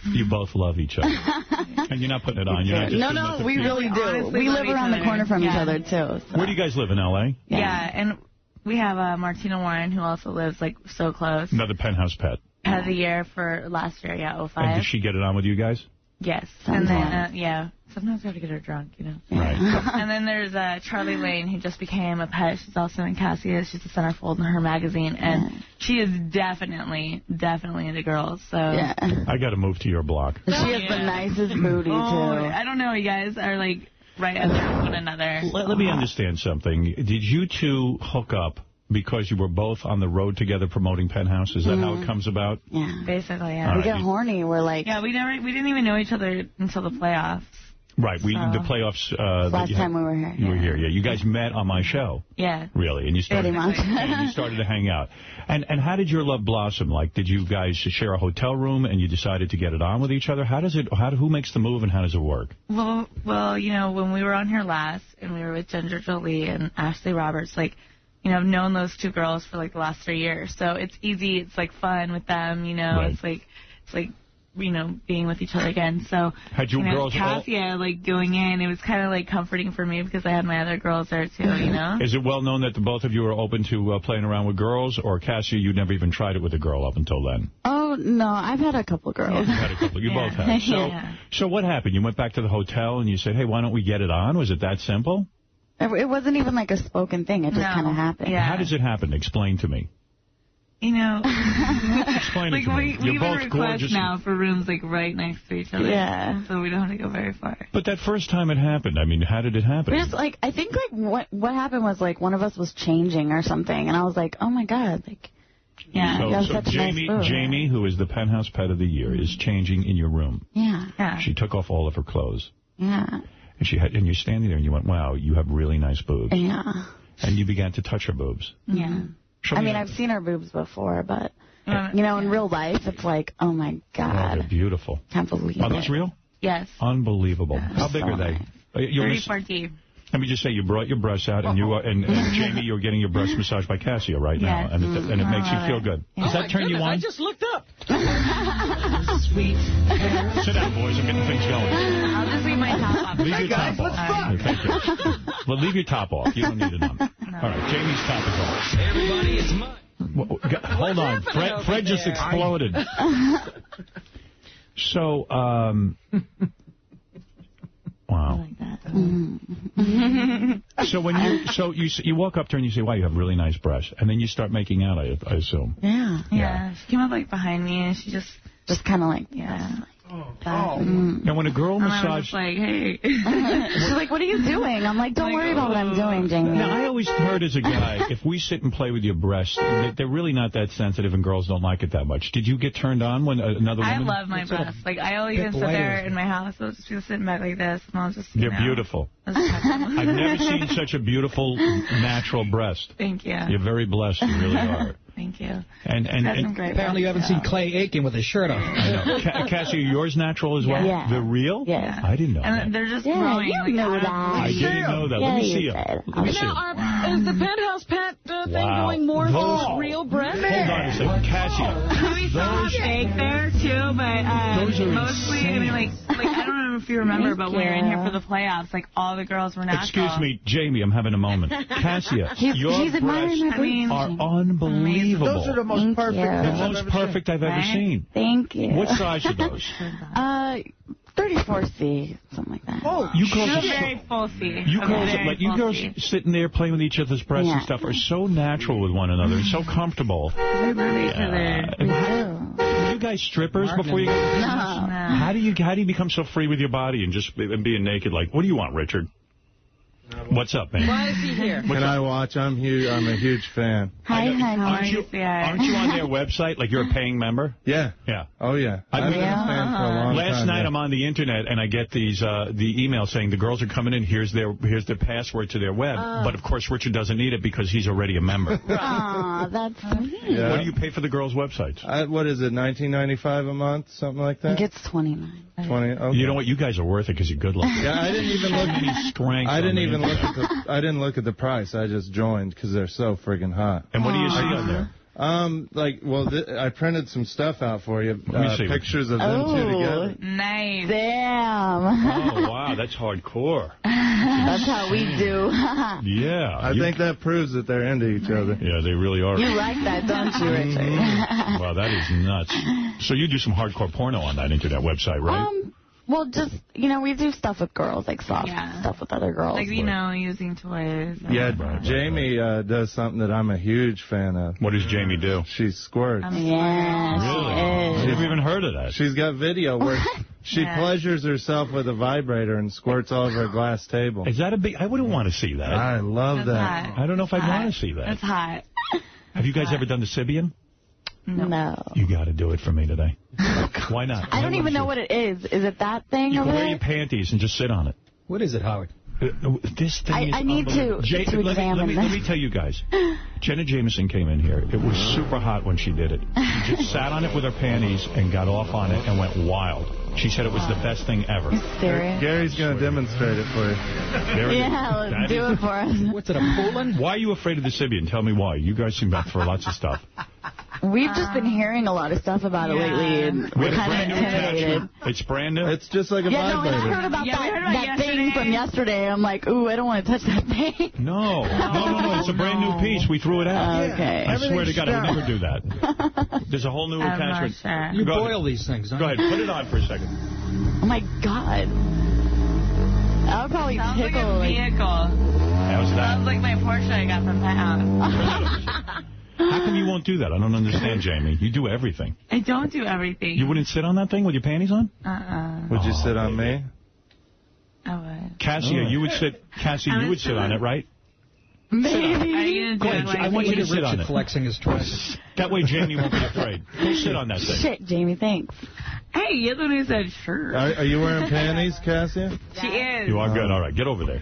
You both love each other. and you're not putting it on. You're not just no, doing that no, to we feel- really do. honestly we live each around the corner from each other, too. so- Where do you guys live, in L.A.? Yeah. and we have uh, Martina Warren, who also lives like so close. Another penthouse pet. Had the year for last year, yeah, And 05. does she get it on with you guys? Yes. And then, uh, yeah, sometimes we have to get her drunk, you know. Right. and then there's uh, Charlie Laine, who just became a pet. She's also in Cassius. She's the centerfold in her magazine. And she is definitely, definitely into girls. So Yeah. I got to move to your block. She has the nicest booty, Oh, too. I don't know. You guys are like right under one another. Let, let me understand something. Did you two hook up because you were both on the road together promoting Penthouse? Is that how it Mhm. comes about? Yeah. Basically, yeah. All We right. get horny. We're like, Yeah, we never, we didn't even know each other until the playoffs. Right. We So- the playoffs. Uh, last you time we were here. You were here. Yeah. You guys met on my show. Yeah. Really, and you started. Pretty much. and you started to hang out. And and how did your love blossom? Like, did you guys share a hotel room and you decided to get it on with each other? How does it? How who makes the move and how does it work? Well, well, you know, when we were on here last and we were with Ginger Jolie and Ashley Roberts, like, you know, I've known those two girls for like the last three years. So it's easy. It's like fun with them, you know. Right. It's like, it's like you know, being with each other again. So, Had you know, girls all- Cassia, like, going in, it was kind of, like, comforting for me because I had my other girls there, too, you know? Is it well known that the both of you are open to uh, playing around with girls, or Cassia, you never even tried it with a girl up until then? Oh, no, I've had a couple girls. You had a couple. You Yeah. both have. So, Yeah. so what happened? You went back to the hotel and you said, "Hey, why don't we get it on?" Was it that simple? It, it wasn't even like a spoken thing. It just No. kind of happened. Yeah. How does it happen? Explain to me. You know, Explain like it to we, me. You're even both request gorgeous. now for rooms like right next to each other. Yeah. So we don't have to go very far. But that first time it happened, I mean, how did it happen? Just like I think like what what happened was like one of us was changing or something, and I was like, oh my god, like yeah, you So, have so such Jamie, nice boob. Jamie, who is the penthouse pet of the year, is changing in your room. Yeah, yeah, She took off all of her clothes, yeah, and she had, and you're standing there, and you went, "Wow, you have really nice boobs." yeah, And you began to touch her boobs. yeah. Show I me mean, I've seen her boobs before, but you know, in real life, it's like, oh my Oh, god, they're beautiful. can't believe Are those it. real? Yes. Unbelievable. How big so are they? Uh, you're miss- 34D. Let me just say, you brought your breasts out, and you are, and, and Jamie, you're getting your breast massaged by Cassia right now, and it, and it makes you Oh, feel good. Does that turn you on? I just looked up. Sweet. Sit down, boys. I'm getting things going. I'll just leave my top off. Leave your top off. All right. Thank you. Well, leave your top off. You don't need it on. All right, Jamie's top is off. Everybody, it's mine. Well, g- Hold on. Fred, Fred just there? exploded. So, um... Wow. So when you so you s- you walk up to her and you say, "Wow, you have a really nice breasts," and then you start making out. I, I assume. Yeah. Yeah. She came up like behind me and she just just kind of like yeah. And when a girl And I was massage, like, hey. She's like, what are you doing? I'm like, don't worry about what I'm doing, Jamie. Now, I always heard as a guy, if we sit and play with your breasts, they- they're really not that sensitive and girls don't like it that much. Did you get turned on when uh, another I woman? love my breasts. Like, I always even sit there in my house. I'll just be sitting back like this, and I'll just, you They're know, beautiful. just touch them. I've never seen such a beautiful, natural breast. Thank you. You're very blessed. You really are. Thank you. And and, and great Apparently you haven't seen Clay Aiken with his shirt off. I know. Ca- Cassie, yours natural as well? Yeah. They're real? Yeah. I didn't know that. And they're just Yeah, growing. you like, know that. I didn't know that. Let Yeah, me see them. did. Let me see Now, 'em. are, is the penthouse pet uh, thing Wow. going more Those- for real breasts? Hold on a second. Cassia. We saw a fake there too, but Those are mostly, I mean, like, like I don't know if you remember, but we were in here for the playoffs, like all the girls were natural. Excuse me, Jamie, I'm having a moment. Cassia, He's- your he's breasts I mean, are unbelievable. Those are the most Thank perfect. you. the things I've most seen. perfect I've ever seen. Thank you. What size are those? Uh, 34C, something like that. Oh, You She's girls are so, very fussy. you A girls, very like you girls sitting there playing with each other's breasts and stuff are so natural with one another and so comfortable. We love each other. Uh, Are you guys strippers before you go? No. How do you how do you become so free with your body and just and being naked? Like, what do you want, Richard? What's up, man? Why is he here? Can I watch? I'm huge. I'm a huge fan. Hi, honey. Aren't you, Yeah. aren't you on their website? Like you're a paying member? Yeah. Yeah. Oh yeah. I I've mean- been a fan for a long Last time. Last night yeah. I'm on the internet and I get these uh, the email saying the girls are coming in. Here's their here's their password to their web. Oh. But of course Richard doesn't need it because he's already a member. Aw, that's sweet. Yeah. What do you pay for the girls' websites? I, what is it? 19.95 a month, something like that. think it's 29. 20. Okay. You know what? You guys are worth it because you're good looking. Yeah, I didn't even look. Any strength I didn't even look at the. I didn't look at the price. I just joined because they're so friggin' hot. And what do you see on there? Um, like, well, th- I printed some stuff out for you. Let me Uh, see pictures of them two Oh, together. Nice. damn. Oh wow, that's hardcore. That's how we do. Yeah. I you- think that proves that they're into each other. Yeah, they really are. you like that, don't you, Richard? Wow, that is nuts. So you do some hardcore porno on that internet website, right? Um, well, just, you know, we do stuff with girls, like soft Yeah. stuff with other girls. Like, you know, using toys. Yeah, Right, right, Jamie uh, does something that I'm a huge fan of. what does Jamie do? She squirts. I'm yeah, Really? she is. Never even heard of that. She's got video where she Yeah. pleasures herself with a vibrator and squirts all over a glass table. Is that a big? I wouldn't want to see that. I love That's that. hot. I don't know if I'd want to see that. That's hot. Have you guys ever done the Sybian? No. You got to do it for me today. Why not? I don't even know what it is. Is it that thing You can wear there? your panties and just sit on it. What is it, Howard? Uh, This thing I- is I need to- unbelievable. Ja- to let, me, let, examine me, let me tell you guys. Jenna Jameson came in here. It was super hot when she did it. She just sat on it with her panties and got off on it and went wild. She said it was the best thing ever. Serious? Gary's going to demonstrate it for you. There it is. Yeah, let's do it for us. What's it, a Poland? Why are you afraid of the Sybian? Tell me why. You guys seem back for lots of stuff. We've just been hearing a lot of stuff about it lately, and We we're kind of intimidated. attachment. It's brand new. It's just like a Yeah, no, I heard about Yeah, that, heard about that thing from yesterday. I'm like, ooh, I don't want to touch that thing. No, no, no, no. It's a brand new piece. We threw it out. Okay. I swear to Everything's God, I would never do that. There's a whole new I'm attachment. sure. You Go boil ahead. these things, don't Go ahead. Put it on for a second. Oh my god. That would probably Sounds like a vehicle. How's that? Sounds like my Porsche I got from Pound. How come you won't do that? I don't understand, Jamie. You do everything. I don't do everything. You wouldn't sit on that thing with your panties on? Uh-uh. Would you oh, sit on me? I would. Cassia, Oh. you would sit. Cassie, you would sit on it, right? Maybe. Are you Go gonna ahead. do it I want you to me? sit on it. flexing his tricep. That way Jamie won't be afraid. Go sit on that thing. Shit, Jamie, thanks. Hey, you're the one who said sure. Are, are you wearing panties, Cassia? She is. You are good. All right, get over there.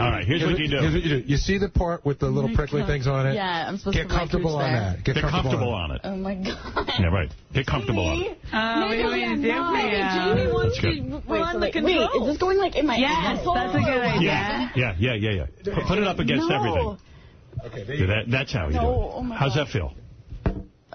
All right, here's what you do. Here's what you do. You see the part with the little prickly things on it? Yeah, I'm supposed Get to like comfortable on there. that. Get, Get comfortable on it. Oh my god. Yeah, right. Get comfortable on it. Oh, what do you want me to do for you? Jamie wants That's good. to Wait, run so the wait, controls. wait, is this going like in my Yes, asshole? that's a good idea. Yeah, yeah, yeah, yeah, yeah. Put, put it up against No. everything. Okay, there Yeah, you go. that, that's how you No, do oh it. my How's God. that feel?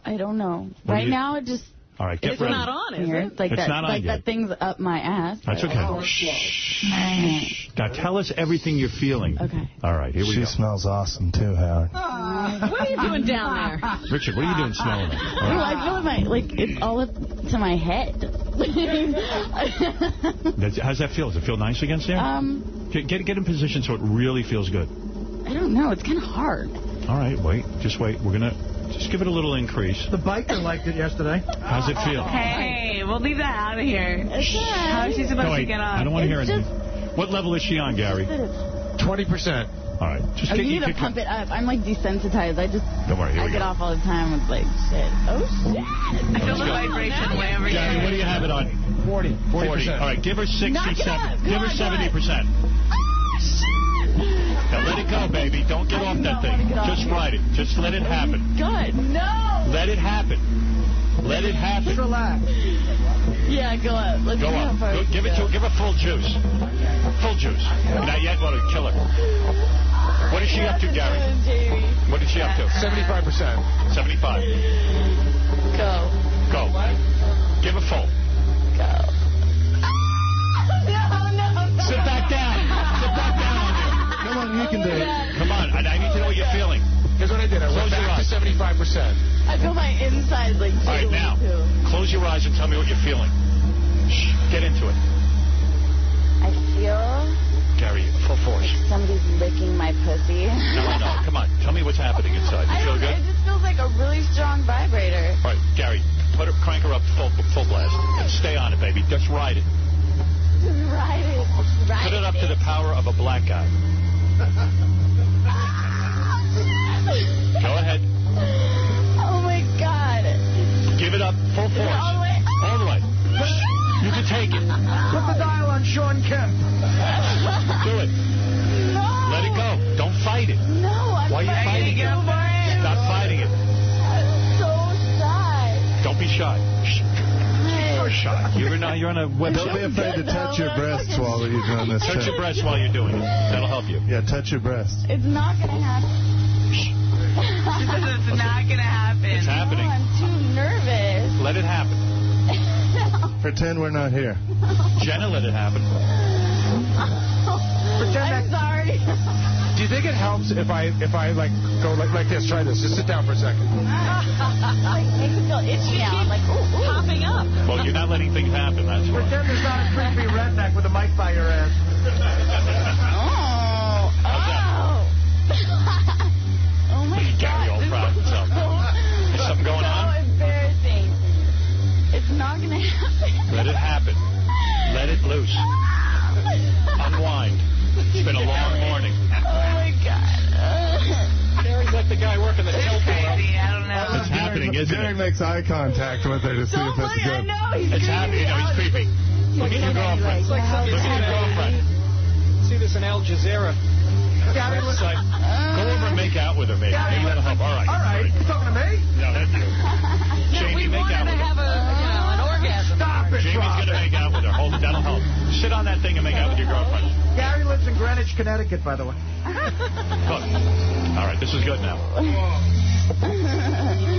I don't know. What do right you- now, it just All right, get It's ready. not on, is weird. it? Like It's that, not on like yet. that thing's up my ass. That's but- okay. Shh. Now tell us everything you're feeling. Okay. All right, here we She go. smells awesome, too, Howard. What are you doing down there? Richard, what are you doing smelling it? All Ooh, right. I feel my like it's all up to my head. That's- How's that feel? Does it feel nice against there? um, Get, get get in position so it really feels good. I don't know. It's kind of hard. All right, wait. Just wait. We're going to just give it a little increase. The biker liked it yesterday. How's it feel? Hey, we'll leave that out of here. How is she supposed No, wait. to get on? I don't want to hear It's anything. What level is she on, Gary? Twenty percent. All right. Just I get, need to pump it up. I'm like desensitized. I just Don't worry. Here I we get go. off all the time with like shit. Oh shit. I feel the vibration way over here. Gary, what do you have it on? 40. 40. 40. All right, give her 67. Knock it up. Give her Come on, 70%. Now let it go, baby. Don't get I off that thing. wanna get off Just ride it. Just let it happen. Good. no. Let it happen. Let it happen. Just relax. Yeah, go up. Let's Go see how up. Go, give it go. to Give her full juice. Full juice. Not yet. Want to kill her. What is she up to, Gary? What is she up to? 75%. 75. Go. Go. Give her full. Go. No, no, no. Sit back down. You can oh do it. Come on. I, I need to know what you're feeling. Here's what I did. I Close went your back eyes. to 75%. I feel my inside like All right, now, too. close your eyes and tell me what you're feeling. Shh, get into it. I feel Gary, full force. like somebody's licking my pussy. No, no, come on. Tell me what's happening inside. I You feel good? It just feels like a really strong vibrator. All right, Gary, put her, crank her up full, full blast and stay on it, baby. Just ride it. Just ride it. Just ride Put it up to the power of a black guy. Go ahead. Oh my god. Give it up full force. Oh, All the way. All the way. You can take it. Put the dial on Shawn Kemp. Do it. No. Let it go. Don't fight it. No, I'm Why are you fighting it? so much. Stop fighting it. I'm so shy. Don't be shy. Shh. You're shy. You're not. You're on a website. Don't be afraid to touch your breasts while you're doing this. Touch too. your breasts while you're doing it. That'll help you. Yeah, touch your breasts. It's not gonna happen. She says it's not going to happen. It's happening. No, I'm too nervous. Let it happen. Pretend we're not here. Jenna, let it happen. I'm sorry. Do you think it helps if I if I like go like like this? Try this. Just sit down for a second. like makes me feel itchy now. I'm like, ooh, ooh. Popping up. Well, you're not letting things happen. That's why. Pretend there's not a creepy redneck with a mic by your ass. Oh. Oh. oh my Gary all god. proud of himself. Is something going so on? embarrassing. It's not gonna happen. Let it happen. Let it loose. Unwind. It's been a long morning. Oh, my God. Gary's like the guy working the tail crazy. I don't know. It's happening, isn't Gary it? Gary makes eye contact with her to so see if funny. it's good. I know. He's it's happening. You know, he's creepy. Look at your girlfriend. Like, like Look at your girlfriend. See this in Al Jazeera. Gary, it's like, go over and make out with her, maybe. Gary, maybe that'll help. All right. All right. You talking to me? No, that's you. Jamie, no, make out with her. A, you know, Stop it, Jamie's going to make out with her. Hold it. That'll help on that thing and make out with your girlfriend. Gary lives in Greenwich, Connecticut, by the way. Look. All right, this is good now.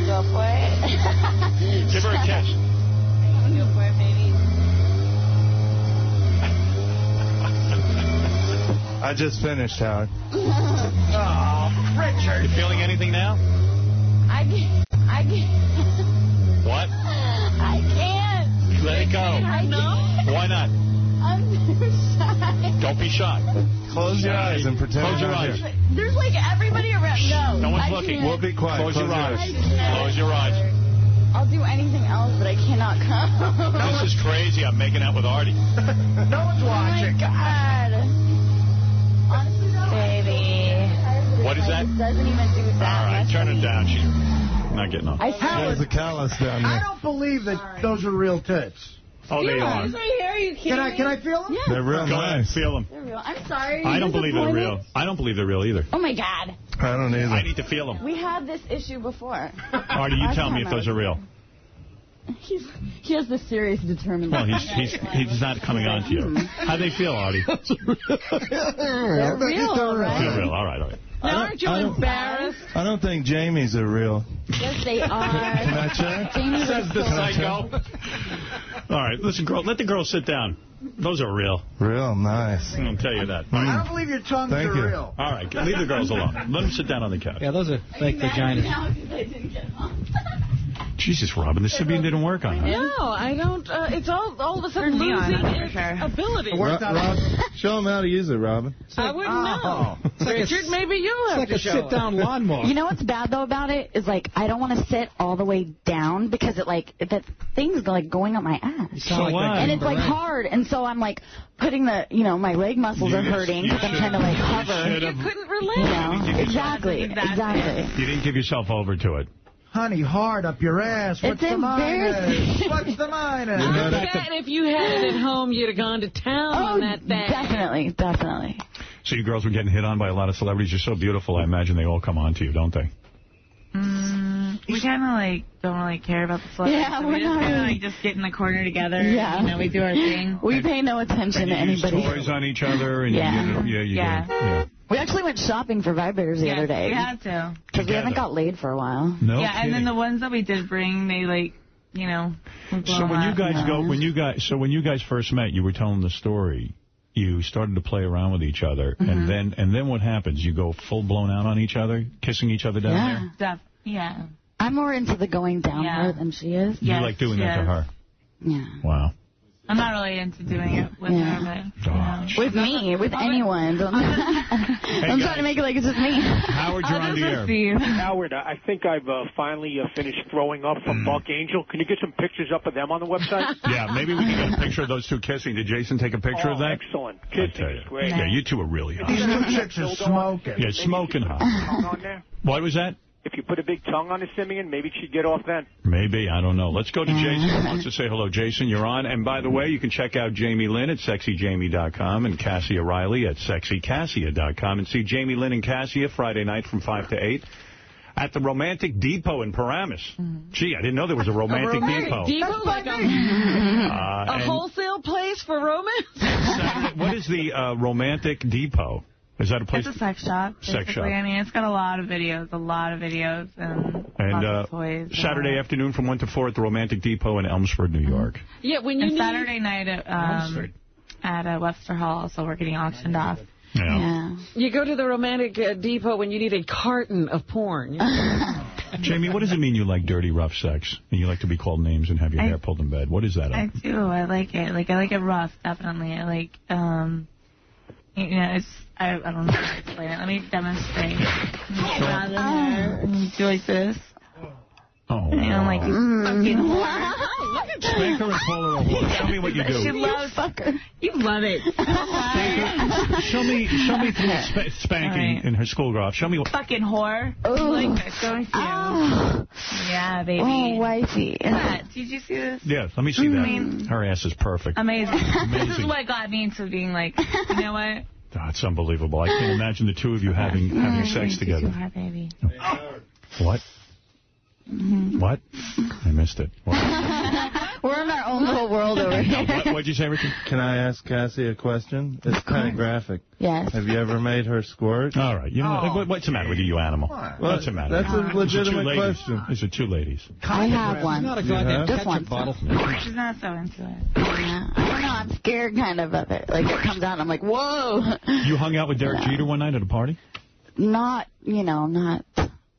Go for it. Give her a kiss. Go for it, baby. I just finished, Howard. Oh, Richard. You feeling anything now? I can't. I can't. What? I can't. Let it go. I can't. Why not? I'm too shy. Don't be shy. Close your eyes and pretend Close your not eyes. here. There's like everybody around. No. No one's I looking. can't. We'll be quiet. Close, your eyes. can't. Close your eyes. I'll do anything else, but I cannot come. This is crazy. I'm making out with Artie. No one's watching. Oh my God. Honestly, though, Baby. What is that? It doesn't even do that All right, much turn for it down. She's not getting off. I There's a callus down there. I don't believe that those are real tits. Oh, they are. Right here, are you kidding Can I me? can I feel them? Yeah. They're real Go ahead, nice. feel them. They're real. I'm sorry. I don't believe they're real. I don't believe they're real either. Oh my God. I don't either. I need to feel them. We had this issue before. Artie, you tell me if those are real. He's, he has the serious determined. Well, he's he's he's not coming on to you. Mm-hmm. How do they feel, Artie? They're real, all right? Feel real. All right, all right. Now, aren't you I don't- embarrassed? I don't think Jamie's are real. Yes, they are. Can are. I check? Jamie Says the so- psycho. All right, listen, girl. Let the girl sit down. Those are real. Real nice. I'm gonna tell you that. Mm. I don't believe your tongues Thank are you. real. All right, leave the girls alone. Let them sit down on the couch. Yeah, those are fake vaginas. Now, 'cause I didn't get home. Jesus, Robin, the Sybian didn't work on her. No, I don't. Uh, it's all all of a sudden Turn me on, losing for its sure. ability. Ro- Rob, show him how to use it, Robin. I wouldn't know. It's like a, Richard, maybe you it's have like to a sit-down lawnmower. You know what's bad though about it is like I don't want to sit all the way down because it like that thing's like going up my ass. You So like And it's like hard, and so I'm like putting the, you know, my leg muscles You are hurting because I'm trying to like hover. should You couldn't You relate. know, exactly, exactly. You didn't give yourself over to it. Honey, hard up your ass. What's It's the minus? What's the minus? You know I bet if you had it at home, you'd have gone to town Oh, on that thing. definitely, definitely. So you girls were getting hit on by a lot of celebrities. You're so beautiful. I imagine they all come on to you, don't they? Mm, we kind of like don't really care about the celebrities. Yeah, so we're we just not kind of really- like just get in the corner together. Yeah. You know, we do our thing. We pay no attention And to you anybody. toys on each other. And Yeah. You, you, yeah, you Yeah. Yeah. We actually went shopping for vibrators the Yes, other day We had to. because we haven't got laid for a while. No yeah, and then the ones that we did bring, they like, you know. So when you guys go, when you guys, so when you guys first met, you were telling the story. You started to play around with each other, Mm-hmm. and then and then what happens? You go full blown out on each other, kissing each other down Yeah. Def- yeah. I'm more into the going down Yeah. her than she is. there. Yes, you like doing that to her. Yeah. Wow. I'm not really into doing it with Yeah. her, but. You know. With me, with anyone. Don't, I'm trying to make it like it's just me. Howard, you're on the air. Howard, I think I've uh, finally uh, finished throwing up from Buck Angel. Can you get some pictures up of them on the website? Yeah, maybe we can get a picture of those two kissing. Did Jason take a picture oh, of that? excellent. Kissing tell you. is great. Yeah, you two are really hot. These two chicks are smoking. Yeah, smoking hot. Tongue on there? What was that? If you put a big tongue on a simian, maybe she'd get off then. Maybe. I don't know. Let's go to Jason who wants to say hello. Jason, you're on. And by the way, you can check out Jamie Lynn at sexyjamie.com and Cassia Riley at sexycassia.com and see Jamie Lynn and Cassia Friday night from 5 to 8 at the Romantic Depot in Paramus. Gee, I didn't know there was a Romantic Depot. Depot, like a, Uh, a wholesale place for romance? What is the uh, Romantic Depot? Is that a place? It's a sex shop. Sex basically. shop. I mean, it's got a lot of videos, a lot of videos, and, And lots uh, of toys. Saturday all. afternoon from 1 to 4 at the Romantic Depot in Elmsford, New York. Yeah, when you And need... Saturday night at, um, at uh, Webster Hall, so we're getting auctioned off. Yeah. You go to the romantic uh, depot when you need a carton of porn. Jamie, what does it mean you like dirty, rough sex? And you like to be called names and have your I- hair pulled in bed? What is that? I do. I like it. Like I like it rough, definitely. I like, um, you know, it's. I, I don't know how to explain it. Let me demonstrate. Rather oh, than and you do like this. Oh. You know, like you mm. fucking whore. Spank her and call her a whore. Show me what you do. She loves fucker. You love it. Show me, show me through sp spanking in her schoolgirl. Show me what. fucking whore. Oh. Like this, don't you? Yeah, baby. Oh, wifey. Yeah, Did you see this? Yeah, let me see I that. Mm. Her ass is perfect. Amazing. This is what got me into being like, you know what? That's unbelievable. I can't imagine the two of you having having sex together. Hi, baby. What? Mm-hmm. What? I missed it. We're in our own little world over here. What, what'd you say, Richard? Can I ask Cassie a question? It's kind of graphic. Yes. Have you ever made her squirt? All right. You know, Oh. what, what's the matter with you, you animal? Well, what's the matter? that's a These are two legitimate ladies. question. These are two ladies. I have one. Not a goddamn Just ketchup one. bottle. She's not so into it. Yeah. I don't know. I'm scared kind of of it. Like, it comes out and I'm like, whoa. You hung out with Derek Jeter one night at a party? Not, you know, not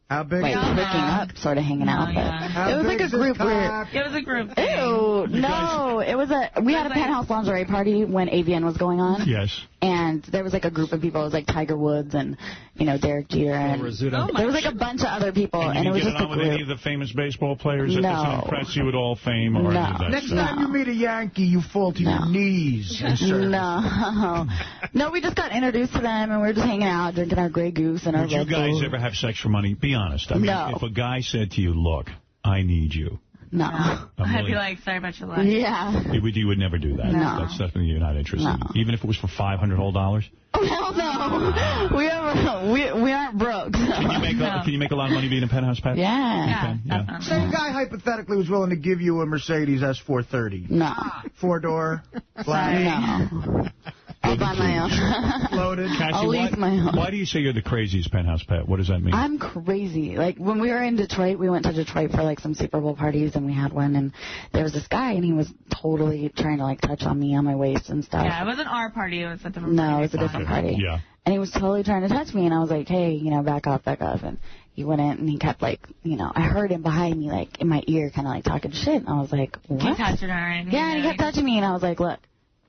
How big like is hooking up, sort of hanging out. But How it was like a group where. It was a group thing. Ew, no. It was a, we had a penthouse lingerie party when AVN was going on. Yes. And there was like a group of people. It was like Tiger Woods and, you know, Derek Jeter. And Rizzuto. Oh there was like a bunch of other people. And And, it was didn't just get a on with any of the famous baseball players that No. doesn't impress you at all, fame or any of that Next stuff? time you meet a Yankee, you fall to your knees. No. no, we just got introduced to them and we were just hanging out, drinking our Grey Goose and our Would you guys Bull. ever have sex for money? Be honest. I mean, No. if a guy said to you, look, I need you. No. A I'd be like, sorry about your life. Yeah. You would, you would never do that. No. That's definitely you're not interested. Even if it was for 500 whole dollars? Oh, hell no. We, ever, we, we aren't broke. so. Can you make a, can you make a lot of money being a penthouse pet? Yeah. You can? Yeah. Say a guy hypothetically was willing to give you a Mercedes S430. No. Four door. Flat. No. I'll buy my own. Loaded. Cassie, I'll why, my own. why do you say you're the craziest penthouse pet? What does that mean? I'm crazy. Like when we were in Detroit, we went to Detroit for like some Super Bowl parties, and we had one, and there was this guy, and he was totally trying to like touch on me on my waist and stuff. Yeah, it wasn't our party. It was a different No, party. it was a different party. Yeah. And he was totally trying to touch me, and I was like, hey, you know, back off, back off. And he wouldn't, and he kept like, you know, I heard him behind me, like in my ear, kind of like talking shit. And I was like, what? Keep touching her. And Yeah, and he kept touching me, and I was like, look,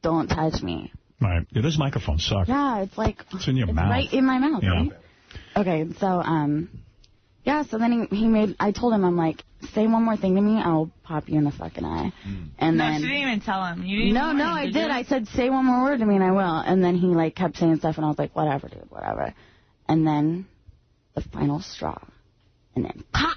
don't touch me. Right. Yeah, this microphone sucks. Yeah, it's like It's in your it's mouth. right in my mouth. Yeah. right? Okay, so um, yeah. So then he he made. I told him I'm like, say one more thing to me, I'll pop you in the fucking eye. And no, then she didn't even tell him. You didn't no, no, him, I did did. I said, say one more word to me and I will. And then he, like, kept saying stuff, and I was like, whatever, dude, whatever. And then the final straw. And then pop!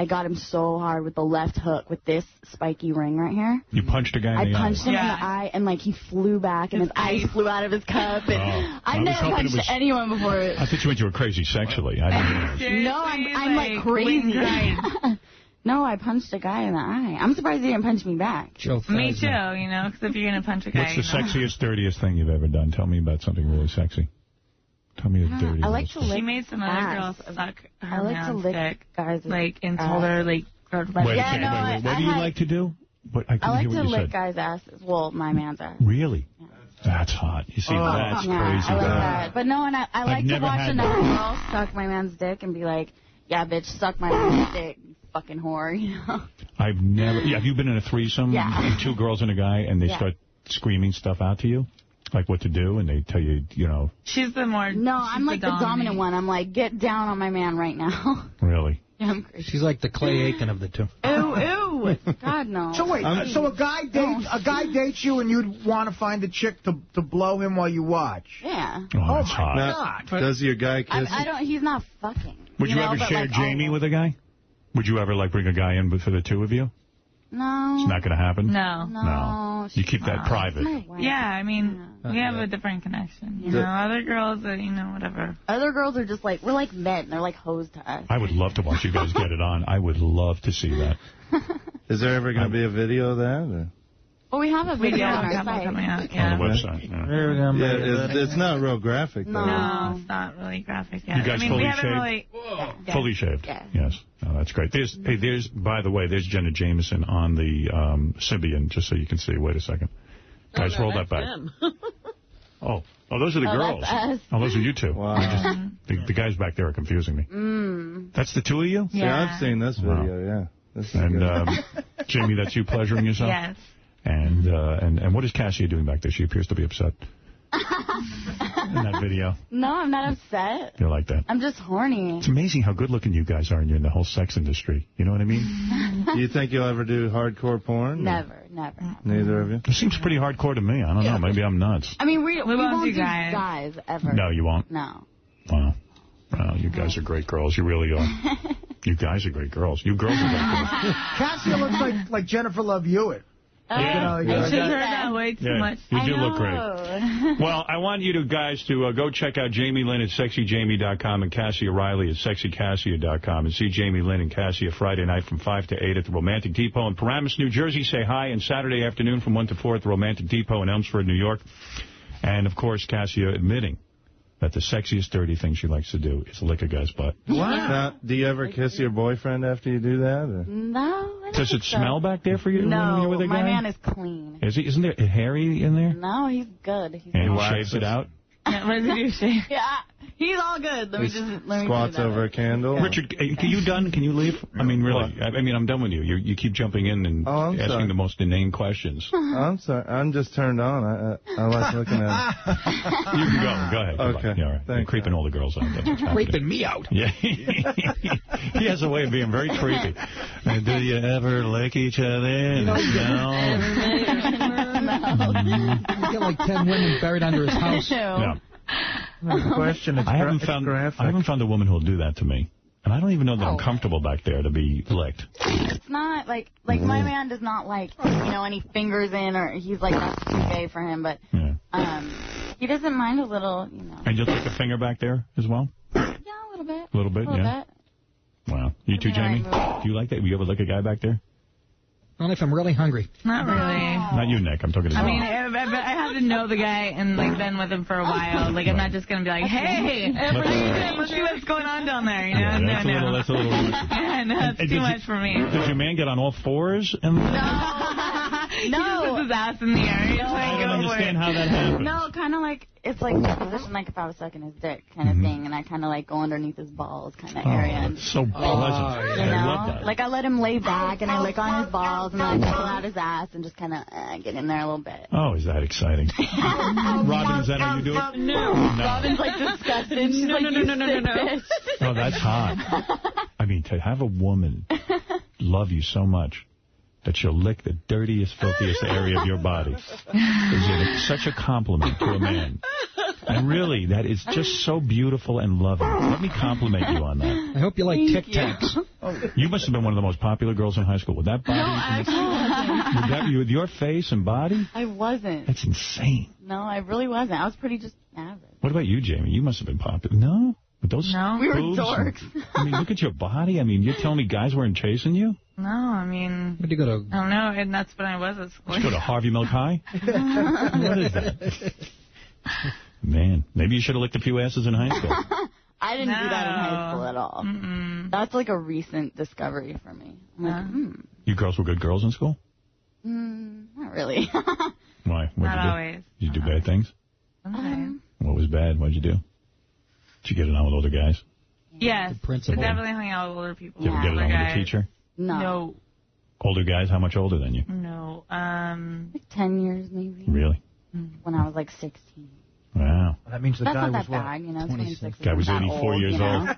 I got him so hard with the left hook with this spiky ring right here. You punched a guy in the head. I punched eye. him in the eye, and, like, he flew back, and his, eyes flew out of his cup. And Oh. I I've never punched was- anyone before. I thought you meant you were crazy sexually. I didn't know. no, I'm, I'm like, like, crazy. no, I punched a guy in the eye. I'm surprised he didn't punch me back. Me too, you know, because if you're going to punch a guy, What's the you know. sexiest, dirtiest thing you've ever done? Tell me about something really sexy. Tell me a I dirty. I like little to lick She made some other girls suck her I like to man's lick dick, guys' like, and ass. told her, like, go to. Wait, Yeah, no, wait, wait. What I do you had- like to do? What, I I like hear to what you lick said. guys' asses. Well, my man's ass. Really? That's hot. You see, oh, that's yeah, crazy. I like That- that. But no, and I, I like to watch had another that. girl suck my man's dick and be like, yeah, bitch, suck my man's dick, fucking whore, you know? I've never. Yeah, have you been in a threesome? Yeah. Two girls and a guy, and they Yeah. start screaming stuff out to you, like what to do, and they tell you, you know, She's the more. No, I'm like the dominant one. I'm like, get down on my man right now. really. yeah, I'm crazy. She's like the Clay Aiken of the two. Ew, ew. God, no. So wait, I'm- so a guy dates a guy dates you, and you'd want to find a chick to to blow him while you watch. Yeah. Oh, that's oh, my hot. Now, God. does your guy I, kiss? I don't, he's not fucking. Would you, know, ever share like, Jamie with a guy? Would you ever like bring a guy in for the two of you? No. It's not going to happen. No. No. You keep that private. Yeah, I mean, we have a different connection. You Yeah. know, other girls, that you know, whatever. Other girls are just like, we're like men. They're like hoes to us. I would love to watch you guys get it on. I would love to see that. Is there ever going to be a video of that? Or? Well, we have a video on our couple site. coming out, On the website. yeah. Yeah, it's, it's not real graphic, though. No, it's not really graphic yet. You guys I mean, fully we shaved? really. Yeah. Fully shaved. Yeah. Yes. Oh, that's great. There's, hey, there's, by the way, there's Jenna Jameson on the um, Sybian, just so you can see. Wait a second. Guys, roll that back. Oh, oh, those are the Oh, girls. that's us. Oh, those are you two. Wow. Just- the, the guys back there are confusing me. Mm. That's the two of you? Yeah, I've seen this Wow. video, yeah. This is And um, Jamie, that's you pleasuring yourself? Yes. And, uh, and and what is Cassia doing back there? She appears to be upset in that video. No, I'm not upset. You're like that. I'm just horny. It's amazing how good looking you guys are and you're in the whole sex industry. You know what I mean? do you think you'll ever do hardcore porn? Never, never. Neither of you? It seems pretty hardcore to me. I don't know. Maybe I'm nuts. I mean, we, we, won't won't do do guys. guys ever. No, you won't. No. Wow. Wow, you guys are great girls. You really are. you guys are great girls. You girls are great girls. Cassia looks like like Jennifer Love Hewitt. Yeah. I just heard that way too Yeah, much. you do look great. Well, I want you to guys to uh, go check out Jamie Lynn at sexyjamie.com and Cassia Riley at sexycassia.com and see Jamie Lynn and Cassia Friday night from 5 to 8 at the Romantic Depot in Paramus, New Jersey. Say hi. And Saturday afternoon from 1 to 4 at the Romantic Depot in Elmsford, New York. And, of course, Cassia admitting that the sexiest dirty thing she likes to do is lick a guy's butt. Now, do you ever kiss your boyfriend after you do that? Or? No. Does it so. smell back there for you when No, you're with a guy? my man is clean. Is he? Isn't there hairy in there? No, he's good. He's And he shaves it out? Yeah, residue shave. Yeah, he's all good. Let me just let me Squats do that. over a candle. Richard, uh, can you done? Can you leave? I mean, really. I I mean, I'm done with you. You, you keep jumping in and Oh, asking sorry. the most inane questions. I'm sorry. I'm just turned on. I, I, I like looking at You can go. Go ahead. Goodbye. Okay. Yeah, all right. You're creeping all the girls out. That's what's. Creeping me out. Yeah. he has a way of being very creepy. Uh, do you ever lick each other? no. He's got like 10 women buried under his house. Yeah. Question. It's I haven't found it's graphic. I haven't found a woman who'll do that to me. And I don't even know that I'm comfortable back there to be licked. It's not like like my man does not like you know any fingers in or he's like that's too gay for him, but um he doesn't mind a little you know And you'll take a finger back there as well? yeah a little bit A little bit, a little yeah. bit. Wow. You too, Jamie? Do you like that? You ever lick a guy back there? Only if I'm really hungry. Not really. Not you, Nick. I'm talking to I you. mean, I, I I have to know the guy and like been with him for a while. Like I'm not just gonna be like, hey, let's see what's going on down there. You know? Yeah, no, that's a no. little, that's a little. Yeah, no, And- and too much you- for me. Did your man get on all fours? And He just puts his ass in the air. He's like, I don't go for understand it. how that happens. No, kind of like it's like the position like if I was sucking his dick kind of thing, and I kind of like go underneath his balls kind of Oh, area. And, so pleasant. you I love know, that. like I let him lay back and I lick on his balls and then I pull out his ass and just kind of uh, get in there a little bit. Oh, is that exciting? Robin, is that how you do it? No. No. Robin's like disgusted. She's No, like, no, no, no, no, no, no. Oh, that's hot. I mean, to have a woman love you so much that she'll lick the dirtiest, filthiest area of your body is it such a compliment to a man. And really, that is just so beautiful and loving. Let me compliment you on that. I hope you like Tic Tacs. You must have been one of the most popular girls in high school. With that body, No, you can- actually, with, that, with your face and body, I wasn't. that's insane. No, I really wasn't. I was pretty just average. What about you, Jamie? You must have been popular. No? With those No. We were boobs and- dorks. I mean, look at your body. I mean, you're telling me guys weren't chasing you? No, I mean, Where'd you go to? I don't know, and that's when I was at school. Let's go to Harvey Milk High. what is that? Man, maybe you should have licked a few asses in high school. I didn't do that in high school at all. Mm-mm. That's like a recent discovery for me. I'm like, Uh. hmm, You girls were good girls in school? mm, not really. Why? What'd Not you do? always. Did you do bad things? Sometimes. What was bad? What'd you do? Did you get it on with older guys? Yes. The principal. I definitely hung out with older people. Did you ever get it older on with guys. a teacher? No. No. Older guys? How much older than you? No. Um. Like 10 years maybe. Really? When I was like 16. Wow. That means the That's guy not was that what? bad, you know. 26 Guy was 84 old, years you know?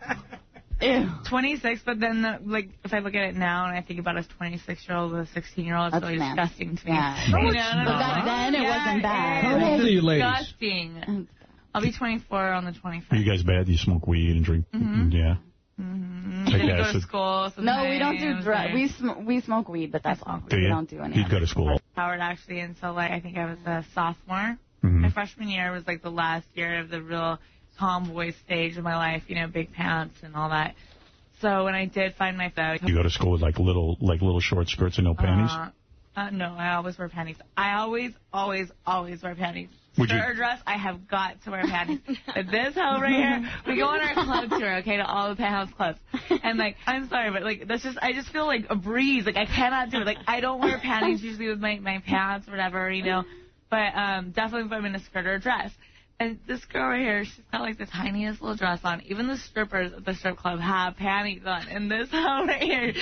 Ew. 26, but then, the, like, if I look at it now and I think about a 26-year-old with a 16-year-old, it's really nasty. disgusting to me. Yeah. You know, it's I don't not. know. Back then, it Yeah, wasn't bad. it How is old are you ladies? Disgusting. I'll be 24 on the 21st. Are you guys bad? Do You smoke weed and drink? Mhm. Yeah. Mm-hmm. Take Didn't go to acid. school. No, we don't do sometimes, drugs. We, sm- we smoke weed, but that's all. Do we you? don't do anything. You'd go to school. Howard actually until like I think I was a sophomore. Mhm. My freshman year was like the last year of the real tomboy stage of my life, you know, big pants and all that. So when I did find my phone, You go to school with like little, like little short skirts and no panties? Uh, uh, no, I always wear panties. I always, always, always wear panties. Would Skirt you- or dress, I have got to wear panties. but this hoe right here, we go on our club tour, okay, to all the penthouse clubs. And like, I'm sorry, but like, that's just, I just feel like a breeze. Like, I cannot do it. Like, I don't wear panties usually with my, my pants or whatever, you know. But um, definitely if I'm in a skirt or a dress. And this girl right here, she's got like the tiniest little dress on. Even the strippers at the strip club have panties on. And this hoe right here,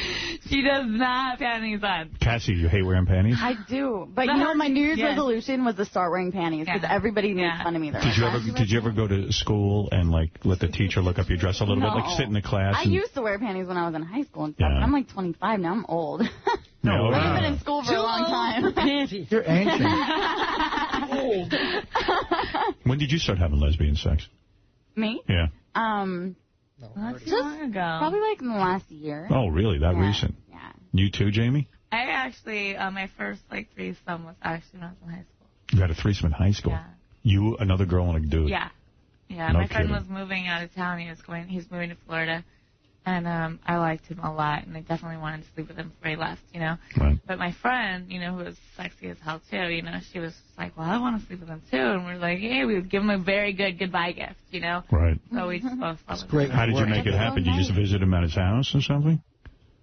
she does not have panties on. Cassie, you hate wearing panties? I do. But you know, my New Year's Yeah. resolution was to start wearing panties because Yeah. everybody makes fun of me. They're Did you ever did you ever go to school and like let the teacher look up your dress a little bit, like sit in the class? I and, used to wear panties when I was in high school and stuff. Yeah. I'm like 25 now. I'm old. no, I've wow. been in school for a long time. You're ancient. When did you start having lesbian sex? Me? Yeah. Um, Not too just long ago. probably like in the last year. Oh, really? That Yeah. recent? Yeah. You too, Jamie? I actually, uh, my first, like, threesome was actually when I was in high school. You had a threesome in high school. Yeah. You, another girl, and a dude. Yeah. Yeah, No my friend kidding. was moving out of town. He was going, He's moving to Florida. And um, I liked him a lot, and I definitely wanted to sleep with him before he left, you know. Right. But my friend, you know, who was sexy as hell too, you know, she was like, well, I want to sleep with him too. And we are like, hey, we would give him a very good goodbye gift, you know. Right. So we just both slept with great. him. How did you make it happen? Did you just visit him at his house or something?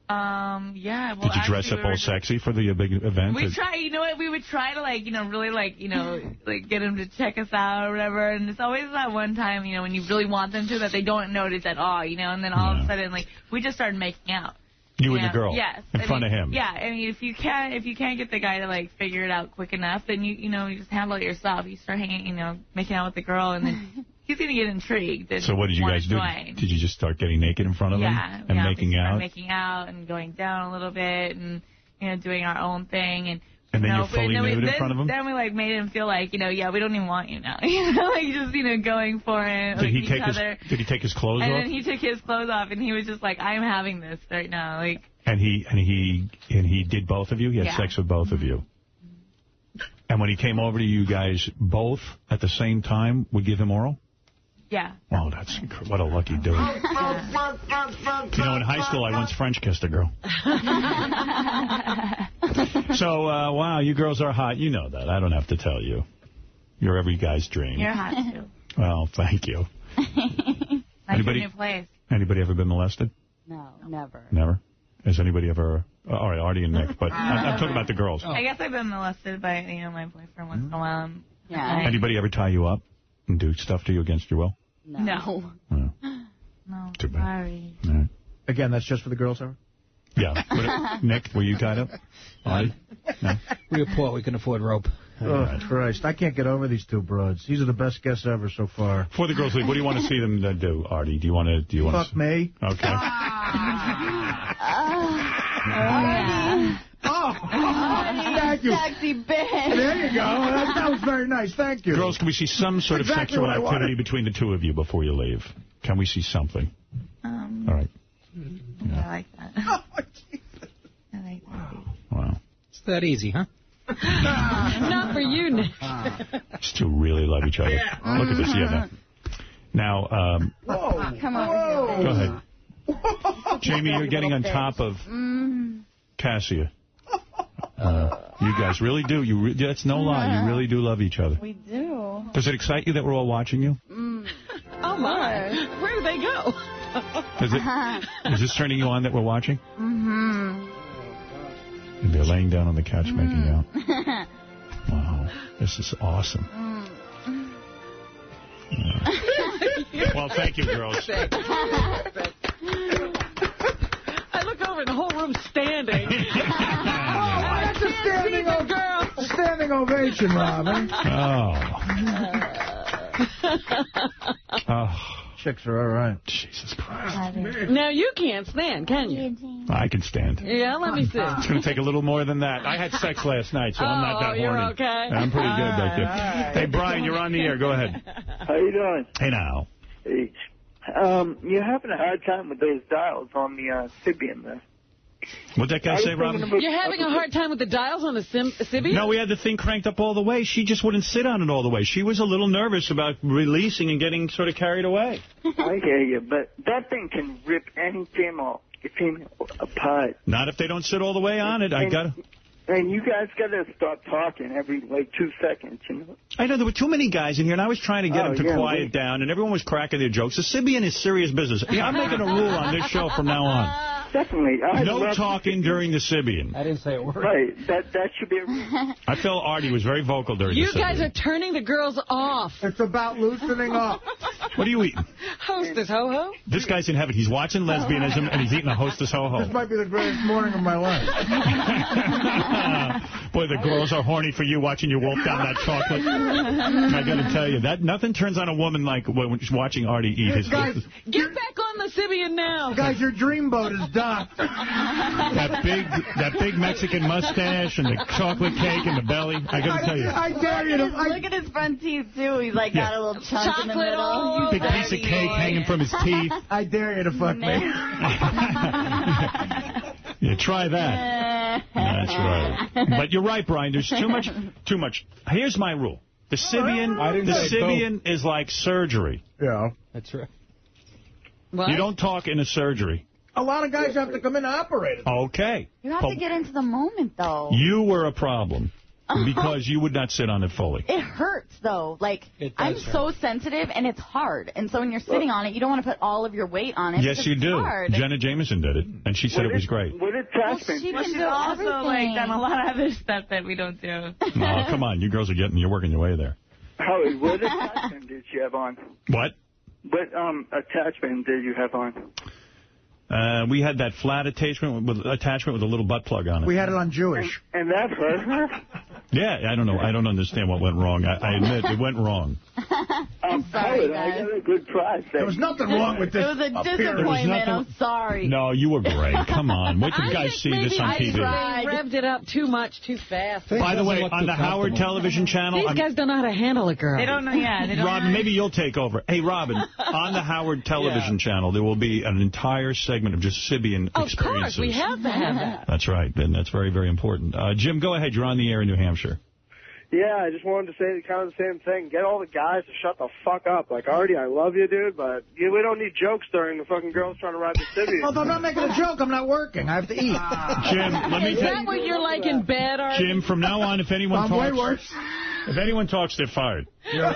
Um, yeah. Well, Did you dress up we all sexy for the uh, big event? We try, you know what, we would try to like, you know, really like, you know, like get them to check us out or whatever. And it's always that one time, you know, when you really want them to that they don't notice at all, you know, and then all of a sudden, like, we just started making out. You and know? the girl? Yes. In I front mean, of him? Yeah, I mean, if you can't, if you can't get the guy to like figure it out quick enough, then you, you know, you just handle it yourself. You start hanging, you know, making out with the girl, and then he's gonna get intrigued. And So what did you guys do? join. Did you just start getting naked in front of Yeah, him and yeah, making out? making out and going down a little bit and you know doing our own thing and. And then know, you're fully we, nude in front of him? Then we like made him feel like you know yeah we don't even want you now you know like just you know going for it Did like he take his other. Did he take his clothes and off? then he took his clothes off and he was just like I'm having this right now like And he and he and he did both of you. He had Yeah. sex with both of you. And when he came over to you guys, both at the same time would give him oral. Yeah Oh, that's what a lucky dude. You know, in high school, I once French kissed a girl. So, uh, wow, you girls are hot. You know that. I don't have to tell you. You're every guy's dream. you're hot too Well, thank you. like Anybody- your new place Anybody ever been molested? No, never. Never. Has anybody ever? uh, all right, Artie and Nick, but I'm, I'm talking about the girls. I guess I've been molested by you know my boyfriend once in a while Yeah. Anybody ever tie you up and do stuff to you against your will? no No. no Too bad. sorry Again, that's just for the girls, sir? Yeah. What- Nick, were you tied up? Artie? No. We're poor. We can afford rope. Oh, Christ. I can't get over these two broads. These are the best guests ever so far. For the girls leave, what do you want to see them uh, do, Artie? Do you want to? Do you want to Fuck me. to? Okay. Oh, thank you. Sexy bitch. There you go. That, that was very nice. Thank you. Girls, can we see some sort of Exactly sexual what I wanted. activity between the two of you before you leave? Can we see something? um All right. yeah. I like that Oh, I like that Wow. It's that easy, huh? Not for you, Nick. These two really love each other. Look at this. Yeah. Now, um, Come on. go ahead. Jamie, you're getting on top of Mm. Cassia. Uh, you guys really do. You re That's no lie. You really do love each other. We do. Does it excite you that we're all watching you? Mm. Oh, my. Where do they go? is, it? Is this turning you on that we're watching? Mm-hmm. And they're laying down on the couch making out. Mm. Wow. This is awesome. Well, thank you, girls. I look over and the whole room's standing. That's a standing, o- girl. standing ovation, Robin. Oh. oh. Chicks are all right. Jesus Christ. Now, you can't stand, can you? I can stand. Yeah, let me see. It's going to take a little more than that. I had sex last night, so I'm not Oh, that you're horny. okay? I'm pretty good back there. Hey, Brian, you're on the air. Go ahead. How you doing? Hey, now. Hey. Um, you're having a hard time with those dials on the uh, Sybian there. What'd that guy say, thinking Robin? You're having a hard time with the dials on the Sim Sybian? No, we had the thing cranked up all the way. She just wouldn't sit on it all the way. She was a little nervous about releasing and getting sort of carried away. I hear you, but that thing can rip any female, female apart. Not if they don't sit all the way on it. I And- got. And you guys got to stop talking every, like, two seconds, you know? I know there were too many guys in here, and I was trying to get Oh, them to yeah, quiet we- down, and everyone was cracking their jokes. The Sybian is serious business. Yeah, I'm making a rule on this show from now on. Definitely. I No talking during the Sybian. I didn't say a word. Right. That that should be a rule. I felt Artie was very vocal during You the guys are turning the girls off. It's about loosening up. What are you eating? Hostess ho-ho? This guy's in heaven. He's watching lesbianism, and he's eating a hostess ho-ho. This might be the greatest morning of my life. Boy, the girls are horny for you watching you wolf down that chocolate. I got to tell you, that nothing turns on a woman like when she's watching Artie eat his Guys, Get back on the Sybian now. guys, your dreamboat is docked. that big that big Mexican mustache and the chocolate cake in the belly. I got to tell you, I dare you to. Look at his front teeth, too. He's like got a little chunk in the Chocolate all middle. big piece of cake hanging from his teeth. I dare you to fuck me. Yeah, try that. That's right. But you're right, Brian. There's too much. Too much. Here's my rule. The Sybian, the say Sybian is like surgery. Yeah. That's right. What? You don't talk in a surgery. A lot of guys have to come in to operate it. Okay. You have But to get into the moment, though. You were a problem because you would not sit on it fully. It hurts, though. Like, I'm does so sensitive, and it's hard. And so when you're sitting on it, you don't want to put all of your weight on it. Yes, you do. Hard. Jenna Jameson did it, and she said it was great. What attachment? she Well, can she's do also everything. like done a lot of other stuff that we don't do. Oh, come on. You girls are getting, you're working your way there. Howard, what attachment did you have on? What? What um attachment did you have on? Uh, we had that flat attachment with, attachment with a little butt plug on it. We had it on Jewish. And that hurt her? Yeah, I don't know. I don't understand what went wrong. I, I admit it went wrong. I'm sorry, Howard, I guys. got a good prize. There was nothing wrong with this. It this was a appearance. disappointment. nothing- I'm sorry. No, you were great. Come on. Wait till I guys see this maybe on I TV. tried. revved it up too much, too fast. By the way, on the Howard television channel, These I'm- guys don't know how to handle a girl. They don't know, yeah. They don't Robin, know. maybe you'll take over. Hey, Robin, on the Howard television channel, there will be an entire segment of just Sybian Of experiences. course, we have to have that. That's right, and that's very, very important. Uh, Jim, go ahead. You're on the air in New Hampshire. Yeah, I just wanted to say kind of the same thing. Get all the guys to shut the fuck up. Like, Artie, I love you, dude, but yeah, we don't need jokes during the fucking girls trying to ride the city. Although I'm not making a joke, I'm not working. I have to eat. Jim, let me Is tell that what you're like in bed, Artie? Jim, from now on, if anyone I'm talks, way worse. If anyone talks, they're fired. Yeah.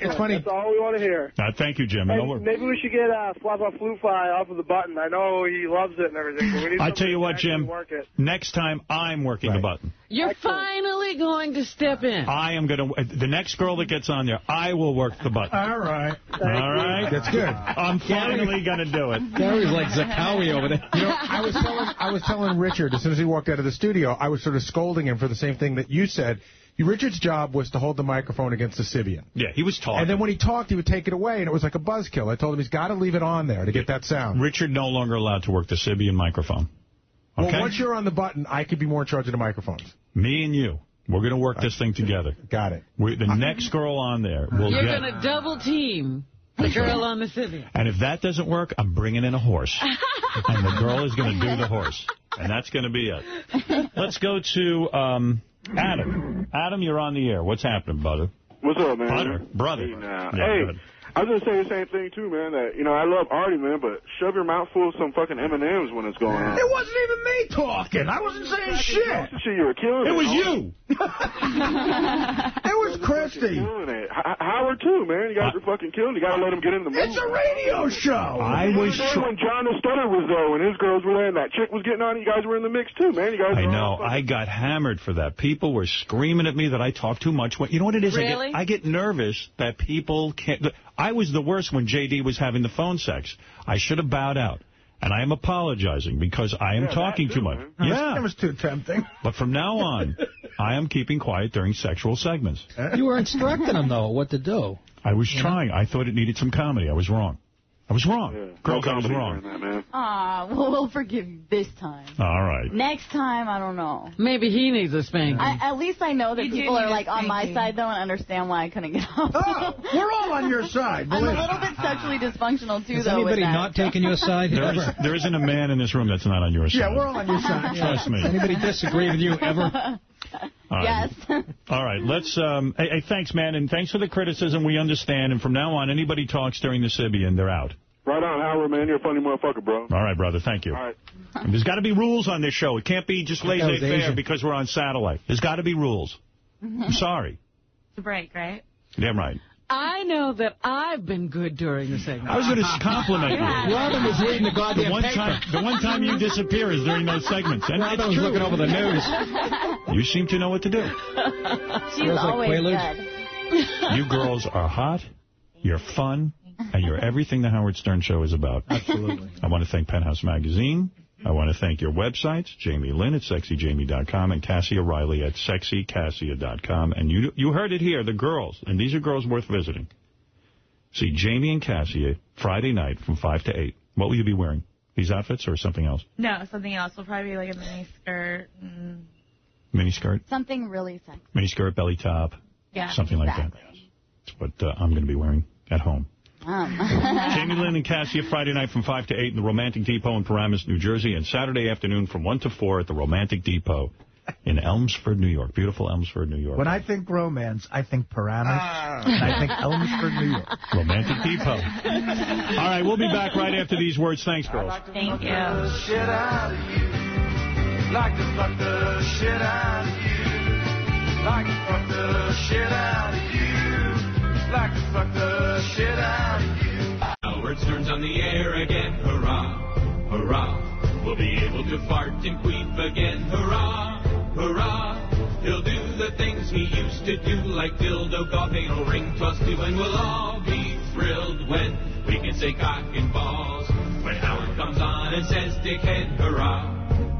it's, funny. That's all we want to hear. Uh, thank you, Jim. Hey, No, we're- maybe we should get uh, Floppa Flu Fly off of the button. I know he loves it and everything, but we need I tell you what, Jim. Work it. Next time, I'm working the button. You're finally going to step in. I am going to. The next girl that gets on there, I will work the button. All right. All right, That's good. I'm finally going to do it. Gary's like Zakawi over there. You know, I was telling I was telling Richard as soon as he walked out of the studio, I was sort of scolding him for the same thing that you said. You, Richard's job was to hold the microphone against the Sybian. Yeah, he was talking. And then when he talked, he would take it away, and it was like a buzzkill. I told him he's got to leave it on there to get that sound. Richard no longer allowed to work the Sybian microphone. Well, once you're on the button, I could be more in charge of the microphones. Me and you, we're going to work this thing together. Got it. We, the next girl on there will You're get. going to double team the girl on the city. And if that doesn't work, I'm bringing in a horse. and the girl is going to do the horse. And that's going to be it. Let's go to um, Adam. Adam, you're on the air. What's happening, brother? What's up, man? Butter. Brother. Hey. Yeah, hey. I was gonna say the same thing too, man. That you know, I love Artie, man, but shove your mouth full of some fucking M and M's when it's going on. It wasn't even me talking. I wasn't saying shit. Shit, you were killing it. It was you. It was Christy. Killing it. H- Howard too, man. You guys uh, are fucking killing. it. You gotta let him get in the movie. It's a radio show. I was Remember when John the Stutter was there, and his girls were there, and that chick was getting on. it, You guys were in the mix too, man. You guys. I know. I got hammered for that. People were screaming at me that I talk too much. What you know what it is? Really? I, get, I get nervous that people can't. I was the worst when J.D. was having the phone sex. I should have bowed out. And I am apologizing because I am Yeah, talking too too, much. man. Yeah. That was too tempting. But from now on, I am keeping quiet during sexual segments. You were instructing him, though, what to do. I was trying. I thought it needed some comedy. I was wrong. I was wrong. Girls, I was wrong. Aw, ah, well, we'll forgive you this time. All right. Next time, I don't know. Maybe he needs a spanking. I, at least I know that You people are like on my side though and understand why I couldn't get off. Oh, we're all on your side. I'm a little bit sexually dysfunctional too, Is though. with anybody that. not taking your side There, is, there isn't a man in this room that's not on your side. Yeah, we're all on your side. Trust me. Does anybody disagree with you ever? All right. Yes. All right, let's. Um, hey, hey, thanks, man, and thanks for the criticism. We understand, and from now on, anybody talks during the Sybian, they're out. Right on, Howard, man. You're a funny motherfucker, bro. All right, brother. Thank you. All right. There's got to be rules on this show. It can't be just That was laissez-faire because we're on satellite. There's got to be rules. I'm sorry. It's a break, right? Damn right. I know that I've been good during the segment. I was going to compliment you. Robin was reading the goddamn The one paper. time, the one time you disappear is during those segments. And Robin was looking over the news. You seem to know what to do. She's Feels like always Quaaludes. good. You girls are hot. You're fun. And you're everything the Howard Stern Show is about. Absolutely. I want to thank Penthouse Magazine. I want to thank your websites, Jamie Lynn at sexyjamie.com and Cassia Riley at sexycassia.com. And you you heard it here, the girls, and these are girls worth visiting. See Jamie and Cassia Friday night from 5 to 8. What will you be wearing? These outfits or something else? No, something else. We'll probably be like a mini skirt. Mm, Mini skirt, Something really sexy. mini skirt, belly top, yeah. something like that. Exactly. That's what uh, I'm going to be wearing at home. Um. Jamie Lynn and Cassia Friday night from 5 to 8 in the Romantic Depot in Paramus, New Jersey, and Saturday afternoon from 1 to 4 at the Romantic Depot in Elmsford, New York. Beautiful Elmsford, New York. When I think romance, I think Paramus, ah. and I think Elmsford, New York. Romantic Depot. All right, we'll be back right after these words. Thanks, girls. Thank you. shit out of you. Like to fuck the shit out of you. Like to fuck the shit out of you. Like to fuck the shit out of you. Howard Stern's on the air again, hurrah, hurrah. We'll be able to fart and queef again, hurrah, hurrah. He'll do the things he used to do, like dildo golfing or ring toss too, and we'll all be thrilled when we can say cock and balls. When Howard comes on and says dickhead, hurrah,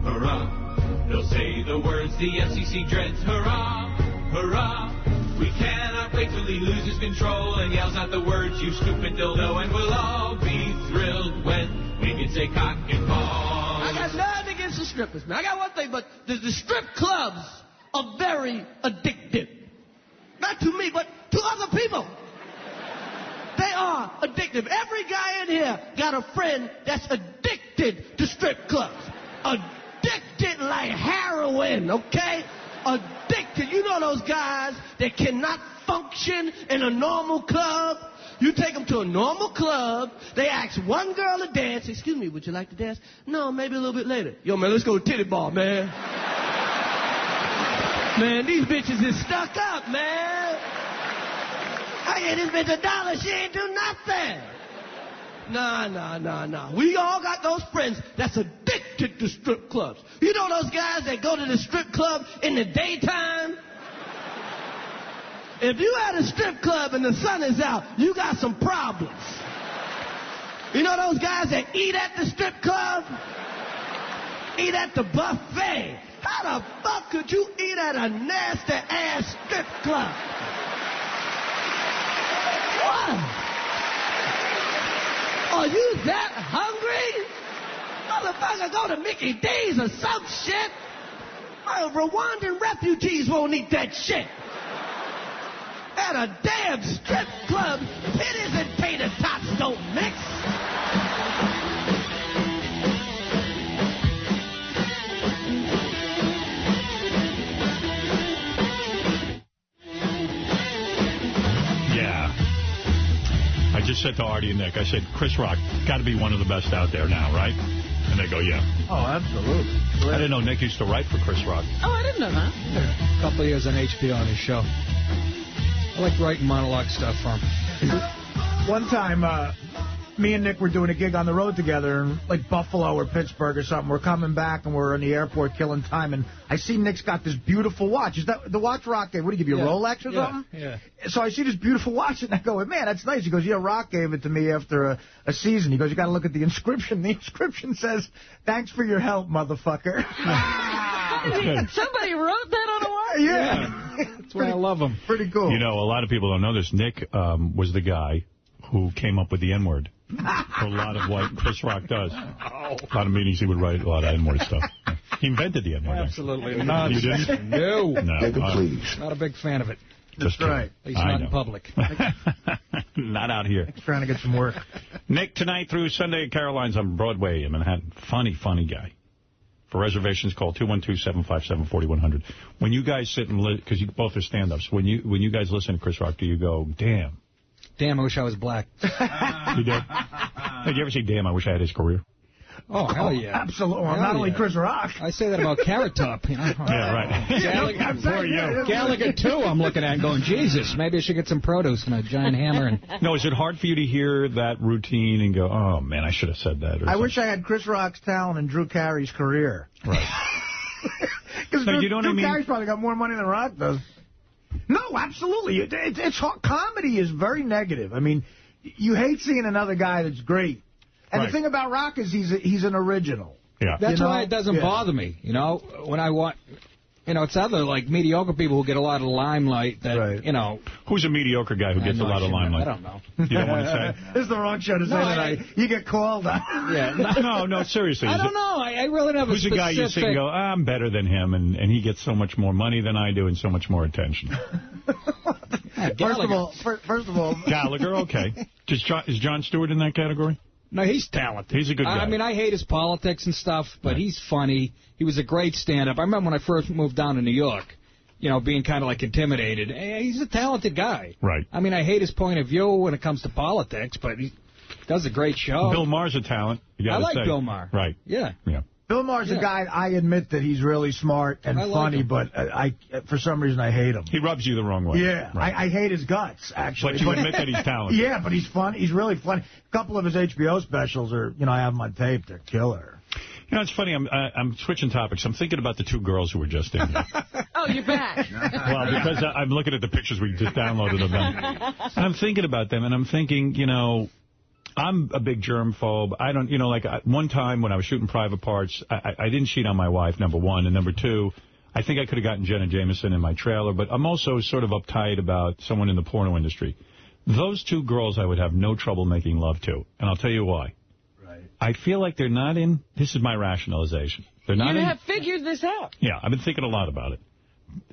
hurrah. He'll say the words the FCC dreads, hurrah, hurrah. We cannot wait till he loses control and yells out the words, you stupid dildo, and we'll all be thrilled when we can say cock and balls. I got nothing against the strippers, man. I got one thing, but the, the strip clubs are very addictive. Not to me, but to other people. They are addictive. Every guy in here got a friend that's addicted to strip clubs. Addicted like heroin, okay? Addicted. You know those guys that cannot function in a normal club? You take them to a normal club, they ask one girl to dance. Excuse me, would you like to dance? No, maybe a little bit later. Yo, man, let's go to titty bar, man. Man, these bitches is stuck up, man. I gave this bitch a dollar, she ain't do nothing. Nah, nah, nah, nah. We all got those friends that's addicted to strip clubs. You know those guys that go to the strip club in the daytime? If you at a strip club and the sun is out, you got some problems. You know those guys that eat at the strip club? Eat at the buffet. How the fuck could you eat at a nasty ass strip club? What? Are you that hungry? Motherfucker, go to Mickey D's or some shit. My Rwandan refugees won't eat that shit. At a damn strip club, pennies and tater tots don't mix. Just said to Artie and Nick, I said, Chris Rock, got to be one of the best out there now, right? And they go, yeah. Oh, absolutely. I didn't know Nick used to write for Chris Rock. Oh, I didn't know that. Yeah. A couple of years on HBO on his show. I like writing monologue stuff for him. One time, uh, me and Nick were doing a gig on the road together, in, like Buffalo or Pittsburgh or something. We're coming back and we're in the airport killing time, and I see Nick's got this beautiful watch. Is that the watch Rock gave? What did he give you, a Rolex or Yeah, something? yeah. So I see this beautiful watch, and I go, man, that's nice. He goes, yeah, Rock gave it to me after a, a season. He goes, you got to look at the inscription. The inscription says, thanks for your help, motherfucker. Somebody wrote that on a watch? yeah. That's why I love him. Pretty cool. You know, a lot of people don't know this. Nick um, was the guy who came up with the N-word. a lot of what Chris Rock does. A lot of meetings he would write a lot of N-word stuff. He invented the N-word. Absolutely You not. didn't? No. No. Nigga, uh, please. Not a big fan of it. Just kidding. right. At least I not know. in public. Not out here. Trying to get some work. Nick, tonight through Sunday at Caroline's on Broadway in Manhattan. Funny, funny guy. For reservations, call 212-757-4100. When you guys sit and listen, because you both are stand-ups, when you when you guys listen to Chris Rock, do you go, damn? Damn, I wish I was black. You do? Did you ever say, damn, I wish I had his career? Oh, hell oh, yeah. Absolutely. Hell not only. Chris Rock. I say that about Carrot Top, you know. Yeah, right. Gallagher, I'm saying, yeah, yeah. Gallagher, too, I'm looking at and going, Jesus, maybe I should get some produce and a giant hammer. and No, is it hard for you to hear that routine and go, oh, man, I should have said that? Or I something? wish I had Chris Rock's talent and Drew Carey's career. Right. Because No, Drew, you know what I mean? Carey's probably got more money than Rock does. No, absolutely. It, it, it's hard. comedy is very negative. I mean, you hate seeing another guy that's great. And Right. the thing about Rock is he's a, he's an original. Yeah. That's You know? why it doesn't Yeah. bother me, you know, when I want... You know, it's other, like, mediocre people who get a lot of limelight that, Right. you know... Who's a mediocre guy who gets a lot of limelight? I don't know. You don't want to say? this is the wrong show to say No, I- You get called. Yeah. No, no, seriously. I don't it- know. I, I really don't have Who's a the guy you see and go, ah, I'm better than him, and, and he gets so much more money than I do and so much more attention? First of all, first of all, Gallagher, okay. Does John, is Jon Stewart in that category? No, he's talented. He's a good guy. I mean, I hate his politics and stuff, but he's funny. He was a great stand-up. I remember when I first moved down to New York, you know, being kind of like intimidated. Eh, He's a talented guy. Right. I mean, I hate his point of view when it comes to politics, but he does a great show. Bill Maher's a talent. You I like say. Bill Maher. Right. Yeah. Yeah. Bill Maher's Yeah. a guy, I admit that he's really smart and I like funny, him. but uh, I, for some reason, I hate him. He rubs you the wrong way. Yeah, Right. I, I hate his guts, actually. But you admit that he's talented. Yeah, but he's fun. He's really funny. A couple of his HBO specials are, you know, I have them on tape. They're killer. You know, it's funny. I'm uh, I'm switching topics. I'm thinking about the two girls who were just in here. Oh, you're back. well, because I- I'm looking at the pictures we just downloaded of them. And I'm thinking about them, and I'm thinking, you know, I'm a big germ phobe. I don't, you know, like I- one time when I was shooting private parts, I, I I didn't cheat on my wife, number one. And number two, I think I could have gotten Jenna Jameson in my trailer, but I'm also sort of uptight about someone in the porno industry. Those two girls I would have no trouble making love to, and I'll tell you why. Right. I feel like they're not in, this is my rationalization. They're not You in, have figured this out. yeah, I've been thinking a lot about it.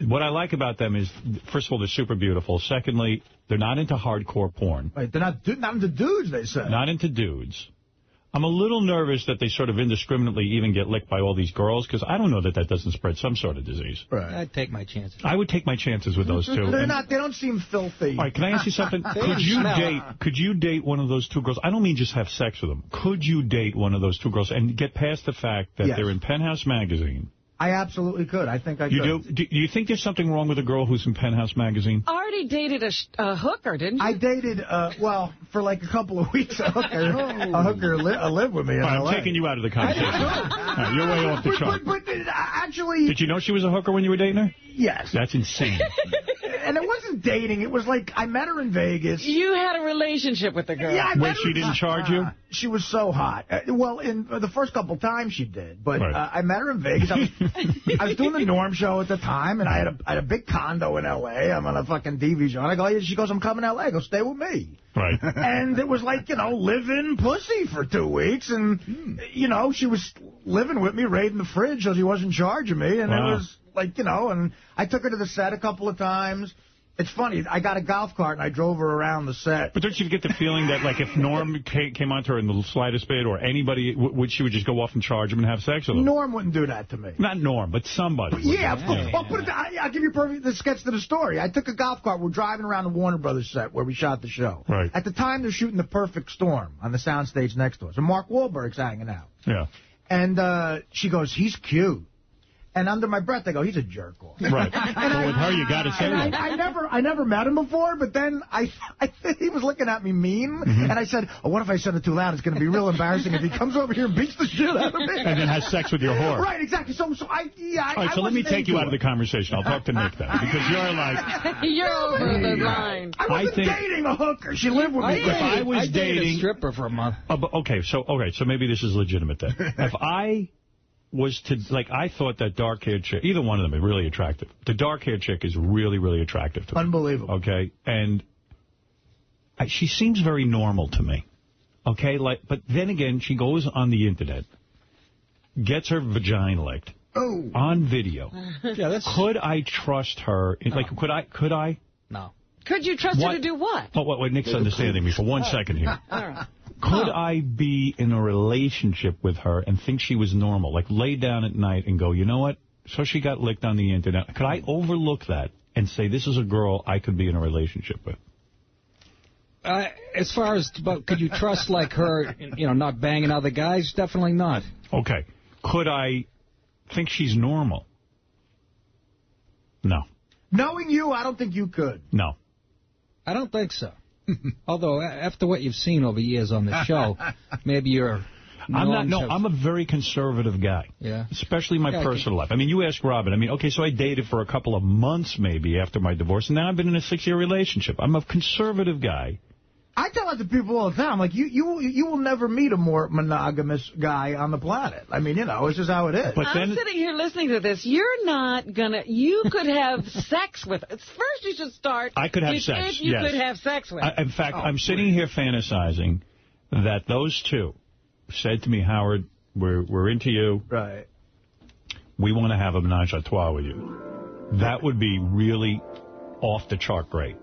What I like about them is, first of all, they're super beautiful. Secondly, they're not into hardcore porn. Right, they're not, not into dudes, they say. Not into dudes. I'm a little nervous that they sort of indiscriminately even get licked by all these girls, because I don't know that that doesn't spread some sort of disease. Right. I'd take my chances. I would take my chances with those two. They're not, they don't seem filthy. all right, can I ask you something? Could you smell. date? Could you date one of those two girls? I don't mean just have sex with them. Could you date one of those two girls and get past the fact that Yes. they're in Penthouse magazine? I absolutely could. I think I You could. do? Do you think there's something wrong with a girl who's in Penthouse magazine? I Already dated a, a hooker, didn't you? I dated, uh, well, for like a couple of weeks, a hooker, a hooker li- uh, lived with me in All right, I'm taking you out of the conversation. All right, you're way off the But, chart. but, but uh, actually, Did you know she was a hooker when you were dating her? yes. That's insane. And it wasn't dating. It was like I met her in Vegas. You had a relationship with the girl. Yeah, I When met she her- didn't charge you? She was so hot. Uh, well, in uh, the first couple times she did, but Right. uh, I met her in Vegas. I was, I was doing the Norm show at the time, and I had a, I had a big condo in L.A. I'm on a fucking TV show, and I go, yeah, she goes, I'm coming to L.A. I go, stay with me. Right. And it was like, you know, live-in pussy for two weeks, and, hmm. you know, she was living with me, raiding the fridge, so she wasn't charging me, and Wow. it was like, you know, and I took her to the set a couple of times. It's funny, I got a golf cart, and I drove her around the set. But don't you get the feeling that, like, if Norm ca- came onto her in the slightest bit, or anybody, would she would just go off and charge him and have sex with him? Norm wouldn't do that to me. Not Norm, but somebody. would. Yeah, of course. I'll, put it, I, I'll give you a perfect the sketch to the story. I took a golf cart. We're driving around the Warner Brothers set where we shot the show. Right. At the time, they're shooting The Perfect Storm on the soundstage next to us. And Mark Wahlberg's hanging out. Yeah. And uh, she goes, he's cute. And under my breath, I go, he's a jerk off. Right. And well, with her, you got to say that. I, I never, I never met him before, but then I, I he was looking at me mean, Mm-hmm. and I said, oh, "What if I said it too loud? It's going to be real embarrassing if he comes over here and beats the shit out of me." And then has sex with your whore. Right, exactly. So, so I, yeah. All right, I so let me take you out of the conversation. I'll talk to Nick then, because you're like, You're over the line. I wasn't I think- dating a hooker. She lived with me. If I was I dating- a stripper for a month. Oh, but okay, so okay, so maybe this is legitimate then. if I was to like, I thought that dark-haired chick, either one of them is really attractive. The dark-haired chick is really, really attractive to me. Unbelievable. Okay, and I, she seems very normal to me. Okay, like, but then again, she goes on the internet, gets her vagina licked Oh. on video. Yeah, that's... Could I trust her? Like, could I? Could I? No. Could you trust What? her to do what? Oh, wait, wait, Nick's understanding me for one second here. All right. Could I be in a relationship with her and think she was normal? Like lay down at night and go, you know what? So she got licked on the internet. Could I overlook that and say this is a girl I could be in a relationship with? Uh, as far as, but could you trust like her, you know, not banging other guys? Definitely not. Okay. Could I think she's normal? No. Knowing you, I don't think you could. No. I don't think so. Although, after what you've seen over years on the show, maybe you're... I'm not. No, I'm a very conservative guy. Yeah. Especially my Yeah, personal life. I mean, you ask Robin. I mean, okay, so I dated for a couple of months maybe after my divorce, and now I've been in a six-year relationship. I'm a conservative guy. I tell that to people all the time. Like you, you, you will never meet a more monogamous guy on the planet. I mean, you know, it's just how it is. But I'm sitting here listening to this. You're not gonna. You could have sex with. First, you should start. I could have if, sex, If you yes. could have sex with. I, in fact, Oh, I'm sitting here fantasizing that those two said to me, Howard, we're we're into you. Right. We want to have a menage a trois with you. That would be really off the chart great.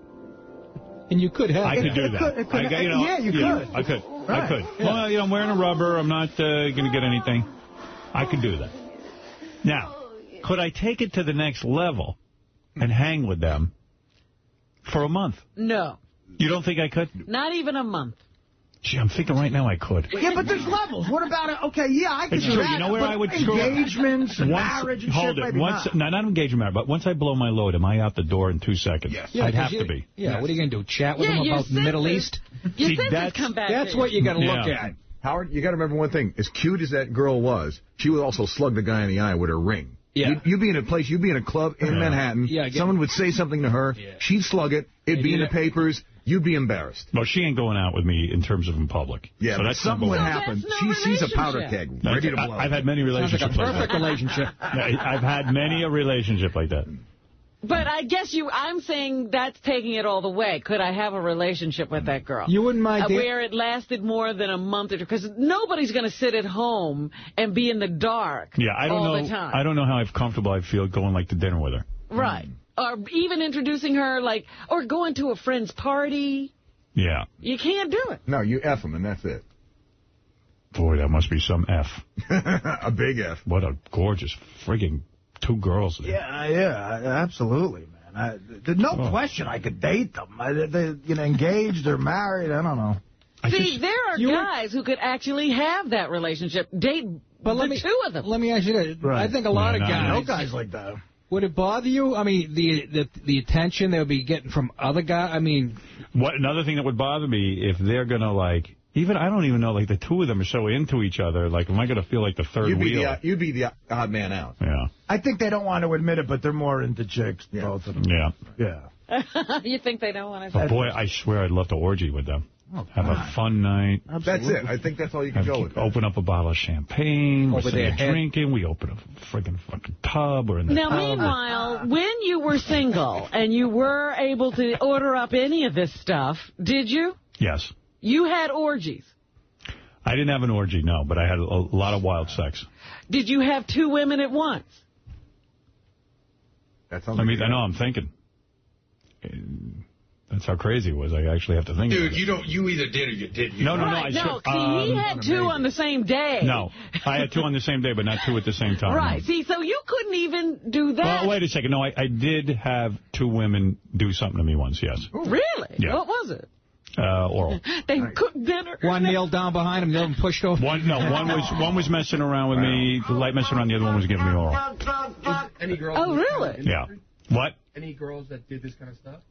And you could have I could do It that. could- it could- I, got- you know, yeah, you could. I could. I could. Yeah. Well, you know, I'm wearing a rubber. I'm not uh, going to get anything. I could do that. Now, could I take it to the next level and hang with them for a month? No, You don't think I could? not even a month. Gee, I'm thinking right now I could. Yeah, but there's levels. What about it? Okay, yeah, I could It's do true. that. You know where I would screw engagements, and Once- marriage, and hold shit. it. Once, not. no, not engagement, but once I blow my load, am I out the door in two seconds? Yes. Yeah, I'd 'cause have you- to be. Yeah, what are you going to do? Chat with Yeah, them about the Middle East? Your See, senses that's- come back. That's what you got to look Yeah. at. Howard, you got to remember one thing. As cute as that girl was, she would also slug the guy in the eye with her ring. Yeah. You'd, you'd be in a place, you'd be in a club in Yeah. Manhattan. Yeah, Someone would say something to her. Yeah. She'd slug it. It'd And be in the papers. You'd be embarrassed. Well, she ain't going out with me in terms of in public. Yeah, so but that's something would number one. happen. no She sees a powder relationship. keg That's- ready to I- blow. I've had many Sounds like relationships a like perfect that. relationship. I- I've had many a relationship like that. But I guess you, I'm saying that's taking it all the way. Could I have a relationship with that girl? You wouldn't mind Uh, where it lasted more than a month or two, because nobody's going to sit at home and be in the dark Yeah, I don't all know. the time. I don't know how comfortable I feel going like to dinner with her. Right. Or even introducing her, like, or going to a friend's party. Yeah. You can't do it. No, you F them and that's it. Boy, that must be some F. a big F. What a gorgeous frigging two girls there. Yeah, yeah, absolutely, man. I, there's no Oh. question I could date them. I, they, you know, engaged or married, I don't know. See, there are guys who could actually have that relationship, date But the let me, two of them. Let me ask you this. I think a lot No, of guys... No guys like that. Would it bother you? I mean, the the the attention they'll be getting from other guys. I mean, What another thing that would bother me if they're gonna like even I don't even know like the two of them are so into each other. Like, am I gonna feel like the 3rd You'd be, wheel? the, you'd be the odd man out. yeah, I think they don't want to admit it, but they're more into chicks, both of them. yeah. Yeah. you think they don't want to But boy, I swear I'd love to orgy with them. Oh, Have a fun night. That's it. I think that's all you can Have- go with. open up a bottle of champagne. We're Over sitting their there drinking. We open a friggin' fucking tub. We're in the Now, tub. meanwhile, when you were single and you were able to order up any of this stuff, did you? Yes. You had orgies. I didn't have an orgy, no, but I had a, a lot of wild sex. Did you have two women at once? That sounds I like mean, a- I know, I'm thinking. And That's how crazy it was. I actually have to think Dude, about it. you don't. You either did or you didn't. You No, no, no. right, I no. said, See, he um, had two on the same day. No, I had two on the same day, but not two at the same time. Right. See, so you couldn't even do that. Oh, wait a second. No, I, I did have two women do something to me once, yes. Really? Yeah. What was it? Uh, oral. They cooked dinner. one kneeled down behind him, the other one pushed over. One, no, one was one was messing around with me, the light messing around, the other one was giving me oral. Any girls? Oh, really? Yeah. What? Any girls that did this kind of stuff?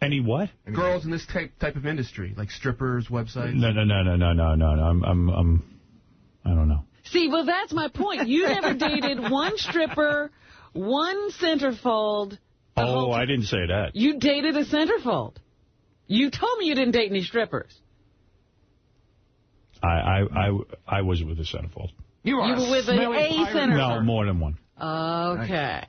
Any what? Girls in this type type of industry, like strippers, websites. No, no, no, no, no, no, no, no. I'm, I'm, I'm, I don't know. See, well, that's my point. You never dated one stripper, one centerfold. Oh, I didn't say that. You dated a centerfold. You told me you didn't date any strippers. I, I, I, I was with a centerfold. You were with an A centerfold. No, more than one. Okay.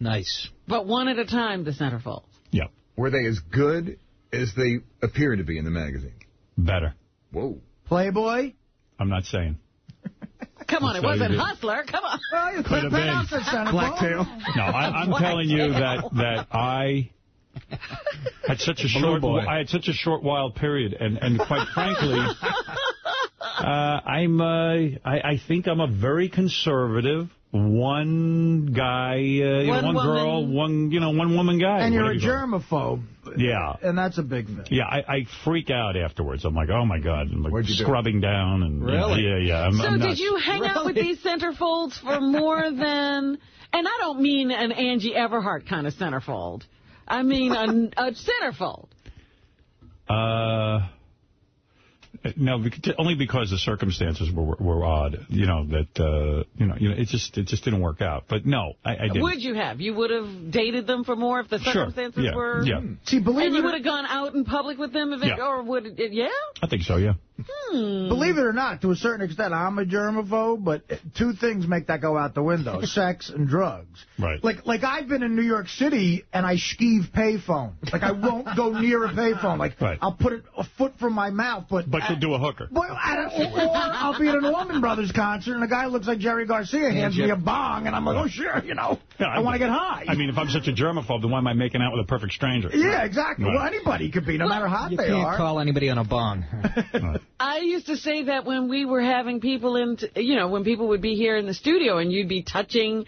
Nice. But one at a time, the centerfold. Yeah. Were they as good as they appear to be in the magazine? Better. Whoa. Playboy? I'm not saying. Come on, I'll it wasn't. Hustler. Come on. Well, Could have been. pronounce it centerfold. Blacktail. No, I, I'm telling you that that I had such a short boy. I had such a short wild period, and and quite frankly, uh, I'm uh, I I think I'm a very conservative one guy, uh, you know, One one girl, one you know one woman guy. And you're a whatever you germaphobe. Yeah. And that's a big thing. Yeah, I, I freak out afterwards. I'm like, oh my god, I'm like What'd do? scrubbing down and Really? yeah, yeah. I'm, So I'm did you hang out with Really? these centerfolds for more than... And I don't mean an Angie Everhart kind of centerfold. I mean a, a centerfold. Uh, no, only because the circumstances were were odd. You know that uh, you know you know it just it just didn't work out. But no, I, I didn't. Would you have? You would have dated them for more if the Sure. circumstances Yeah. were... Yeah. See, believe And it you would have gone out in public with them, if it, Yeah. or would it, yeah? I think so. Yeah. Hmm. Believe it or not, to a certain extent, I'm a germaphobe, but two things make that go out the window. Sex and drugs. Right. Like like I've been in New York City and I skeeve payphone. Like I won't go near a payphone. Like Right. I'll put it a foot from my mouth, but But you'll do a hooker. but at or I'll be at an Allman Brothers concert and a guy looks like Jerry Garcia hands me a bong and I'm like, oh sure, you know, Yeah, I want to get high. I mean, if I'm such a germaphobe, then why am I making out with a perfect stranger? yeah, exactly. Right. Well, anybody could be, no matter how hot You they can't are. call anybody on a bong. I used to say that when we were having people in, t- you know, when people would be here in the studio and you'd be touching,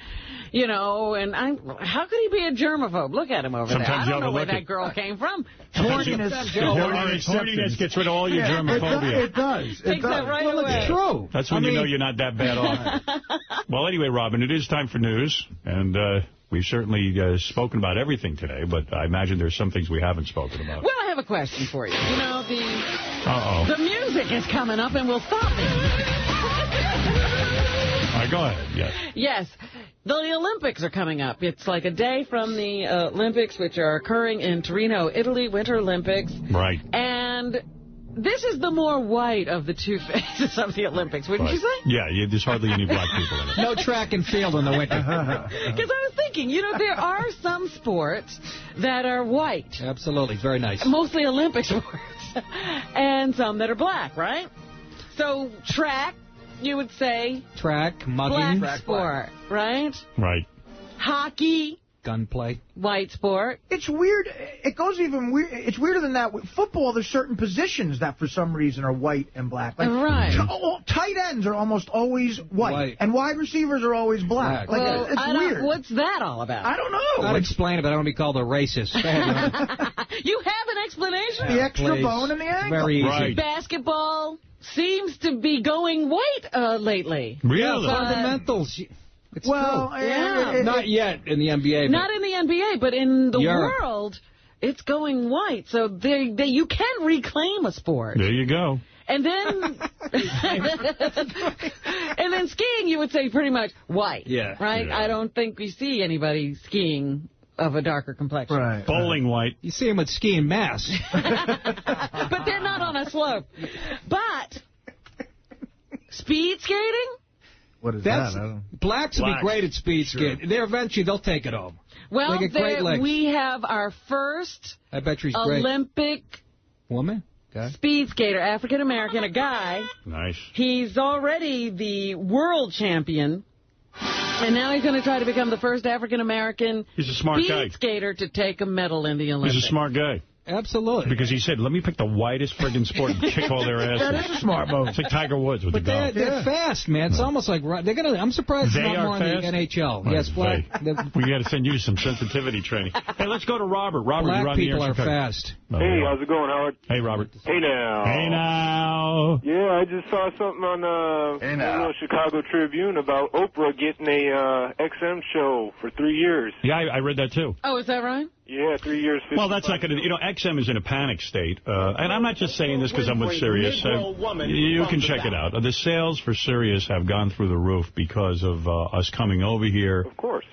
you know, and I, how could he be a germaphobe? Look at him over Sometimes there. I don't know where overlook that it. girl came from. Sometimes you- Horniness. Horniness, horniness gets rid of all your Yeah, it do- germophobia. it does. It Takes that does. right well, away. it's true. That's when I you know you're not that bad off. well, anyway, Robin, it is time for news, and uh, we've certainly uh, spoken about everything today, but I imagine there's some things we haven't spoken about. Well, I have a question for you. You know, the Uh-oh. the music is coming up and will stop me. All right, go ahead. Yes. Yes. The Olympics are coming up. It's like a day from the uh, Olympics, which are occurring in Torino, Italy, Winter Olympics. Right. And this is the more white of the two faces of the Olympics, wouldn't you say? Yeah, you, there's hardly any black people in it. No track and field in the winter. Because I was thinking, you know, there are some sports that are white, Absolutely. Very nice. mostly Olympic sports, and some that are black, right? So track, you would say, Track, mugging, black sport, right? Right. Hockey, gunplay. white sport. It's weird. It goes even weird. It's weirder than that. With football, there's certain positions that for some reason are white and black. Like, Right. t- all- tight ends are almost always white, White. and wide receivers are always black. Black. Like well, it's I don't- weird. What's that all about? I don't know. I'd It's explain it, but I don't want to be called a racist. Ahead, you have an explanation? the extra Please. bone in the ankle. Very easy. Right. Basketball seems to be going white uh, lately. Really? But- Fundamentals. It's Well, true. Yeah. it- it- Not yet in the NBA. but Not in the NBA, but in the Europe. world, it's going white. So they, they, you can reclaim a sport. There you go. And then, and then skiing, you would say pretty much white. Yeah. Right? Yeah. I don't think we see anybody skiing of a darker complexion. Right. Bowling white. You see them with skiing masks. but they're not on a slope. But speed skating? What is That's that? I don't- blacks would be great at speed skating. They're eventually they'll take it home. Well, They there- we have our first I bet she's great. Olympic Woman. Okay. speed skater, African American, a guy. Nice. He's already the world champion. And now he's going to try to become the first African American He's a smart speed guy. skater to take a medal in the Olympics. He's a smart guy. Absolutely. Because he said, let me pick the widest friggin' sport and kick all their asses. That is a smart move. It's like Tiger Woods with But the they're, golf. they're fast, man. It's almost like they're gonna. I'm surprised They there's not are more fast? in the NHL. Right, yes, black. they. the We got to send you some sensitivity training. Hey, let's go to Robert. Robert, black you're on the people air are in Chicago. fast. Oh, Hey, yeah. how's it going, Howard? Hey, Robert. Hey now. Hey, now. Yeah, I just saw something on uh, Hey, the now. little Chicago Tribune about Oprah getting a uh, XM show for three years. Yeah, I, I read that too. Oh, is that right? Yeah, three years. Well, that's not going to, you know, XM is in a panic state. Uh, and I'm not just saying this because I'm with Sirius. Uh, you can check it out. The sales for Sirius have gone through the roof because of uh, us coming over here. Of course.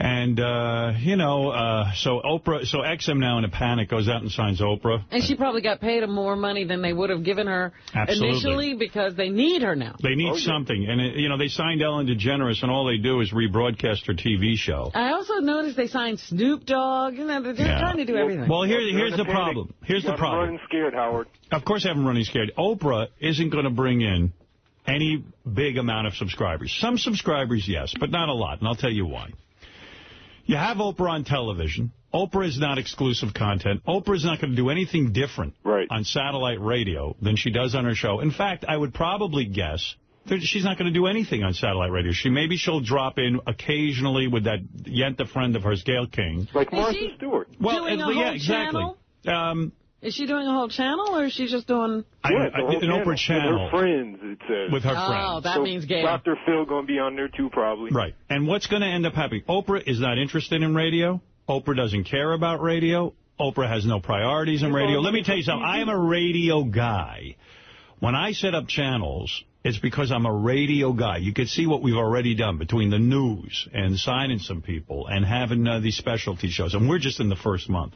And, uh, you know, uh, so Oprah, so XM now in a panic goes out and signs Oprah. And she probably got paid more money than they would have given her Absolutely. initially because they need her now. They need Oh, yeah. something. And, it, you know, they signed Ellen DeGeneres, and all they do is rebroadcast her TV show. I also noticed they signed Snoop Dogg. You know, they're Yeah. trying to do everything. Well, here, They're here's the problem. Here's You the gotta problem. Running scared, Howard. Of course I haven't running scared. Oprah isn't going to bring in any big amount of subscribers. Some subscribers, yes, but not a lot, and I'll tell you why. You have Oprah on television. Oprah is not exclusive content. Oprah is not going to do anything different Right. on satellite radio than she does on her show. In fact, I would probably guess that she's not going to do anything on satellite radio. She Maybe she'll drop in occasionally with that Yenta friend of hers, Gayle King. Like Martha Stewart. Well, doing at- a yeah, exactly. channel? Um, Is she doing a whole channel or is she just doing... I, yeah, I, the whole an Oprah With channel her friends, it says. with her Oh, friends. that So means Gayle. Dr. Phil going to be on there too, probably. Right. And what's going to end up happening? Oprah is not interested in radio. Oprah doesn't care about radio. Oprah has no priorities in radio. Let me tell you something. I am a radio guy. When I set up channels, it's because I'm a radio guy. You can see what we've already done between the news and signing some people and having uh, these specialty shows. And we're just in the first month.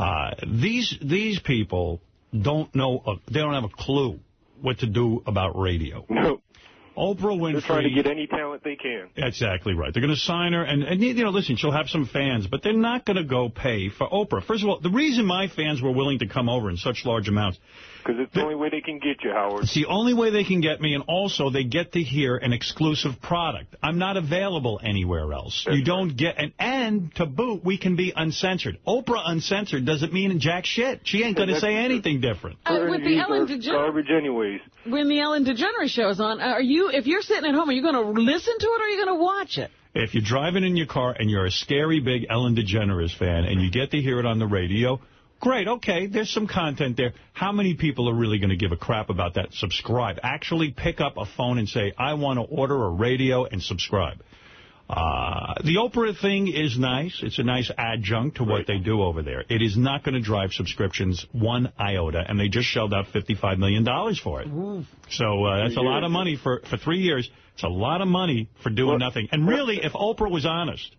Uh, these these people don't know, a, they don't have a clue what to do about radio. No. Oprah Winfrey. They're trying to get any talent they can. Exactly right. They're going to sign her, and, and, you know, listen, she'll have some fans, but they're not going to go pay for Oprah. First of all, the reason my fans were willing to come over in such large amounts Because it's the only way they can get you, Howard. It's the only way they can get me, and also they get to hear an exclusive product. I'm not available anywhere else. you don't get, and, and to boot, we can be uncensored. Oprah uncensored doesn't mean jack shit. She ain't going to say anything different. Uh, with the Ellen DeGeneres, Garbage anyways. when the Ellen DeGeneres show is on, are you, if you're sitting at home, are you going to listen to it or are you going to watch it? If you're driving in your car and you're a scary big Ellen DeGeneres fan and you get to hear it on the radio, great, okay, there's some content there. How many people are really going to give a crap about that? Subscribe. Actually pick up a phone and say, I want to order a radio and subscribe. Uh, the Oprah thing is nice. It's a nice adjunct to what they do over there. It is not going to drive subscriptions one iota, and they just shelled out $55 million for it. Ooh. So uh, that's a lot of money for, for three years. It's a lot of money for doing nothing. And really, if Oprah was honest,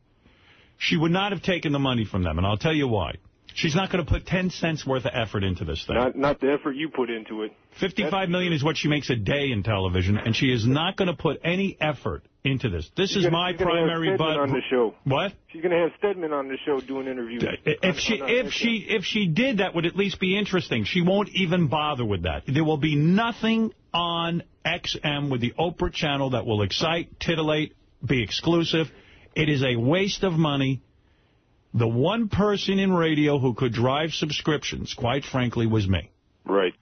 she would not have taken the money from them, and I'll tell you why. She's not going to put 10 cents worth of effort into this thing. Not not the effort you put into it. $55 million is what she makes a day in television, and she is not going to put any effort into this. This She's is gonna- my she's gonna have primary but on the show. What? She's going to have Stedman on the show doing interviews. If she if she if she did, that would at least be interesting. She won't even bother with that. There will be nothing on XM with the Oprah channel that will excite, titillate, be exclusive. It is a waste of money. The one person in radio who could drive subscriptions, quite frankly, was me. Right.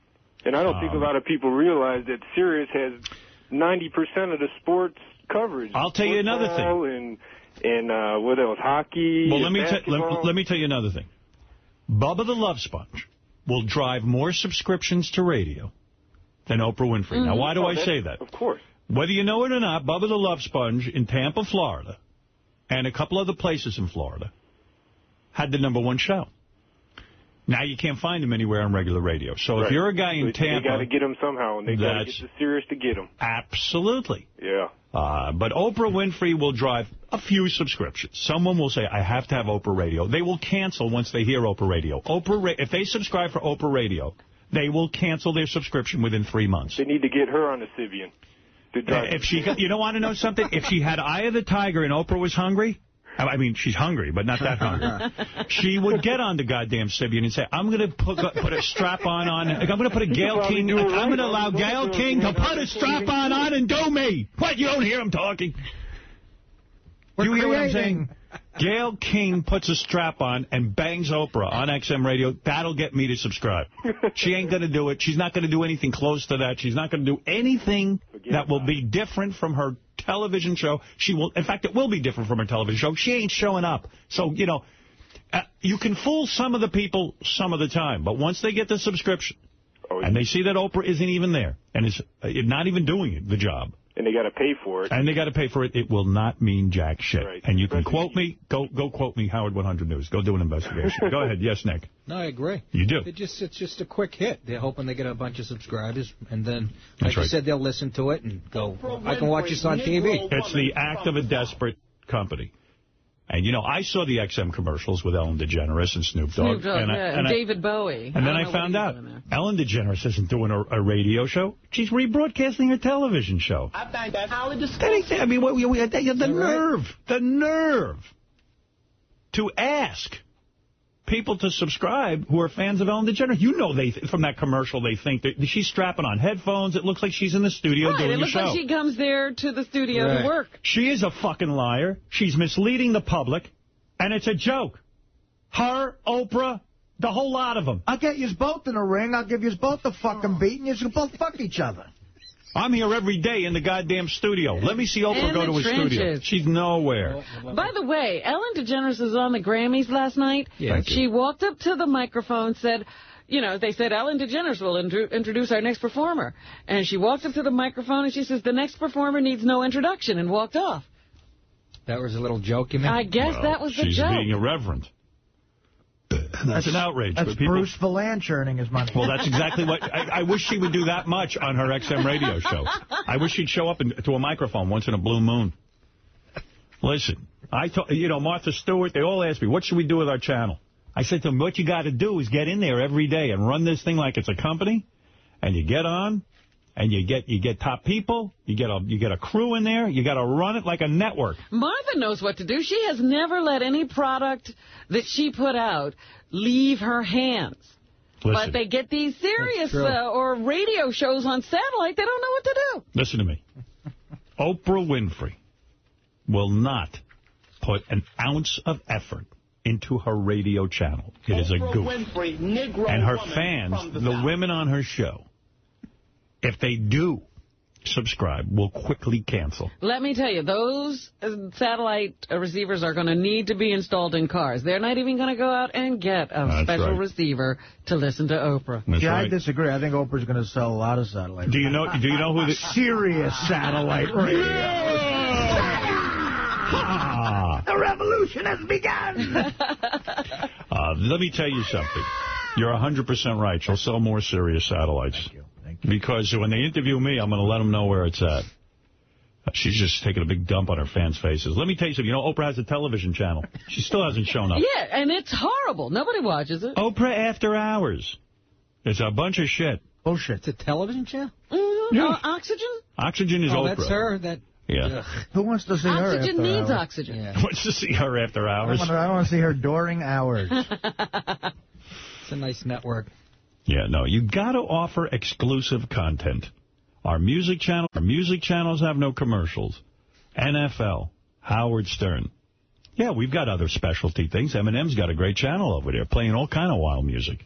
And I don't think a Um, lot of people realize that Sirius has 90% of the sports coverage. I'll tell you another thing. And, and uh, what else? Hockey. Well, let me, let, let me tell you another thing. Bubba the Love Sponge will drive more subscriptions to radio than Oprah Winfrey. Now, Mhm. why do Oh, I say that? Of course. Whether you know it or not, Bubba the Love Sponge in Tampa, Florida, and a couple other places in Florida, had the number one show. Now you can't find him anywhere on regular radio. So if you're a guy in Tampa... They got to get him somehow, and they got to get the Sirius to get him. Absolutely. Yeah. Uh, but Oprah Winfrey will drive a few subscriptions. Someone will say, I have to have Oprah Radio. They will cancel once they hear Oprah Radio. Oprah, Ra- If they subscribe for Oprah Radio, they will cancel their subscription within three months. They need to get her on the Sybian. To drive If she, you don't want to know something? If she had Eye of the Tiger and Oprah was hungry, I mean, she's hungry, but not that hungry. She would get on the goddamn Sybian and say, I'm going to put put a strap on on. I'm going to put a Gayle King. I'm going to allow Gayle King to put a strap on on and do me. What? You don't hear him talking? you hear what I'm saying? Gayle King puts a strap on and bangs Oprah on XM radio. That'll get me to subscribe. She ain't going to do it. She's not going to do anything close to that. She's not going to do anything that will be different from her television show. She will. In fact, it will be different from her television show. She ain't showing up. So, you know, uh, you can fool some of the people some of the time. But once they get the subscription and they see that Oprah isn't even there and is uh, not even doing the job, and they got to pay for it. and they got to pay for it, it will not mean jack shit. And you can quote me. Go go quote me, Howard 100 News. Go do an investigation. go ahead. Yes, Nick. No, I agree. You do. It just it's just a quick hit. They're hoping they get a bunch of subscribers, and then, That's like you right. said, they'll listen to it and go, I can watch this on TV. It's the act of a desperate company. And, you know, I saw the XM commercials with Ellen DeGeneres and Snoop Dogg. Snoop Dogg, and I- yeah, and I- David Bowie. And then don't I found out Ellen DeGeneres isn't doing a, a radio show. She's rebroadcasting her television show. I think that's highly Anything. I mean, what, we, we, the, the nerve, the nerve to ask people to subscribe who are fans of Ellen DeGeneres. You know, they from that commercial, they think that she's strapping on headphones. It looks like she's in the studio Right, doing it the looks show. like she comes there to the studio to work. She is a fucking liar. She's misleading the public, and it's a joke. Her, Oprah, the whole lot of them. I'll get you both in a ring. I'll give you both a fucking oh. beat, and you can both fuck each other. I'm here every day in the goddamn studio. Let me see Oprah In go the to a studio. She's nowhere. By the way, Ellen DeGeneres was on the Grammys last night. Yeah. Thank you. she walked up to the microphone, said, you know, they said, Ellen DeGeneres will introduce our next performer. And she walked up to the microphone and she says, the next performer needs no introduction, and walked off. That was a little joke, you mean? I guess that was the joke. She's being irreverent. That's an outrage. That's people, Bruce Vilanch earning his money. Well, that's exactly what... I, I wish she would do that much on her XM radio show. I wish she'd show up to a microphone once in a blue moon. Listen, I told you know, Martha Stewart, they all asked me, what should we do with our channel? I said to them, what you got to do is get in there every day and run this thing like it's a company, and you get on, and you get you get top people, you get a you get a crew in there, you got to run it like a network. Martha knows what to do. She has never let any product that she put out leave her hands. Listen. But they get these serious uh, or radio shows on satellite. They don't know what to do. Listen to me. Oprah Winfrey will not put an ounce of effort into her radio channel. It is a Oprah goof. Winfrey, Negro And her fans, the the women on her show, if they do subscribe, will quickly cancel. Let me tell you, those uh, satellite uh, receivers are going to need to be installed in cars. They're not even going to go out and get a That's special right. receiver to listen to Oprah. yeah, I disagree. I think Oprah's going to sell a lot of satellite. Do you know? Do you know who the Sirius satellite radio. Ah. The revolution has begun. Uh, let me tell you something. You're 100% right. She'll sell more Sirius satellites. Thank you. Thank you. Because when they interview me, I'm going to let them know where it's at. She's just taking a big dump on her fans' faces. Let me tell you something. You know, Oprah has a television channel. She still hasn't shown up. Yeah, and it's horrible. Nobody watches it. Oprah After Hours. It's a bunch of shit. Bullshit. It's a television channel? Mhm. Yeah. Uh, oxygen? Oxygen is oh, Oprah. that's her. That. Yeah. Who wants to see her Oxygen needs hours? oxygen. Wants to see her after I hours. want, to, I want to see her during hours. It's a nice network. Yeah, no, you got to offer exclusive content. Our music channel, our music channels have no commercials. NFL, Howard Stern. Yeah, we've got other specialty things. Eminem's got a great channel over there, playing all kind of wild music.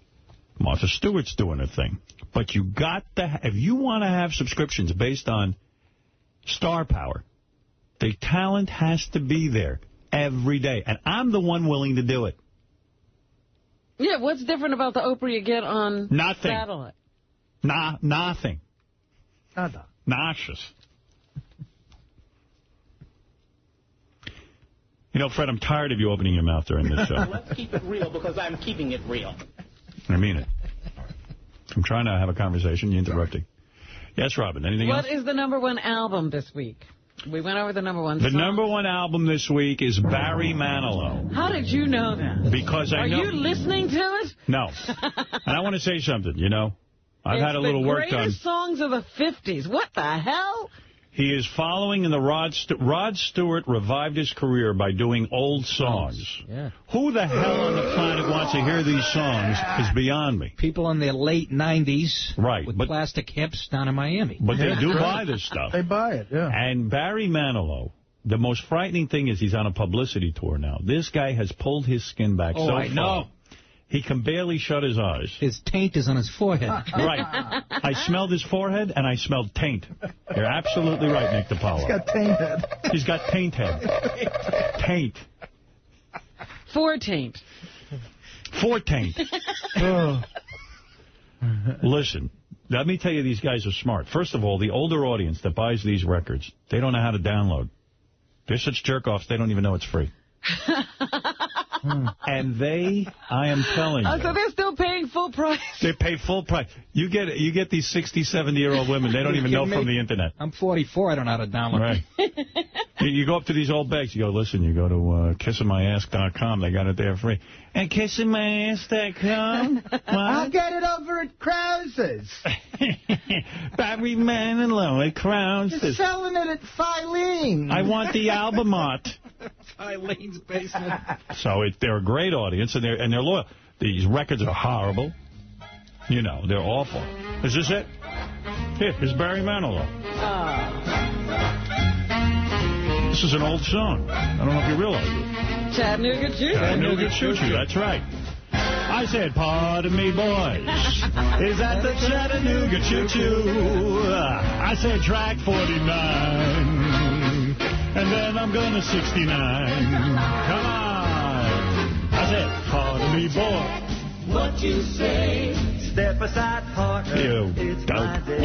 Martha Stewart's doing her thing. But you got to, if you want to have subscriptions based on star power, the talent has to be there every day. And I'm the one willing to do it. Yeah, what's different about the Oprah you get on Nothing. satellite? Nah, nothing. Nada. Nauseous. You know, Fred, I'm tired of you opening your mouth during this show. Let's keep it real because I'm keeping it real. I mean it. I'm trying to have a conversation. You're interrupting. Yes, Robin. Anything What else? is the number one album this week? We went over the number one The song. number one album this week is Barry Manilow. How did you know that? Because I Are know... you listening to it? No. And I want to say something, you know. I've It's had a little work done. greatest songs of the 50s. What the hell? He is following in the Rod Stu Rod Stewart revived his career by doing old songs. Yeah. Who the hell on the planet wants to hear these songs is beyond me. People in their late 90s Right, with but- plastic hips down in Miami. But they do buy this stuff. They buy it, yeah. And Barry Manilow, the most frightening thing is he's on a publicity tour now. This guy has pulled his skin back Oh, so I far. know. He can barely shut his eyes. His taint is on his forehead. Right. I smelled his forehead, and I smelled taint. You're absolutely right, Nick DiPaolo. He's got taint head. He's got taint head. Taint. For taint. For taint. Oh. Listen, let me tell you, these guys are smart. First of all, the older audience that buys these records, they don't know how to download. They're such jerk-offs, they don't even know it's free. and they, I am telling Oh, you, so they're still paying full price. they pay full price. You get you get these 60, 70-year-old women, they don't even know kidding from the Internet. I'm 44. I don't know how to download. Right. You- You go up to these old bags. You go, listen, you go to uh, kissingmyass.com. They got it there free. And kissingmyass.com? I'll get it over at Krause's. Barry Manilow at Crown's. You're selling it at Filene. I want the album art. Eileen's basement. So it, they're a great audience, and they're, and they're loyal. These records are horrible. You know, they're awful. Is this it? Here, here's Barry Manilow. Ah. This is an old song. I don't know if you realize it. Chattanooga Choo-Choo. Chattanooga Choo Choo, that's right. I said, pardon me, boys. Is that the Chattanooga Choo Choo? I said, track 49. And then I'm going to 69. Come on. I said, pardon me, boy. What you say? Step aside, partner. You it's dope. my day.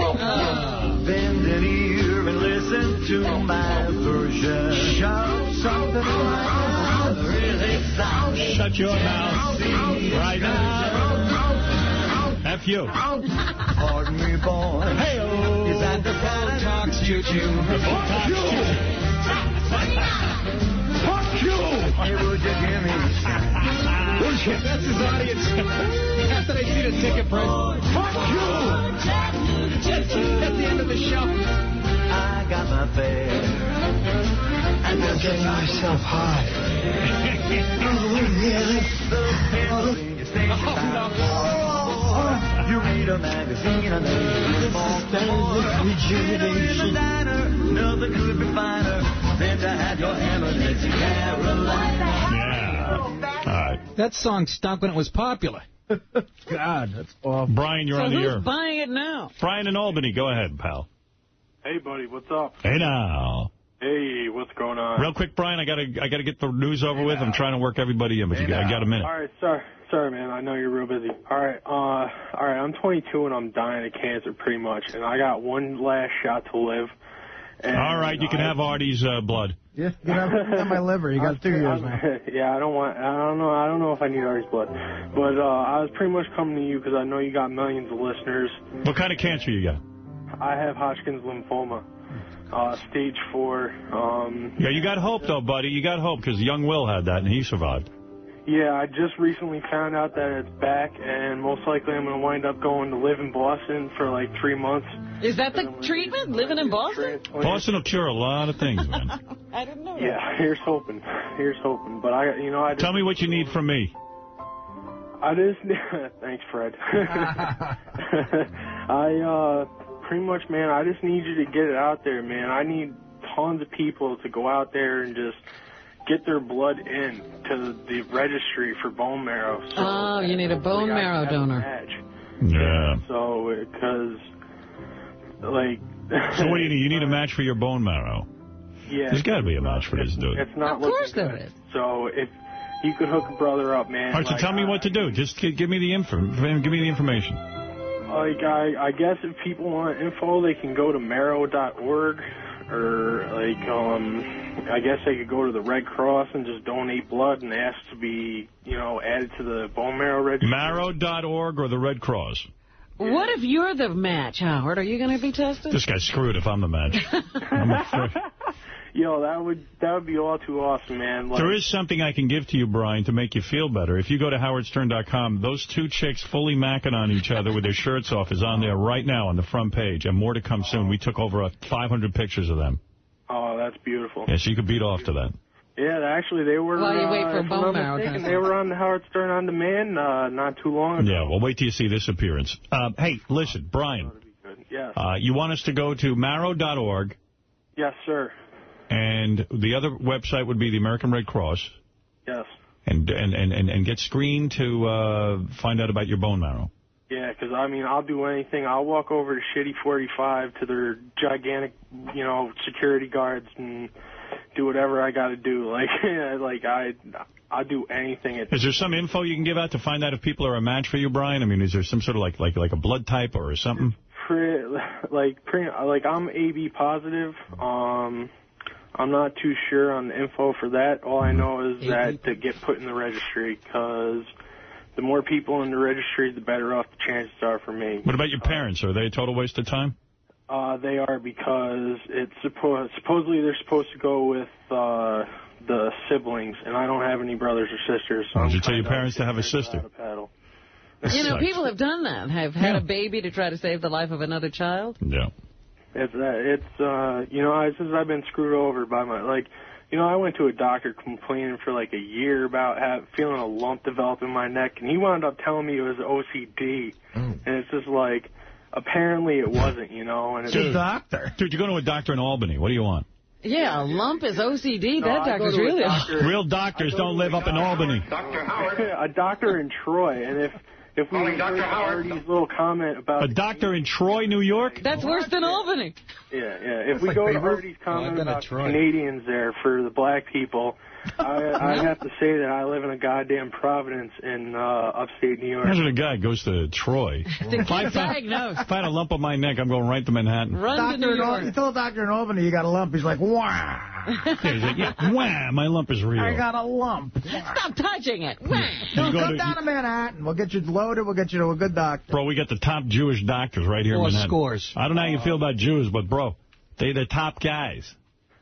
Bend an ear and listen to my version. Shout something like really sound. Shut your mouth right now. F you. Pardon me, boy. Hey-oh. Is that the Bull Talks Choo Choo? The Bull Talks Choo Choo. Fuck you! Hey, would you give me some? That's his audience. After they see the ticket price. Fuck you! At the end of the show. I got my fare. And I'm getting myself high. oh, You read a magazine and rejuvenation. Nothing could be finer than to have your eminence in Carolina. All right. That song stunk when it was popular. God, that's awful. Brian, you're so on the air. who's air. buying it now? Brian in Albany, go ahead, pal. Hey, buddy, what's up? Hey now. Hey, what's going on? Real quick, Brian, I gotta I gotta get the news over with. I'm trying to work everybody in, but you got, I got a minute. All right, sorry, sorry, man. I know you're real busy. All right, uh, all right. I'm 22 and I'm dying of cancer, pretty much, and I got one last shot to live. And All right, you can I- have Artie's uh, blood. Yeah, you got, you got my liver. You got two years now. yeah, I don't want. I don't know. I don't know if I need Artie's blood, but uh, I was pretty much coming to you because I know you got millions of listeners. What kind of cancer you got? I have Hodgkin's lymphoma, uh, stage four. Um, Yeah, you got hope though, buddy. You got hope because young Will had that and he survived. Yeah, I just recently found out that it's back, and most likely I'm going to wind up going to live in Boston for like three months. Is that the treatment? Living in Boston? Boston will cure a lot of things, man. I didn't know that. Yeah, here's hoping. Here's hoping. But I, you know, I just, Tell me what you need from me. I just, thanks, Fred. I, uh, pretty much, man, I just need you to get it out there, man. I need tons of people to go out there and just get their blood in to the registry for bone marrow. Oh, so Oh, you need a bone marrow donor. match. Yeah. So, because, like, So what do you need? You need a match for your bone marrow. yeah, There's got to be a match for this dude. it's not Of course looking there good. is. So if you could hook a brother up, man. All right, so like, tell me what to do. Uh, Just gi- give me the info. Give me the information. Like I, I guess if people want info, they can go to marrow.org, or like um, I guess they could go to the Red Cross and just donate blood and ask to be, you know, added to the bone marrow registry. Marrow.org or the Red Cross. What if you're the match, Howard? Are you going to be tested? This guy's screwed if I'm the match. I'm afraid. Yo, that would that would be all too awesome, man. Like, There is something I can give to you, Brian, to make you feel better. If you go to howardstern.com, those two chicks fully macking on each other with their shirts off is on there right now on the front page, and more to come soon. We took over uh, 500 pictures of them. Oh, that's beautiful. Yeah, so you could beat off to that. Yeah, actually, they were. While you uh, wait for if bone marrow mistaken, transplant. They were on the Howard Stern on Demand uh, not too long ago. Yeah, well, wait till you see this appearance. Uh, hey, listen, Brian, Yes. uh, you want us to go to marrow.org, yes, sir. And the other website would be the American Red Cross, Yes. and and, and, and, and get screened to uh, find out about your bone marrow. Yeah, 'cause I mean, I'll do anything. I'll walk over to Shitty 45 to their gigantic, you know, security guards and do whatever I got to do. Like, like I, I'll do anything. Is there some info you can give out to find out if people are a match for you, Brian? I mean, is there some sort of like like like a blood type or something? pre, like, pre, like I'm AB positive. Um, I'm not too sure on the info for that. All I know is that to get put in the registry 'cause the more people in the registry, the better off the chances are for me. What about your parents? Are they a total waste of time? Uh, they are because it's supposed supposedly they're supposed to go with uh, the siblings, and I don't have any brothers or sisters. So Why I'm don't you tell your parents to have a sister? You know, people have done that. Have had a baby to try to save the life of another child. Yeah. It's uh, it's uh, you know I, since I've been screwed over by my like. You know, I went to a doctor complaining for like a year about have, feeling a lump develop in my neck, and he wound up telling me it was OCD. And it's just like, apparently it wasn't, you know. And it's Dude, Dude, you go to a doctor in Albany. What do you want? Yeah, a lump is OCD. No, that I go doctor's really... doctor- Real doctors don't live up in Albany. doctor a doctor in Troy, and if if we heard Artie's little comment about A doctor in Troy, New York? That's worse than Albany. yeah yeah if That's we like go to Beaver. Artie's I've comment been about Troy. Canadians there for the black people, I I have to say that I live in a goddamn Providence in uh, upstate New York. Imagine a guy goes to Troy. If I, find, diagnosed. if I had a lump on my neck, I'm going right to Manhattan. Doctor in Al- you told a doctor in Albany you got a lump. He's like, wow. Yeah, he's like, yeah, wham, my lump is real. I got a lump. Stop touching it. You Don't go come to- down to Manhattan. We'll get you loaded. We'll get you to a good doctor. Bro, we got the top Jewish doctors right here Four in Manhattan. scores. I don't know how you feel about Jews, but, bro, they the top guys.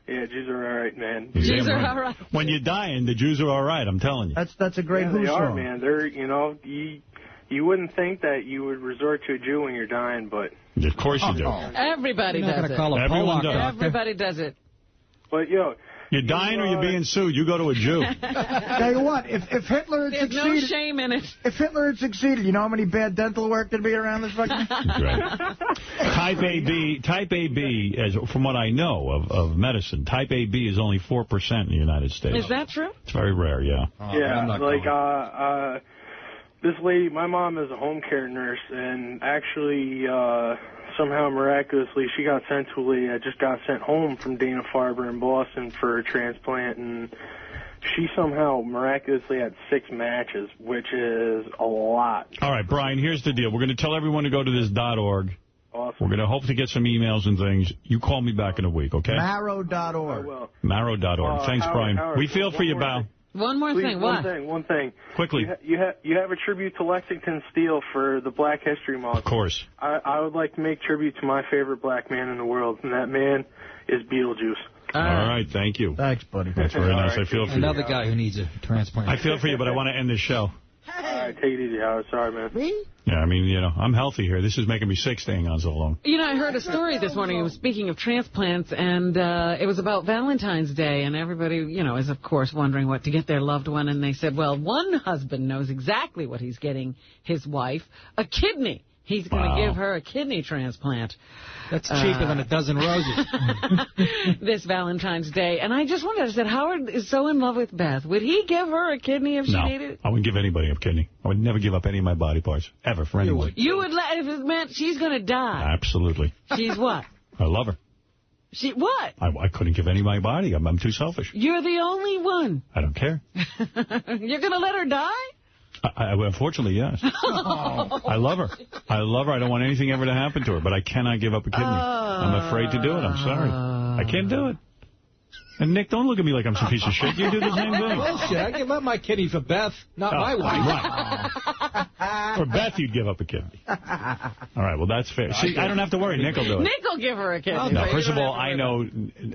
Yeah, Jews are all right, man. You're damn right. When you're dying, the Jews are all right, I'm telling you. That's that's a great yeah, Who they are, man. They're, you know, you, you wouldn't think that you would resort to a Jew when you're dying, but... Of course you do. Everybody You're not does gonna it. Everyone does. Everybody does it. But, yo... You're dying or you're being sued. You go to a Jew. Tell you what, if if Hitler had There's no shame in it. if Hitler had succeeded, you know how many bad dental work there'd be around this fucking. Right. Type AB, type AB, as from what I know of, of medicine, type AB is only 4% in the United States. Is that true? It's very rare, yeah. yeah, like, uh, uh, this lady, my mom is a home care nurse, and actually, uh, somehow miraculously, she got sent to a lady that just got sent home from Dana-Farber in Boston for a transplant, and she somehow miraculously had six matches, which is a lot. All right, Brian, here's the deal. We're going to tell everyone to go to this dot .org. Awesome. We're going to hope to get some emails and things. You call me back in a week, okay? Marrow.org. Marrow.org. Uh, Thanks, Howard, Brian. Howard, we feel for you, more Bow. Thing. One more Please, thing. one What? thing, one thing. Quickly. You, ha you, ha you have a tribute to Lexington Steele for the Black History Month. Of course. I, I would like to make tribute to my favorite black man in the world, and that man is Beetlejuice. All right, thank you. Thanks, buddy. That's very nice. I feel for you. Another guy who needs a transplant. I feel for you, but I want to end this show. All right, take it easy, Howard. Sorry, man. Me? Yeah, I mean, you know, I'm healthy here. This is making me sick staying on so long. You know, I heard a story this morning. It was speaking of transplants, and uh, it was about Valentine's Day, and everybody, you know, is of course wondering what to get their loved one. And they said, well, one husband knows exactly what he's getting his wife: a kidney. He's going to Wow. give her a kidney transplant. That's cheaper Uh, than a dozen roses. this Valentine's Day. And I just wondered, I said, Howard is so in love with Beth. Would he give her a kidney if she No, needed it? I wouldn't give anybody a kidney. I would never give up any of my body parts, ever, for anyone. You would let, if it meant she's going to die. Absolutely. She's what? I love her. She What? I, I couldn't give any of my body. I'm, I'm too selfish. You're the only one. I don't care. You're going to let her die? I, I, unfortunately, yes. Oh. I love her. I love her. I don't want anything ever to happen to her, but I cannot give up a kidney. I'm afraid to do it. I'm sorry. I can't do it. And, Nick, don't look at me like I'm some piece of shit. You do the same thing. Bullshit. I give up my kidney for Beth, not Oh, my wife. For Beth, you'd give up a kidney. All right, well, that's fair. See, I don't have to worry. Nick will do it. Nick will give her a kidney. No, so first of all, I know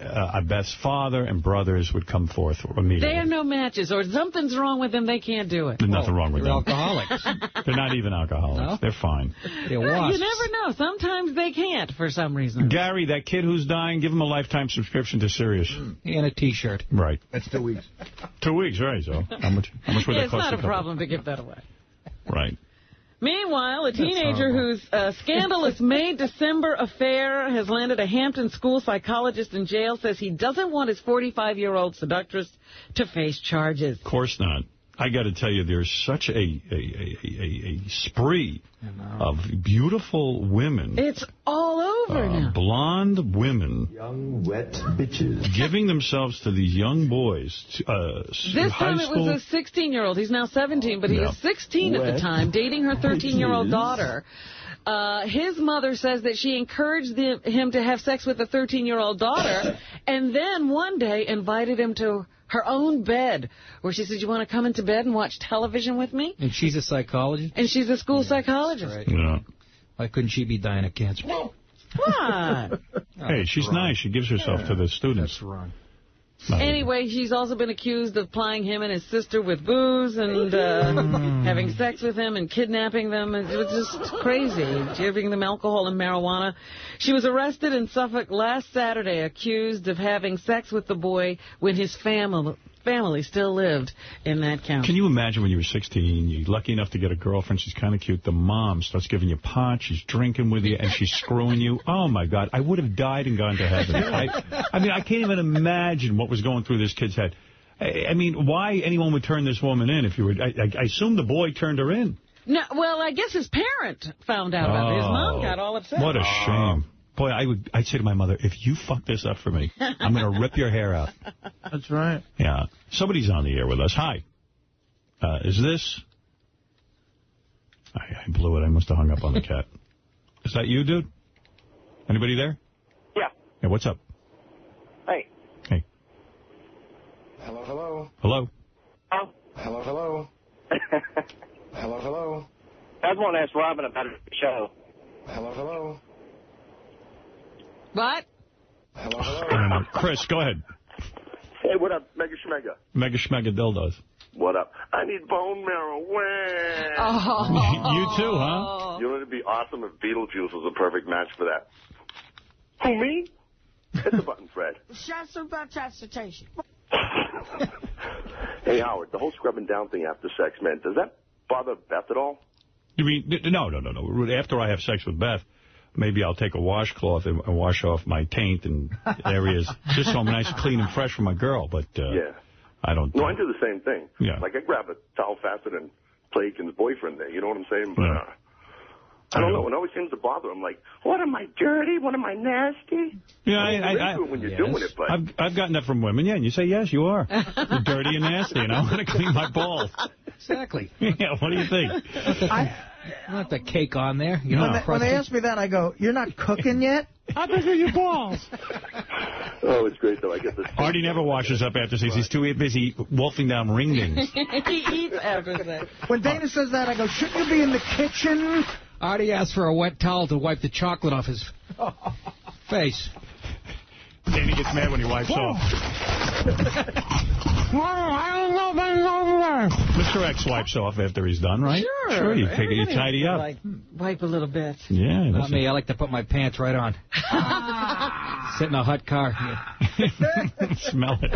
uh, Beth's father and brothers would come forth immediately. They are no matches, or something's wrong with them. They can't do it. There's nothing wrong with They're them. alcoholics. They're not even alcoholics. No? They're fine. They're You never know. Sometimes they can't for some reason. Gary, that kid who's dying, give him a lifetime subscription to Sirius. And a T-shirt. Right. That's two weeks. Two weeks, right, so how much, how much would Yeah, that it's not a couple? problem to give that away. Right. Meanwhile, a teenager whose uh, scandalous May December affair has landed a Hampton school psychologist in jail says he doesn't want his 45-year-old seductress to face charges. Of course not. I got to tell you, there's such a, a, a, a, a spree of beautiful women, It's all over uh, now. blonde women, Young, wet bitches. giving themselves to these young boys, uh, This high time it was a 16-year-old. He's now 17, but he Yeah. was 16 at the time, dating her 13-year-old daughter. Uh, his mother says that she encouraged the, him to have sex with a 13-year-old daughter, and then one day invited him to her own bed, where she said, "You want to come into bed and watch television with me?" And she's a psychologist? And she's a school psychologist. Right. Yeah. Why couldn't she be dying of cancer? What? Hey, she's nice. She gives herself to the students. That's wrong. Anyway, she's also been accused of plying him and his sister with booze and uh, having sex with him and kidnapping them. It was just crazy, giving them alcohol and marijuana. She was arrested in Suffolk last Saturday, accused of having sex with the boy when his family family still lived in that county. Can you imagine when you were 16, you're lucky enough to get a girlfriend, she's kind of cute, the mom starts giving you pot, she's drinking with you, and she's screwing you? Oh, my God, I would have died and gone to heaven. I, I mean, I can't even imagine what was going through this kid's head. I, I mean, why anyone would turn this woman in if you were... I, I, I assume the boy turned her in. No, well, I guess his parent found out about it. His mom Oh, got all upset. What a shame. Boy, I would, I'd say to my mother, if you fuck this up for me, I'm going to rip your hair out. That's right. Yeah. Somebody's on the air with us. Hi. Uh, is this... I, I blew it. I must have hung up on the cat. Is that you, dude? Anybody there? Yeah. Hey, what's up? Hey. Hey. Hello, hello. Hello? Oh. Hello, hello. hello, hello. I was want to ask Robin about the show. Hello, hello. What? I don't. Chris, go ahead. Hey, what up, Mega Schmega? Mega Schmega Dildos. What up? I need bone marrow. Oh. you too, huh? You know, it'd be awesome if Beetlejuice was a perfect match for that. Who, me? Hit the button, Fred. Shots about uh, transportation. Hey, Howard, the whole scrubbing down thing after sex, man, does that bother Beth at all? You mean, no, no, no, no. After I have sex with Beth, maybe I'll take a washcloth and, and wash off my taint and areas just so I'm nice, clean, and fresh for my girl. But uh, Yeah. I don't. No, I do the same thing. Yeah. Like, I grab a towel faster than Clay Aiken's boyfriend there. You know what I'm saying? But, Yeah. uh, I don't know. It always seems to bother him. Like, what am I dirty? What am I nasty? Yeah, I, I, mean, I, you're I, it when you're doing it, but I've, I've gotten that from women, yeah, and you say, yes, you are. You're dirty and nasty, and I want to clean my balls. Exactly. Yeah, what do you think? I, want the cake on there. You know, when, they, when they ask me that, I go, you're not cooking yet? How big are your balls? oh, it's great, though. I get this. Artie never washes up after sex. He's too busy wolfing down ring dings. he eats after sex. When Dana says that, I go, shouldn't you be in the kitchen? Artie asked for a wet towel to wipe the chocolate off his face. Danny gets mad when he wipes off. I don't know if over Mr. X wipes off after he's done, right? Sure. Sure, you, take it, you Everybody tidy to, up. Like, wipe a little bit. Yeah, Not that's me. I like to put my pants right on. Ah. Sit in a hot car. Smell it.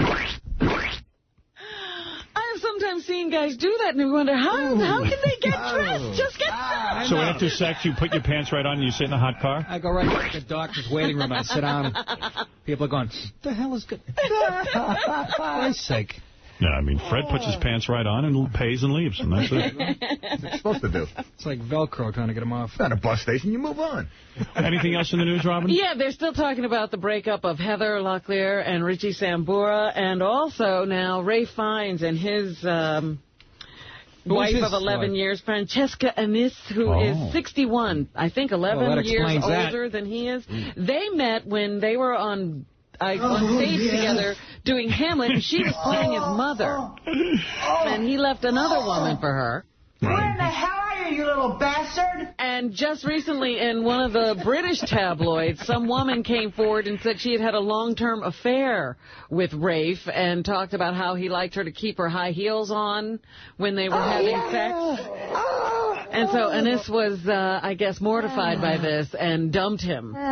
I have sometimes seen guys do that, and we wonder, how, how can they get oh. dressed? Just get ah, dressed. So after sex, you put your pants right on and you sit in a hot car? I go right back to the doctor's waiting room. I sit down. People are going, the hell is good? For Christ's sake. No, I mean, Fred puts his pants right on and pays and leaves, and that's it. What you're supposed to do. It's like Velcro trying to get them off. Not a bus station. You move on. Anything else in the news, Robin? Yeah, they're still talking about the breakup of Heather Locklear and Richie Sambora, and also now Rafe Fiennes and his um, wife of 11 wife? years, Francesca Annis, who is Oh. 61, I think 11 Well, years explains that. older than he is. They met when they were on I, on stage oh, yes. together doing Hamlet, and she was playing his mother, oh. and he left another woman for her. Where in the hell are you, you little bastard? And just recently in one of the British tabloids, some woman came forward and said she had had a long-term affair with Rafe and talked about how he liked her to keep her high heels on when they were oh, having sex. And so Annis was, uh, I guess, mortified by this and dumped him. In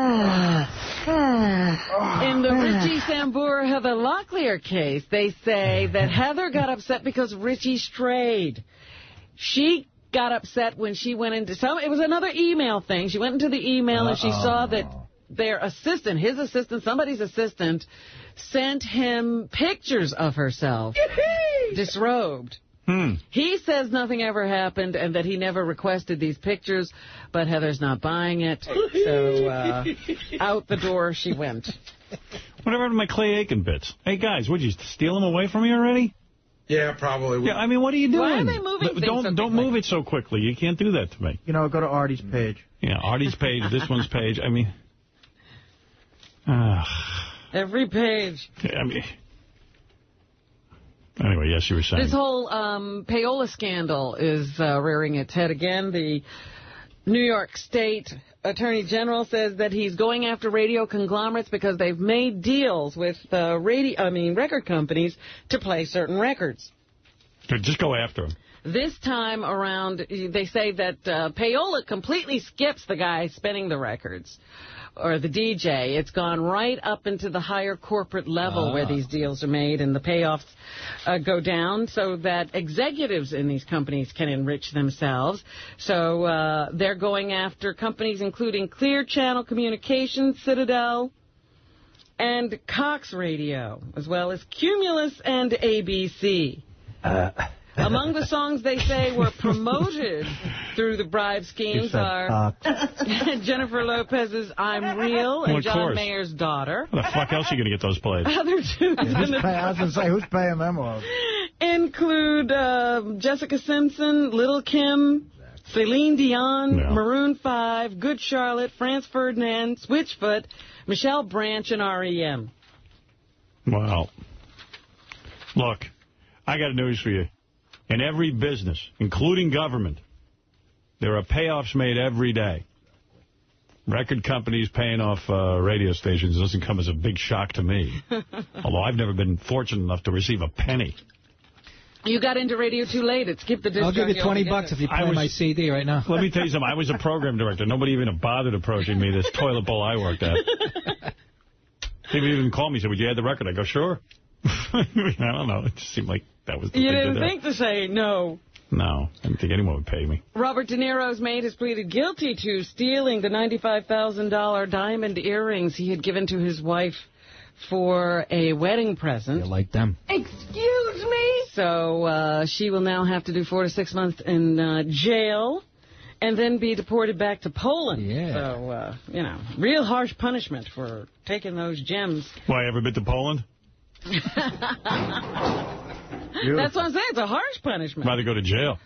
the Richie Sambora Heather Locklear case, they say that Heather got upset because Richie strayed. She got upset when she went into some. It was another email thing. She went into the email and she saw that their assistant, his assistant, somebody's assistant, sent him pictures of herself disrobed. Hmm. He says nothing ever happened and that he never requested these pictures, but Heather's not buying it. So uh, out the door she went. Whatever happened to my Clay Aiken bits? Hey, guys, would you steal them away from me already? Yeah, probably. Yeah, I mean, what are you doing? Why are they moving Don't- things Don't, so don't quickly? move it so quickly. You can't do that to me. You know, go to Artie's page. Yeah, Artie's page, this one's page. I mean, ah, Every page. I mean. Anyway, yes, you were saying. This whole um, payola scandal is uh, rearing its head again. The New York State Attorney General says that he's going after radio conglomerates because they've made deals with uh, radio, I mean, record companies to play certain records. Just go after them. This time around, they say that uh, payola completely skips the guy spinning the records or the DJ. It's gone right up into the higher corporate level where these deals are made and the payoffs uh, go down so that executives in these companies can enrich themselves. So uh, they're going after companies including Clear Channel Communications, Citadel, and Cox Radio, as well as Cumulus and ABC. Among the songs they say were promoted through the bribe schemes are Jennifer Lopez's I'm Real and of John. Mayer's daughter. How the fuck else are you going to get those played? Other in the pay, I was going to say, who's paying them off? include uh, Jessica Simpson, Little Kim, Celine Dion, No. Maroon 5, Good Charlotte, Franz Ferdinand, Switchfoot, Michelle Branch, and E REM. Wow. Look, I got news for you. In every business, including government, there are payoffs made every day. Record companies paying off uh, radio stations doesn't come as a big shock to me. Although I've never been fortunate enough to receive a penny. You got into radio too late. It skipped the disc I'll give you 20 bucks if you I play was- my CD right now. Let me tell you something. I was a program director. Nobody even bothered approaching me, this toilet bowl I worked at. They would even call me and said, would you add the record? I go, sure. I don't know. It just seemed like that was the You thing didn't think to say no. No, I didn't think anyone would pay me. Robert De Niro's maid has pleaded guilty to stealing the $95,000 diamond earrings he had given to his wife for a wedding present. You like them. Excuse me? So uh, she will now have to do four to six months in uh, jail and then be deported back to Poland. Yeah. So, uh, you know, real harsh punishment for taking those gems. Why, ever been to Poland? That's what I'm saying. It's a harsh punishment. Rather go to jail.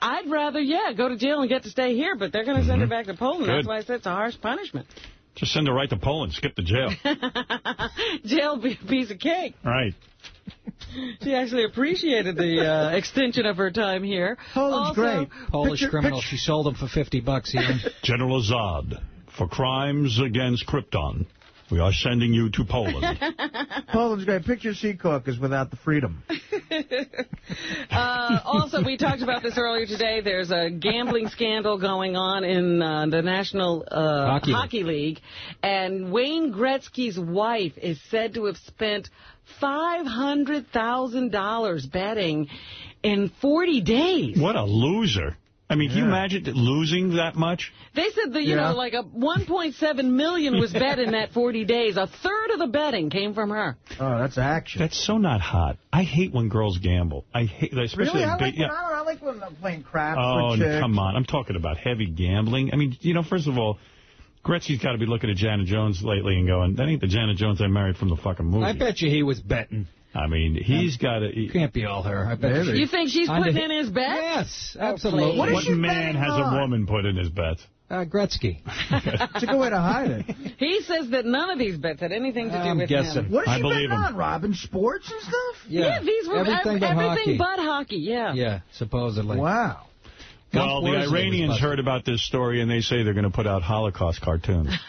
I'd rather, yeah, go to jail and get to stay here, but they're going to send her back to Poland. Mm-hmm. Good. That's why I said it's a harsh punishment. Just send her right to Poland. Skip the jail. jail be a piece of cake. right. She actually appreciated the uh, extension of her time here. Poland's also, great. Polish criminal. She sold them for 50 bucks even. General Zod, for crimes against Krypton, we are sending you to Poland. Poland's great. Picture Secaucus without the freedom. Uh, also, we talked about this earlier today. There's a gambling scandal going on in uh, the National uh, Hockey Hockey, League. League, and Wayne Gretzky's wife is said to have spent $500,000 betting in 40 days. what a loser. I mean, can you imagine losing that much? They said that, you Yeah. know, like a 1.7 million was bet in that 40 days. A third of the betting came from her. Oh, that's action. That's so not hot. I hate when girls gamble. I hate, especially Really? I in like, big, when, yeah. I, I like when I'm playing craps Oh, for chicks. come on. I'm talking about heavy gambling. I mean, you know, first of all, Gretzky's got to be looking at Janet Jones lately and going, that ain't the Janet Jones I married from the fucking movie. I bet you he was betting. I mean, he's got to... Can't be all her. I bet You think she's putting in his bet? Yes, Oh, absolutely. please. What, man has a woman put in his bet? Uh, Gretzky. It's a good way to hide it. He says that none of these bets had anything to do I'm with guessing. him. What is I she believe betting him. on, Robin? Sports and stuff? Yeah, these were Everything ev- but everything hockey. but hockey, yeah. Yeah, supposedly. Wow. Well, the Iranians busted. heard about this story, and they say they're going to put out Holocaust cartoons.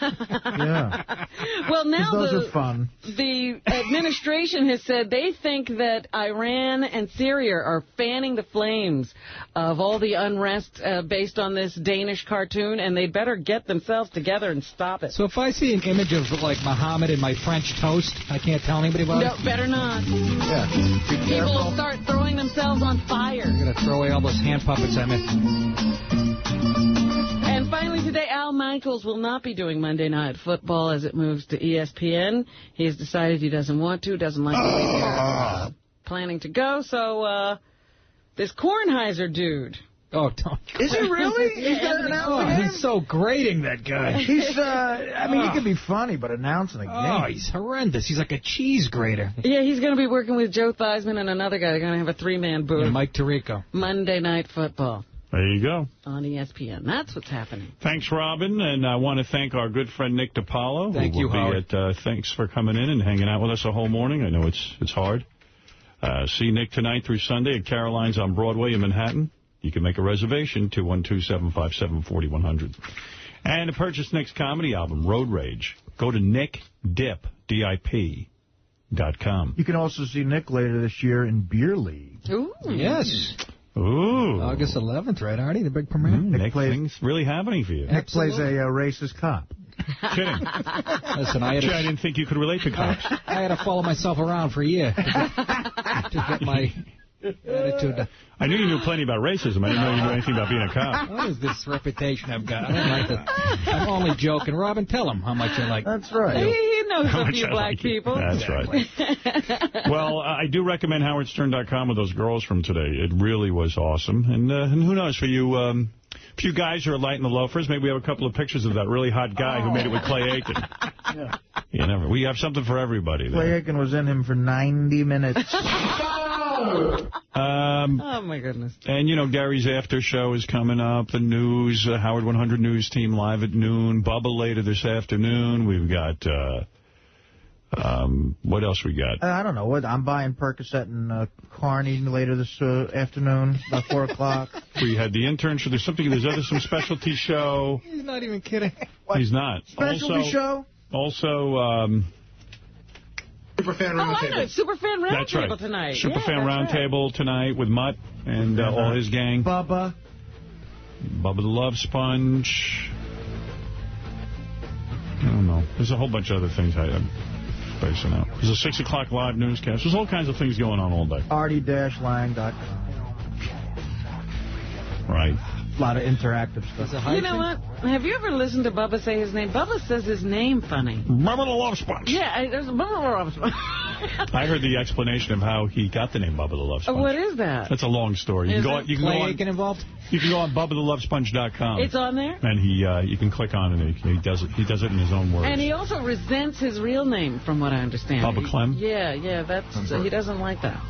Yeah. Well, now Those the, are fun. the administration has said they think that Iran and Syria are fanning the flames of all the unrest uh, based on this Danish cartoon, and they'd better get themselves together and stop it. So if I see an image of, like, Muhammad in my French toast, I can't tell anybody about No, it? better not. Yeah. Be People will start throwing themselves on fire. I'm going to throw away all those hand puppets I made. And finally today, Al Michaels will not be doing Monday Night Football as it moves to ESPN. He has decided he doesn't want to, doesn't like the way they're uh, planning to go. So uh, this Kornheiser dude. Oh, don't. Is he really? He's got an Oh, he's so grating, that guy. He's, uh, I mean, he can be funny, but announcing a game. Oh, he's horrendous. He's like a cheese grater. Yeah, he's going to be working with Joe Theismann and another guy. They're going to have a three-man booth. And Mike Tirico. Monday Night Football There you go. on ESPN. That's what's happening. Thanks, Robin, and I want to thank our good friend Nick DiPaolo. Thank you, Howard. At, uh, thanks for coming in and hanging out with us the whole morning. I know it's it's hard. Uh, see Nick tonight through Sunday at Caroline's on Broadway in Manhattan. You can make a reservation, 212-757-4100. And to purchase Nick's comedy album, Road Rage, go to nickdip, D-I-P, dot com. You can also see Nick later this year in Beer League. Ooh. Yes. Ooh. August 11th, right, Artie? The big premiere? Mm, Nick, plays- things really happening for you. Nick plays a uh, racist cop. Kidding. Listen, I had, Gee, I didn't think you could relate to cops. I had to follow myself around for a year to get, to get my attitude. I knew you knew plenty about racism. I didn't know you knew anything about being a cop. What is this reputation I've got? I don't like that. I'm only joking. Robin, tell him how much you like. That's right. He knows How a few I black like you. people. That's right. well, I do recommend howardstern.com with those girls from today. It really was awesome. And, uh, and who knows, for you um, for you guys who are light in the loafers, maybe we have a couple of pictures of that really hot guy who made it with Clay Aiken. Yeah. You never. We have something for everybody Clay. Aiken was in him for 90 minutes. Um, Oh, my goodness. and, you know, Gary's after show is coming up. The news, uh, Howard 100 News Team live at noon. Bubba later this afternoon. We've got... Uh, Um, what else we got? Uh, I don't know. what I'm buying Percocet and uh, Carney later this uh, afternoon, about 4 o'clock. We had the internship. There's something. There's other some specialty show. He's not even kidding. He's not. Specialty also, show? Also, um, Superfan Oh, I know. Superfan that's Roundtable right. tonight. Superfan yeah, that's right. Roundtable tonight with Mutt and uh, all his gang. Bubba. Bubba the Love Sponge. I don't know. There's a whole bunch of other things I am spacing out. There's a 6 o'clock live newscast. There's all kinds of things going on all day. Artie-lang.com. Right. A lot of interactive stuff. You know what? Have you ever listened to Bubba say his name? Bubba says his name funny. Bubba the Love Sponge. Yeah, I, there's a Bubba the Love Sponge. I heard the explanation of how he got the name Bubba the Love Sponge. What is that? That's a long story. You Is can go, it? you can go on, Aiken involved? You can go on BubbaTheLoveSponge.com. It's on there? And he, uh, you can click on it. And he, he does it. He does it in his own words. And he also resents his real name, from what I understand. Bubba He- Clem? Yeah, yeah, that's he doesn't like that.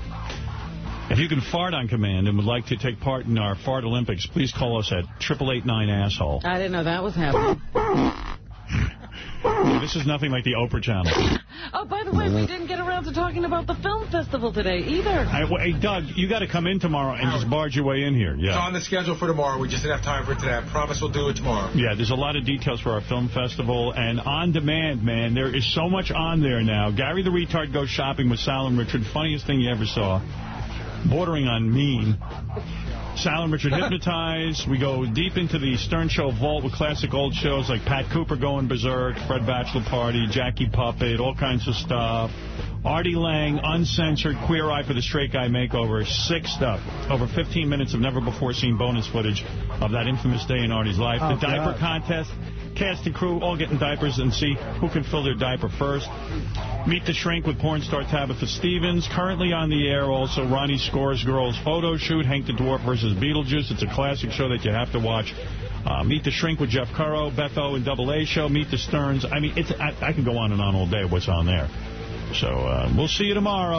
If you can fart on command and would like to take part in our Fart Olympics, please call us at 8889-ASSHOLE. I didn't know that was happening. This is nothing like the Oprah channel. Oh, by the way, we didn't get around to talking about the film festival today either. I, well, hey, Doug, you got to come in tomorrow and just barge your way in here. It's Yeah. on the schedule for tomorrow. We just didn't have time for it today. I promise we'll do it tomorrow. Yeah, there's a lot of details for our film festival. And on demand, man, there is so much on there now. Gary the Retard goes shopping with Sal and Richard. Funniest thing you ever saw. Bordering on mean. Sal and Richard hypnotize. We go deep into the Stern Show vault with classic old shows like Pat Cooper going berserk, Fred Bachelor Party, Jackie Puppet, all kinds of stuff. Artie Lang, uncensored, Queer Eye for the Straight Guy Makeover, sick stuff. Over 15 minutes of never-before-seen bonus footage of that infamous day in Artie's life. Oh, the diaper God. contest, cast and crew all getting diapers and see who can fill their diaper first. Meet the Shrink with porn star Tabitha Stevens. Currently on the air also Ronnie Scores Girls Photo Shoot, Hank the Dwarf versus Beetlejuice. It's a classic show that you have to watch. Uh, Meet the Shrink with Jeff Curro, Beth O and Double A Show, Meet the Sterns. I mean, it's I, I can go on and on all day what's on there. So uh, we'll see you tomorrow.